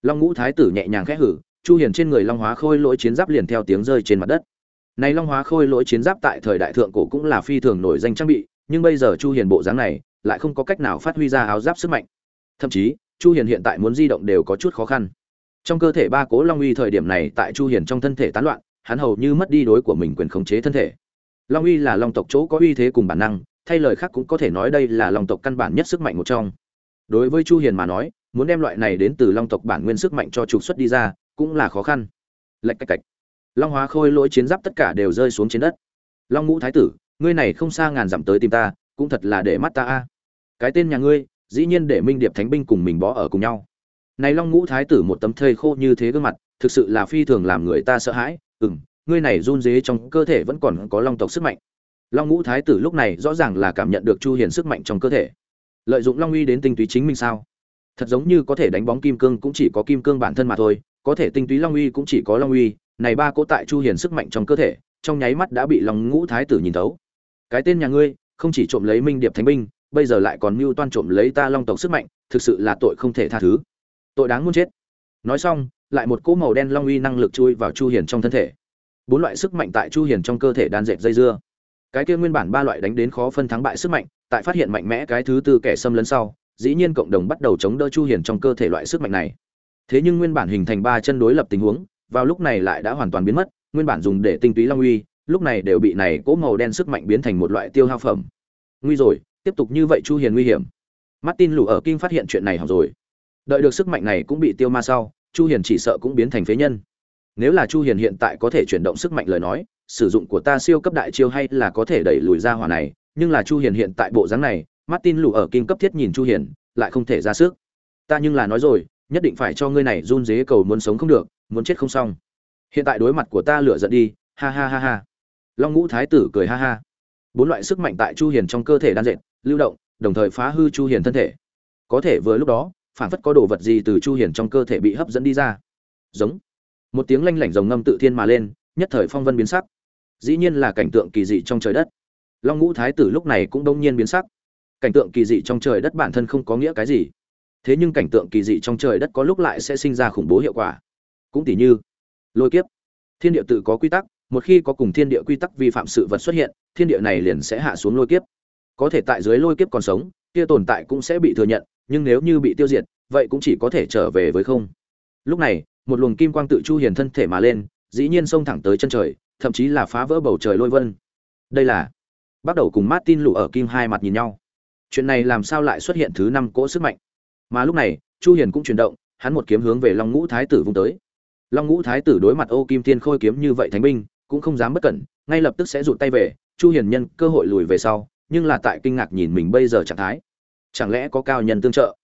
[SPEAKER 1] Long ngũ thái tử nhẹ nhàng khẽ hử chu hiền trên người long hóa khôi lỗi chiến giáp liền theo tiếng rơi trên mặt đất. Này long hóa khôi lỗi chiến giáp tại thời đại thượng cổ cũng là phi thường nổi danh trang bị, nhưng bây giờ chu hiền bộ dáng này, lại không có cách nào phát huy ra áo giáp sức mạnh. Thậm chí, chu hiền hiện tại muốn di động đều có chút khó khăn. Trong cơ thể ba cố long uy thời điểm này tại chu hiền trong thân thể tán loạn hắn hầu như mất đi đối của mình quyền khống chế thân thể. Long uy là long tộc chỗ có uy thế cùng bản năng, thay lời khác cũng có thể nói đây là long tộc căn bản nhất sức mạnh một trong. Đối với chu hiền mà nói, muốn đem loại này đến từ long tộc bản nguyên sức mạnh cho trục xuất đi ra, cũng là khó khăn. Lệch cách cạch. Long hóa khôi lỗi chiến giáp tất cả đều rơi xuống trên đất. Long ngũ thái tử, ngươi này không xa ngàn dặm tới tìm ta, cũng thật là để mắt ta a. Cái tên nhà ngươi, dĩ nhiên để minh điệp thánh binh cùng mình bó ở cùng nhau. Này long ngũ thái tử một tấm thây khô như thế gương mặt, thực sự là phi thường làm người ta sợ hãi ừm, ngươi này run dế trong cơ thể vẫn còn có long tộc sức mạnh. Long ngũ thái tử lúc này rõ ràng là cảm nhận được chu hiền sức mạnh trong cơ thể. Lợi dụng long uy đến tinh túy chính mình sao? Thật giống như có thể đánh bóng kim cương cũng chỉ có kim cương bản thân mà thôi, có thể tinh túy long uy cũng chỉ có long uy, này ba cỗ tại chu hiền sức mạnh trong cơ thể, trong nháy mắt đã bị long ngũ thái tử nhìn thấu. Cái tên nhà ngươi, không chỉ trộm lấy minh điệp thánh binh, bây giờ lại còn mưu toan trộm lấy ta long tộc sức mạnh, thực sự là tội không thể tha thứ. Tội đáng muốn chết. Nói xong lại một cỗ màu đen long uy năng lực chui vào chu hiền trong thân thể. Bốn loại sức mạnh tại chu hiền trong cơ thể đan dệt dây dưa. Cái kia nguyên bản ba loại đánh đến khó phân thắng bại sức mạnh, tại phát hiện mạnh mẽ cái thứ tư kẻ xâm lấn sau, dĩ nhiên cộng đồng bắt đầu chống đỡ chu hiền trong cơ thể loại sức mạnh này. Thế nhưng nguyên bản hình thành ba chân đối lập tình huống, vào lúc này lại đã hoàn toàn biến mất, nguyên bản dùng để tinh túy long uy, lúc này đều bị này cỗ màu đen sức mạnh biến thành một loại tiêu hao phẩm. Nguy rồi, tiếp tục như vậy chu hiền nguy hiểm. Martin lù ở kinh phát hiện chuyện này hỏng rồi. Đợi được sức mạnh này cũng bị tiêu ma sau chu hiền chỉ sợ cũng biến thành phế nhân. Nếu là chu hiền hiện tại có thể chuyển động sức mạnh lời nói, sử dụng của ta siêu cấp đại chiêu hay là có thể đẩy lùi ra hỏa này, nhưng là chu hiền hiện tại bộ dáng này, martin lù ở kinh cấp thiết nhìn chu hiền, lại không thể ra sức. Ta nhưng là nói rồi, nhất định phải cho ngươi này run dế cầu muốn sống không được, muốn chết không xong. Hiện tại đối mặt của ta lửa giận đi, ha ha ha ha. Long ngũ thái tử cười ha ha. Bốn loại sức mạnh tại chu hiền trong cơ thể đan dệt, lưu động, đồng thời phá hư chu hiền thân thể. Có thể vừa lúc đó phản phất có đồ vật gì từ chu hiền trong cơ thể bị hấp dẫn đi ra. Giống. Một tiếng lanh lảnh rồng ngâm tự thiên mà lên, nhất thời phong vân biến sắc. Dĩ nhiên là cảnh tượng kỳ dị trong trời đất. Long ngũ thái tử lúc này cũng đông nhiên biến sắc. Cảnh tượng kỳ dị trong trời đất bản thân không có nghĩa cái gì. Thế nhưng cảnh tượng kỳ dị trong trời đất có lúc lại sẽ sinh ra khủng bố hiệu quả. Cũng tỉ như, lôi kiếp. Thiên địa tự có quy tắc, một khi có cùng thiên địa quy tắc vi phạm sự vật xuất hiện, thiên địa này liền sẽ hạ xuống lôi kiếp. Có thể tại dưới lôi kiếp còn sống, kia tồn tại cũng sẽ bị thừa nhận nhưng nếu như bị tiêu diệt, vậy cũng chỉ có thể trở về với không. Lúc này, một luồng kim quang tự chu hiền thân thể mà lên, dĩ nhiên xông thẳng tới chân trời, thậm chí là phá vỡ bầu trời lôi vân. Đây là, bắt đầu cùng martin lụ ở kim hai mặt nhìn nhau. Chuyện này làm sao lại xuất hiện thứ năm cỗ sức mạnh? Mà lúc này, chu hiền cũng chuyển động, hắn một kiếm hướng về long ngũ thái tử vung tới. Long ngũ thái tử đối mặt ô kim thiên khôi kiếm như vậy thánh binh, cũng không dám bất cẩn, ngay lập tức sẽ rụt tay về. Chu hiền nhân cơ hội lùi về sau, nhưng là tại kinh ngạc nhìn mình bây giờ trạng thái chẳng lẽ có cao nhân tương trợ?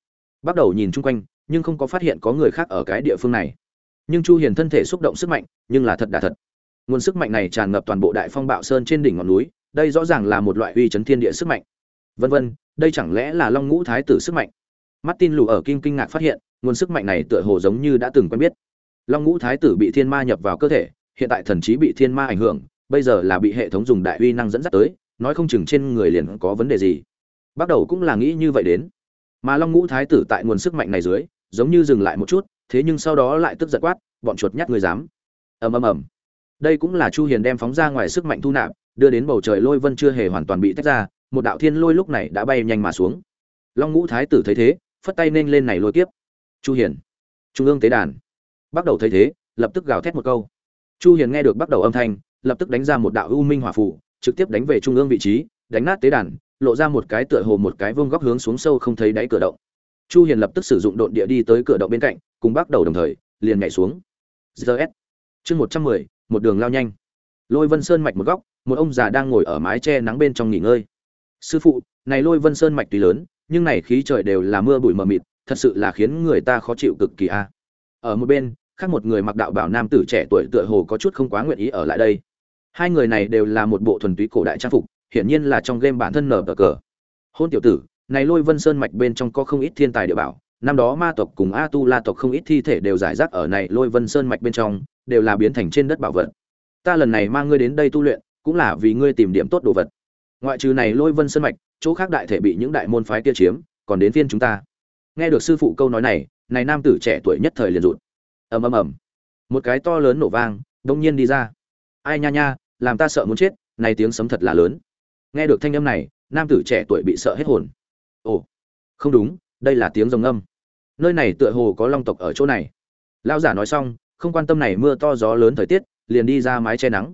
[SPEAKER 1] Bắt đầu nhìn chung quanh, nhưng không có phát hiện có người khác ở cái địa phương này. Nhưng chu hiền thân thể xúc động sức mạnh, nhưng là thật đã thật. Nguồn sức mạnh này tràn ngập toàn bộ đại phong bạo sơn trên đỉnh ngọn núi, đây rõ ràng là một loại uy chấn thiên địa sức mạnh. Vân vân, đây chẳng lẽ là long ngũ thái tử sức mạnh? Martin lù ở kinh kinh ngạc phát hiện, nguồn sức mạnh này tựa hồ giống như đã từng quen biết. Long ngũ thái tử bị thiên ma nhập vào cơ thể, hiện tại thần trí bị thiên ma ảnh hưởng, bây giờ là bị hệ thống dùng đại uy năng dẫn dắt tới, nói không chừng trên người liền có vấn đề gì bắt đầu cũng là nghĩ như vậy đến. Mà long ngũ thái tử tại nguồn sức mạnh này dưới, giống như dừng lại một chút, thế nhưng sau đó lại tức giận quát, bọn chuột nhắt người dám. Ầm ầm ầm. Đây cũng là chu hiền đem phóng ra ngoài sức mạnh thu nạp, đưa đến bầu trời lôi vân chưa hề hoàn toàn bị tách ra, một đạo thiên lôi lúc này đã bay nhanh mà xuống. Long ngũ thái tử thấy thế, phất tay nên lên này lôi tiếp chu hiền, trung ương tế đàn. Bắt đầu thấy thế, lập tức gào thét một câu. Chu hiền nghe được bắt đầu âm thanh, lập tức đánh ra một đạo u minh hỏa phù, trực tiếp đánh về trung ương vị trí, đánh nát tế đàn lộ ra một cái tựa hồ một cái vương góc hướng xuống sâu không thấy đáy cửa động. Chu hiền lập tức sử dụng độn địa đi tới cửa động bên cạnh cùng bắt đầu đồng thời liền nhảy xuống. Gs chương 110, một đường lao nhanh. Lôi vân sơn mạch một góc một ông già đang ngồi ở mái che nắng bên trong nghỉ ngơi. Sư phụ này lôi vân sơn mạch tuy lớn nhưng này khí trời đều là mưa bụi mờ mịt thật sự là khiến người ta khó chịu cực kỳ a. Ở một bên khác một người mặc đạo bảo nam tử trẻ tuổi tựa hồ có chút không quá nguyện ý ở lại đây. Hai người này đều là một bộ thuần túy cổ đại trang phục hiển nhiên là trong game bản thân nở cờ cờ. Hôn tiểu tử, này lôi vân sơn mạch bên trong có không ít thiên tài địa bảo, năm đó ma tộc cùng a tu la tộc không ít thi thể đều giải rác ở này lôi vân sơn mạch bên trong, đều là biến thành trên đất bảo vật. Ta lần này mang ngươi đến đây tu luyện, cũng là vì ngươi tìm điểm tốt đồ vật. Ngoại trừ này lôi vân sơn mạch, chỗ khác đại thể bị những đại môn phái kia chiếm, còn đến phiên chúng ta. Nghe được sư phụ câu nói này này nam tử trẻ tuổi nhất thời liền rụt. Ầm ầm ầm. Một cái to lớn nổ vang, đông nhiên đi ra. Ai nha nha, làm ta sợ muốn chết, này tiếng sấm thật là lớn nghe được thanh âm này, nam tử trẻ tuổi bị sợ hết hồn. Ồ, không đúng, đây là tiếng rồng âm nơi này tựa hồ có long tộc ở chỗ này. Lão giả nói xong, không quan tâm này mưa to gió lớn thời tiết, liền đi ra mái che nắng.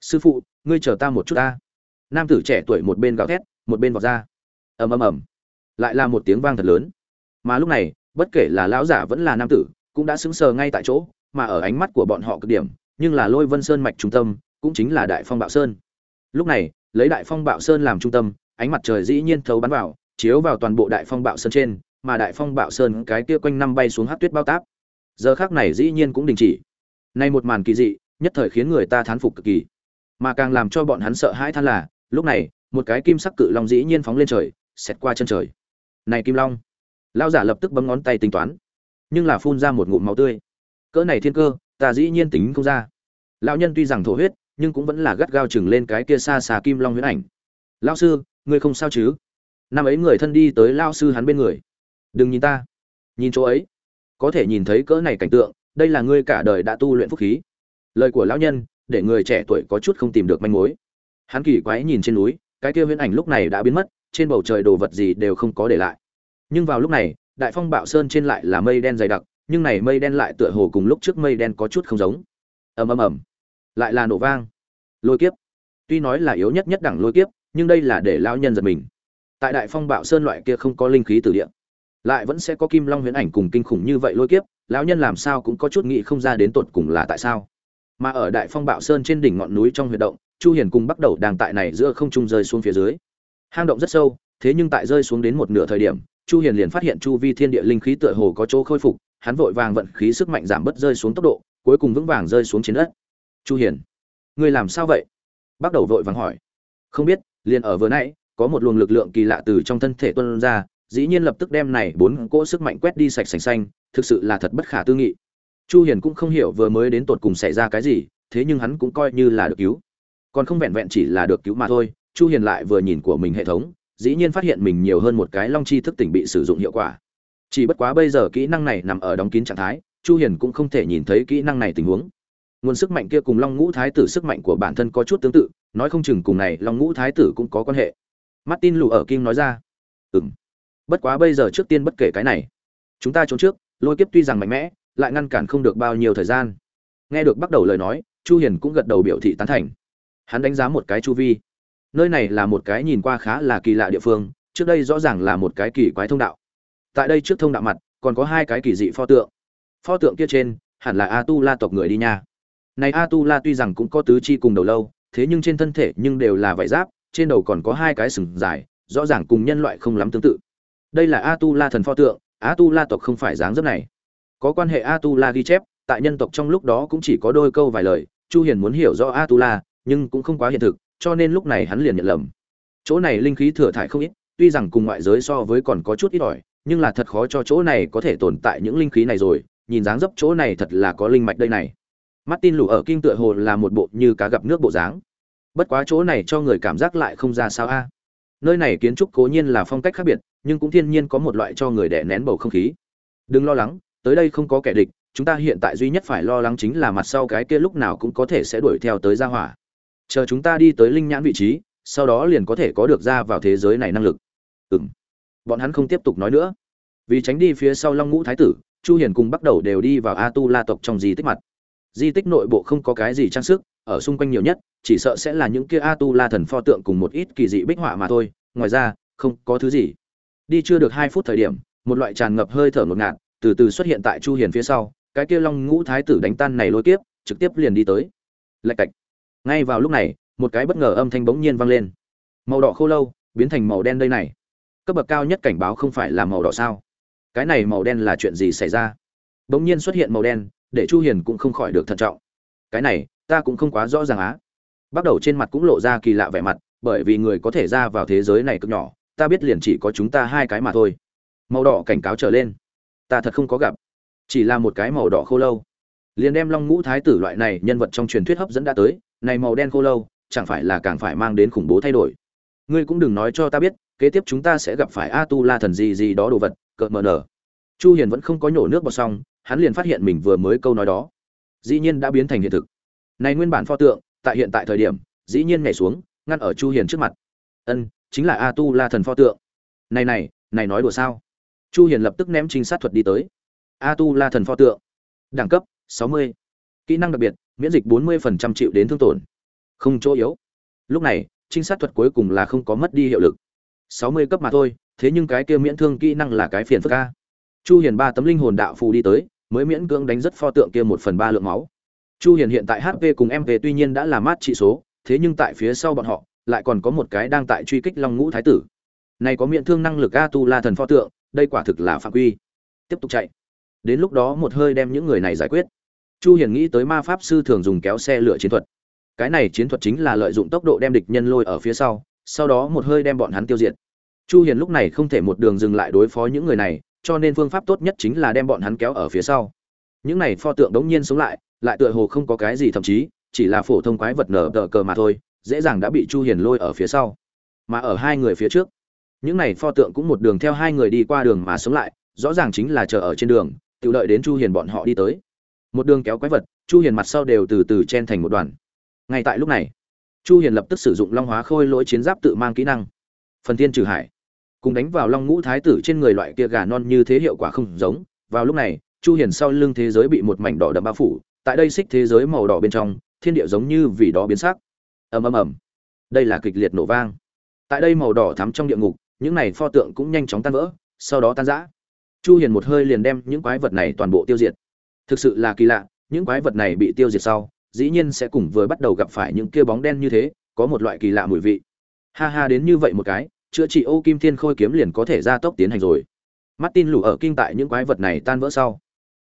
[SPEAKER 1] Sư phụ, ngươi chờ ta một chút ta. Nam tử trẻ tuổi một bên gào thét, một bên vọt ra. Ầm ầm ầm. Lại là một tiếng vang thật lớn. Mà lúc này, bất kể là lão giả vẫn là nam tử, cũng đã sững sờ ngay tại chỗ, mà ở ánh mắt của bọn họ cực điểm, nhưng là lôi vân sơn mạch trung tâm, cũng chính là đại phong bạo sơn. Lúc này lấy đại phong bạo sơn làm trung tâm, ánh mặt trời dĩ nhiên thấu bắn vào, chiếu vào toàn bộ đại phong bạo sơn trên, mà đại phong bạo sơn cái kia quanh năm bay xuống hát tuyết bao táp. Giờ khác này dĩ nhiên cũng đình chỉ. Nay một màn kỳ dị, nhất thời khiến người ta thán phục cực kỳ. Mà càng làm cho bọn hắn sợ hãi than là, lúc này, một cái kim sắc cự long dĩ nhiên phóng lên trời, xẹt qua chân trời. Này kim long lao giả lập tức bấm ngón tay tính toán. Nhưng là phun ra một ngụm máu tươi. Cỡ này thiên cơ, ta dĩ nhiên tính không ra. Lão nhân tuy rằng thổ huyết nhưng cũng vẫn là gắt gao chừng lên cái kia xa xa kim long huyễn ảnh. Lao sư, ngươi không sao chứ? Năm ấy người thân đi tới lao sư hắn bên người. Đừng nhìn ta. Nhìn chỗ ấy. Có thể nhìn thấy cỡ này cảnh tượng, đây là ngươi cả đời đã tu luyện phúc khí. Lời của lão nhân, để người trẻ tuổi có chút không tìm được manh mối. Hắn kỳ quái nhìn trên núi, cái kia huyễn ảnh lúc này đã biến mất, trên bầu trời đồ vật gì đều không có để lại. Nhưng vào lúc này, đại phong bạo sơn trên lại là mây đen dày đặc, nhưng này mây đen lại tựa hồ cùng lúc trước mây đen có chút không giống. Ầm ầm ầm lại là nổ vang. Lôi kiếp. Tuy nói là yếu nhất nhất đẳng lôi kiếp, nhưng đây là để lão nhân giật mình. Tại đại phong bạo sơn loại kia không có linh khí từ địa, lại vẫn sẽ có kim long huyễn ảnh cùng kinh khủng như vậy lôi kiếp, lão nhân làm sao cũng có chút nghĩ không ra đến tột cùng là tại sao. Mà ở đại phong bạo sơn trên đỉnh ngọn núi trong huyệt động, chu hiền cùng bắt đầu đang tại này giữa không trung rơi xuống phía dưới. Hang động rất sâu, thế nhưng tại rơi xuống đến một nửa thời điểm, chu hiền liền phát hiện chu vi thiên địa linh khí tựa hồ có chỗ khôi phục, hắn vội vàng vận khí sức mạnh giảm bớt rơi xuống tốc độ, cuối cùng vững vàng rơi xuống trên đất chu hiền, ngươi làm sao vậy? Bắt đầu vội vàng hỏi. Không biết, liền ở vừa nãy, có một luồng lực lượng kỳ lạ từ trong thân thể tuôn ra, dĩ nhiên lập tức đem này bốn cỗ sức mạnh quét đi sạch sành xanh, thực sự là thật bất khả tư nghị. Chu hiền cũng không hiểu vừa mới đến tột cùng xảy ra cái gì, thế nhưng hắn cũng coi như là được cứu. Còn không vẹn vẹn chỉ là được cứu mà thôi, chu hiền lại vừa nhìn của mình hệ thống, dĩ nhiên phát hiện mình nhiều hơn một cái long chi thức tỉnh bị sử dụng hiệu quả. Chỉ bất quá bây giờ kỹ năng này nằm ở đóng kín trạng thái, chu hiền cũng không thể nhìn thấy kỹ năng này tình huống nguồn sức mạnh kia cùng long ngũ thái tử sức mạnh của bản thân có chút tương tự, nói không chừng cùng này long ngũ thái tử cũng có quan hệ. Martin lù ở kim nói ra. Ừm. Bất quá bây giờ trước tiên bất kể cái này. Chúng ta trốn trước, lôi kiếp tuy rằng mạnh mẽ, lại ngăn cản không được bao nhiêu thời gian. Nghe được bắt đầu lời nói, chu hiền cũng gật đầu biểu thị tán thành. Hắn đánh giá một cái chu vi. Nơi này là một cái nhìn qua khá là kỳ lạ địa phương, trước đây rõ ràng là một cái kỳ quái thông đạo. Tại đây trước thông đạo mặt, còn có hai cái kỳ dị pho tượng. Pho tượng kia trên, hẳn là a tu la tộc người đi nha này a tu la tuy rằng cũng có tứ chi cùng đầu lâu, thế nhưng trên thân thể nhưng đều là vải giáp, trên đầu còn có hai cái sừng dài, rõ ràng cùng nhân loại không lắm tương tự. Đây là a tu la thần pho tượng a tu la tộc không phải dáng dấp này. Có quan hệ a tu la ghi chép, tại nhân tộc trong lúc đó cũng chỉ có đôi câu vài lời, chu hiền muốn hiểu rõ a tu la nhưng cũng không quá hiện thực, cho nên lúc này hắn liền nhận lầm. Chỗ này linh khí thừa thải không ít, tuy rằng cùng ngoại giới so với còn có chút ít ỏi, nhưng là thật khó cho chỗ này có thể tồn tại những linh khí này rồi, nhìn dáng dấp chỗ này thật là có linh mạch đây này martin lù ở kinh tựa hồ là một bộ như cá gặp nước bộ dáng. Bất quá chỗ này cho người cảm giác lại không ra sao a. Nơi này kiến trúc cố nhiên là phong cách khác biệt nhưng cũng thiên nhiên có một loại cho người đè nén bầu không khí. Đừng lo lắng tới đây không có kẻ địch chúng ta hiện tại duy nhất phải lo lắng chính là mặt sau cái kia lúc nào cũng có thể sẽ đuổi theo tới Ra hỏa. Chờ chúng ta đi tới linh nhãn vị trí sau đó liền có thể có được ra vào thế giới này năng lực. Ừm, bọn hắn không tiếp tục nói nữa. Vì tránh đi phía sau long ngũ thái tử chu hiền cùng bắt đầu đều đi vào a tu la tộc trong di tích mặt di tích nội bộ không có cái gì trang sức, ở xung quanh nhiều nhất, chỉ sợ sẽ là những kia a tu la thần pho tượng cùng một ít kỳ dị bích họa mà thôi. Ngoài ra, không có thứ gì. Đi chưa được hai phút thời điểm, một loại tràn ngập hơi thở ngột ngạt, từ từ xuất hiện tại chu hiền phía sau, cái kia long ngũ thái tử đánh tan này lôi tiếp trực tiếp liền đi tới. Lạch cạch. Ngay vào lúc này, một cái bất ngờ âm thanh bỗng nhiên vang lên. Màu đỏ khô lâu, biến thành màu đen đây này. Cấp bậc cao nhất cảnh báo không phải là màu đỏ sao? Cái này màu đen là chuyện gì xảy ra? Bỗng nhiên xuất hiện màu đen để chu hiền cũng không khỏi được thận trọng. Cái này, ta cũng không quá rõ ràng á. Bắt đầu trên mặt cũng lộ ra kỳ lạ vẻ mặt, bởi vì người có thể ra vào thế giới này cực nhỏ, ta biết liền chỉ có chúng ta hai cái mà thôi. Màu đỏ cảnh cáo trở lên. Ta thật không có gặp. Chỉ là một cái màu đỏ khô lâu. Liền đem long ngũ thái tử loại này nhân vật trong truyền thuyết hấp dẫn đã tới, này màu đen khô lâu, chẳng phải là càng phải mang đến khủng bố thay đổi. Ngươi cũng đừng nói cho ta biết, kế tiếp chúng ta sẽ gặp phải a tu la thần gì gì đó đồ vật, cợt mờ nở. Chu hiền vẫn không có nhổ nước vào xong hắn liền phát hiện mình vừa mới câu nói đó. Dĩ nhiên đã biến thành hiện thực. Này nguyên bản pho tượng, tại hiện tại thời điểm, dĩ nhiên nhảy xuống, ngăn ở chu hiền trước mặt. Ân, chính là a tu la thần pho tượng. Này này này nói đùa sao? Chu hiền lập tức ném trinh sát thuật đi tới. A tu la thần pho tượng. Đẳng cấp 60. kỹ năng đặc biệt, miễn dịch 40% chịu đến thương tổn. Không chỗ yếu. Lúc này, trinh sát thuật cuối cùng là không có mất đi hiệu lực. 60 cấp mà thôi, thế nhưng cái kia miễn thương kỹ năng là cái phiền phức a. Chu hiền ba tấm linh hồn đạo phù đi tới mới miễn cưỡng đánh rất pho tượng kia một phần ba lượng máu. Chu hiền hiện tại hp cùng mv tuy nhiên đã là mát trị số, thế nhưng tại phía sau bọn họ, lại còn có một cái đang tại truy kích long ngũ thái tử. Này có miễn thương năng lực a tu la thần pho tượng, đây quả thực là phạm quy. Tiếp tục chạy. Đến lúc đó một hơi đem những người này giải quyết. Chu hiền nghĩ tới ma pháp sư thường dùng kéo xe lửa chiến thuật. Cái này chiến thuật chính là lợi dụng tốc độ đem địch nhân lôi ở phía sau sau đó một hơi đem bọn hắn tiêu diệt. Chu hiền lúc này không thể một đường dừng lại đối phó những người này cho nên phương pháp tốt nhất chính là đem bọn hắn kéo ở phía sau. Những này pho tượng đống nhiên sống lại lại tựa hồ không có cái gì thậm chí, chỉ là phổ thông quái vật nở tờ cờ mà thôi, dễ dàng đã bị chu hiền lôi ở phía sau. Mà ở hai người phía trước, những này pho tượng cũng một đường theo hai người đi qua đường mà sống lại, rõ ràng chính là chờ ở trên đường tự đợi đến chu hiền bọn họ đi tới. Một đường kéo quái vật, chu hiền mặt sau đều từ từ chen thành một đoàn. Ngay tại lúc này, chu hiền lập tức sử dụng long hóa khôi lỗi chiến giáp tự mang kỹ năng. Phần thiên trừ hải cùng đánh vào long ngũ thái tử trên người loại kia gà non như thế hiệu quả không giống. Vào lúc này, chu hiền sau lưng thế giới bị một mảnh đỏ đậm bao phủ, tại đây xích thế giới màu đỏ bên trong, thiên địa giống như vì đó biến sắc. Ầm ầm ầm. Đây là kịch liệt nổ vang. Tại đây màu đỏ thắm trong địa ngục, những này pho tượng cũng nhanh chóng tan vỡ, sau đó tan rã. Chu hiền một hơi liền đem những quái vật này toàn bộ tiêu diệt. Thực sự là kỳ lạ, những quái vật này bị tiêu diệt sau, dĩ nhiên sẽ cùng với bắt đầu gặp phải những kia bóng đen như thế, có một loại kỳ lạ mùi vị. Ha ha, đến như vậy một cái chữa trị ô kim thiên khôi kiếm liền có thể ra tốc tiến hành rồi. Martin lù ở kinh tại những quái vật này tan vỡ sau,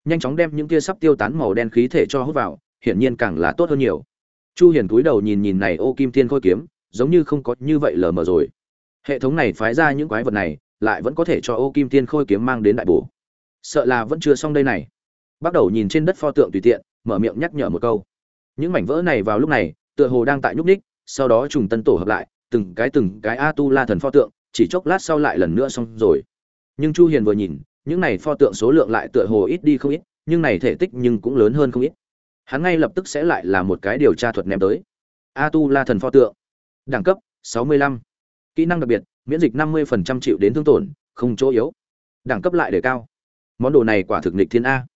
[SPEAKER 1] nhanh chóng đem những kia sắp tiêu tán màu đen khí thể cho hút vào, hiển nhiên càng là tốt hơn nhiều. Chu hiền cúi đầu nhìn nhìn này ô kim thiên khôi kiếm, giống như không có như vậy lờ mờ rồi. Hệ thống này phái ra những quái vật này, lại vẫn có thể cho ô kim thiên khôi kiếm mang đến đại bổ. Sợ là vẫn chưa xong đây này. Bắt đầu nhìn trên đất pho tượng tùy tiện, mở miệng nhắc nhở một câu. Những mảnh vỡ này vào lúc này, tựa hồ đang tại nhúc ních sau đó trùng tân tổ hợp lại từng cái từng cái a tu la thần pho tượng, chỉ chốc lát sau lại lần nữa xong rồi. Nhưng chu hiền vừa nhìn, những này pho tượng số lượng lại tựa hồ ít đi không ít, nhưng này thể tích nhưng cũng lớn hơn không ít. Hắn ngay lập tức sẽ lại là một cái điều tra thuật ném tới. A tu la thần pho tượng. Đẳng cấp 65. kỹ năng đặc biệt, miễn dịch 50% chịu đến thương tổn, không chỗ yếu. Đẳng cấp lại để cao. Món đồ này quả thực nghịch thiên a.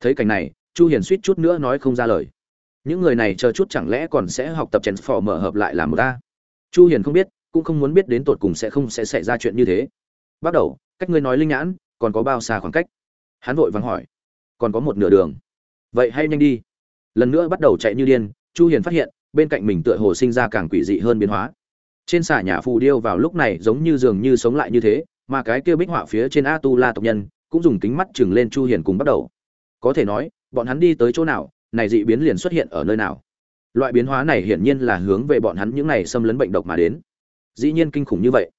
[SPEAKER 1] Thấy cảnh này, chu hiền suýt chút nữa nói không ra lời. Những người này chờ chút chẳng lẽ còn sẽ học tập chèn phò mở hợp lại làm một a? Chu hiền không biết, cũng không muốn biết đến tột cùng sẽ không sẽ xảy ra chuyện như thế. Bắt đầu, cách ngươi nói linh nhãn, còn có bao xa khoảng cách? Hắn vội vàng hỏi. Còn có một nửa đường. Vậy hay nhanh đi. Lần nữa bắt đầu chạy như điên, chu hiền phát hiện, bên cạnh mình tựa hồ sinh ra càng quỷ dị hơn biến hóa. Trên xà nhà phù điêu vào lúc này giống như dường như sống lại như thế, mà cái kia bích họa phía trên a tu la tộc nhân, cũng dùng kính mắt chừng lên chu hiền cùng bắt đầu. Có thể nói, bọn hắn đi tới chỗ nào, này dị biến liền xuất hiện ở nơi nào? Loại biến hóa này hiển nhiên là hướng về bọn hắn những này xâm lấn bệnh độc mà đến. Dĩ nhiên kinh khủng như vậy.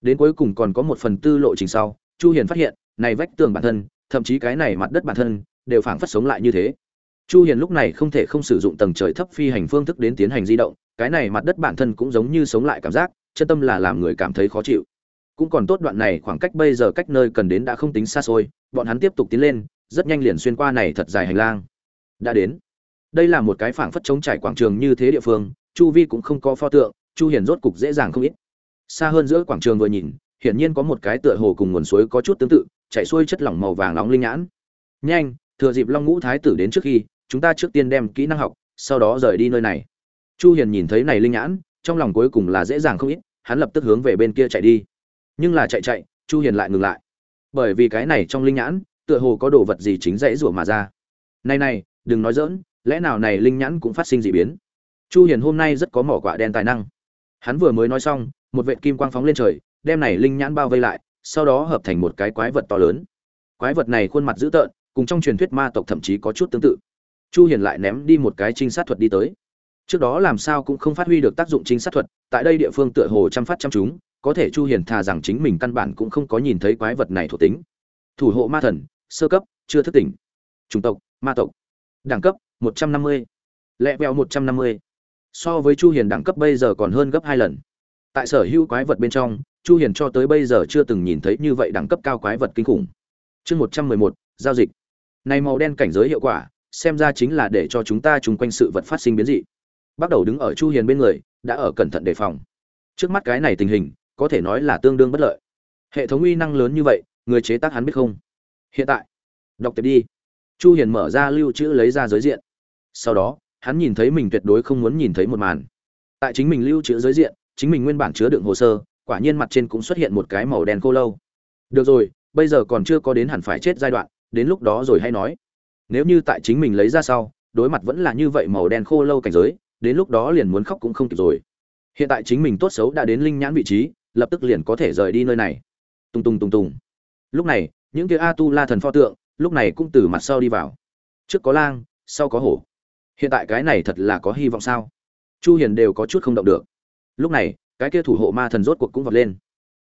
[SPEAKER 1] Đến cuối cùng còn có một phần tư lộ trình sau, chu hiền phát hiện, này vách tường bản thân, thậm chí cái này mặt đất bản thân, đều phảng phất sống lại như thế. Chu hiền lúc này không thể không sử dụng tầng trời thấp phi hành phương thức đến tiến hành di động, cái này mặt đất bản thân cũng giống như sống lại cảm giác, chân tâm là làm người cảm thấy khó chịu. Cũng còn tốt đoạn này khoảng cách bây giờ cách nơi cần đến đã không tính xa xôi, bọn hắn tiếp tục tiến lên, rất nhanh liền xuyên qua này thật dài hành lang. Đã đến đây là một cái phảng phất chống trải quảng trường như thế địa phương, chu vi cũng không có pho tượng, chu hiền rốt cục dễ dàng không ít. Xa hơn giữa quảng trường vừa nhìn, hiển nhiên có một cái tựa hồ cùng nguồn suối có chút tương tự, chảy xuôi chất lỏng màu vàng nóng linh nhãn. Nhanh, thừa dịp long ngũ thái tử đến trước khi, chúng ta trước tiên đem kỹ năng học, sau đó rời đi nơi này. Chu hiền nhìn thấy này linh nhãn, trong lòng cuối cùng là dễ dàng không ít, hắn lập tức hướng về bên kia chạy đi. Nhưng là chạy chạy, chu hiền lại ngừng lại. Bởi vì cái này trong linh nhãn, tựa hồ có đồ vật gì chính dãy rủa mà ra. Này này, đừng nói dỡn lẽ nào này linh nhãn cũng phát sinh dị biến? Chu hiền hôm nay rất có mỏ quả đen tài năng. Hắn vừa mới nói xong, một vệt kim quang phóng lên trời, đem này linh nhãn bao vây lại, sau đó hợp thành một cái quái vật to lớn. Quái vật này khuôn mặt dữ tợn, cùng trong truyền thuyết ma tộc thậm chí có chút tương tự. Chu hiền lại ném đi một cái trinh sát thuật đi tới. Trước đó làm sao cũng không phát huy được tác dụng trinh sát thuật, tại đây địa phương tựa hồ chăm phát chăm chúng, có thể chu hiền thà rằng chính mình căn bản cũng không có nhìn thấy quái vật này thuộc tính. Thủ hộ ma thần, sơ cấp, chưa thức tỉnh. Chủng tộc, ma tộc. Đẳng cấp 150. lẹ vẹo 150. so với chu hiền đẳng cấp bây giờ còn hơn gấp hai lần. Tại sở hữu quái vật bên trong chu hiền cho tới bây giờ chưa từng nhìn thấy như vậy đẳng cấp cao quái vật kinh khủng. Chương 111, giao dịch. Này màu đen cảnh giới hiệu quả xem ra chính là để cho chúng ta chung quanh sự vật phát sinh biến dị. Bắt đầu đứng ở chu hiền bên người đã ở cẩn thận đề phòng. Trước mắt cái này tình hình có thể nói là tương đương bất lợi. Hệ thống uy năng lớn như vậy người chế tác hắn biết không? Hiện tại. Đọc tiếp đi chu hiền mở ra lưu trữ lấy ra giới diện. Sau đó, hắn nhìn thấy mình tuyệt đối không muốn nhìn thấy một màn. Tại chính mình lưu trữ giới diện, chính mình nguyên bản chứa đựng hồ sơ, quả nhiên mặt trên cũng xuất hiện một cái màu đen khô lâu. Được rồi, bây giờ còn chưa có đến hẳn phải chết giai đoạn, đến lúc đó rồi hay nói. Nếu như tại chính mình lấy ra sau, đối mặt vẫn là như vậy màu đen khô lâu cảnh giới, đến lúc đó liền muốn khóc cũng không kịp rồi. Hiện tại chính mình tốt xấu đã đến linh nhãn vị trí, lập tức liền có thể rời đi nơi này. Tung tung tung tung lúc này, những cái a tu la thần pho tượng lúc này cũng từ mặt sau đi vào. Trước có lang, sau có hổ. Hiện tại cái này thật là có hy vọng sao? Chu hiền đều có chút không động được. Lúc này, cái kia thủ hộ ma thần rốt cuộc cũng vọt lên.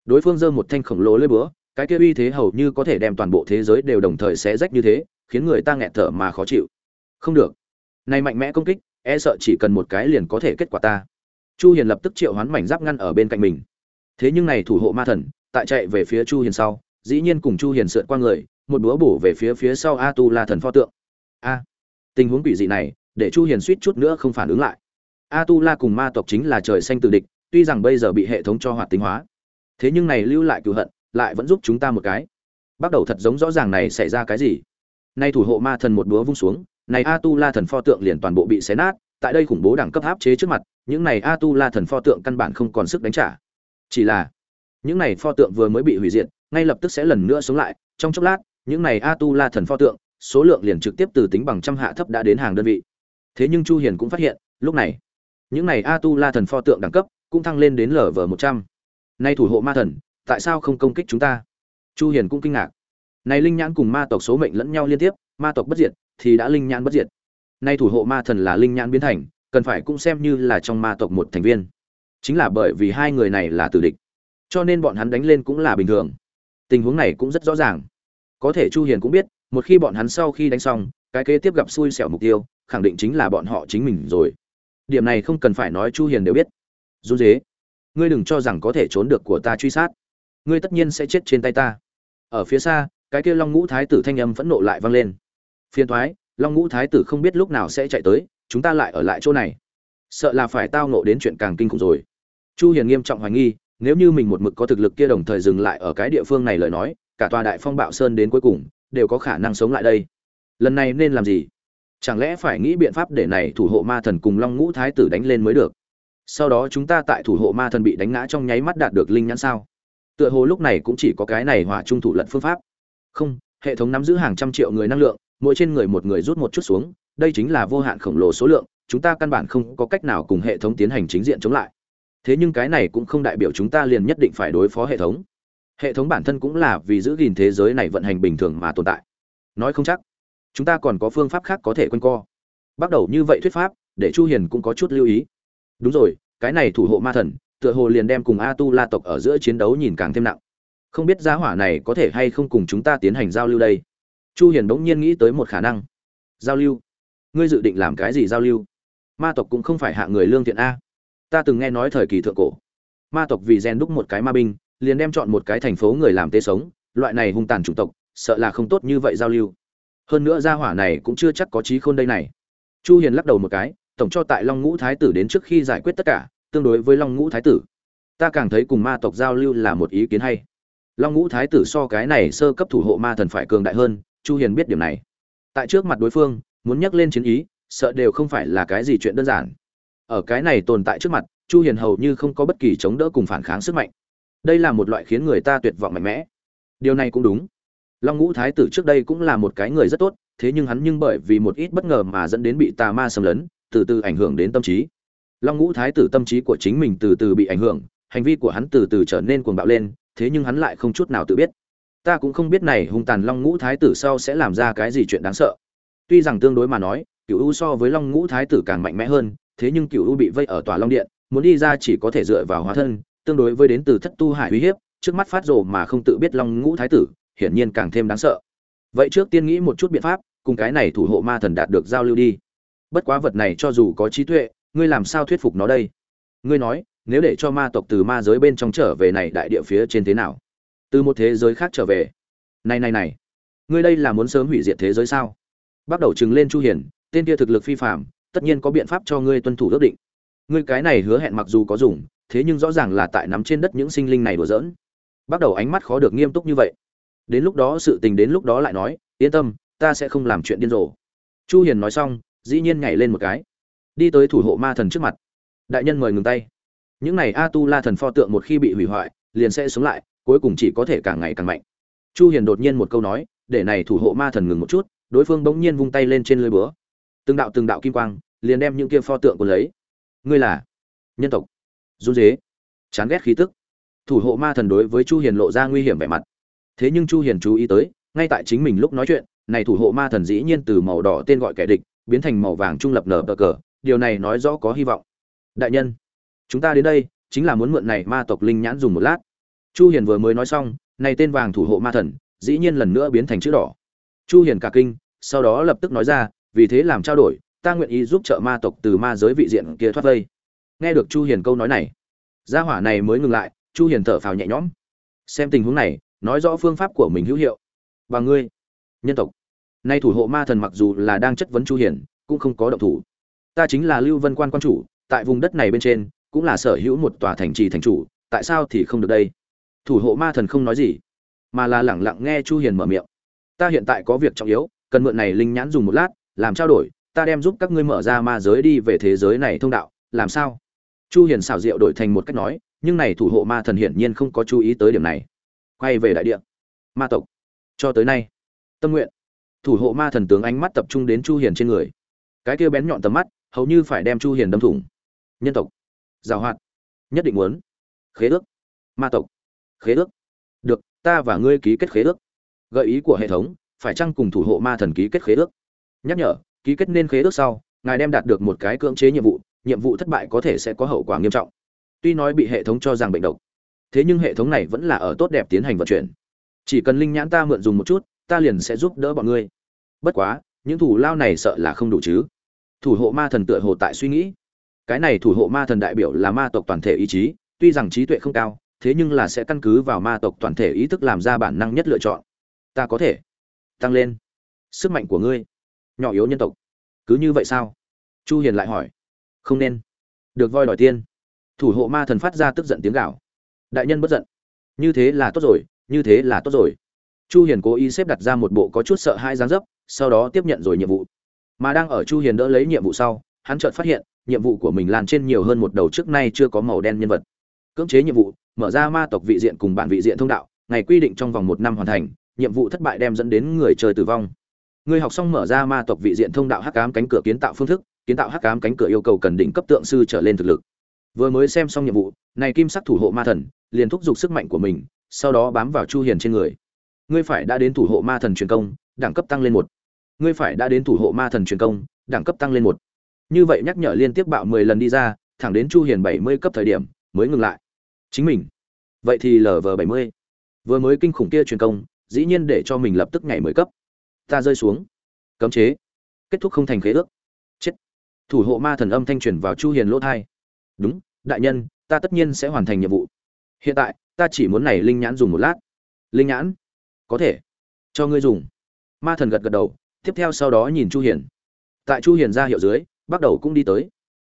[SPEAKER 1] Đối phương giơ một thanh khổng lồ lưỡi búa, cái kia uy thế hầu như có thể đem toàn bộ thế giới đều đồng thời xé rách như thế, khiến người ta nghẹt thở mà khó chịu. Không được. Này mạnh mẽ công kích e sợ chỉ cần một cái liền có thể kết quả ta. Chu hiền lập tức triệu hoán mảnh giáp ngăn ở bên cạnh mình. Thế nhưng này thủ hộ ma thần, tại chạy về phía chu hiền sau, dĩ nhiên cùng chu hiền sượt qua người một búa bổ về phía phía sau a tu la thần pho tượng. A, tình huống quỷ dị này, để chu hiền suýt chút nữa không phản ứng lại. A tu la cùng ma tộc chính là trời xanh từ địch, tuy rằng bây giờ bị hệ thống cho hoạt tính hóa, thế nhưng này lưu lại cựu hận, lại vẫn giúp chúng ta một cái. Bắt đầu thật giống rõ ràng này xảy ra cái gì. Nay thủ hộ ma thần một búa vung xuống, này a tu la thần pho tượng liền toàn bộ bị xé nát, tại đây khủng bố đẳng cấp áp chế trước mặt, những này a tu la thần pho tượng căn bản không còn sức đánh trả. Chỉ là, những này pho tượng vừa mới bị hủy diệt, ngay lập tức sẽ lần nữa sống lại, trong chốc lát những này a tu la thần pho tượng, số lượng liền trực tiếp từ tính bằng trăm hạ thấp đã đến hàng đơn vị. Thế nhưng chu hiền cũng phát hiện, lúc này, những này a tu la thần pho tượng đẳng cấp cũng thăng lên đến lv một trăm. Nay thủ hộ ma thần, tại sao không công kích chúng ta? Chu hiền cũng kinh ngạc. Này linh nhãn cùng ma tộc số mệnh lẫn nhau liên tiếp, ma tộc bất diệt thì đã linh nhãn bất diệt. Nay thủ hộ ma thần là linh nhãn biến thành, cần phải cũng xem như là trong ma tộc một thành viên. Chính là bởi vì hai người này là tử địch, cho nên bọn hắn đánh lên cũng là bình thường. Tình huống này cũng rất rõ ràng có thể chu hiền cũng biết, một khi bọn hắn sau khi đánh xong, cái kế tiếp gặp xui xẻo mục tiêu, khẳng định chính là bọn họ chính mình rồi. Điểm này không cần phải nói chu hiền đều biết. Run dế ngươi đừng cho rằng có thể trốn được của ta truy sát. Ngươi tất nhiên sẽ chết trên tay ta. Ở phía xa, cái kia long ngũ thái tử thanh âm phẫn nộ lại vang lên. Phiền thoái long ngũ thái tử không biết lúc nào sẽ chạy tới, chúng ta lại ở lại chỗ này. Sợ là phải tao nộ đến chuyện càng kinh khủng rồi. Chu hiền nghiêm trọng hoài nghi, nếu như mình một mực có thực lực kia đồng thời dừng lại ở cái địa phương này lời nói cả tòa đại phong bạo sơn đến cuối cùng, đều có khả năng sống lại đây. Lần này nên làm gì? Chẳng lẽ phải nghĩ biện pháp để này thủ hộ ma thần cùng long ngũ thái tử đánh lên mới được? Sau đó chúng ta tại thủ hộ ma thần bị đánh ngã trong nháy mắt đạt được linh nhãn sao? Tựa hồ lúc này cũng chỉ có cái này hỏa trung thủ lận phương pháp. Không, hệ thống nắm giữ hàng trăm triệu người năng lượng, mỗi trên người một người rút một chút xuống, đây chính là vô hạn khổng lồ số lượng, chúng ta căn bản không có cách nào cùng hệ thống tiến hành chính diện chống lại. Thế nhưng cái này cũng không đại biểu chúng ta liền nhất định phải đối phó hệ thống hệ thống bản thân cũng là vì giữ gìn thế giới này vận hành bình thường mà tồn tại. Nói không chắc, chúng ta còn có phương pháp khác có thể quanh co. Bắt đầu như vậy thuyết pháp, để chu hiền cũng có chút lưu ý. Đúng rồi, cái này thủ hộ ma thần, tựa hồ liền đem cùng a tu la tộc ở giữa chiến đấu nhìn càng thêm nặng. Không biết giá hỏa này có thể hay không cùng chúng ta tiến hành giao lưu đây? Chu hiền bỗng nhiên nghĩ tới một khả năng. Giao lưu? Ngươi dự định làm cái gì giao lưu? Ma tộc cũng không phải hạ người lương thiện a. Ta từng nghe nói thời kỳ thượng cổ. Ma tộc vì rèn đúc một cái ma binh liền đem chọn một cái thành phố người làm tế sống, loại này hung tàn chủng tộc, sợ là không tốt như vậy giao lưu. Hơn nữa gia hỏa này cũng chưa chắc có trí khôn đây này. Chu hiền lắc đầu một cái, tổng cho tại long ngũ thái tử đến trước khi giải quyết tất cả, tương đối với long ngũ thái tử. Ta càng thấy cùng ma tộc giao lưu là một ý kiến hay. Long ngũ thái tử so cái này sơ cấp thủ hộ ma thần phải cường đại hơn, chu hiền biết điểm này. Tại trước mặt đối phương, muốn nhắc lên chiến ý, sợ đều không phải là cái gì chuyện đơn giản. Ở cái này tồn tại trước mặt, chu hiền hầu như không có bất kỳ chống đỡ cùng phản kháng sức mạnh đây là một loại khiến người ta tuyệt vọng mạnh mẽ. Điều này cũng đúng. Long ngũ thái tử trước đây cũng là một cái người rất tốt, thế nhưng hắn nhưng bởi vì một ít bất ngờ mà dẫn đến bị tà ma xâm lấn, từ từ ảnh hưởng đến tâm trí. Long ngũ thái tử tâm trí của chính mình từ từ bị ảnh hưởng, hành vi của hắn từ từ trở nên cuồng bạo lên, thế nhưng hắn lại không chút nào tự biết. Ta cũng không biết này hung tàn long ngũ thái tử sau sẽ làm ra cái gì chuyện đáng sợ. Tuy rằng tương đối mà nói cựu u so với long ngũ thái tử càng mạnh mẽ hơn, thế nhưng cựu u bị vây ở tòa long điện, muốn đi ra chỉ có thể dựa vào hóa thân tương đối với đến từ thất tu hải uy hiếp, trước mắt phát rồ mà không tự biết long ngũ thái tử, hiển nhiên càng thêm đáng sợ. Vậy trước tiên nghĩ một chút biện pháp, cùng cái này thủ hộ ma thần đạt được giao lưu đi. Bất quá vật này cho dù có trí tuệ, ngươi làm sao thuyết phục nó đây? Ngươi nói, nếu để cho ma tộc từ ma giới bên trong trở về này đại địa phía trên thế nào? Từ một thế giới khác trở về. Này này này. Ngươi đây là muốn sớm hủy diệt thế giới sao? Bắt đầu chừng lên chu hiền, tên kia thực lực phi phàm, tất nhiên có biện pháp cho ngươi tuân thủ ước định. Ngươi cái này hứa hẹn mặc dù có dùng thế nhưng rõ ràng là tại nắm trên đất những sinh linh này đùa giỡn. Bắt đầu ánh mắt khó được nghiêm túc như vậy. Đến lúc đó sự tình đến lúc đó lại nói, yên tâm, ta sẽ không làm chuyện điên rồ. Chu hiền nói xong, dĩ nhiên nhảy lên một cái. Đi tới thủ hộ ma thần trước mặt. Đại nhân mời ngừng tay. Những này a tu la thần pho tượng một khi bị hủy hoại, liền sẽ sống lại, cuối cùng chỉ có thể càng ngày càng mạnh. Chu hiền đột nhiên một câu nói, để này thủ hộ ma thần ngừng một chút, đối phương bỗng nhiên vung tay lên trên lưới búa. Từng đạo từng đạo kim quang, liền đem những kia pho tượng của lấy. Ngươi là nhân tộc run dế chán ghét khí tức. Thủ hộ ma thần đối với chu hiền lộ ra nguy hiểm vẻ mặt. Thế nhưng chu hiền chú ý tới, ngay tại chính mình lúc nói chuyện, này thủ hộ ma thần dĩ nhiên từ màu đỏ tên gọi kẻ địch, biến thành màu vàng trung lập nở cờ cờ, điều này nói rõ có hy vọng. Đại nhân, chúng ta đến đây, chính là muốn mượn này ma tộc linh nhãn dùng một lát. Chu hiền vừa mới nói xong, này tên vàng thủ hộ ma thần, dĩ nhiên lần nữa biến thành chữ đỏ. Chu hiền cả kinh, sau đó lập tức nói ra, vì thế làm trao đổi, ta nguyện ý giúp trợ ma tộc từ ma giới vị diện kia thoát vây nghe được chu hiền câu nói này, gia hỏa này mới ngừng lại, chu hiền thở phào nhẹ nhõm. Xem tình huống này, nói rõ phương pháp của mình hữu hiệu. Và ngươi, nhân tộc. Nay thủ hộ ma thần mặc dù là đang chất vấn chu hiền, cũng không có động thủ. Ta chính là lưu vân quan quan chủ, tại vùng đất này bên trên, cũng là sở hữu một tòa thành trì thành chủ, tại sao thì không được đây? Thủ hộ ma thần không nói gì, mà là lẳng lặng nghe chu hiền mở miệng. Ta hiện tại có việc trọng yếu, cần mượn này linh nhãn dùng một lát, làm trao đổi, ta đem giúp các ngươi mở ra ma giới đi về thế giới này thông đạo, làm sao? Chu hiền xảo diệu đổi thành một cách nói, nhưng này thủ hộ ma thần hiển nhiên không có chú ý tới điểm này. Quay về đại địa. Ma tộc. Cho tới nay. Tâm nguyện. Thủ hộ ma thần tướng ánh mắt tập trung đến chu hiền trên người. Cái kia bén nhọn tầm mắt, hầu như phải đem chu hiền đâm thủng. Nhân tộc. Giàu hoạt. Nhất định muốn. Khế ước. Ma tộc. Khế ước. Được, ta và ngươi ký kết khế ước. Gợi ý của hệ thống, phải chăng cùng thủ hộ ma thần ký kết khế ước? Nhắc nhở, ký kết nên khế ước sau, ngài đem đạt được một cái cưỡng chế nhiệm vụ nhiệm vụ thất bại có thể sẽ có hậu quả nghiêm trọng. Tuy nói bị hệ thống cho rằng bệnh độc, thế nhưng hệ thống này vẫn là ở tốt đẹp tiến hành vận chuyển. Chỉ cần linh nhãn ta mượn dùng một chút, ta liền sẽ giúp đỡ bọn ngươi. Bất quá, những thủ lao này sợ là không đủ chứ. Thủ hộ ma thần tựa hồ tại suy nghĩ. Cái này thủ hộ ma thần đại biểu là ma tộc toàn thể ý chí, tuy rằng trí tuệ không cao, thế nhưng là sẽ căn cứ vào ma tộc toàn thể ý thức làm ra bản năng nhất lựa chọn. Ta có thể tăng lên sức mạnh của ngươi, nhỏ yếu nhân tộc. Cứ như vậy sao? Chu hiền lại hỏi không nên. Được voi đòi tiên. Thủ hộ ma thần phát ra tức giận tiếng gào. Đại nhân bất giận. Như thế là tốt rồi, như thế là tốt rồi. Chu hiền cố ý xếp đặt ra một bộ có chút sợ hai dáng dấp, sau đó tiếp nhận rồi nhiệm vụ. Mà đang ở chu hiền đỡ lấy nhiệm vụ sau, hắn chợt phát hiện, nhiệm vụ của mình lan trên nhiều hơn một đầu trước nay chưa có màu đen nhân vật. Cưỡng chế nhiệm vụ, mở ra ma tộc vị diện cùng bản vị diện thông đạo, ngày quy định trong vòng một năm hoàn thành, nhiệm vụ thất bại đem dẫn đến người chơi tử vong. Người học xong mở ra ma tộc vị diện thông đạo hắc ám cánh cửa kiến tạo phương thức kiến tạo hắc ám cánh cửa yêu cầu cần đỉnh cấp tượng sư trở lên thực lực. Vừa mới xem xong nhiệm vụ, này kim sắc thủ hộ ma thần, liền thúc giục sức mạnh của mình, sau đó bám vào chu hiền trên người. Ngươi phải đã đến thủ hộ ma thần truyền công, đẳng cấp tăng lên một. Ngươi phải đã đến thủ hộ ma thần truyền công, đẳng cấp tăng lên một. Như vậy nhắc nhở liên tiếp bạo 10 lần đi ra, thẳng đến chu hiền 70 cấp thời điểm, mới ngừng lại. Chính mình. Vậy thì lv 70 vừa mới kinh khủng kia truyền công, dĩ nhiên để cho mình lập tức nhảy 10 cấp. Ta rơi xuống. Cấm chế. Kết thúc không thành khế ước thủ hộ ma thần âm thanh truyền vào chu hiền lỗ thai. Đúng, đại nhân, ta tất nhiên sẽ hoàn thành nhiệm vụ. Hiện tại, ta chỉ muốn này linh nhãn dùng một lát. Linh nhãn? Có thể. Cho ngươi dùng. Ma thần gật gật đầu, tiếp theo sau đó nhìn chu hiền. Tại chu hiền ra hiệu dưới, bắt đầu cũng đi tới.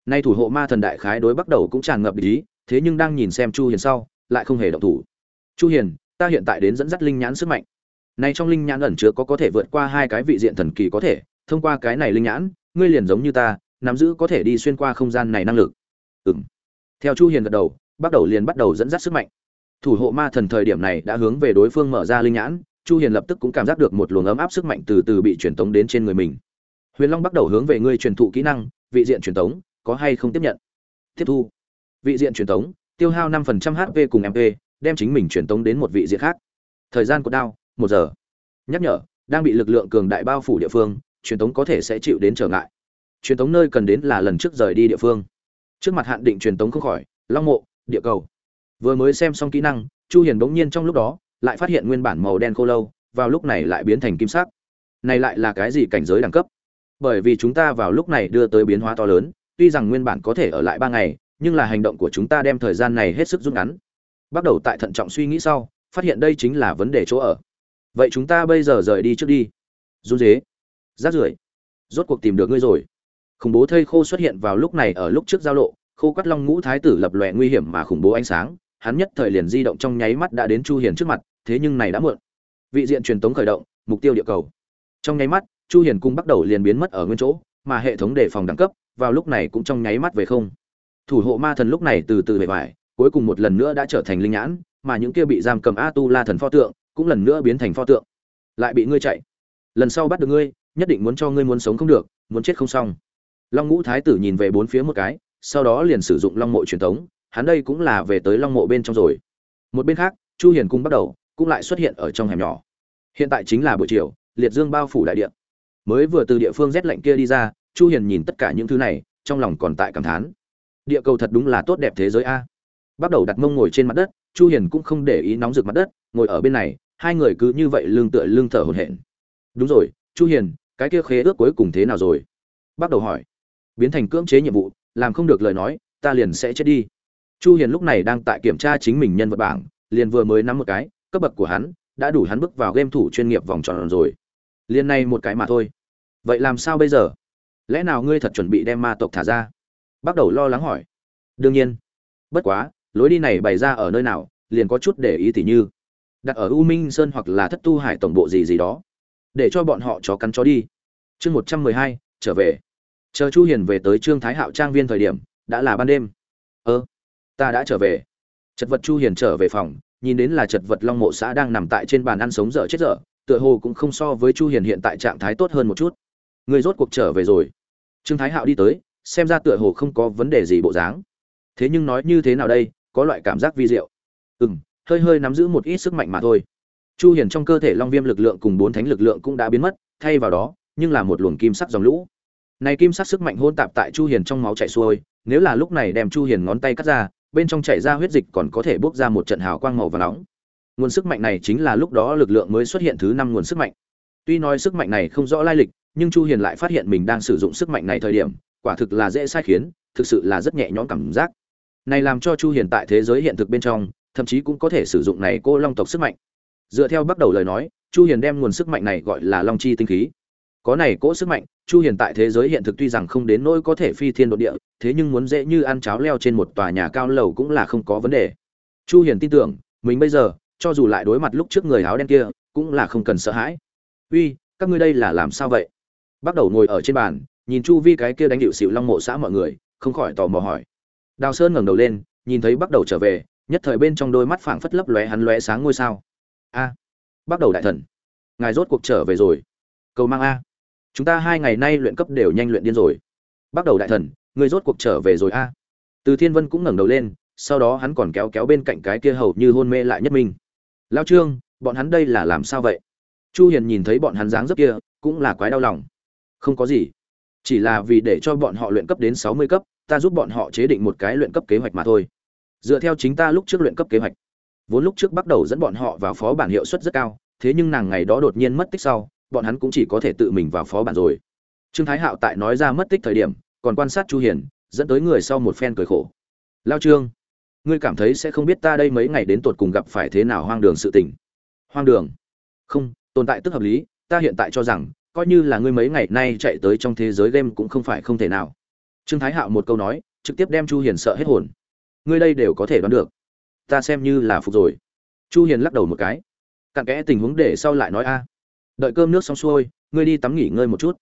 [SPEAKER 1] Nay thủ hộ ma thần đại khái đối bắt đầu cũng tràn ngập ý, thế nhưng đang nhìn xem chu hiền sau, lại không hề động thủ. Chu hiền, ta hiện tại đến dẫn dắt linh nhãn sức mạnh. Nay trong linh nhãn ẩn chứa có có thể vượt qua hai cái vị diện thần kỳ có thể, thông qua cái này linh nhãn, ngươi liền giống như ta nắm giữ có thể đi xuyên qua không gian này năng lực. Ừm. Theo chu hiền gật đầu, bắt đầu liền bắt đầu dẫn dắt sức mạnh. Thủ hộ ma thần thời điểm này đã hướng về đối phương mở ra linh nhãn, chu hiền lập tức cũng cảm giác được một luồng ấm áp sức mạnh từ từ bị truyền tống đến trên người mình. Huyền long bắt đầu hướng về ngươi truyền thụ kỹ năng, vị diện truyền tống, có hay không tiếp nhận? Tiếp thu. Vị diện truyền tống, tiêu hao 5% hp cùng mp đem chính mình truyền tống đến một vị diện khác. Thời gian của đao, một giờ. Nhắc nhở, đang bị lực lượng cường đại bao phủ địa phương, truyền tống có thể sẽ chịu đến trở ngại truyền tống nơi cần đến là lần trước rời đi địa phương. Trước mặt hạn định truyền tống không khỏi, long mộ, địa cầu. Vừa mới xem xong kỹ năng, chu hiền bỗng nhiên trong lúc đó, lại phát hiện nguyên bản màu đen khô lâu, vào lúc này lại biến thành kim sắc. Này lại là cái gì cảnh giới đẳng cấp? Bởi vì chúng ta vào lúc này đưa tới biến hóa to lớn, tuy rằng nguyên bản có thể ở lại ba ngày, nhưng là hành động của chúng ta đem thời gian này hết sức rút ngắn. Bắt đầu tại thận trọng suy nghĩ sau, phát hiện đây chính là vấn đề chỗ ở. Vậy chúng ta bây giờ rời đi trước đi. Run dế rát rưởi. Rốt cuộc tìm được ngươi rồi khủng bố thây khô xuất hiện vào lúc này ở lúc trước giao lộ, khô cắt long ngũ thái tử lập lòe nguy hiểm mà khủng bố ánh sáng, hắn nhất thời liền di động trong nháy mắt đã đến chu hiền trước mặt, thế nhưng này đã muộn. Vị diện truyền tống khởi động, mục tiêu địa cầu. Trong nháy mắt, chu hiền cung bắt đầu liền biến mất ở nguyên chỗ, mà hệ thống đề phòng đẳng cấp, vào lúc này cũng trong nháy mắt về không. Thủ hộ ma thần lúc này từ từ về vải cuối cùng một lần nữa đã trở thành linh nhãn, mà những kia bị giam cầm a tu la thần pho tượng, cũng lần nữa biến thành pho tượng. Lại bị ngươi chạy. Lần sau bắt được ngươi, nhất định muốn cho ngươi muốn sống không được, muốn chết không xong long ngũ thái tử nhìn về bốn phía một cái, sau đó liền sử dụng long mộ truyền thống, hắn đây cũng là về tới long mộ bên trong rồi. Một bên khác, chu hiền cung bắt đầu, cũng lại xuất hiện ở trong hẻm nhỏ. Hiện tại chính là buổi chiều, liệt dương bao phủ đại địa. Mới vừa từ địa phương rét lạnh kia đi ra, chu hiền nhìn tất cả những thứ này, trong lòng còn tại cảm thán. Địa cầu thật đúng là tốt đẹp thế giới a. Bắt đầu đặt mông ngồi trên mặt đất, chu hiền cũng không để ý nóng rực mặt đất, ngồi ở bên này, hai người cứ như vậy lưng tựa lưng thở hổn hển. Đúng rồi, chu hiền, cái kia khế ước cuối cùng thế nào rồi? Bắt đầu hỏi biến thành cưỡng chế nhiệm vụ, làm không được lời nói, ta liền sẽ chết đi. Chu hiền lúc này đang tại kiểm tra chính mình nhân vật bảng, liền vừa mới nắm một cái, cấp bậc của hắn, đã đủ hắn bước vào game thủ chuyên nghiệp vòng tròn rồi. Liền này một cái mà thôi. Vậy làm sao bây giờ? Lẽ nào ngươi thật chuẩn bị đem ma tộc thả ra? Bắt đầu lo lắng hỏi. Đương nhiên. Bất quá, lối đi này bày ra ở nơi nào, liền có chút để ý tỉ như. Đặt ở u minh sơn hoặc là thất tu hải tổng bộ gì gì đó. Để cho bọn họ chó cắn chó đi. Chương một trăm mười hai, trở về chờ chu hiền về tới trương thái hạo trang viên thời điểm, đã là ban đêm. Ơ, ta đã trở về. Chật vật chu hiền trở về phòng, nhìn đến là chật vật long mộ xã đang nằm tại trên bàn ăn sống dở chết dở, tựa hồ cũng không so với chu hiền hiện tại trạng thái tốt hơn một chút. Người rốt cuộc trở về rồi. Trương thái hạo đi tới, xem ra tựa hồ không có vấn đề gì bộ dáng. Thế nhưng nói như thế nào đây, có loại cảm giác vi diệu. Ừm, hơi hơi nắm giữ một ít sức mạnh mà thôi. Chu hiền trong cơ thể long viêm lực lượng cùng bốn thánh lực lượng cũng đã biến mất, thay vào đó, nhưng là một luồng kim sắc dòng lũ này kim sắc sức mạnh hôn tạp tại chu hiền trong máu chảy xuôi, nếu là lúc này đem chu hiền ngón tay cắt ra, bên trong chảy ra huyết dịch còn có thể bốc ra một trận hào quang màu vàng nóng. Nguồn sức mạnh này chính là lúc đó lực lượng mới xuất hiện thứ năm nguồn sức mạnh. Tuy nói sức mạnh này không rõ lai lịch, nhưng chu hiền lại phát hiện mình đang sử dụng sức mạnh này thời điểm, quả thực là dễ sai khiến, thực sự là rất nhẹ nhõm cảm giác. Này làm cho chu hiền tại thế giới hiện thực bên trong, thậm chí cũng có thể sử dụng này cô long tộc sức mạnh. Dựa theo bắt đầu lời nói, chu hiền đem nguồn sức mạnh này gọi là long chi tinh khí. Có này cỗ sức mạnh chu hiền tại thế giới hiện thực tuy rằng không đến nỗi có thể phi thiên độ địa, thế nhưng muốn dễ như ăn cháo leo trên một tòa nhà cao lầu cũng là không có vấn đề. Chu hiền tin tưởng, mình bây giờ, cho dù lại đối mặt lúc trước người áo đen kia, cũng là không cần sợ hãi. Uy, các ngươi đây là làm sao vậy? Bắt đầu ngồi ở trên bàn, nhìn chu vi cái kia đánh điệu xịu long mộ xã mọi người, không khỏi tò mò hỏi. Đào sơn ngẩng đầu lên, nhìn thấy bắt đầu trở về, nhất thời bên trong đôi mắt phảng phất lấp lóe hắn lóe sáng ngôi sao. A, bắt đầu đại thần, ngài rốt cuộc trở về rồi. Cầu mang a chúng ta hai ngày nay luyện cấp đều nhanh luyện điên rồi. Bắt đầu đại thần, người rốt cuộc trở về rồi a. Từ thiên vân cũng ngẩng đầu lên, sau đó hắn còn kéo kéo bên cạnh cái kia hầu như hôn mê lại nhất minh lao trương, bọn hắn đây là làm sao vậy? Chu hiền nhìn thấy bọn hắn dáng dấp kia, cũng là quái đau lòng. Không có gì. Chỉ là vì để cho bọn họ luyện cấp đến 60 cấp, ta giúp bọn họ chế định một cái luyện cấp kế hoạch mà thôi. Dựa theo chính ta lúc trước luyện cấp kế hoạch. Vốn lúc trước bắt đầu dẫn bọn họ vào phó bản hiệu suất rất cao, thế nhưng nàng ngày đó đột nhiên mất tích sau bọn hắn cũng chỉ có thể tự mình vào phó bản rồi. Trương thái hạo tại nói ra mất tích thời điểm, còn quan sát chu hiền, dẫn tới người sau một phen cười khổ. Lao trương, ngươi cảm thấy sẽ không biết ta đây mấy ngày đến tột cùng gặp phải thế nào hoang đường sự tình? Hoang đường? Không, tồn tại tức hợp lý, ta hiện tại cho rằng, coi như là ngươi mấy ngày nay chạy tới trong thế giới game cũng không phải không thể nào. Trương thái hạo một câu nói, trực tiếp đem chu hiền sợ hết hồn. Ngươi đây đều có thể đoán được. Ta xem như là phục rồi. Chu hiền lắc đầu một cái. Cặn kẽ tình huống để sau lại nói a đợi cơm nước xong xuôi, ngươi đi tắm nghỉ ngơi một chút.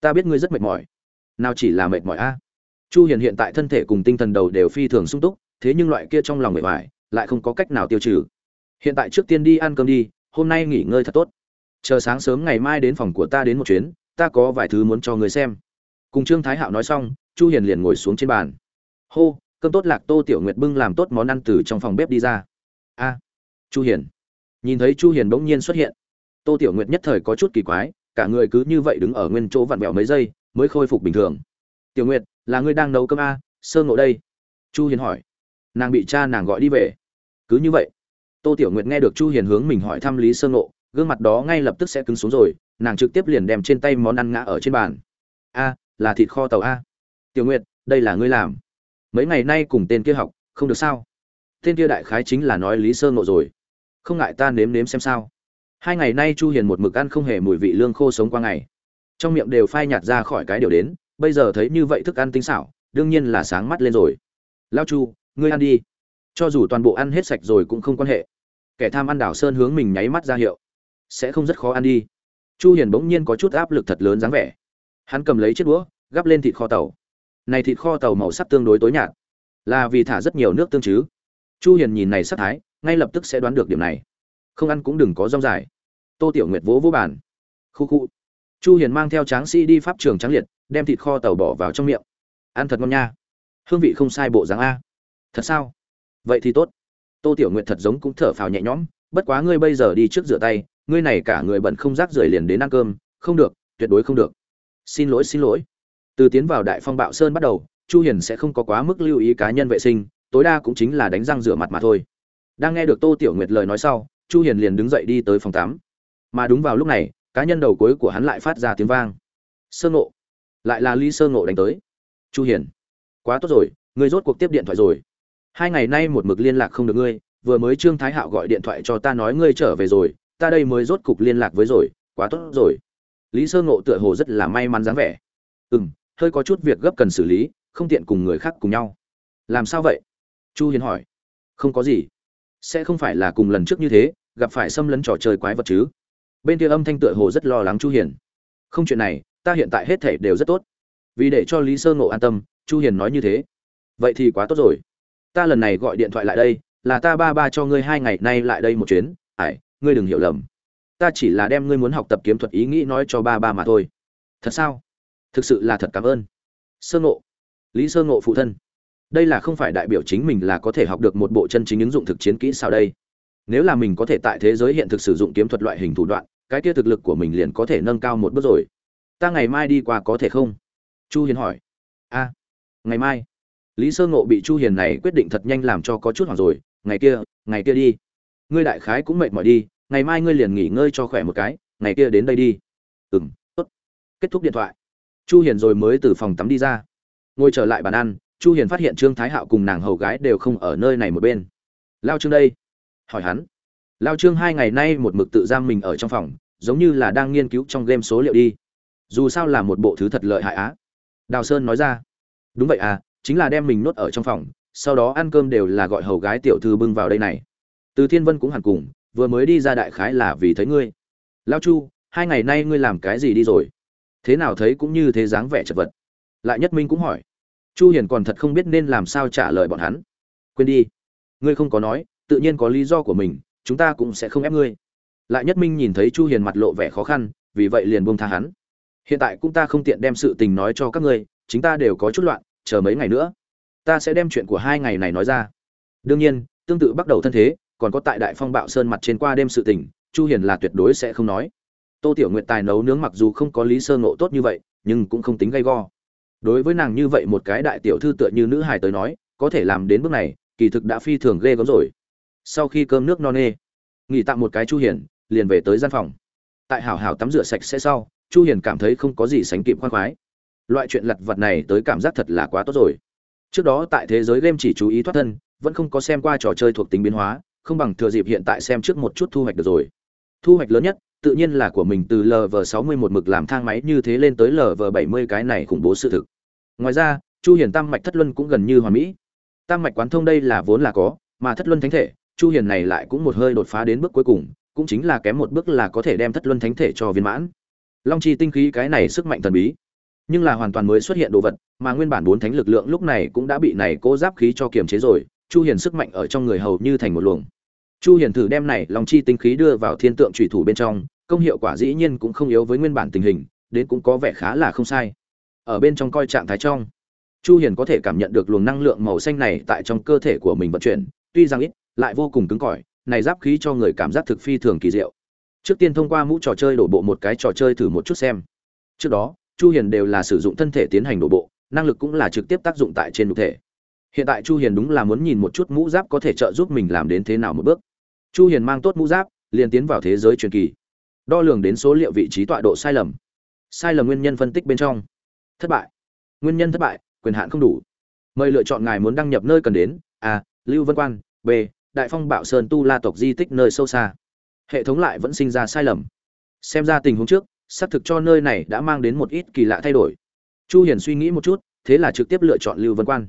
[SPEAKER 1] Ta biết ngươi rất mệt mỏi. Nào chỉ là mệt mỏi a? Chu hiền hiện tại thân thể cùng tinh thần đầu đều phi thường sung túc, thế nhưng loại kia trong lòng mệt mỏi lại không có cách nào tiêu trừ. Hiện tại trước tiên đi ăn cơm đi, hôm nay nghỉ ngơi thật tốt. Chờ sáng sớm ngày mai đến phòng của ta đến một chuyến, ta có vài thứ muốn cho người xem. Cùng trương thái hạo nói xong, chu hiền liền ngồi xuống trên bàn. Hô, cơm tốt lạc tô tiểu nguyệt bưng làm tốt món ăn từ trong phòng bếp đi ra. A, chu hiền. Nhìn thấy chu hiền bỗng nhiên xuất hiện tô tiểu nguyệt nhất thời có chút kỳ quái, cả người cứ như vậy đứng ở nguyên chỗ vặn vẹo mấy giây mới khôi phục bình thường. Tiểu nguyệt, là ngươi đang nấu cơm a? Sơ ngộ đây. Chu hiền hỏi. Nàng bị cha nàng gọi đi về. Cứ như vậy. Tô tiểu nguyệt nghe được chu hiền hướng mình hỏi thăm lý sơ ngộ, gương mặt đó ngay lập tức sẽ cứng xuống rồi, nàng trực tiếp liền đem trên tay món ăn ngã ở trên bàn. A, là thịt kho tàu a? Tiểu nguyệt, đây là ngươi làm. Mấy ngày nay cùng tên kia học, không được sao? Tên kia đại khái chính là nói lý sơ ngộ rồi. Không ngại ta nếm nếm xem sao hai ngày nay chu hiền một mực ăn không hề mùi vị lương khô sống qua ngày. Trong miệng đều phai nhạt ra khỏi cái điều đến, bây giờ thấy như vậy thức ăn tinh xảo, đương nhiên là sáng mắt lên rồi. Lao chu, ngươi ăn đi. Cho dù toàn bộ ăn hết sạch rồi cũng không quan hệ. Kẻ tham ăn đảo sơn hướng mình nháy mắt ra hiệu. Sẽ không rất khó ăn đi. Chu hiền bỗng nhiên có chút áp lực thật lớn dáng vẻ. Hắn cầm lấy chiếc đũa, gắp lên thịt kho tàu. Này thịt kho tàu màu sắc tương đối tối nhạt. Là vì thả rất nhiều nước tương chứ. Chu hiền nhìn này sắc thái, ngay lập tức sẽ đoán được điểm này. Không ăn cũng đừng có rong dài tô tiểu nguyệt vỗ vỗ bàn. Khu khu. Chu hiền mang theo tráng sĩ đi pháp trường trắng liệt, đem thịt kho tàu bỏ vào trong miệng. Ăn thật ngon nha. Hương vị không sai bộ dáng a. Thật sao? Vậy thì tốt. Tô tiểu nguyệt thật giống cũng thở phào nhẹ nhõm, bất quá ngươi bây giờ đi trước rửa tay, ngươi này cả người bận không rác rưởi liền đến ăn cơm, không được, tuyệt đối không được. Xin lỗi xin lỗi. Từ tiến vào đại phong bạo sơn bắt đầu, chu hiền sẽ không có quá mức lưu ý cá nhân vệ sinh, tối đa cũng chính là đánh răng rửa mặt mà thôi. Đang nghe được tô tiểu nguyệt lời nói sau, chu hiền liền đứng dậy đi tới phòng tắm mà đúng vào lúc này, cá nhân đầu cuối của hắn lại phát ra tiếng vang. Sơ ngộ. Lại là lý sơ ngộ đánh tới. Chu hiền. Quá tốt rồi, ngươi rốt cuộc tiếp điện thoại rồi. Hai ngày nay một mực liên lạc không được ngươi, vừa mới trương thái hạo gọi điện thoại cho ta nói ngươi trở về rồi, ta đây mới rốt cục liên lạc với rồi, quá tốt rồi. Lý sơ ngộ tựa hồ rất là may mắn dáng vẻ. Ừm, hơi có chút việc gấp cần xử lý, không tiện cùng người khác cùng nhau. Làm sao vậy? Chu hiền hỏi. Không có gì. Sẽ không phải là cùng lần trước như thế, gặp phải xâm lấn trò chơi quái vật chứ? Bên kia âm thanh tựa hồ rất lo lắng chu hiền. Không chuyện này, ta hiện tại hết thể đều rất tốt. Vì để cho lý sơ ngộ an tâm, chu hiền nói như thế. Vậy thì quá tốt rồi. Ta lần này gọi điện thoại lại đây, là ta ba ba cho ngươi hai ngày nay lại đây một chuyến. Ải ngươi đừng hiểu lầm. Ta chỉ là đem ngươi muốn học tập kiếm thuật ý nghĩ nói cho ba ba mà thôi. Thật sao? Thực sự là thật cảm ơn. Sơ ngộ. Lý sơ ngộ phụ thân. Đây là không phải đại biểu chính mình là có thể học được một bộ chân chính ứng dụng thực chiến kỹ sao đây. Nếu là mình có thể tại thế giới hiện thực sử dụng kiếm thuật loại hình thủ đoạn cái kia thực lực của mình liền có thể nâng cao một bước rồi. Ta ngày mai đi qua có thể không? Chu hiền hỏi. A. Ngày mai. Lý sơ ngộ bị chu hiền này quyết định thật nhanh làm cho có chút hoảng rồi. Ngày kia ngày kia đi. Ngươi đại khái cũng mệt mỏi đi. Ngày mai ngươi liền nghỉ ngơi cho khỏe một cái. Ngày kia đến đây đi. Ừm, tốt. Kết thúc điện thoại. Chu hiền rồi mới từ phòng tắm đi ra. Ngồi trở lại bàn ăn, chu hiền phát hiện trương thái hạo cùng nàng hầu gái đều không ở nơi này một bên. Lao trương đây. Hỏi hắn lao trương hai ngày nay một mực tự giam mình ở trong phòng, giống như là đang nghiên cứu trong game số liệu đi. Dù sao là một bộ thứ thật lợi hại á. Đào sơn nói ra. Đúng vậy à chính là đem mình nuốt ở trong phòng, sau đó ăn cơm đều là gọi hầu gái tiểu thư bưng vào đây này. Từ thiên vân cũng hẳn cùng, vừa mới đi ra đại khái là vì thấy ngươi. Lao chu, hai ngày nay ngươi làm cái gì đi rồi? Thế nào thấy cũng như thế dáng vẻ chật vật. Lại nhất minh cũng hỏi. Chu hiền còn thật không biết nên làm sao trả lời bọn hắn. Quên đi. Ngươi không có nói, tự nhiên có lý do của mình chúng ta cũng sẽ không ép ngươi. Lại nhất minh nhìn thấy chu hiền mặt lộ vẻ khó khăn, vì vậy liền buông tha hắn. Hiện tại cũng ta không tiện đem sự tình nói cho các ngươi, chính ta đều có chút loạn, chờ mấy ngày nữa, ta sẽ đem chuyện của hai ngày này nói ra. Đương nhiên, tương tự bắt đầu thân thế, còn có tại đại phong bạo sơn mặt trên qua đêm sự tình, chu hiền là tuyệt đối sẽ không nói. Tô tiểu nguyệt tài nấu nướng mặc dù không có lý sơ ngộ tốt như vậy, nhưng cũng không tính gay go. Đối với nàng như vậy một cái đại tiểu thư tựa như nữ hài tới nói, có thể làm đến bước này, kỳ thực đã phi thường ghê gớm rồi sau khi cơm nước no nê, nghỉ tạm một cái chu hiền, liền về tới gian phòng. Tại hảo hảo tắm rửa sạch sẽ sau, chu hiền cảm thấy không có gì sánh kịp khoan khoái. Loại chuyện lặt vặt này tới cảm giác thật là quá tốt rồi. Trước đó tại thế giới game chỉ chú ý thoát thân, vẫn không có xem qua trò chơi thuộc tính biến hóa, không bằng thừa dịp hiện tại xem trước một chút thu hoạch được rồi. Thu hoạch lớn nhất, tự nhiên là của mình từ lv 61 mực làm thang máy như thế lên tới lv 70 cái này khủng bố sự thực. Ngoài ra, chu hiền tam mạch thất luân cũng gần như hoàn mỹ. Tam mạch quán thông đây là vốn là có, mà thất luân thánh thể chu hiền này lại cũng một hơi đột phá đến bước cuối cùng, cũng chính là kém một bước là có thể đem thất luân thánh thể cho viên mãn. Long chi tinh khí cái này sức mạnh thần bí, nhưng là hoàn toàn mới xuất hiện đồ vật, mà nguyên bản bốn thánh lực lượng lúc này cũng đã bị này cố giáp khí cho kiềm chế rồi, chu hiền sức mạnh ở trong người hầu như thành một luồng. Chu hiền thử đem này long chi tinh khí đưa vào thiên tượng chủy thủ bên trong, công hiệu quả dĩ nhiên cũng không yếu với nguyên bản tình hình, đến cũng có vẻ khá là không sai. Ở bên trong coi trạng thái trong, chu hiền có thể cảm nhận được luồng năng lượng màu xanh này tại trong cơ thể của mình vận chuyển, tuy rằng ít lại vô cùng cứng cỏi, này giáp khí cho người cảm giác thực phi thường kỳ diệu. Trước tiên thông qua mũ trò chơi đổ bộ một cái trò chơi thử một chút xem. Trước đó, chu hiền đều là sử dụng thân thể tiến hành đổ bộ, năng lực cũng là trực tiếp tác dụng tại trên đục thể. Hiện tại chu hiền đúng là muốn nhìn một chút mũ giáp có thể trợ giúp mình làm đến thế nào một bước. Chu hiền mang tốt mũ giáp, liền tiến vào thế giới truyền kỳ. Đo lường đến số liệu vị trí tọa độ sai lầm. Sai lầm nguyên nhân phân tích bên trong. Thất bại. Nguyên nhân thất bại, quyền hạn không đủ. Mời lựa chọn ngài muốn đăng nhập nơi cần đến, a, lưu vân quan, b đại phong bạo sơn tu la tộc di tích nơi sâu xa. Hệ thống lại vẫn sinh ra sai lầm. Xem ra tình huống trước, xác thực cho nơi này đã mang đến một ít kỳ lạ thay đổi. Chu hiền suy nghĩ một chút, thế là trực tiếp lựa chọn lưu vân quan.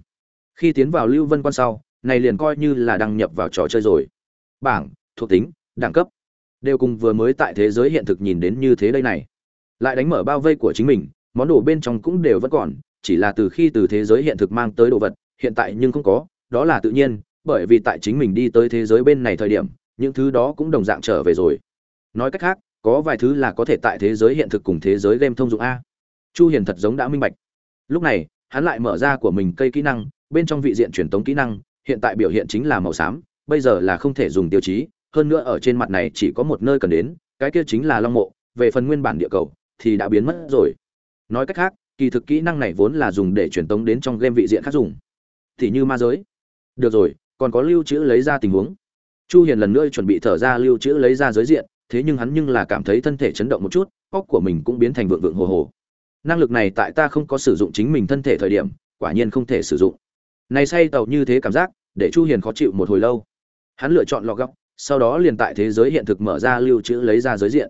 [SPEAKER 1] Khi tiến vào lưu vân quan sau, này liền coi như là đăng nhập vào trò chơi rồi. Bảng, thuộc tính, đẳng cấp. Đều cùng vừa mới tại thế giới hiện thực nhìn đến như thế đây này. Lại đánh mở bao vây của chính mình, món đồ bên trong cũng đều vẫn còn, chỉ là từ khi từ thế giới hiện thực mang tới đồ vật, hiện tại nhưng không có, đó là tự nhiên bởi vì tại chính mình đi tới thế giới bên này thời điểm, những thứ đó cũng đồng dạng trở về rồi. Nói cách khác, có vài thứ là có thể tại thế giới hiện thực cùng thế giới game thông dụng a. Chu hiền thật giống đã minh bạch. Lúc này, hắn lại mở ra của mình cây kỹ năng, bên trong vị diện truyền tống kỹ năng, hiện tại biểu hiện chính là màu xám, bây giờ là không thể dùng tiêu chí, hơn nữa ở trên mặt này chỉ có một nơi cần đến, cái kia chính là long mộ, về phần nguyên bản địa cầu thì đã biến mất rồi. Nói cách khác, kỳ thực kỹ năng này vốn là dùng để truyền tống đến trong game vị diện khác dùng. Thì như ma giới. Được rồi còn có lưu trữ lấy ra tình huống. Chu hiền lần nữa chuẩn bị thở ra lưu trữ lấy ra giới diện, thế nhưng hắn nhưng là cảm thấy thân thể chấn động một chút, óc của mình cũng biến thành vượng vượng hồ hồ. Năng lực này tại ta không có sử dụng chính mình thân thể thời điểm, quả nhiên không thể sử dụng. Này say tàu như thế cảm giác, để chu hiền khó chịu một hồi lâu. Hắn lựa chọn lọ góc, sau đó liền tại thế giới hiện thực mở ra lưu trữ lấy ra giới diện.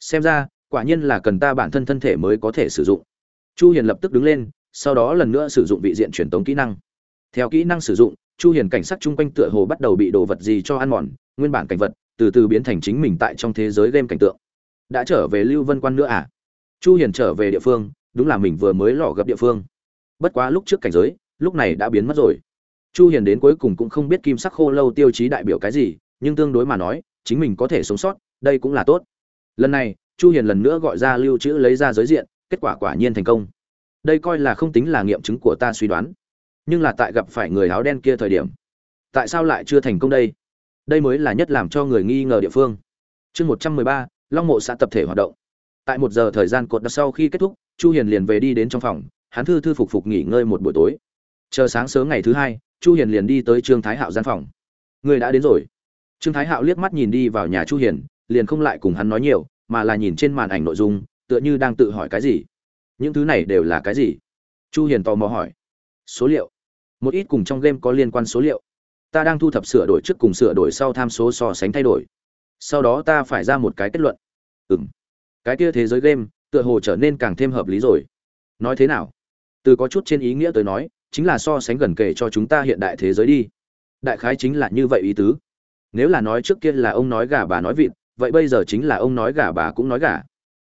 [SPEAKER 1] Xem ra, quả nhiên là cần ta bản thân thân thể mới có thể sử dụng. Chu hiền lập tức đứng lên, sau đó lần nữa sử dụng vị diện truyền tống kỹ năng. Theo kỹ năng sử dụng chu hiền cảnh sắc chung quanh tựa hồ bắt đầu bị đồ vật gì cho ăn mòn, nguyên bản cảnh vật từ từ biến thành chính mình tại trong thế giới game cảnh tượng. Đã trở về lưu vân quan nữa à? Chu hiền trở về địa phương, đúng là mình vừa mới lò gặp địa phương. Bất quá lúc trước cảnh giới, lúc này đã biến mất rồi. Chu hiền đến cuối cùng cũng không biết kim sắc khô lâu tiêu chí đại biểu cái gì, nhưng tương đối mà nói, chính mình có thể sống sót, đây cũng là tốt. Lần này, chu hiền lần nữa gọi ra lưu trữ lấy ra giới diện, kết quả quả nhiên thành công. Đây coi là không tính là nghiệm chứng của ta suy đoán nhưng là tại gặp phải người áo đen kia thời điểm tại sao lại chưa thành công đây? Đây mới là nhất làm cho người nghi ngờ địa phương. Chương 113, long mộ xã tập thể hoạt động. Tại một giờ thời gian cột sau khi kết thúc chu hiền liền về đi đến trong phòng hắn thư thư phục phục nghỉ ngơi một buổi tối. Chờ sáng sớm ngày thứ hai chu hiền liền đi tới trương thái hạo gian phòng. Người đã đến rồi. Trương thái hạo liếc mắt nhìn đi vào nhà chu hiền liền không lại cùng hắn nói nhiều mà là nhìn trên màn ảnh nội dung tựa như đang tự hỏi cái gì. Những thứ này đều là cái gì? Chu hiền tò mò hỏi. Số liệu một ít cùng trong game có liên quan số liệu. Ta đang thu thập sửa đổi trước cùng sửa đổi sau tham số so sánh thay đổi. Sau đó ta phải ra một cái kết luận. Ừm. Cái kia thế giới game, tựa hồ trở nên càng thêm hợp lý rồi. Nói thế nào? Từ có chút trên ý nghĩa tới nói, chính là so sánh gần kể cho chúng ta hiện đại thế giới đi. Đại khái chính là như vậy ý tứ. Nếu là nói trước kia là ông nói gà bà nói vịt, vậy bây giờ chính là ông nói gà bà cũng nói gà.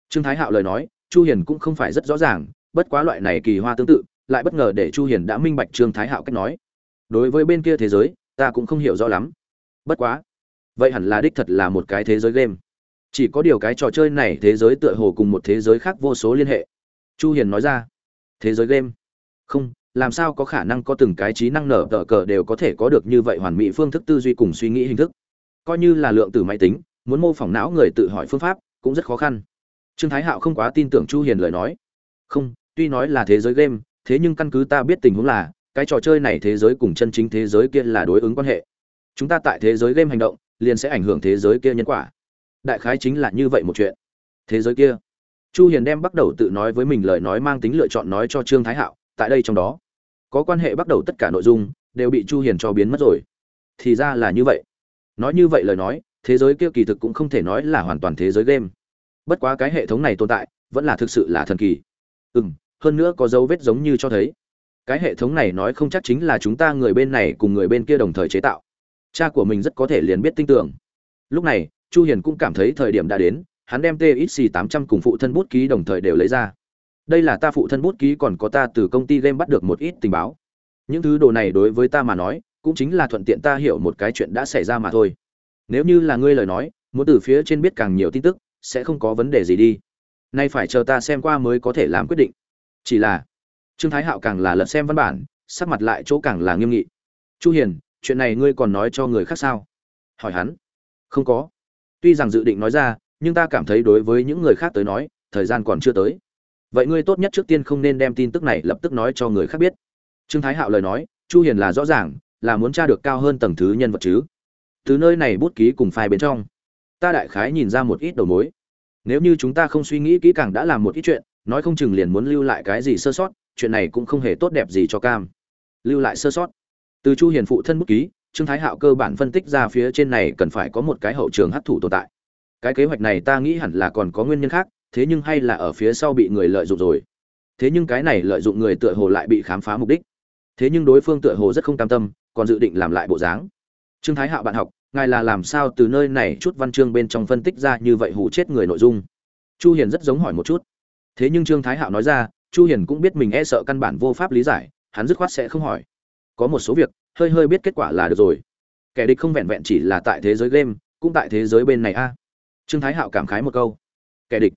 [SPEAKER 1] Trương thái hạo lời nói, chu hiền cũng không phải rất rõ ràng, bất quá loại này kỳ hoa tương tự lại bất ngờ để chu hiền đã minh bạch trương thái hạo cách nói. Đối với bên kia thế giới, ta cũng không hiểu rõ lắm. Bất quá, vậy hẳn là đích thật là một cái thế giới game. Chỉ có điều cái trò chơi này thế giới tựa hồ cùng một thế giới khác vô số liên hệ. Chu hiền nói ra, thế giới game? Không, làm sao có khả năng có từng cái trí năng nở tờ cờ đều có thể có được như vậy hoàn mỹ phương thức tư duy cùng suy nghĩ hình thức? Coi như là lượng tử máy tính, muốn mô phỏng não người tự hỏi phương pháp cũng rất khó khăn. Trương thái hạo không quá tin tưởng chu hiền lời nói. Không, tuy nói là thế giới game thế nhưng căn cứ ta biết tình huống là, cái trò chơi này thế giới cùng chân chính thế giới kia là đối ứng quan hệ. Chúng ta tại thế giới game hành động, liền sẽ ảnh hưởng thế giới kia nhân quả. Đại khái chính là như vậy một chuyện. Thế giới kia. Chu hiền đem bắt đầu tự nói với mình lời nói mang tính lựa chọn nói cho trương thái hạo, tại đây trong đó, có quan hệ bắt đầu tất cả nội dung, đều bị chu hiền cho biến mất rồi. Thì ra là như vậy. Nói như vậy lời nói, thế giới kia kỳ thực cũng không thể nói là hoàn toàn thế giới game. Bất quá cái hệ thống này tồn tại, vẫn là thực sự là thần kỳ. Ừm hơn nữa có dấu vết giống như cho thấy. Cái hệ thống này nói không chắc chính là chúng ta người bên này cùng người bên kia đồng thời chế tạo. Cha của mình rất có thể liền biết tin tưởng. Lúc này, chu hiền cũng cảm thấy thời điểm đã đến, hắn đem txc 800 cùng phụ thân bút ký đồng thời đều lấy ra. Đây là ta phụ thân bút ký còn có ta từ công ty game bắt được một ít tình báo. Những thứ đồ này đối với ta mà nói, cũng chính là thuận tiện ta hiểu một cái chuyện đã xảy ra mà thôi. Nếu như là ngươi lời nói, muốn từ phía trên biết càng nhiều tin tức, sẽ không có vấn đề gì đi. Nay phải chờ ta xem qua mới có thể làm quyết định chỉ là, trương thái hạo càng là lật xem văn bản, sắc mặt lại chỗ càng là nghiêm nghị. Chu hiền, chuyện này ngươi còn nói cho người khác sao? Hỏi hắn. Không có. Tuy rằng dự định nói ra, nhưng ta cảm thấy đối với những người khác tới nói, thời gian còn chưa tới. Vậy ngươi tốt nhất trước tiên không nên đem tin tức này lập tức nói cho người khác biết. Trương thái hạo lời nói, chu hiền là rõ ràng, là muốn tra được cao hơn tầng thứ nhân vật chứ. Từ nơi này bút ký cùng phai bên trong, ta đại khái nhìn ra một ít đầu mối. Nếu như chúng ta không suy nghĩ kỹ càng đã làm một ít chuyện nói không chừng liền muốn lưu lại cái gì sơ sót, chuyện này cũng không hề tốt đẹp gì cho cam. Lưu lại sơ sót. Từ chu hiền phụ thân bút ký, trương thái hạo cơ bản phân tích ra phía trên này cần phải có một cái hậu trường hấp thụ tồn tại. Cái kế hoạch này ta nghĩ hẳn là còn có nguyên nhân khác, thế nhưng hay là ở phía sau bị người lợi dụng rồi. Thế nhưng cái này lợi dụng người tựa hồ lại bị khám phá mục đích. Thế nhưng đối phương tựa hồ rất không cam tâm, còn dự định làm lại bộ dáng. Trương thái hạo bạn học, ngài là làm sao từ nơi này chút văn chương bên trong phân tích ra như vậy hủ chết người nội dung? Chu hiền rất giống hỏi một chút thế nhưng trương thái hạo nói ra, chu hiền cũng biết mình e sợ căn bản vô pháp lý giải, hắn dứt khoát sẽ không hỏi. Có một số việc, hơi hơi biết kết quả là được rồi. Kẻ địch không vẹn vẹn chỉ là tại thế giới game, cũng tại thế giới bên này a. Trương thái hạo cảm khái một câu. Kẻ địch.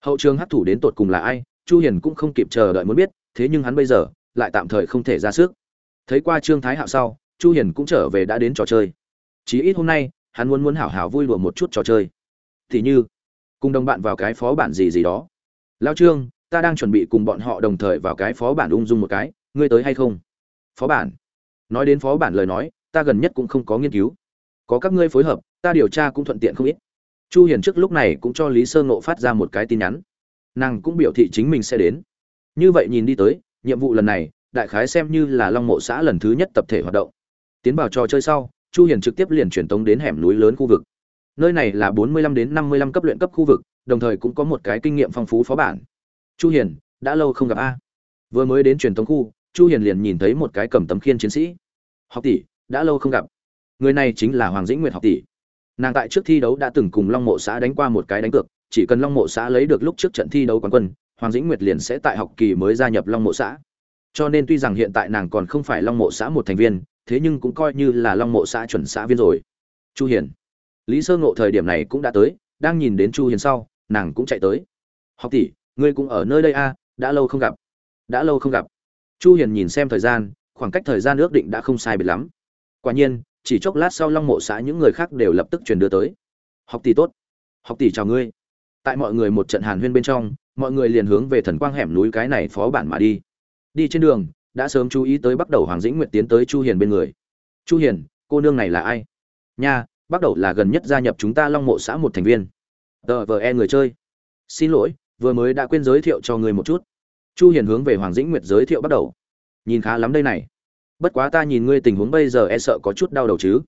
[SPEAKER 1] Hậu trường hấp thủ đến tột cùng là ai, chu hiền cũng không kịp chờ đợi muốn biết, thế nhưng hắn bây giờ, lại tạm thời không thể ra sức. Thấy qua trương thái hạo sau, chu hiền cũng trở về đã đến trò chơi. Chí ít hôm nay, hắn muốn muốn hảo hảo vui đùa một chút trò chơi. Thì như, cùng đồng bạn vào cái phó bản gì gì đó lao trương, ta đang chuẩn bị cùng bọn họ đồng thời vào cái phó bản ung dung một cái, ngươi tới hay không? Phó bản. Nói đến phó bản lời nói, ta gần nhất cũng không có nghiên cứu. Có các ngươi phối hợp, ta điều tra cũng thuận tiện không ít. Chu hiền trước lúc này cũng cho lý sơ ngộ phát ra một cái tin nhắn. Nàng cũng biểu thị chính mình sẽ đến. Như vậy nhìn đi tới, nhiệm vụ lần này, đại khái xem như là long mộ xã lần thứ nhất tập thể hoạt động. Tiến vào trò chơi sau, chu hiền trực tiếp liền chuyển tống đến hẻm núi lớn khu vực nơi này là 45 đến 55 cấp luyện cấp khu vực, đồng thời cũng có một cái kinh nghiệm phong phú phó bản. Chu hiền, đã lâu không gặp a. Vừa mới đến truyền thống khu, chu hiền liền nhìn thấy một cái cầm tấm khiên chiến sĩ. Học tỷ, đã lâu không gặp. Người này chính là hoàng dĩnh nguyệt học tỷ. Nàng tại trước thi đấu đã từng cùng long mộ xã đánh qua một cái đánh cược, chỉ cần long mộ xã lấy được lúc trước trận thi đấu quán quân, hoàng dĩnh nguyệt liền sẽ tại học kỳ mới gia nhập long mộ xã. Cho nên tuy rằng hiện tại nàng còn không phải long mộ xã một thành viên, thế nhưng cũng coi như là long mộ xã chuẩn xã viên rồi. Chu hiền lý sơ ngộ thời điểm này cũng đã tới đang nhìn đến chu hiền sau nàng cũng chạy tới. Học tỷ ngươi cũng ở nơi đây a à, đã lâu không gặp. Đã lâu không gặp. Chu hiền nhìn xem thời gian khoảng cách thời gian ước định đã không sai biệt lắm. Quả nhiên chỉ chốc lát sau long mộ xã những người khác đều lập tức truyền đưa tới. Học tỷ tốt. Học tỷ chào ngươi. Tại mọi người một trận hàn huyên bên trong mọi người liền hướng về thần quang hẻm núi cái này phó bản mà đi. Đi trên đường đã sớm chú ý tới bắt đầu hoàng dĩnh nguyệt tiến tới chu hiền bên người. Chu hiền cô nương này là ai? Nha bắt đầu là gần nhất gia nhập chúng ta long mộ xã một thành viên. Tờ vờ e người chơi. Xin lỗi, vừa mới đã quên giới thiệu cho người một chút. Chu hiền hướng về hoàng dĩnh nguyệt giới thiệu bắt đầu. Nhìn khá lắm đây này. Bất quá ta nhìn ngươi tình huống bây giờ e sợ có chút đau đầu chứ.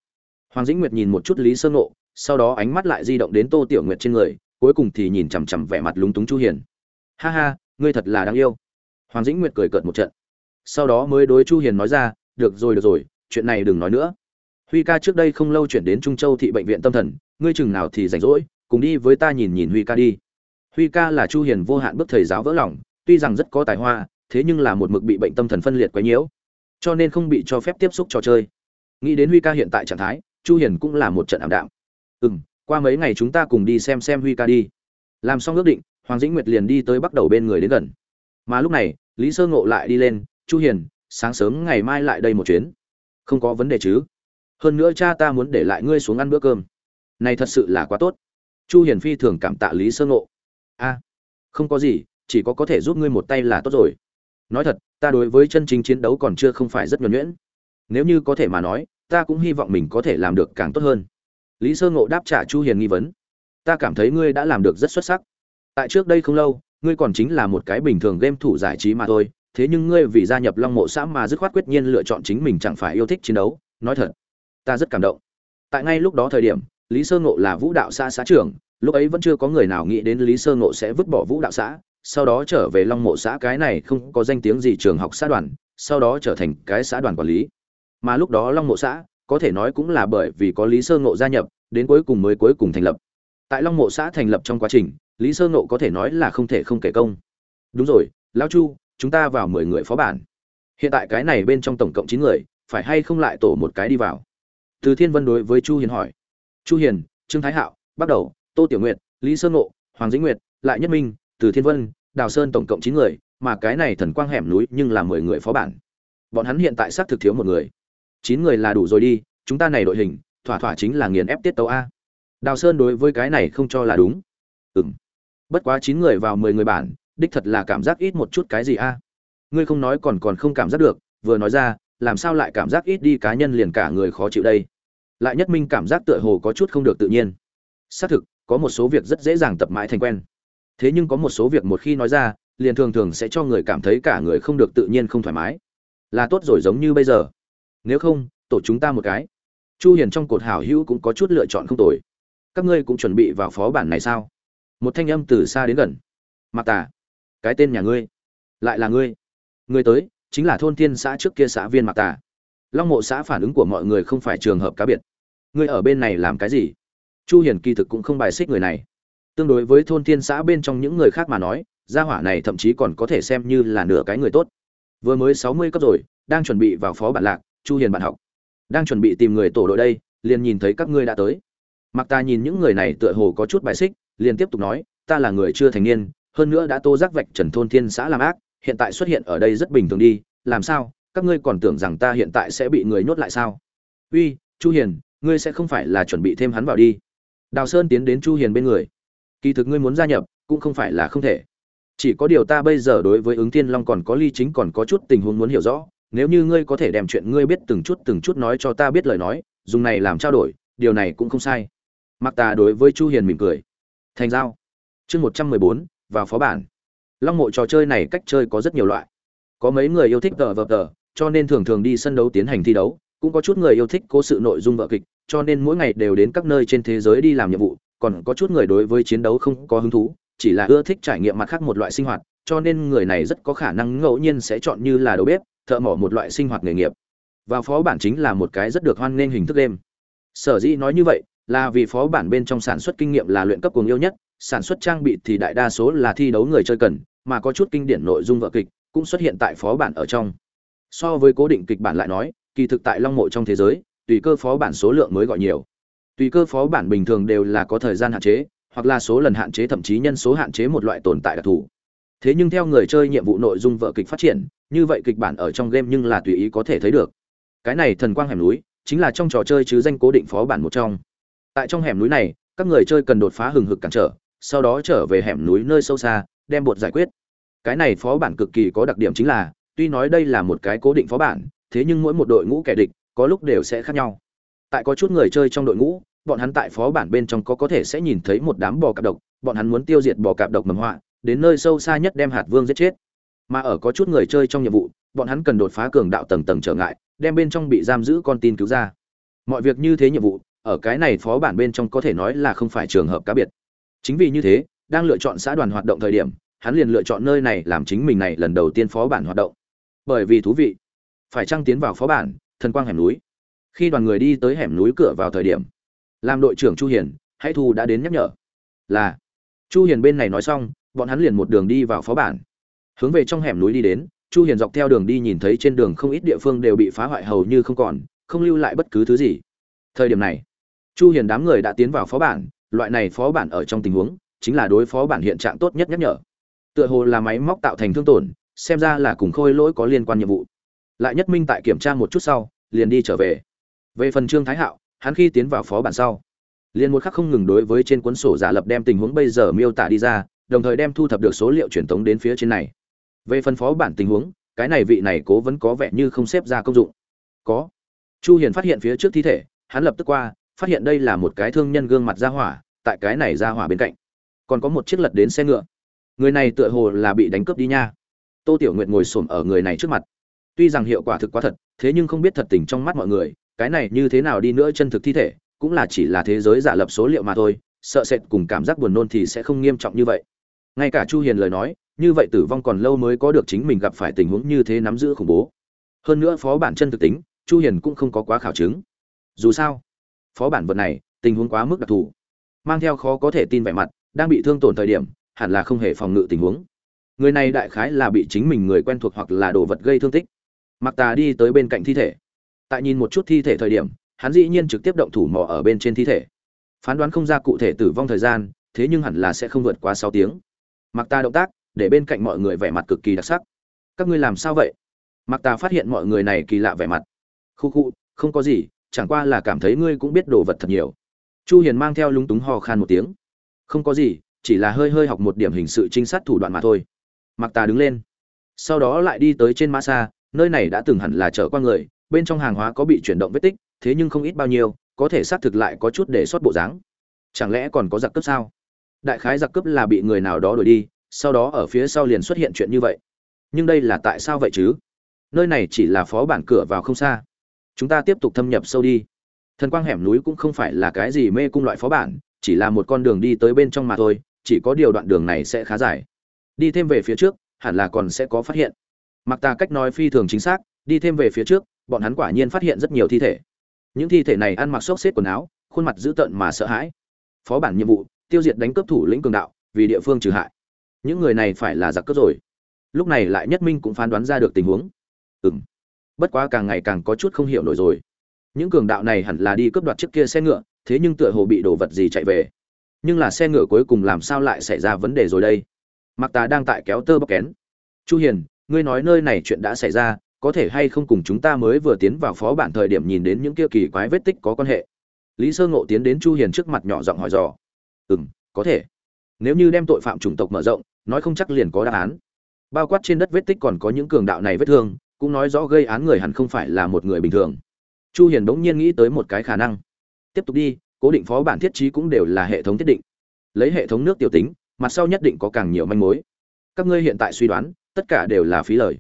[SPEAKER 1] Hoàng dĩnh nguyệt nhìn một chút lý sơn nộ sau đó ánh mắt lại di động đến tô tiểu nguyệt trên người, cuối cùng thì nhìn chằm chằm vẻ mặt lúng túng chu hiền. Ha ha, ngươi thật là đáng yêu. Hoàng dĩnh nguyệt cười cợt một trận. Sau đó mới đối chu hiền nói ra, được rồi được rồi, chuyện này đừng nói nữa huy ca trước đây không lâu chuyển đến trung châu thị bệnh viện tâm thần, ngươi chừng nào thì rảnh rỗi, cùng đi với ta nhìn nhìn huy ca đi. Huy ca là chu hiền vô hạn bức thầy giáo vỡ lòng, tuy rằng rất có tài hoa, thế nhưng là một mực bị bệnh tâm thần phân liệt quá nhiễu cho nên không bị cho phép tiếp xúc trò chơi. Nghĩ đến huy ca hiện tại trạng thái, chu hiền cũng là một trận ảm đạm. Ừm, qua mấy ngày chúng ta cùng đi xem xem huy ca đi. Làm xong ước định, hoàng dĩnh nguyệt liền đi tới bắt đầu bên người đến gần. Mà lúc này, lý sơ ngộ lại đi lên, chu hiền, sáng sớm ngày mai lại đây một chuyến. Không có vấn đề chứ hơn nữa cha ta muốn để lại ngươi xuống ăn bữa cơm. Này thật sự là quá tốt. Chu hiền phi thường cảm tạ lý sơ ngộ. A, không có gì, chỉ có có thể giúp ngươi một tay là tốt rồi. Nói thật, ta đối với chân chính chiến đấu còn chưa không phải rất nhuần nhuyễn. Nếu như có thể mà nói, ta cũng hy vọng mình có thể làm được càng tốt hơn. Lý sơ ngộ đáp trả chu hiền nghi vấn. Ta cảm thấy ngươi đã làm được rất xuất sắc. Tại trước đây không lâu, ngươi còn chính là một cái bình thường game thủ giải trí mà thôi. Thế nhưng ngươi vì gia nhập long mộ xã mà dứt khoát quyết nhiên lựa chọn chính mình chẳng phải yêu thích chiến đấu. Nói thật ta rất cảm động. Tại ngay lúc đó thời điểm, lý sơ ngộ là vũ đạo xã xã trưởng, lúc ấy vẫn chưa có người nào nghĩ đến lý sơ ngộ sẽ vứt bỏ vũ đạo xã, sau đó trở về long mộ xã, cái này không có danh tiếng gì trường học xã đoàn, sau đó trở thành cái xã đoàn quản lý. Mà lúc đó long mộ xã, có thể nói cũng là bởi vì có lý sơ ngộ gia nhập, đến cuối cùng mới cuối cùng thành lập. Tại long mộ xã thành lập trong quá trình, lý sơ ngộ có thể nói là không thể không kể công. Đúng rồi, lão chu, chúng ta vào mười người phó bản. Hiện tại cái này bên trong tổng cộng chín người, phải hay không lại tổ một cái đi vào? Từ thiên vân đối với chu hiền hỏi. Chu hiền, trương thái hạo bắt đầu, tô tiểu nguyệt, lý sơn ngộ, hoàng dĩnh nguyệt, lại nhất minh, từ thiên vân, đào sơn tổng cộng chín người, mà cái này thần quang hẻm núi nhưng là mười người phó bản. Bọn hắn hiện tại xác thực thiếu một người. Chín người là đủ rồi đi, chúng ta này đội hình, thỏa thỏa chính là nghiền ép tiết tấu a. Đào sơn đối với cái này không cho là đúng. Ừm. Bất quá chín người vào mười người bản, đích thật là cảm giác ít một chút cái gì a. Ngươi không nói còn còn không cảm giác được, vừa nói ra làm sao lại cảm giác ít đi cá nhân liền cả người khó chịu đây? Lại nhất minh cảm giác tựa hồ có chút không được tự nhiên. Xác thực, có một số việc rất dễ dàng tập mãi thành quen. Thế nhưng có một số việc một khi nói ra, liền thường thường sẽ cho người cảm thấy cả người không được tự nhiên không thoải mái. Là tốt rồi giống như bây giờ. Nếu không, tổ chúng ta một cái. Chu hiền trong cột hảo hữu cũng có chút lựa chọn không tồi. Các ngươi cũng chuẩn bị vào phó bản này sao? Một thanh âm từ xa đến gần. Mặc tà, cái tên nhà ngươi, lại là ngươi. Ngươi tới chính là thôn thiên xã trước kia xã viên mặc tà. Long mộ xã phản ứng của mọi người không phải trường hợp cá biệt. Ngươi ở bên này làm cái gì? Chu hiền kỳ thực cũng không bài xích người này. Tương đối với thôn thiên xã bên trong những người khác mà nói, gia hỏa này thậm chí còn có thể xem như là nửa cái người tốt. Vừa mới 60 cấp rồi, đang chuẩn bị vào phó bản lạc, chu hiền bạn học. Đang chuẩn bị tìm người tổ đội đây, liền nhìn thấy các ngươi đã tới. Mặc ta nhìn những người này tựa hồ có chút bài xích, liền tiếp tục nói, ta là người chưa thành niên, hơn nữa đã tô giác vạch trần thôn thiên xã làm ác hiện tại xuất hiện ở đây rất bình thường đi, làm sao? Các ngươi còn tưởng rằng ta hiện tại sẽ bị người nhốt lại sao? Uy, chu hiền, ngươi sẽ không phải là chuẩn bị thêm hắn vào đi. Đào sơn tiến đến chu hiền bên người. Kỳ thực ngươi muốn gia nhập, cũng không phải là không thể. Chỉ có điều ta bây giờ đối với ứng thiên long còn có ly chính còn có chút tình huống muốn hiểu rõ. Nếu như ngươi có thể đem chuyện ngươi biết từng chút từng chút nói cho ta biết lời nói, dùng này làm trao đổi, điều này cũng không sai. Mặc ta đối với chu hiền mỉm cười. Thành giao. Chương một trăm mười bốn, vào phó bản long mộ trò chơi này cách chơi có rất nhiều loại. Có mấy người yêu thích tờ vờ tờ, cho nên thường thường đi sân đấu tiến hành thi đấu. Cũng có chút người yêu thích cố sự nội dung vợ kịch, cho nên mỗi ngày đều đến các nơi trên thế giới đi làm nhiệm vụ. Còn có chút người đối với chiến đấu không có hứng thú, chỉ là ưa thích trải nghiệm mặt khác một loại sinh hoạt, cho nên người này rất có khả năng ngẫu nhiên sẽ chọn như là đầu bếp, thợ mỏ một loại sinh hoạt nghề nghiệp. Và phó bản chính là một cái rất được hoan nghênh hình thức đêm sở dĩ nói như vậy là vì phó bản bên trong sản xuất kinh nghiệm là luyện cấp cuồng yêu nhất sản xuất trang bị thì đại đa số là thi đấu người chơi cần, mà có chút kinh điển nội dung vợ kịch cũng xuất hiện tại phó bản ở trong. So với cố định kịch bản lại nói, kỳ thực tại long mộ trong thế giới, tùy cơ phó bản số lượng mới gọi nhiều. Tùy cơ phó bản bình thường đều là có thời gian hạn chế, hoặc là số lần hạn chế, thậm chí nhân số hạn chế một loại tồn tại đặc thù. Thế nhưng theo người chơi nhiệm vụ nội dung vợ kịch phát triển, như vậy kịch bản ở trong game nhưng là tùy ý có thể thấy được. Cái này thần quang hẻm núi, chính là trong trò chơi chứ danh cố định phó bản một trong. Tại trong hẻm núi này, các người chơi cần đột phá hừng hực cản trở sau đó trở về hẻm núi nơi sâu xa, đem bột giải quyết. Cái này phó bản cực kỳ có đặc điểm chính là, tuy nói đây là một cái cố định phó bản, thế nhưng mỗi một đội ngũ kẻ địch, có lúc đều sẽ khác nhau. Tại có chút người chơi trong đội ngũ, bọn hắn tại phó bản bên trong có có thể sẽ nhìn thấy một đám bò cạp độc, bọn hắn muốn tiêu diệt bò cạp độc mầm họa, đến nơi sâu xa nhất đem hạt vương giết chết. Mà ở có chút người chơi trong nhiệm vụ, bọn hắn cần đột phá cường đạo tầng tầng trở ngại, đem bên trong bị giam giữ con tin cứu ra. Mọi việc như thế nhiệm vụ, ở cái này phó bản bên trong có thể nói là không phải trường hợp cá biệt chính vì như thế, đang lựa chọn xã đoàn hoạt động thời điểm, hắn liền lựa chọn nơi này làm chính mình này lần đầu tiên phó bản hoạt động. Bởi vì thú vị, phải trăng tiến vào phó bản, thần quang hẻm núi. Khi đoàn người đi tới hẻm núi cửa vào thời điểm, làm đội trưởng chu hiền, hãy thu đã đến nhắc nhở, là, chu hiền bên này nói xong, bọn hắn liền một đường đi vào phó bản. Hướng về trong hẻm núi đi đến, chu hiền dọc theo đường đi nhìn thấy trên đường không ít địa phương đều bị phá hoại hầu như không còn, không lưu lại bất cứ thứ gì. Thời điểm này, chu hiền đám người đã tiến vào phó bản loại này phó bản ở trong tình huống, chính là đối phó bản hiện trạng tốt nhất nhắc nhở. Tựa hồ là máy móc tạo thành thương tổn, xem ra là cùng khôi lỗi có liên quan nhiệm vụ. Lại nhất minh tại kiểm tra một chút sau, liền đi trở về. Về phần trương thái hạo, hắn khi tiến vào phó bản sau, liền một khắc không ngừng đối với trên cuốn sổ giả lập đem tình huống bây giờ miêu tả đi ra, đồng thời đem thu thập được số liệu truyền tống đến phía trên này. Về phần phó bản tình huống, cái này vị này cố vẫn có vẻ như không xếp ra công dụng. Có. Chu hiền phát hiện phía trước thi thể, hắn lập tức qua phát hiện đây là một cái thương nhân gương mặt ra hỏa, tại cái này ra hỏa bên cạnh. Còn có một chiếc lật đến xe ngựa. Người này tựa hồ là bị đánh cướp đi nha. Tô tiểu nguyệt ngồi xổm ở người này trước mặt. Tuy rằng hiệu quả thực quá thật, thế nhưng không biết thật tình trong mắt mọi người, cái này như thế nào đi nữa chân thực thi thể, cũng là chỉ là thế giới giả lập số liệu mà thôi, sợ sệt cùng cảm giác buồn nôn thì sẽ không nghiêm trọng như vậy. Ngay cả chu hiền lời nói, như vậy tử vong còn lâu mới có được chính mình gặp phải tình huống như thế nắm giữ khủng bố. Hơn nữa phó bản chân thực tính, chu hiền cũng không có quá khảo chứng. Dù sao phó bản vật này, tình huống quá mức đặc thù. Mang theo khó có thể tin vẻ mặt, đang bị thương tổn thời điểm, hẳn là không hề phòng ngự tình huống. Người này đại khái là bị chính mình người quen thuộc hoặc là đồ vật gây thương tích. Mặc tà đi tới bên cạnh thi thể. Tại nhìn một chút thi thể thời điểm, hắn dĩ nhiên trực tiếp động thủ mò ở bên trên thi thể. Phán đoán không ra cụ thể tử vong thời gian, thế nhưng hẳn là sẽ không vượt quá sáu tiếng. Mặc tà động tác, để bên cạnh mọi người vẻ mặt cực kỳ đặc sắc. Các ngươi làm sao vậy? Mặc tà phát hiện mọi người này kỳ lạ vẻ mặt. Khu khu, không có gì chẳng qua là cảm thấy ngươi cũng biết đồ vật thật nhiều. Chu hiền mang theo lúng túng hò khan một tiếng. Không có gì, chỉ là hơi hơi học một điểm hình sự trinh sát thủ đoạn mà thôi. Mặc tà đứng lên. Sau đó lại đi tới trên mã xa, nơi này đã từng hẳn là chở qua người, bên trong hàng hóa có bị chuyển động vết tích, thế nhưng không ít bao nhiêu, có thể xác thực lại có chút để sót bộ dáng. Chẳng lẽ còn có giặc cướp sao? Đại khái giặc cướp là bị người nào đó đuổi đi, sau đó ở phía sau liền xuất hiện chuyện như vậy. Nhưng đây là tại sao vậy chứ? Nơi này chỉ là phó bản cửa vào không xa chúng ta tiếp tục thâm nhập sâu đi. Thần quang hẻm núi cũng không phải là cái gì mê cung loại phó bản, chỉ là một con đường đi tới bên trong mà thôi, chỉ có điều đoạn đường này sẽ khá dài. Đi thêm về phía trước, hẳn là còn sẽ có phát hiện. Mặc ta cách nói phi thường chính xác, đi thêm về phía trước, bọn hắn quả nhiên phát hiện rất nhiều thi thể. Những thi thể này ăn mặc xốc xếp quần áo, khuôn mặt dữ tợn mà sợ hãi. Phó bản nhiệm vụ, tiêu diệt đánh cướp thủ lĩnh cường đạo, vì địa phương trừ hại. Những người này phải là giặc cướp rồi. Lúc này lại nhất minh cũng phán đoán ra được tình huống. Ừ m bất quá càng ngày càng có chút không hiểu nổi rồi. Những cường đạo này hẳn là đi cướp đoạt chiếc kia xe ngựa, thế nhưng tựa hồ bị đồ vật gì chạy về. Nhưng là xe ngựa cuối cùng làm sao lại xảy ra vấn đề rồi đây? Mặc tà đang tại kéo tơ bóc kén. Chu hiền, ngươi nói nơi này chuyện đã xảy ra, có thể hay không cùng chúng ta mới vừa tiến vào phó bản thời điểm nhìn đến những kia kỳ quái vết tích có quan hệ? Lý sơ ngộ tiến đến chu hiền trước mặt nhỏ giọng hỏi dò. Ừm, có thể. Nếu như đem tội phạm chủng tộc mở rộng, nói không chắc liền có đáp án. Bao quát trên đất vết tích còn có những cường đạo này vết thương cũng nói rõ gây án người hẳn không phải là một người bình thường. Chu hiền đống nhiên nghĩ tới một cái khả năng. Tiếp tục đi, cố định phó bản thiết trí cũng đều là hệ thống thiết định. Lấy hệ thống nước tiểu tính, mặt sau nhất định có càng nhiều manh mối. Các ngươi hiện tại suy đoán, tất cả đều là phí lời.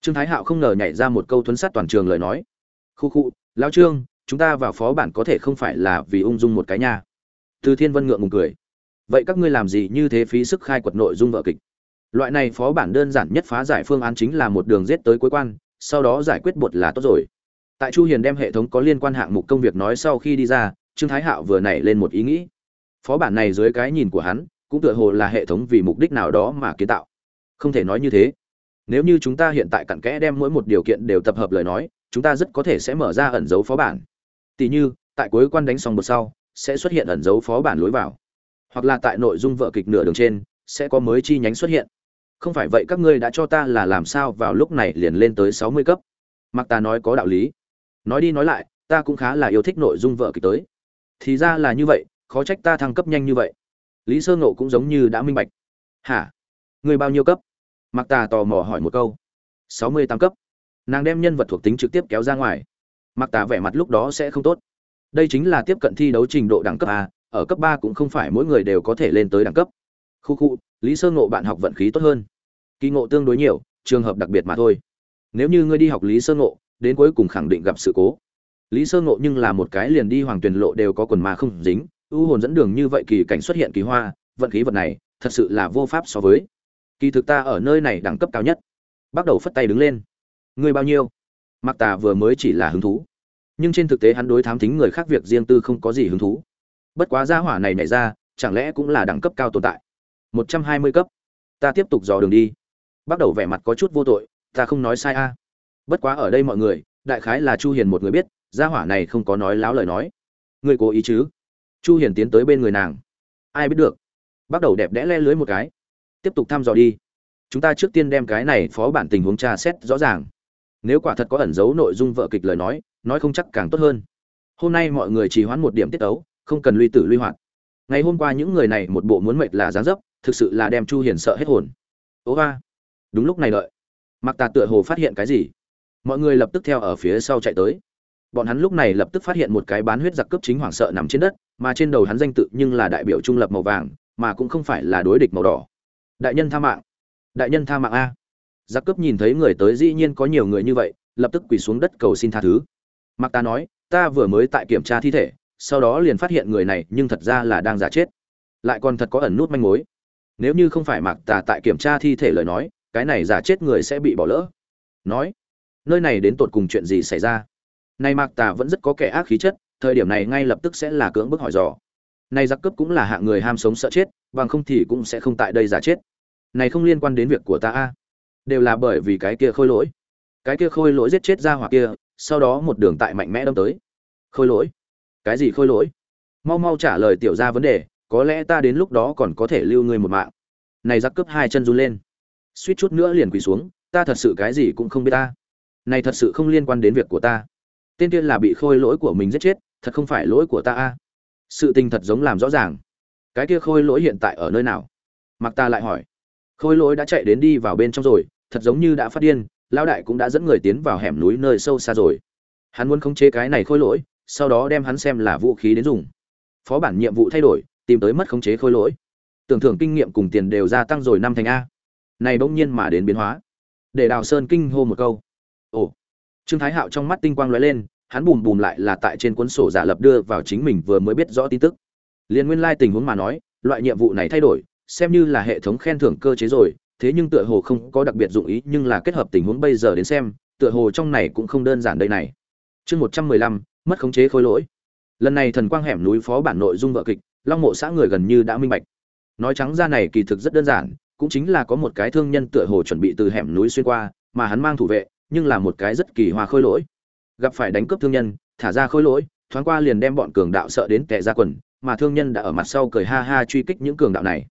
[SPEAKER 1] Trương thái hạo không ngờ nhảy ra một câu thuấn sát toàn trường lời nói. Khu khu, lão trương, chúng ta vào phó bản có thể không phải là vì ung dung một cái nha. Từ thiên vân ngượng ngùng cười. Vậy các ngươi làm gì như thế phí sức khai quật nội dung vợ kịch? Loại này phó bản đơn giản nhất phá giải phương án chính là một đường giết tới cuối quan, sau đó giải quyết bột là tốt rồi. Tại chu hiền đem hệ thống có liên quan hạng mục công việc nói sau khi đi ra, trương thái hạo vừa nảy lên một ý nghĩ. Phó bản này dưới cái nhìn của hắn, cũng tựa hồ là hệ thống vì mục đích nào đó mà kiến tạo. Không thể nói như thế. Nếu như chúng ta hiện tại cặn kẽ đem mỗi một điều kiện đều tập hợp lời nói, chúng ta rất có thể sẽ mở ra ẩn dấu phó bản. Tỷ như, tại cuối quan đánh xong một sau, sẽ xuất hiện ẩn dấu phó bản lối vào. Hoặc là tại nội dung vợ kịch nửa đường trên, sẽ có mới chi nhánh xuất hiện không phải vậy các ngươi đã cho ta là làm sao vào lúc này liền lên tới sáu mươi cấp? Mặc ta nói có đạo lý. Nói đi nói lại, ta cũng khá là yêu thích nội dung vợ kịch tới. Thì ra là như vậy, khó trách ta thăng cấp nhanh như vậy. Lý sơ ngộ cũng giống như đã minh bạch. Hả? Người bao nhiêu cấp? Mặc tà tò mò hỏi một câu. Sáu mươi tám cấp. Nàng đem nhân vật thuộc tính trực tiếp kéo ra ngoài. Mặc tà vẻ mặt lúc đó sẽ không tốt. Đây chính là tiếp cận thi đấu trình độ đẳng cấp a, ở cấp ba cũng không phải mỗi người đều có thể lên tới đẳng cấp. Khu khu lý sơ ngộ bạn học vận khí tốt hơn. Kỳ ngộ tương đối nhiều, trường hợp đặc biệt mà thôi. Nếu như ngươi đi học lý sơ ngộ, đến cuối cùng khẳng định gặp sự cố. Lý sơ ngộ nhưng là một cái liền đi hoàng tuyền lộ đều có quần mà không dính, ưu hồn dẫn đường như vậy kỳ cảnh xuất hiện kỳ hoa, vận khí vật này, thật sự là vô pháp so với. Kỳ thực ta ở nơi này đẳng cấp cao nhất. Bắt đầu phất tay đứng lên. Ngươi bao nhiêu? Mặc tà vừa mới chỉ là hứng thú. Nhưng trên thực tế hắn đối thám thính người khác việc riêng tư không có gì hứng thú. Bất quá gia hỏa này nảy ra, chẳng lẽ cũng là đẳng cấp cao tồn tại? Một trăm hai mươi cấp. Ta tiếp tục dò đường đi. Bắt đầu vẻ mặt có chút vô tội, ta không nói sai a. Bất quá ở đây mọi người, đại khái là chu hiền một người biết, gia hỏa này không có nói láo lời nói. Người cố ý chứ? Chu hiền tiến tới bên người nàng. Ai biết được? Bắt đầu đẹp đẽ le lưới một cái. Tiếp tục thăm dò đi. Chúng ta trước tiên đem cái này phó bản tình huống tra xét rõ ràng. Nếu quả thật có ẩn giấu nội dung vợ kịch lời nói nói không chắc càng tốt hơn. Hôm nay mọi người chỉ hoãn một điểm tiết tấu, không cần luy tử luy hoạt. Ngày hôm qua những người này một bộ muốn mệt là dáng dấp thực sự là đem chu hiền sợ hết hồn. Ố va. Đúng lúc này đợi. Mặc tà tựa hồ phát hiện cái gì. Mọi người lập tức theo ở phía sau chạy tới. Bọn hắn lúc này lập tức phát hiện một cái bán huyết giặc cướp chính hoảng sợ nằm trên đất, mà trên đầu hắn danh tự nhưng là đại biểu trung lập màu vàng, mà cũng không phải là đối địch màu đỏ. Đại nhân tha mạng. Đại nhân tha mạng a. Giặc cướp nhìn thấy người tới dĩ nhiên có nhiều người như vậy, lập tức quỳ xuống đất cầu xin tha thứ. Mặc ta nói, ta vừa mới tại kiểm tra thi thể, sau đó liền phát hiện người này nhưng thật ra là đang giả chết. Lại còn thật có ẩn nút manh mối nếu như không phải mặc tà tại kiểm tra thi thể lời nói, cái này giả chết người sẽ bị bỏ lỡ. Nói, nơi này đến tột cùng chuyện gì xảy ra? Nay mạc tà vẫn rất có kẻ ác khí chất, thời điểm này ngay lập tức sẽ là cưỡng bức hỏi dò. Nay giặc cướp cũng là hạng người ham sống sợ chết, bằng không thì cũng sẽ không tại đây giả chết. Này không liên quan đến việc của ta a. Đều là bởi vì cái kia khôi lỗi. Cái kia khôi lỗi giết chết ra hoặc kia, sau đó một đường tại mạnh mẽ đâm tới. Khôi lỗi? Cái gì khôi lỗi? Mau mau trả lời tiểu ra vấn đề có lẽ ta đến lúc đó còn có thể lưu ngươi một mạng. Này giặc cướp hai chân run lên. Suýt chút nữa liền quỳ xuống, ta thật sự cái gì cũng không biết ta. Này thật sự không liên quan đến việc của ta. Tên kia là bị khôi lỗi của mình giết chết, thật không phải lỗi của ta a. Sự tình thật giống làm rõ ràng. Cái kia khôi lỗi hiện tại ở nơi nào? Mặc ta lại hỏi. Khôi lỗi đã chạy đến đi vào bên trong rồi, thật giống như đã phát điên lao đại cũng đã dẫn người tiến vào hẻm núi nơi sâu xa rồi. Hắn muốn khống chế cái này khôi lỗi, sau đó đem hắn xem là vũ khí đến dùng. Phó bản nhiệm vụ thay đổi tìm tới mất khống chế khôi lỗi. Tưởng thưởng kinh nghiệm cùng tiền đều gia tăng rồi năm thành a. Này bỗng nhiên mà đến biến hóa. Để đào sơn kinh hô một câu. Ồ. Trương thái hạo trong mắt tinh quang lóe lên, hắn bùm bùm lại là tại trên cuốn sổ giả lập đưa vào chính mình vừa mới biết rõ tin tức. Liên nguyên lai tình huống mà nói, loại nhiệm vụ này thay đổi, xem như là hệ thống khen thưởng cơ chế rồi, thế nhưng tựa hồ không có đặc biệt dụng ý, nhưng là kết hợp tình huống bây giờ đến xem, tựa hồ trong này cũng không đơn giản đây này. Chương một trăm mười lăm, mất khống chế khối lỗi. Lần này thần quang hẻm núi phó bản nội dung vợ kịch long mộ xã người gần như đã minh bạch. Nói trắng ra này kỳ thực rất đơn giản, cũng chính là có một cái thương nhân tựa hồ chuẩn bị từ hẻm núi xuyên qua, mà hắn mang thủ vệ, nhưng là một cái rất kỳ hoa khôi lỗi. Gặp phải đánh cướp thương nhân, thả ra khôi lỗi, thoáng qua liền đem bọn cường đạo sợ đến tệ ra quần, mà thương nhân đã ở mặt sau cười ha ha truy kích những cường đạo này.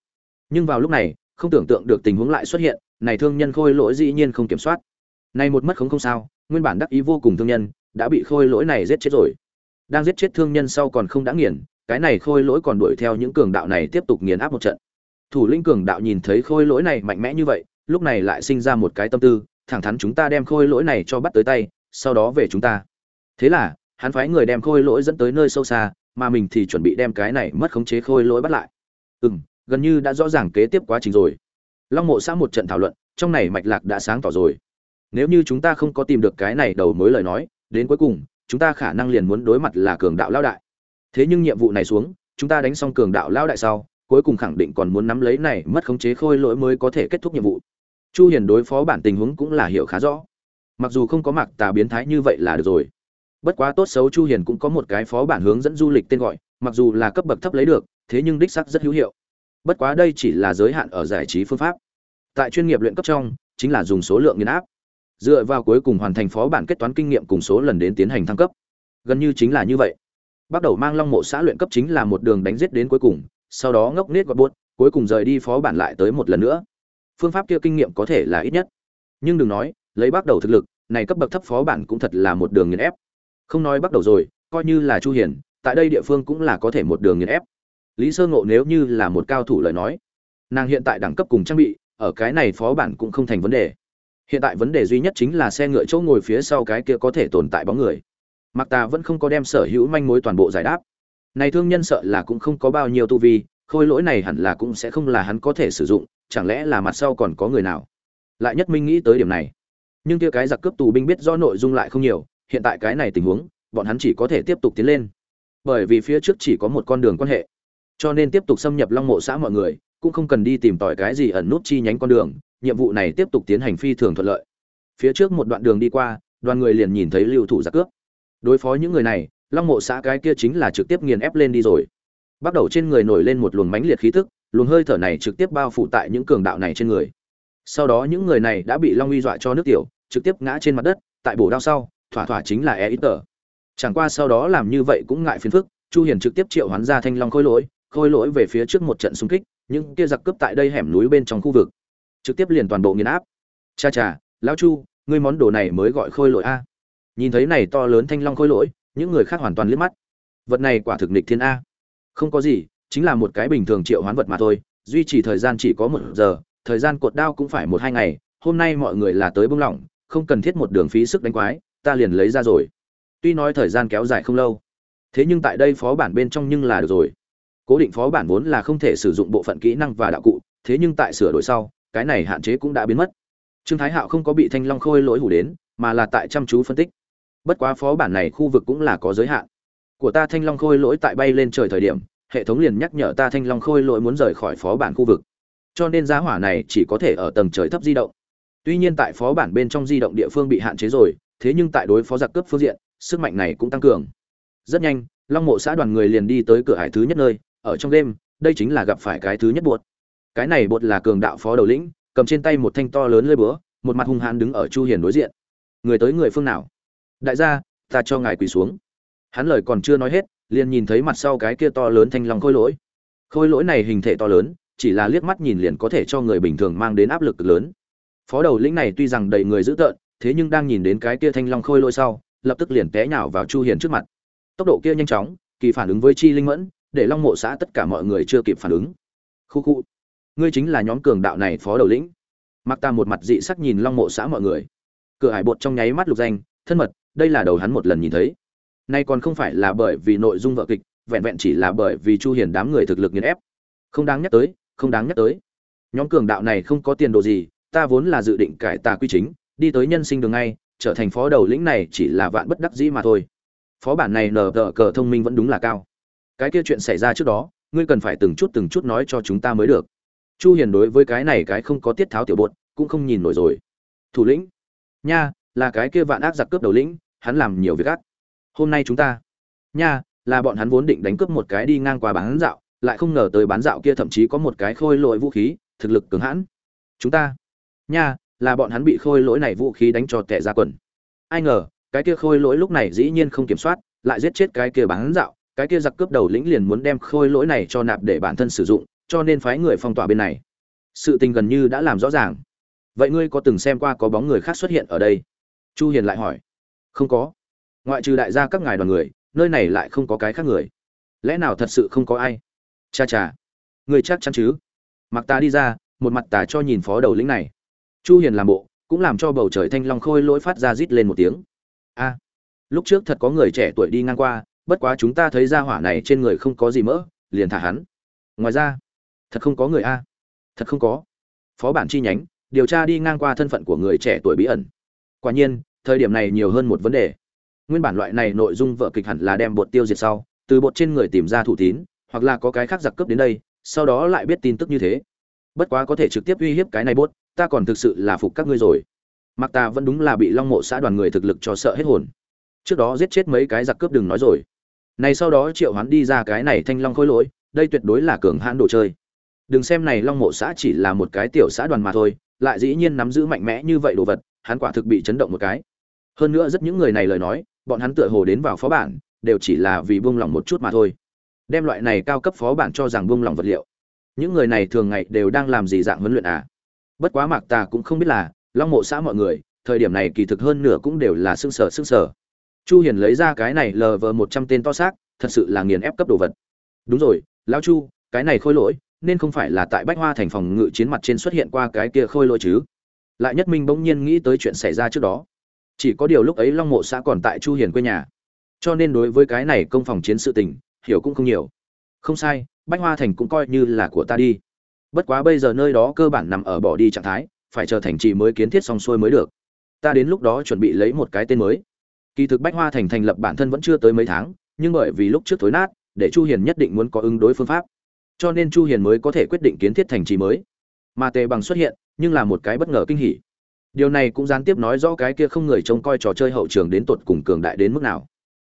[SPEAKER 1] Nhưng vào lúc này, không tưởng tượng được tình huống lại xuất hiện, này thương nhân khôi lỗi dĩ nhiên không kiểm soát. Này một mất không không sao, nguyên bản đắc ý vô cùng thương nhân, đã bị khôi lỗi này giết chết rồi. Đang giết chết thương nhân sau còn không đã nghiền cái này khôi lỗi còn đuổi theo những cường đạo này tiếp tục nghiền áp một trận. Thủ lĩnh cường đạo nhìn thấy khôi lỗi này mạnh mẽ như vậy, lúc này lại sinh ra một cái tâm tư, thẳng thắn chúng ta đem khôi lỗi này cho bắt tới tay, sau đó về chúng ta. Thế là, hắn phái người đem khôi lỗi dẫn tới nơi sâu xa, mà mình thì chuẩn bị đem cái này mất khống chế khôi lỗi bắt lại. Ừ m gần như đã rõ ràng kế tiếp quá trình rồi. Long mộ xã một trận thảo luận, trong này mạch lạc đã sáng tỏ rồi. Nếu như chúng ta không có tìm được cái này đầu mối lời nói, đến cuối cùng, chúng ta khả năng liền muốn đối mặt là cường đạo lao đại thế nhưng nhiệm vụ này xuống, chúng ta đánh xong cường đạo lao đại sau, cuối cùng khẳng định còn muốn nắm lấy này mất khống chế khôi lỗi mới có thể kết thúc nhiệm vụ. Chu hiền đối phó bản tình huống cũng là hiểu khá rõ. Mặc dù không có mặc tà biến thái như vậy là được rồi. Bất quá tốt xấu chu hiền cũng có một cái phó bản hướng dẫn du lịch tên gọi, mặc dù là cấp bậc thấp lấy được, thế nhưng đích sắc rất hữu hiệu. Bất quá đây chỉ là giới hạn ở giải trí phương pháp. Tại chuyên nghiệp luyện cấp trong, chính là dùng số lượng nghiền áp. Dựa vào cuối cùng hoàn thành phó bản kết toán kinh nghiệm cùng số lần đến tiến hành thăng cấp. Gần như chính là như vậy bắt đầu mang long mộ xã luyện cấp chính là một đường đánh giết đến cuối cùng, sau đó ngốc nết gọt buốt, cuối cùng rời đi phó bản lại tới một lần nữa. Phương pháp kia kinh nghiệm có thể là ít nhất. Nhưng đừng nói, lấy bắt đầu thực lực, này cấp bậc thấp phó bản cũng thật là một đường nghiền ép. Không nói bắt đầu rồi, coi như là chu hiền, tại đây địa phương cũng là có thể một đường nghiền ép. Lý sơ ngộ nếu như là một cao thủ lời nói, nàng hiện tại đẳng cấp cùng trang bị, ở cái này phó bản cũng không thành vấn đề. Hiện tại vấn đề duy nhất chính là xe ngựa chỗ ngồi phía sau cái kia có thể tồn tại bóng người mặc ta vẫn không có đem sở hữu manh mối toàn bộ giải đáp. Này thương nhân sợ là cũng không có bao nhiêu tu vi, khôi lỗi này hẳn là cũng sẽ không là hắn có thể sử dụng, chẳng lẽ là mặt sau còn có người nào? Lại nhất minh nghĩ tới điểm này. Nhưng kia cái giặc cướp tù binh biết do nội dung lại không nhiều, hiện tại cái này tình huống, bọn hắn chỉ có thể tiếp tục tiến lên. Bởi vì phía trước chỉ có một con đường quan hệ. Cho nên tiếp tục xâm nhập long mộ xã mọi người, cũng không cần đi tìm tòi cái gì ẩn nút chi nhánh con đường, nhiệm vụ này tiếp tục tiến hành phi thường thuận lợi. Phía trước một đoạn đường đi qua, đoàn người liền nhìn thấy lưu thủ giặc cướp đối phó những người này, long mộ xã cái kia chính là trực tiếp nghiền ép lên đi rồi. Bắt đầu trên người nổi lên một luồng mãnh liệt khí tức, luồng hơi thở này trực tiếp bao phủ tại những cường đạo này trên người. Sau đó những người này đã bị long uy dọa cho nước tiểu, trực tiếp ngã trên mặt đất, tại bổ đao sau, thỏa thỏa chính là e ít tờ. Chẳng qua sau đó làm như vậy cũng ngại phiền phức, chu hiền trực tiếp triệu hoán ra thanh long khôi lỗi khôi lỗi về phía trước một trận xung kích, những kia giặc cướp tại đây hẻm núi bên trong khu vực. Trực tiếp liền toàn bộ nghiền áp. Cha cha, lão chu, ngươi món đồ này mới gọi khôi lỗi a nhìn thấy này to lớn thanh long khôi lỗi, những người khác hoàn toàn liếc mắt. Vật này quả thực nịch thiên a. Không có gì, chính là một cái bình thường triệu hoán vật mà thôi, duy trì thời gian chỉ có một giờ, thời gian cột đao cũng phải một hai ngày, hôm nay mọi người là tới bưng lỏng, không cần thiết một đường phí sức đánh quái, ta liền lấy ra rồi. Tuy nói thời gian kéo dài không lâu, thế nhưng tại đây phó bản bên trong nhưng là được rồi. Cố định phó bản vốn là không thể sử dụng bộ phận kỹ năng và đạo cụ, thế nhưng tại sửa đổi sau, cái này hạn chế cũng đã biến mất. Trương thái hạo không có bị thanh long khôi lỗi hủ đến, mà là tại chăm chú phân tích bất quá phó bản này khu vực cũng là có giới hạn. Của ta thanh long khôi lỗi tại bay lên trời thời điểm, hệ thống liền nhắc nhở ta thanh long khôi lỗi muốn rời khỏi phó bản khu vực. Cho nên giá hỏa này chỉ có thể ở tầng trời thấp di động. Tuy nhiên tại phó bản bên trong di động địa phương bị hạn chế rồi, thế nhưng tại đối phó giặc cướp phương diện, sức mạnh này cũng tăng cường. Rất nhanh, long mộ xã đoàn người liền đi tới cửa hải thứ nhất nơi, ở trong đêm, đây chính là gặp phải cái thứ nhất bột cái này bột là cường đạo phó đầu lĩnh, cầm trên tay một thanh to lớn lơi búa, một mặt hung hãn đứng ở chu hiền đối diện. Người tới người phương nào? Đại gia, ta cho ngài quỳ xuống. Hắn lời còn chưa nói hết, liền nhìn thấy mặt sau cái kia to lớn thanh long khôi lỗi. Khôi lỗi này hình thể to lớn, chỉ là liếc mắt nhìn liền có thể cho người bình thường mang đến áp lực lớn. Phó đầu lĩnh này tuy rằng đầy người dữ tợn, thế nhưng đang nhìn đến cái kia thanh long khôi lỗi sau, lập tức liền té nhào vào chu hiền trước mặt. Tốc độ kia nhanh chóng, kỳ phản ứng với chi linh mẫn, để long mộ xã tất cả mọi người chưa kịp phản ứng. Khu khu, ngươi chính là nhóm cường đạo này, phó đầu lĩnh. Mặc ta một mặt dị sắc nhìn long mộ xã mọi người. Cửa hải bột trong nháy mắt lục danh, thân mật đây là đầu hắn một lần nhìn thấy. Nay còn không phải là bởi vì nội dung vợ kịch, vẹn vẹn chỉ là bởi vì chu hiền đám người thực lực nghiền ép. Không đáng nhắc tới, không đáng nhắc tới. Nhóm cường đạo này không có tiền đồ gì, ta vốn là dự định cải tà quy chính, đi tới nhân sinh đường ngay, trở thành phó đầu lĩnh này chỉ là vạn bất đắc dĩ mà thôi. Phó bản này nở tờ cờ thông minh vẫn đúng là cao. Cái kia chuyện xảy ra trước đó, ngươi cần phải từng chút từng chút nói cho chúng ta mới được. Chu hiền đối với cái này cái không có tiết tháo tiểu bột, cũng không nhìn nổi rồi. Thủ lĩnh. Nha, là cái kia vạn ác giặc cướp đầu lĩnh hắn làm nhiều việc ác. Hôm nay chúng ta, nha, là bọn hắn vốn định đánh cướp một cái đi ngang qua bán dạo, lại không ngờ tới bán dạo kia thậm chí có một cái khôi lỗi vũ khí, thực lực cứng hãn. Chúng ta, nha, là bọn hắn bị khôi lỗi này vũ khí đánh cho tệ ra quần. Ai ngờ, cái kia khôi lỗi lúc này dĩ nhiên không kiểm soát, lại giết chết cái kia bán dạo, cái kia giặc cướp đầu lĩnh liền muốn đem khôi lỗi này cho nạp để bản thân sử dụng, cho nên phái người phong tỏa bên này. Sự tình gần như đã làm rõ ràng. Vậy ngươi có từng xem qua có bóng người khác xuất hiện ở đây? Chu hiền lại hỏi không có. Ngoại trừ đại gia các ngài đoàn người, nơi này lại không có cái khác người. Lẽ nào thật sự không có ai? Cha cha. Người chắc chắn chứ? Mặc ta đi ra, một mặt tà cho nhìn phó đầu lĩnh này. Chu hiền làm bộ, cũng làm cho bầu trời thanh long khôi lỗi phát ra rít lên một tiếng. A. Lúc trước thật có người trẻ tuổi đi ngang qua, bất quá chúng ta thấy ra hỏa này trên người không có gì mỡ, liền thả hắn. Ngoài ra, thật không có người a. Thật không có. Phó bản chi nhánh, điều tra đi ngang qua thân phận của người trẻ tuổi bí ẩn. Quả nhiên thời điểm này nhiều hơn một vấn đề. Nguyên bản loại này nội dung vợ kịch hẳn là đem bột tiêu diệt sau, từ bột trên người tìm ra thủ tín, hoặc là có cái khác giặc cướp đến đây, sau đó lại biết tin tức như thế. Bất quá có thể trực tiếp uy hiếp cái này bốt ta còn thực sự là phục các ngươi rồi. Mặc ta vẫn đúng là bị long mộ xã đoàn người thực lực cho sợ hết hồn. Trước đó giết chết mấy cái giặc cướp đừng nói rồi. Này sau đó triệu hoán đi ra cái này thanh long khôi lỗi, đây tuyệt đối là cường hãn đồ chơi. Đừng xem này long mộ xã chỉ là một cái tiểu xã đoàn mà thôi, lại dĩ nhiên nắm giữ mạnh mẽ như vậy đồ vật, hắn quả thực bị chấn động một cái hơn nữa rất những người này lời nói, bọn hắn tựa hồ đến vào phó bản, đều chỉ là vì buông lỏng một chút mà thôi. Đem loại này cao cấp phó bản cho rằng buông lỏng vật liệu. Những người này thường ngày đều đang làm gì dạng huấn luyện à? Bất quá mạc tà cũng không biết là, long mộ xã mọi người, thời điểm này kỳ thực hơn nửa cũng đều là xương sở xương sở chu hiền lấy ra cái này lờ vờ một trăm tên to xác, thật sự là nghiền ép cấp đồ vật. Đúng rồi, lão chu, cái này khôi lỗi, nên không phải là tại bách hoa thành phòng ngự chiến mặt trên xuất hiện qua cái kia khôi lỗi chứ? Lại nhất minh bỗng nhiên nghĩ tới chuyện xảy ra trước đó chỉ có điều lúc ấy long mộ xã còn tại chu hiền quê nhà. Cho nên đối với cái này công phòng chiến sự tình, hiểu cũng không nhiều. Không sai, bách hoa thành cũng coi như là của ta đi. Bất quá bây giờ nơi đó cơ bản nằm ở bỏ đi trạng thái, phải chờ thành trì mới kiến thiết xong xuôi mới được. Ta đến lúc đó chuẩn bị lấy một cái tên mới. Kỳ thực bách hoa thành thành lập bản thân vẫn chưa tới mấy tháng, nhưng bởi vì lúc trước thối nát, để chu hiền nhất định muốn có ứng đối phương pháp. Cho nên chu hiền mới có thể quyết định kiến thiết thành trì mới. Mà tề bằng xuất hiện, nhưng là một cái bất ngờ kinh hỉ điều này cũng gián tiếp nói rõ cái kia không người trông coi trò chơi hậu trường đến tột cùng cường đại đến mức nào.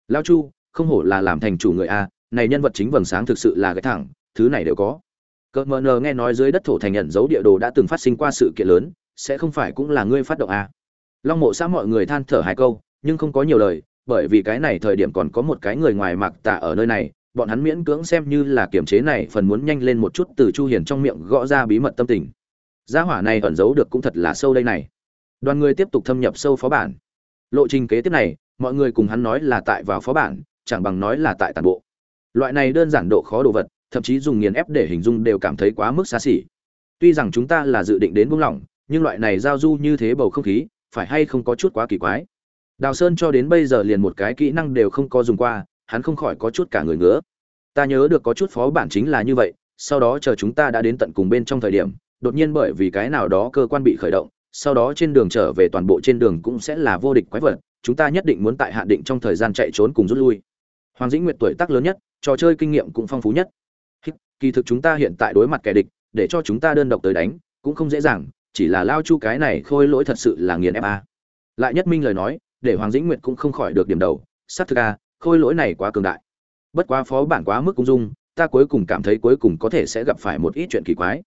[SPEAKER 1] Lao chu, không hổ là làm thành chủ người a, này nhân vật chính vầng sáng thực sự là cái thẳng, thứ này đều có. Cỡ mờ nờ nghe nói dưới đất thổ thành nhận dấu địa đồ đã từng phát sinh qua sự kiện lớn, sẽ không phải cũng là ngươi phát động a. Long mộ xã mọi người than thở hai câu, nhưng không có nhiều lời, bởi vì cái này thời điểm còn có một cái người ngoài mặc tạ ở nơi này, bọn hắn miễn cưỡng xem như là kiểm chế này phần muốn nhanh lên một chút từ chu hiền trong miệng gõ ra bí mật tâm tình. Gia hỏa này ẩn giấu được cũng thật là sâu đây này đoàn người tiếp tục thâm nhập sâu phó bản. Lộ trình kế tiếp này, mọi người cùng hắn nói là tại vào phó bản, chẳng bằng nói là tại tàn bộ. Loại này đơn giản độ khó đồ vật, thậm chí dùng nghiền ép để hình dung đều cảm thấy quá mức xa xỉ. Tuy rằng chúng ta là dự định đến buông lỏng, nhưng loại này giao du như thế bầu không khí, phải hay không có chút quá kỳ quái. Đào sơn cho đến bây giờ liền một cái kỹ năng đều không có dùng qua, hắn không khỏi có chút cả người ngứa. Ta nhớ được có chút phó bản chính là như vậy, sau đó chờ chúng ta đã đến tận cùng bên trong thời điểm, đột nhiên bởi vì cái nào đó cơ quan bị khởi động sau đó trên đường trở về toàn bộ trên đường cũng sẽ là vô địch quái vật, chúng ta nhất định muốn tại hạn định trong thời gian chạy trốn cùng rút lui. Hoàng dĩnh nguyệt tuổi tác lớn nhất, trò chơi kinh nghiệm cũng phong phú nhất. Kỳ thực chúng ta hiện tại đối mặt kẻ địch, để cho chúng ta đơn độc tới đánh, cũng không dễ dàng, chỉ là lao chu cái này khôi lỗi thật sự là nghiền fa lại nhất minh lời nói, để hoàng dĩnh nguyệt cũng không khỏi được điểm đầu sát thực a, khôi lỗi này quá cường đại. Bất quá phó bản quá mức cung dung, ta cuối cùng cảm thấy cuối cùng có thể sẽ gặp phải một ít chuyện kỳ quái.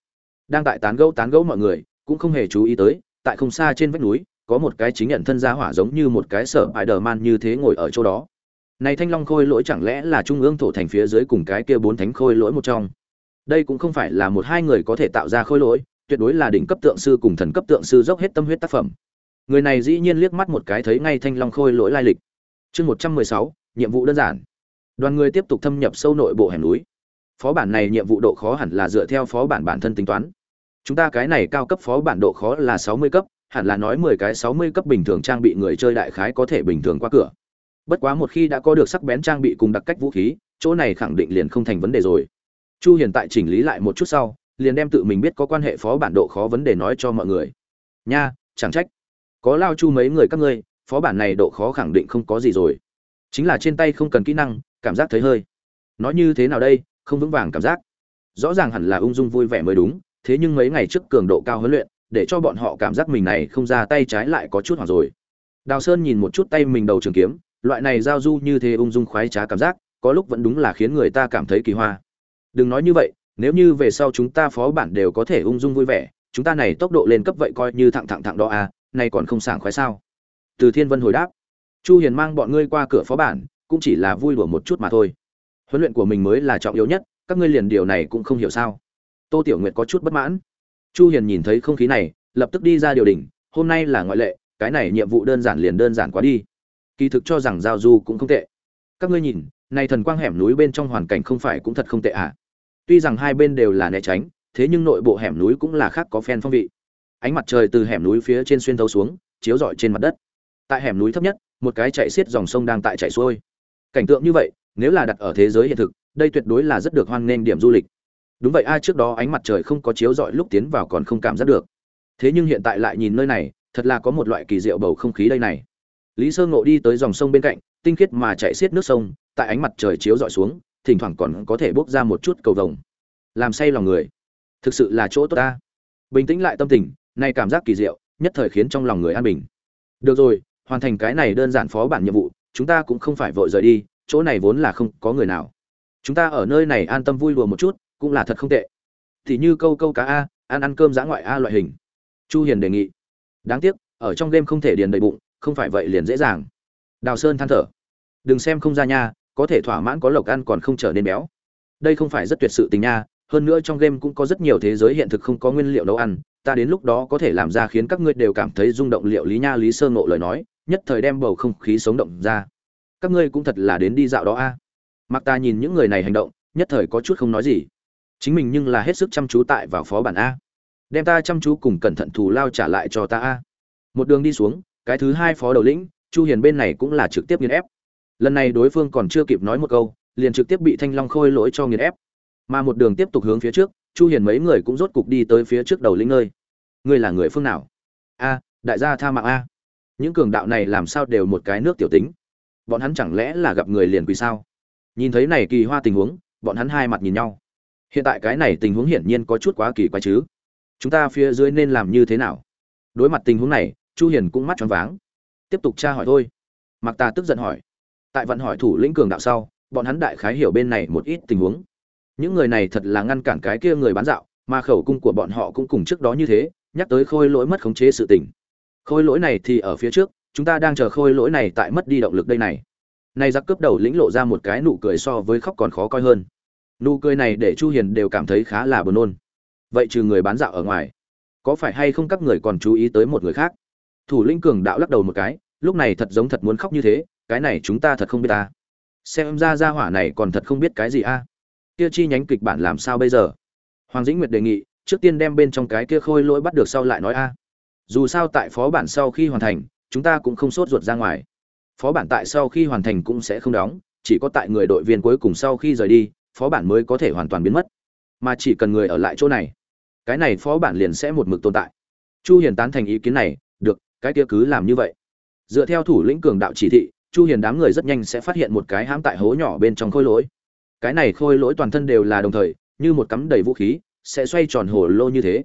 [SPEAKER 1] Đang tại tán gẫu tán gẫu mọi người, cũng không hề chú ý tới tại không xa trên vách núi, có một cái chính nhận thân gia hỏa giống như một cái sở bài đờ man như thế ngồi ở chỗ đó. Này thanh long khôi lỗi chẳng lẽ là trung ương thổ thành phía dưới cùng cái kia bốn thánh khôi lỗi một trong? Đây cũng không phải là một hai người có thể tạo ra khôi lỗi, tuyệt đối là đỉnh cấp tượng sư cùng thần cấp tượng sư dốc hết tâm huyết tác phẩm. Người này dĩ nhiên liếc mắt một cái thấy ngay thanh long khôi lỗi lai lịch. Chương một trăm mười sáu, nhiệm vụ đơn giản. Đoàn người tiếp tục thâm nhập sâu nội bộ hẻm núi. Phó bản này nhiệm vụ độ khó hẳn là dựa theo phó bản bản thân tính toán chúng ta cái này cao cấp phó bản độ khó là sáu mươi cấp, hẳn là nói mười cái sáu mươi cấp bình thường trang bị người chơi đại khái có thể bình thường qua cửa. Bất quá một khi đã có được sắc bén trang bị cùng đặc cách vũ khí, chỗ này khẳng định liền không thành vấn đề rồi. Chu hiện tại chỉnh lý lại một chút sau, liền đem tự mình biết có quan hệ phó bản độ khó vấn đề nói cho mọi người. Nha, chẳng trách. Có lao chu mấy người các ngươi, phó bản này độ khó khẳng định không có gì rồi. Chính là trên tay không cần kỹ năng, cảm giác thấy hơi. Nói như thế nào đây, không vững vàng cảm giác. Rõ ràng hẳn là ung dung vui vẻ mới đúng thế nhưng mấy ngày trước cường độ cao huấn luyện, để cho bọn họ cảm giác mình này không ra tay trái lại có chút hoảng rồi. Đào sơn nhìn một chút tay mình đầu trường kiếm, loại này giao du như thế ung dung khoái trá cảm giác, có lúc vẫn đúng là khiến người ta cảm thấy kỳ hoa. Đừng nói như vậy, nếu như về sau chúng ta phó bản đều có thể ung dung vui vẻ, chúng ta này tốc độ lên cấp vậy coi như thẳng thẳng thẳng đó à này còn không sảng khoái sao? Từ thiên vân hồi đáp, chu hiền mang bọn ngươi qua cửa phó bản, cũng chỉ là vui đùa một chút mà thôi. Huấn luyện của mình mới là trọng yếu nhất, các ngươi liền điều này cũng không hiểu sao tô tiểu nguyệt có chút bất mãn. Chu hiền nhìn thấy không khí này, lập tức đi ra điều đình hôm nay là ngoại lệ, cái này nhiệm vụ đơn giản liền đơn giản quá đi. Kỳ thực cho rằng giao du cũng không tệ. Các ngươi nhìn, này thần quang hẻm núi bên trong hoàn cảnh không phải cũng thật không tệ à? Tuy rằng hai bên đều là né tránh, thế nhưng nội bộ hẻm núi cũng là khác có phen phong vị. Ánh mặt trời từ hẻm núi phía trên xuyên thấu xuống, chiếu rọi trên mặt đất. Tại hẻm núi thấp nhất, một cái chạy xiết dòng sông đang tại chạy xuôi. Cảnh tượng như vậy, nếu là đặt ở thế giới hiện thực, đây tuyệt đối là rất được hoan nghênh điểm du lịch đúng vậy ai trước đó ánh mặt trời không có chiếu rọi lúc tiến vào còn không cảm giác được. Thế nhưng hiện tại lại nhìn nơi này, thật là có một loại kỳ diệu bầu không khí đây này. Lý sơ ngộ đi tới dòng sông bên cạnh, tinh khiết mà chạy xiết nước sông, tại ánh mặt trời chiếu rọi xuống, thỉnh thoảng còn có thể bốc ra một chút cầu vồng. Làm say lòng người. Thực sự là chỗ tốt ta. Bình tĩnh lại tâm tình, nay cảm giác kỳ diệu, nhất thời khiến trong lòng người an bình. Được rồi, hoàn thành cái này đơn giản phó bản nhiệm vụ, chúng ta cũng không phải vội rời đi, chỗ này vốn là không có người nào. Chúng ta ở nơi này an tâm vui đùa một chút cũng là thật không tệ. Thì như câu câu cá a, ăn ăn cơm giã ngoại a loại hình. Chu hiền đề nghị. Đáng tiếc, ở trong game không thể điền đầy bụng, không phải vậy liền dễ dàng. Đào sơn than thở. Đừng xem không ra nha, có thể thỏa mãn có lộc ăn còn không trở nên béo. Đây không phải rất tuyệt sự tình nha, hơn nữa trong game cũng có rất nhiều thế giới hiện thực không có nguyên liệu nấu ăn, ta đến lúc đó có thể làm ra khiến các ngươi đều cảm thấy rung động liệu lý nha lý sơ ngộ lời nói, nhất thời đem bầu không khí sống động ra. Các ngươi cũng thật là đến đi dạo đó a. Mặc ta nhìn những người này hành động, nhất thời có chút không nói gì chính mình nhưng là hết sức chăm chú tại vào phó bản a. Đem ta chăm chú cùng cẩn thận thù lao trả lại cho ta a. Một đường đi xuống, cái thứ hai phó đầu lĩnh, chu hiền bên này cũng là trực tiếp nghiền ép. Lần này đối phương còn chưa kịp nói một câu, liền trực tiếp bị thanh long khôi lỗi cho nghiền ép. Mà một đường tiếp tục hướng phía trước, chu hiền mấy người cũng rốt cục đi tới phía trước đầu lĩnh nơi. Ngươi là người phương nào? A, đại gia tha mạng a. Những cường đạo này làm sao đều một cái nước tiểu tính. Bọn hắn chẳng lẽ là gặp người liền quỳ sao? Nhìn thấy này kỳ hoa tình huống, bọn hắn hai mặt nhìn nhau hiện tại cái này tình huống hiển nhiên có chút quá kỳ quái chứ. Chúng ta phía dưới nên làm như thế nào? Đối mặt tình huống này, chu hiền cũng mắt tròn váng. Tiếp tục tra hỏi thôi. Mặc ta tức giận hỏi. Tại vận hỏi thủ lĩnh cường đạo sau, bọn hắn đại khái hiểu bên này một ít tình huống. Những người này thật là ngăn cản cái kia người bán dạo, mà khẩu cung của bọn họ cũng cùng trước đó như thế, nhắc tới khôi lỗi mất khống chế sự tình. Khôi lỗi này thì ở phía trước, chúng ta đang chờ khôi lỗi này tại mất đi động lực đây này. Nay giặc cướp đầu lĩnh lộ ra một cái nụ cười so với khóc còn khó coi hơn nụ cười này để chu hiền đều cảm thấy khá là buồn nôn. Vậy trừ người bán dạo ở ngoài, có phải hay không các người còn chú ý tới một người khác? Thủ lĩnh cường đạo lắc đầu một cái, lúc này thật giống thật muốn khóc như thế, cái này chúng ta thật không biết ta. Xem ra gia hỏa này còn thật không biết cái gì a. Kia chi nhánh kịch bản làm sao bây giờ? Hoàng dĩnh nguyệt đề nghị, trước tiên đem bên trong cái kia khôi lỗi bắt được sau lại nói a. Dù sao tại phó bản sau khi hoàn thành, chúng ta cũng không sốt ruột ra ngoài. Phó bản tại sau khi hoàn thành cũng sẽ không đóng, chỉ có tại người đội viên cuối cùng sau khi rời đi phó bản mới có thể hoàn toàn biến mất. Mà chỉ cần người ở lại chỗ này, cái này phó bản liền sẽ một mực tồn tại. Chu hiền tán thành ý kiến này, được, cái kia cứ làm như vậy. Dựa theo thủ lĩnh cường đạo chỉ thị, chu hiền đám người rất nhanh sẽ phát hiện một cái hãm tại hố nhỏ bên trong khôi lỗi. Cái này khôi lỗi toàn thân đều là đồng thời, như một cắm đầy vũ khí, sẽ xoay tròn hồ lô như thế.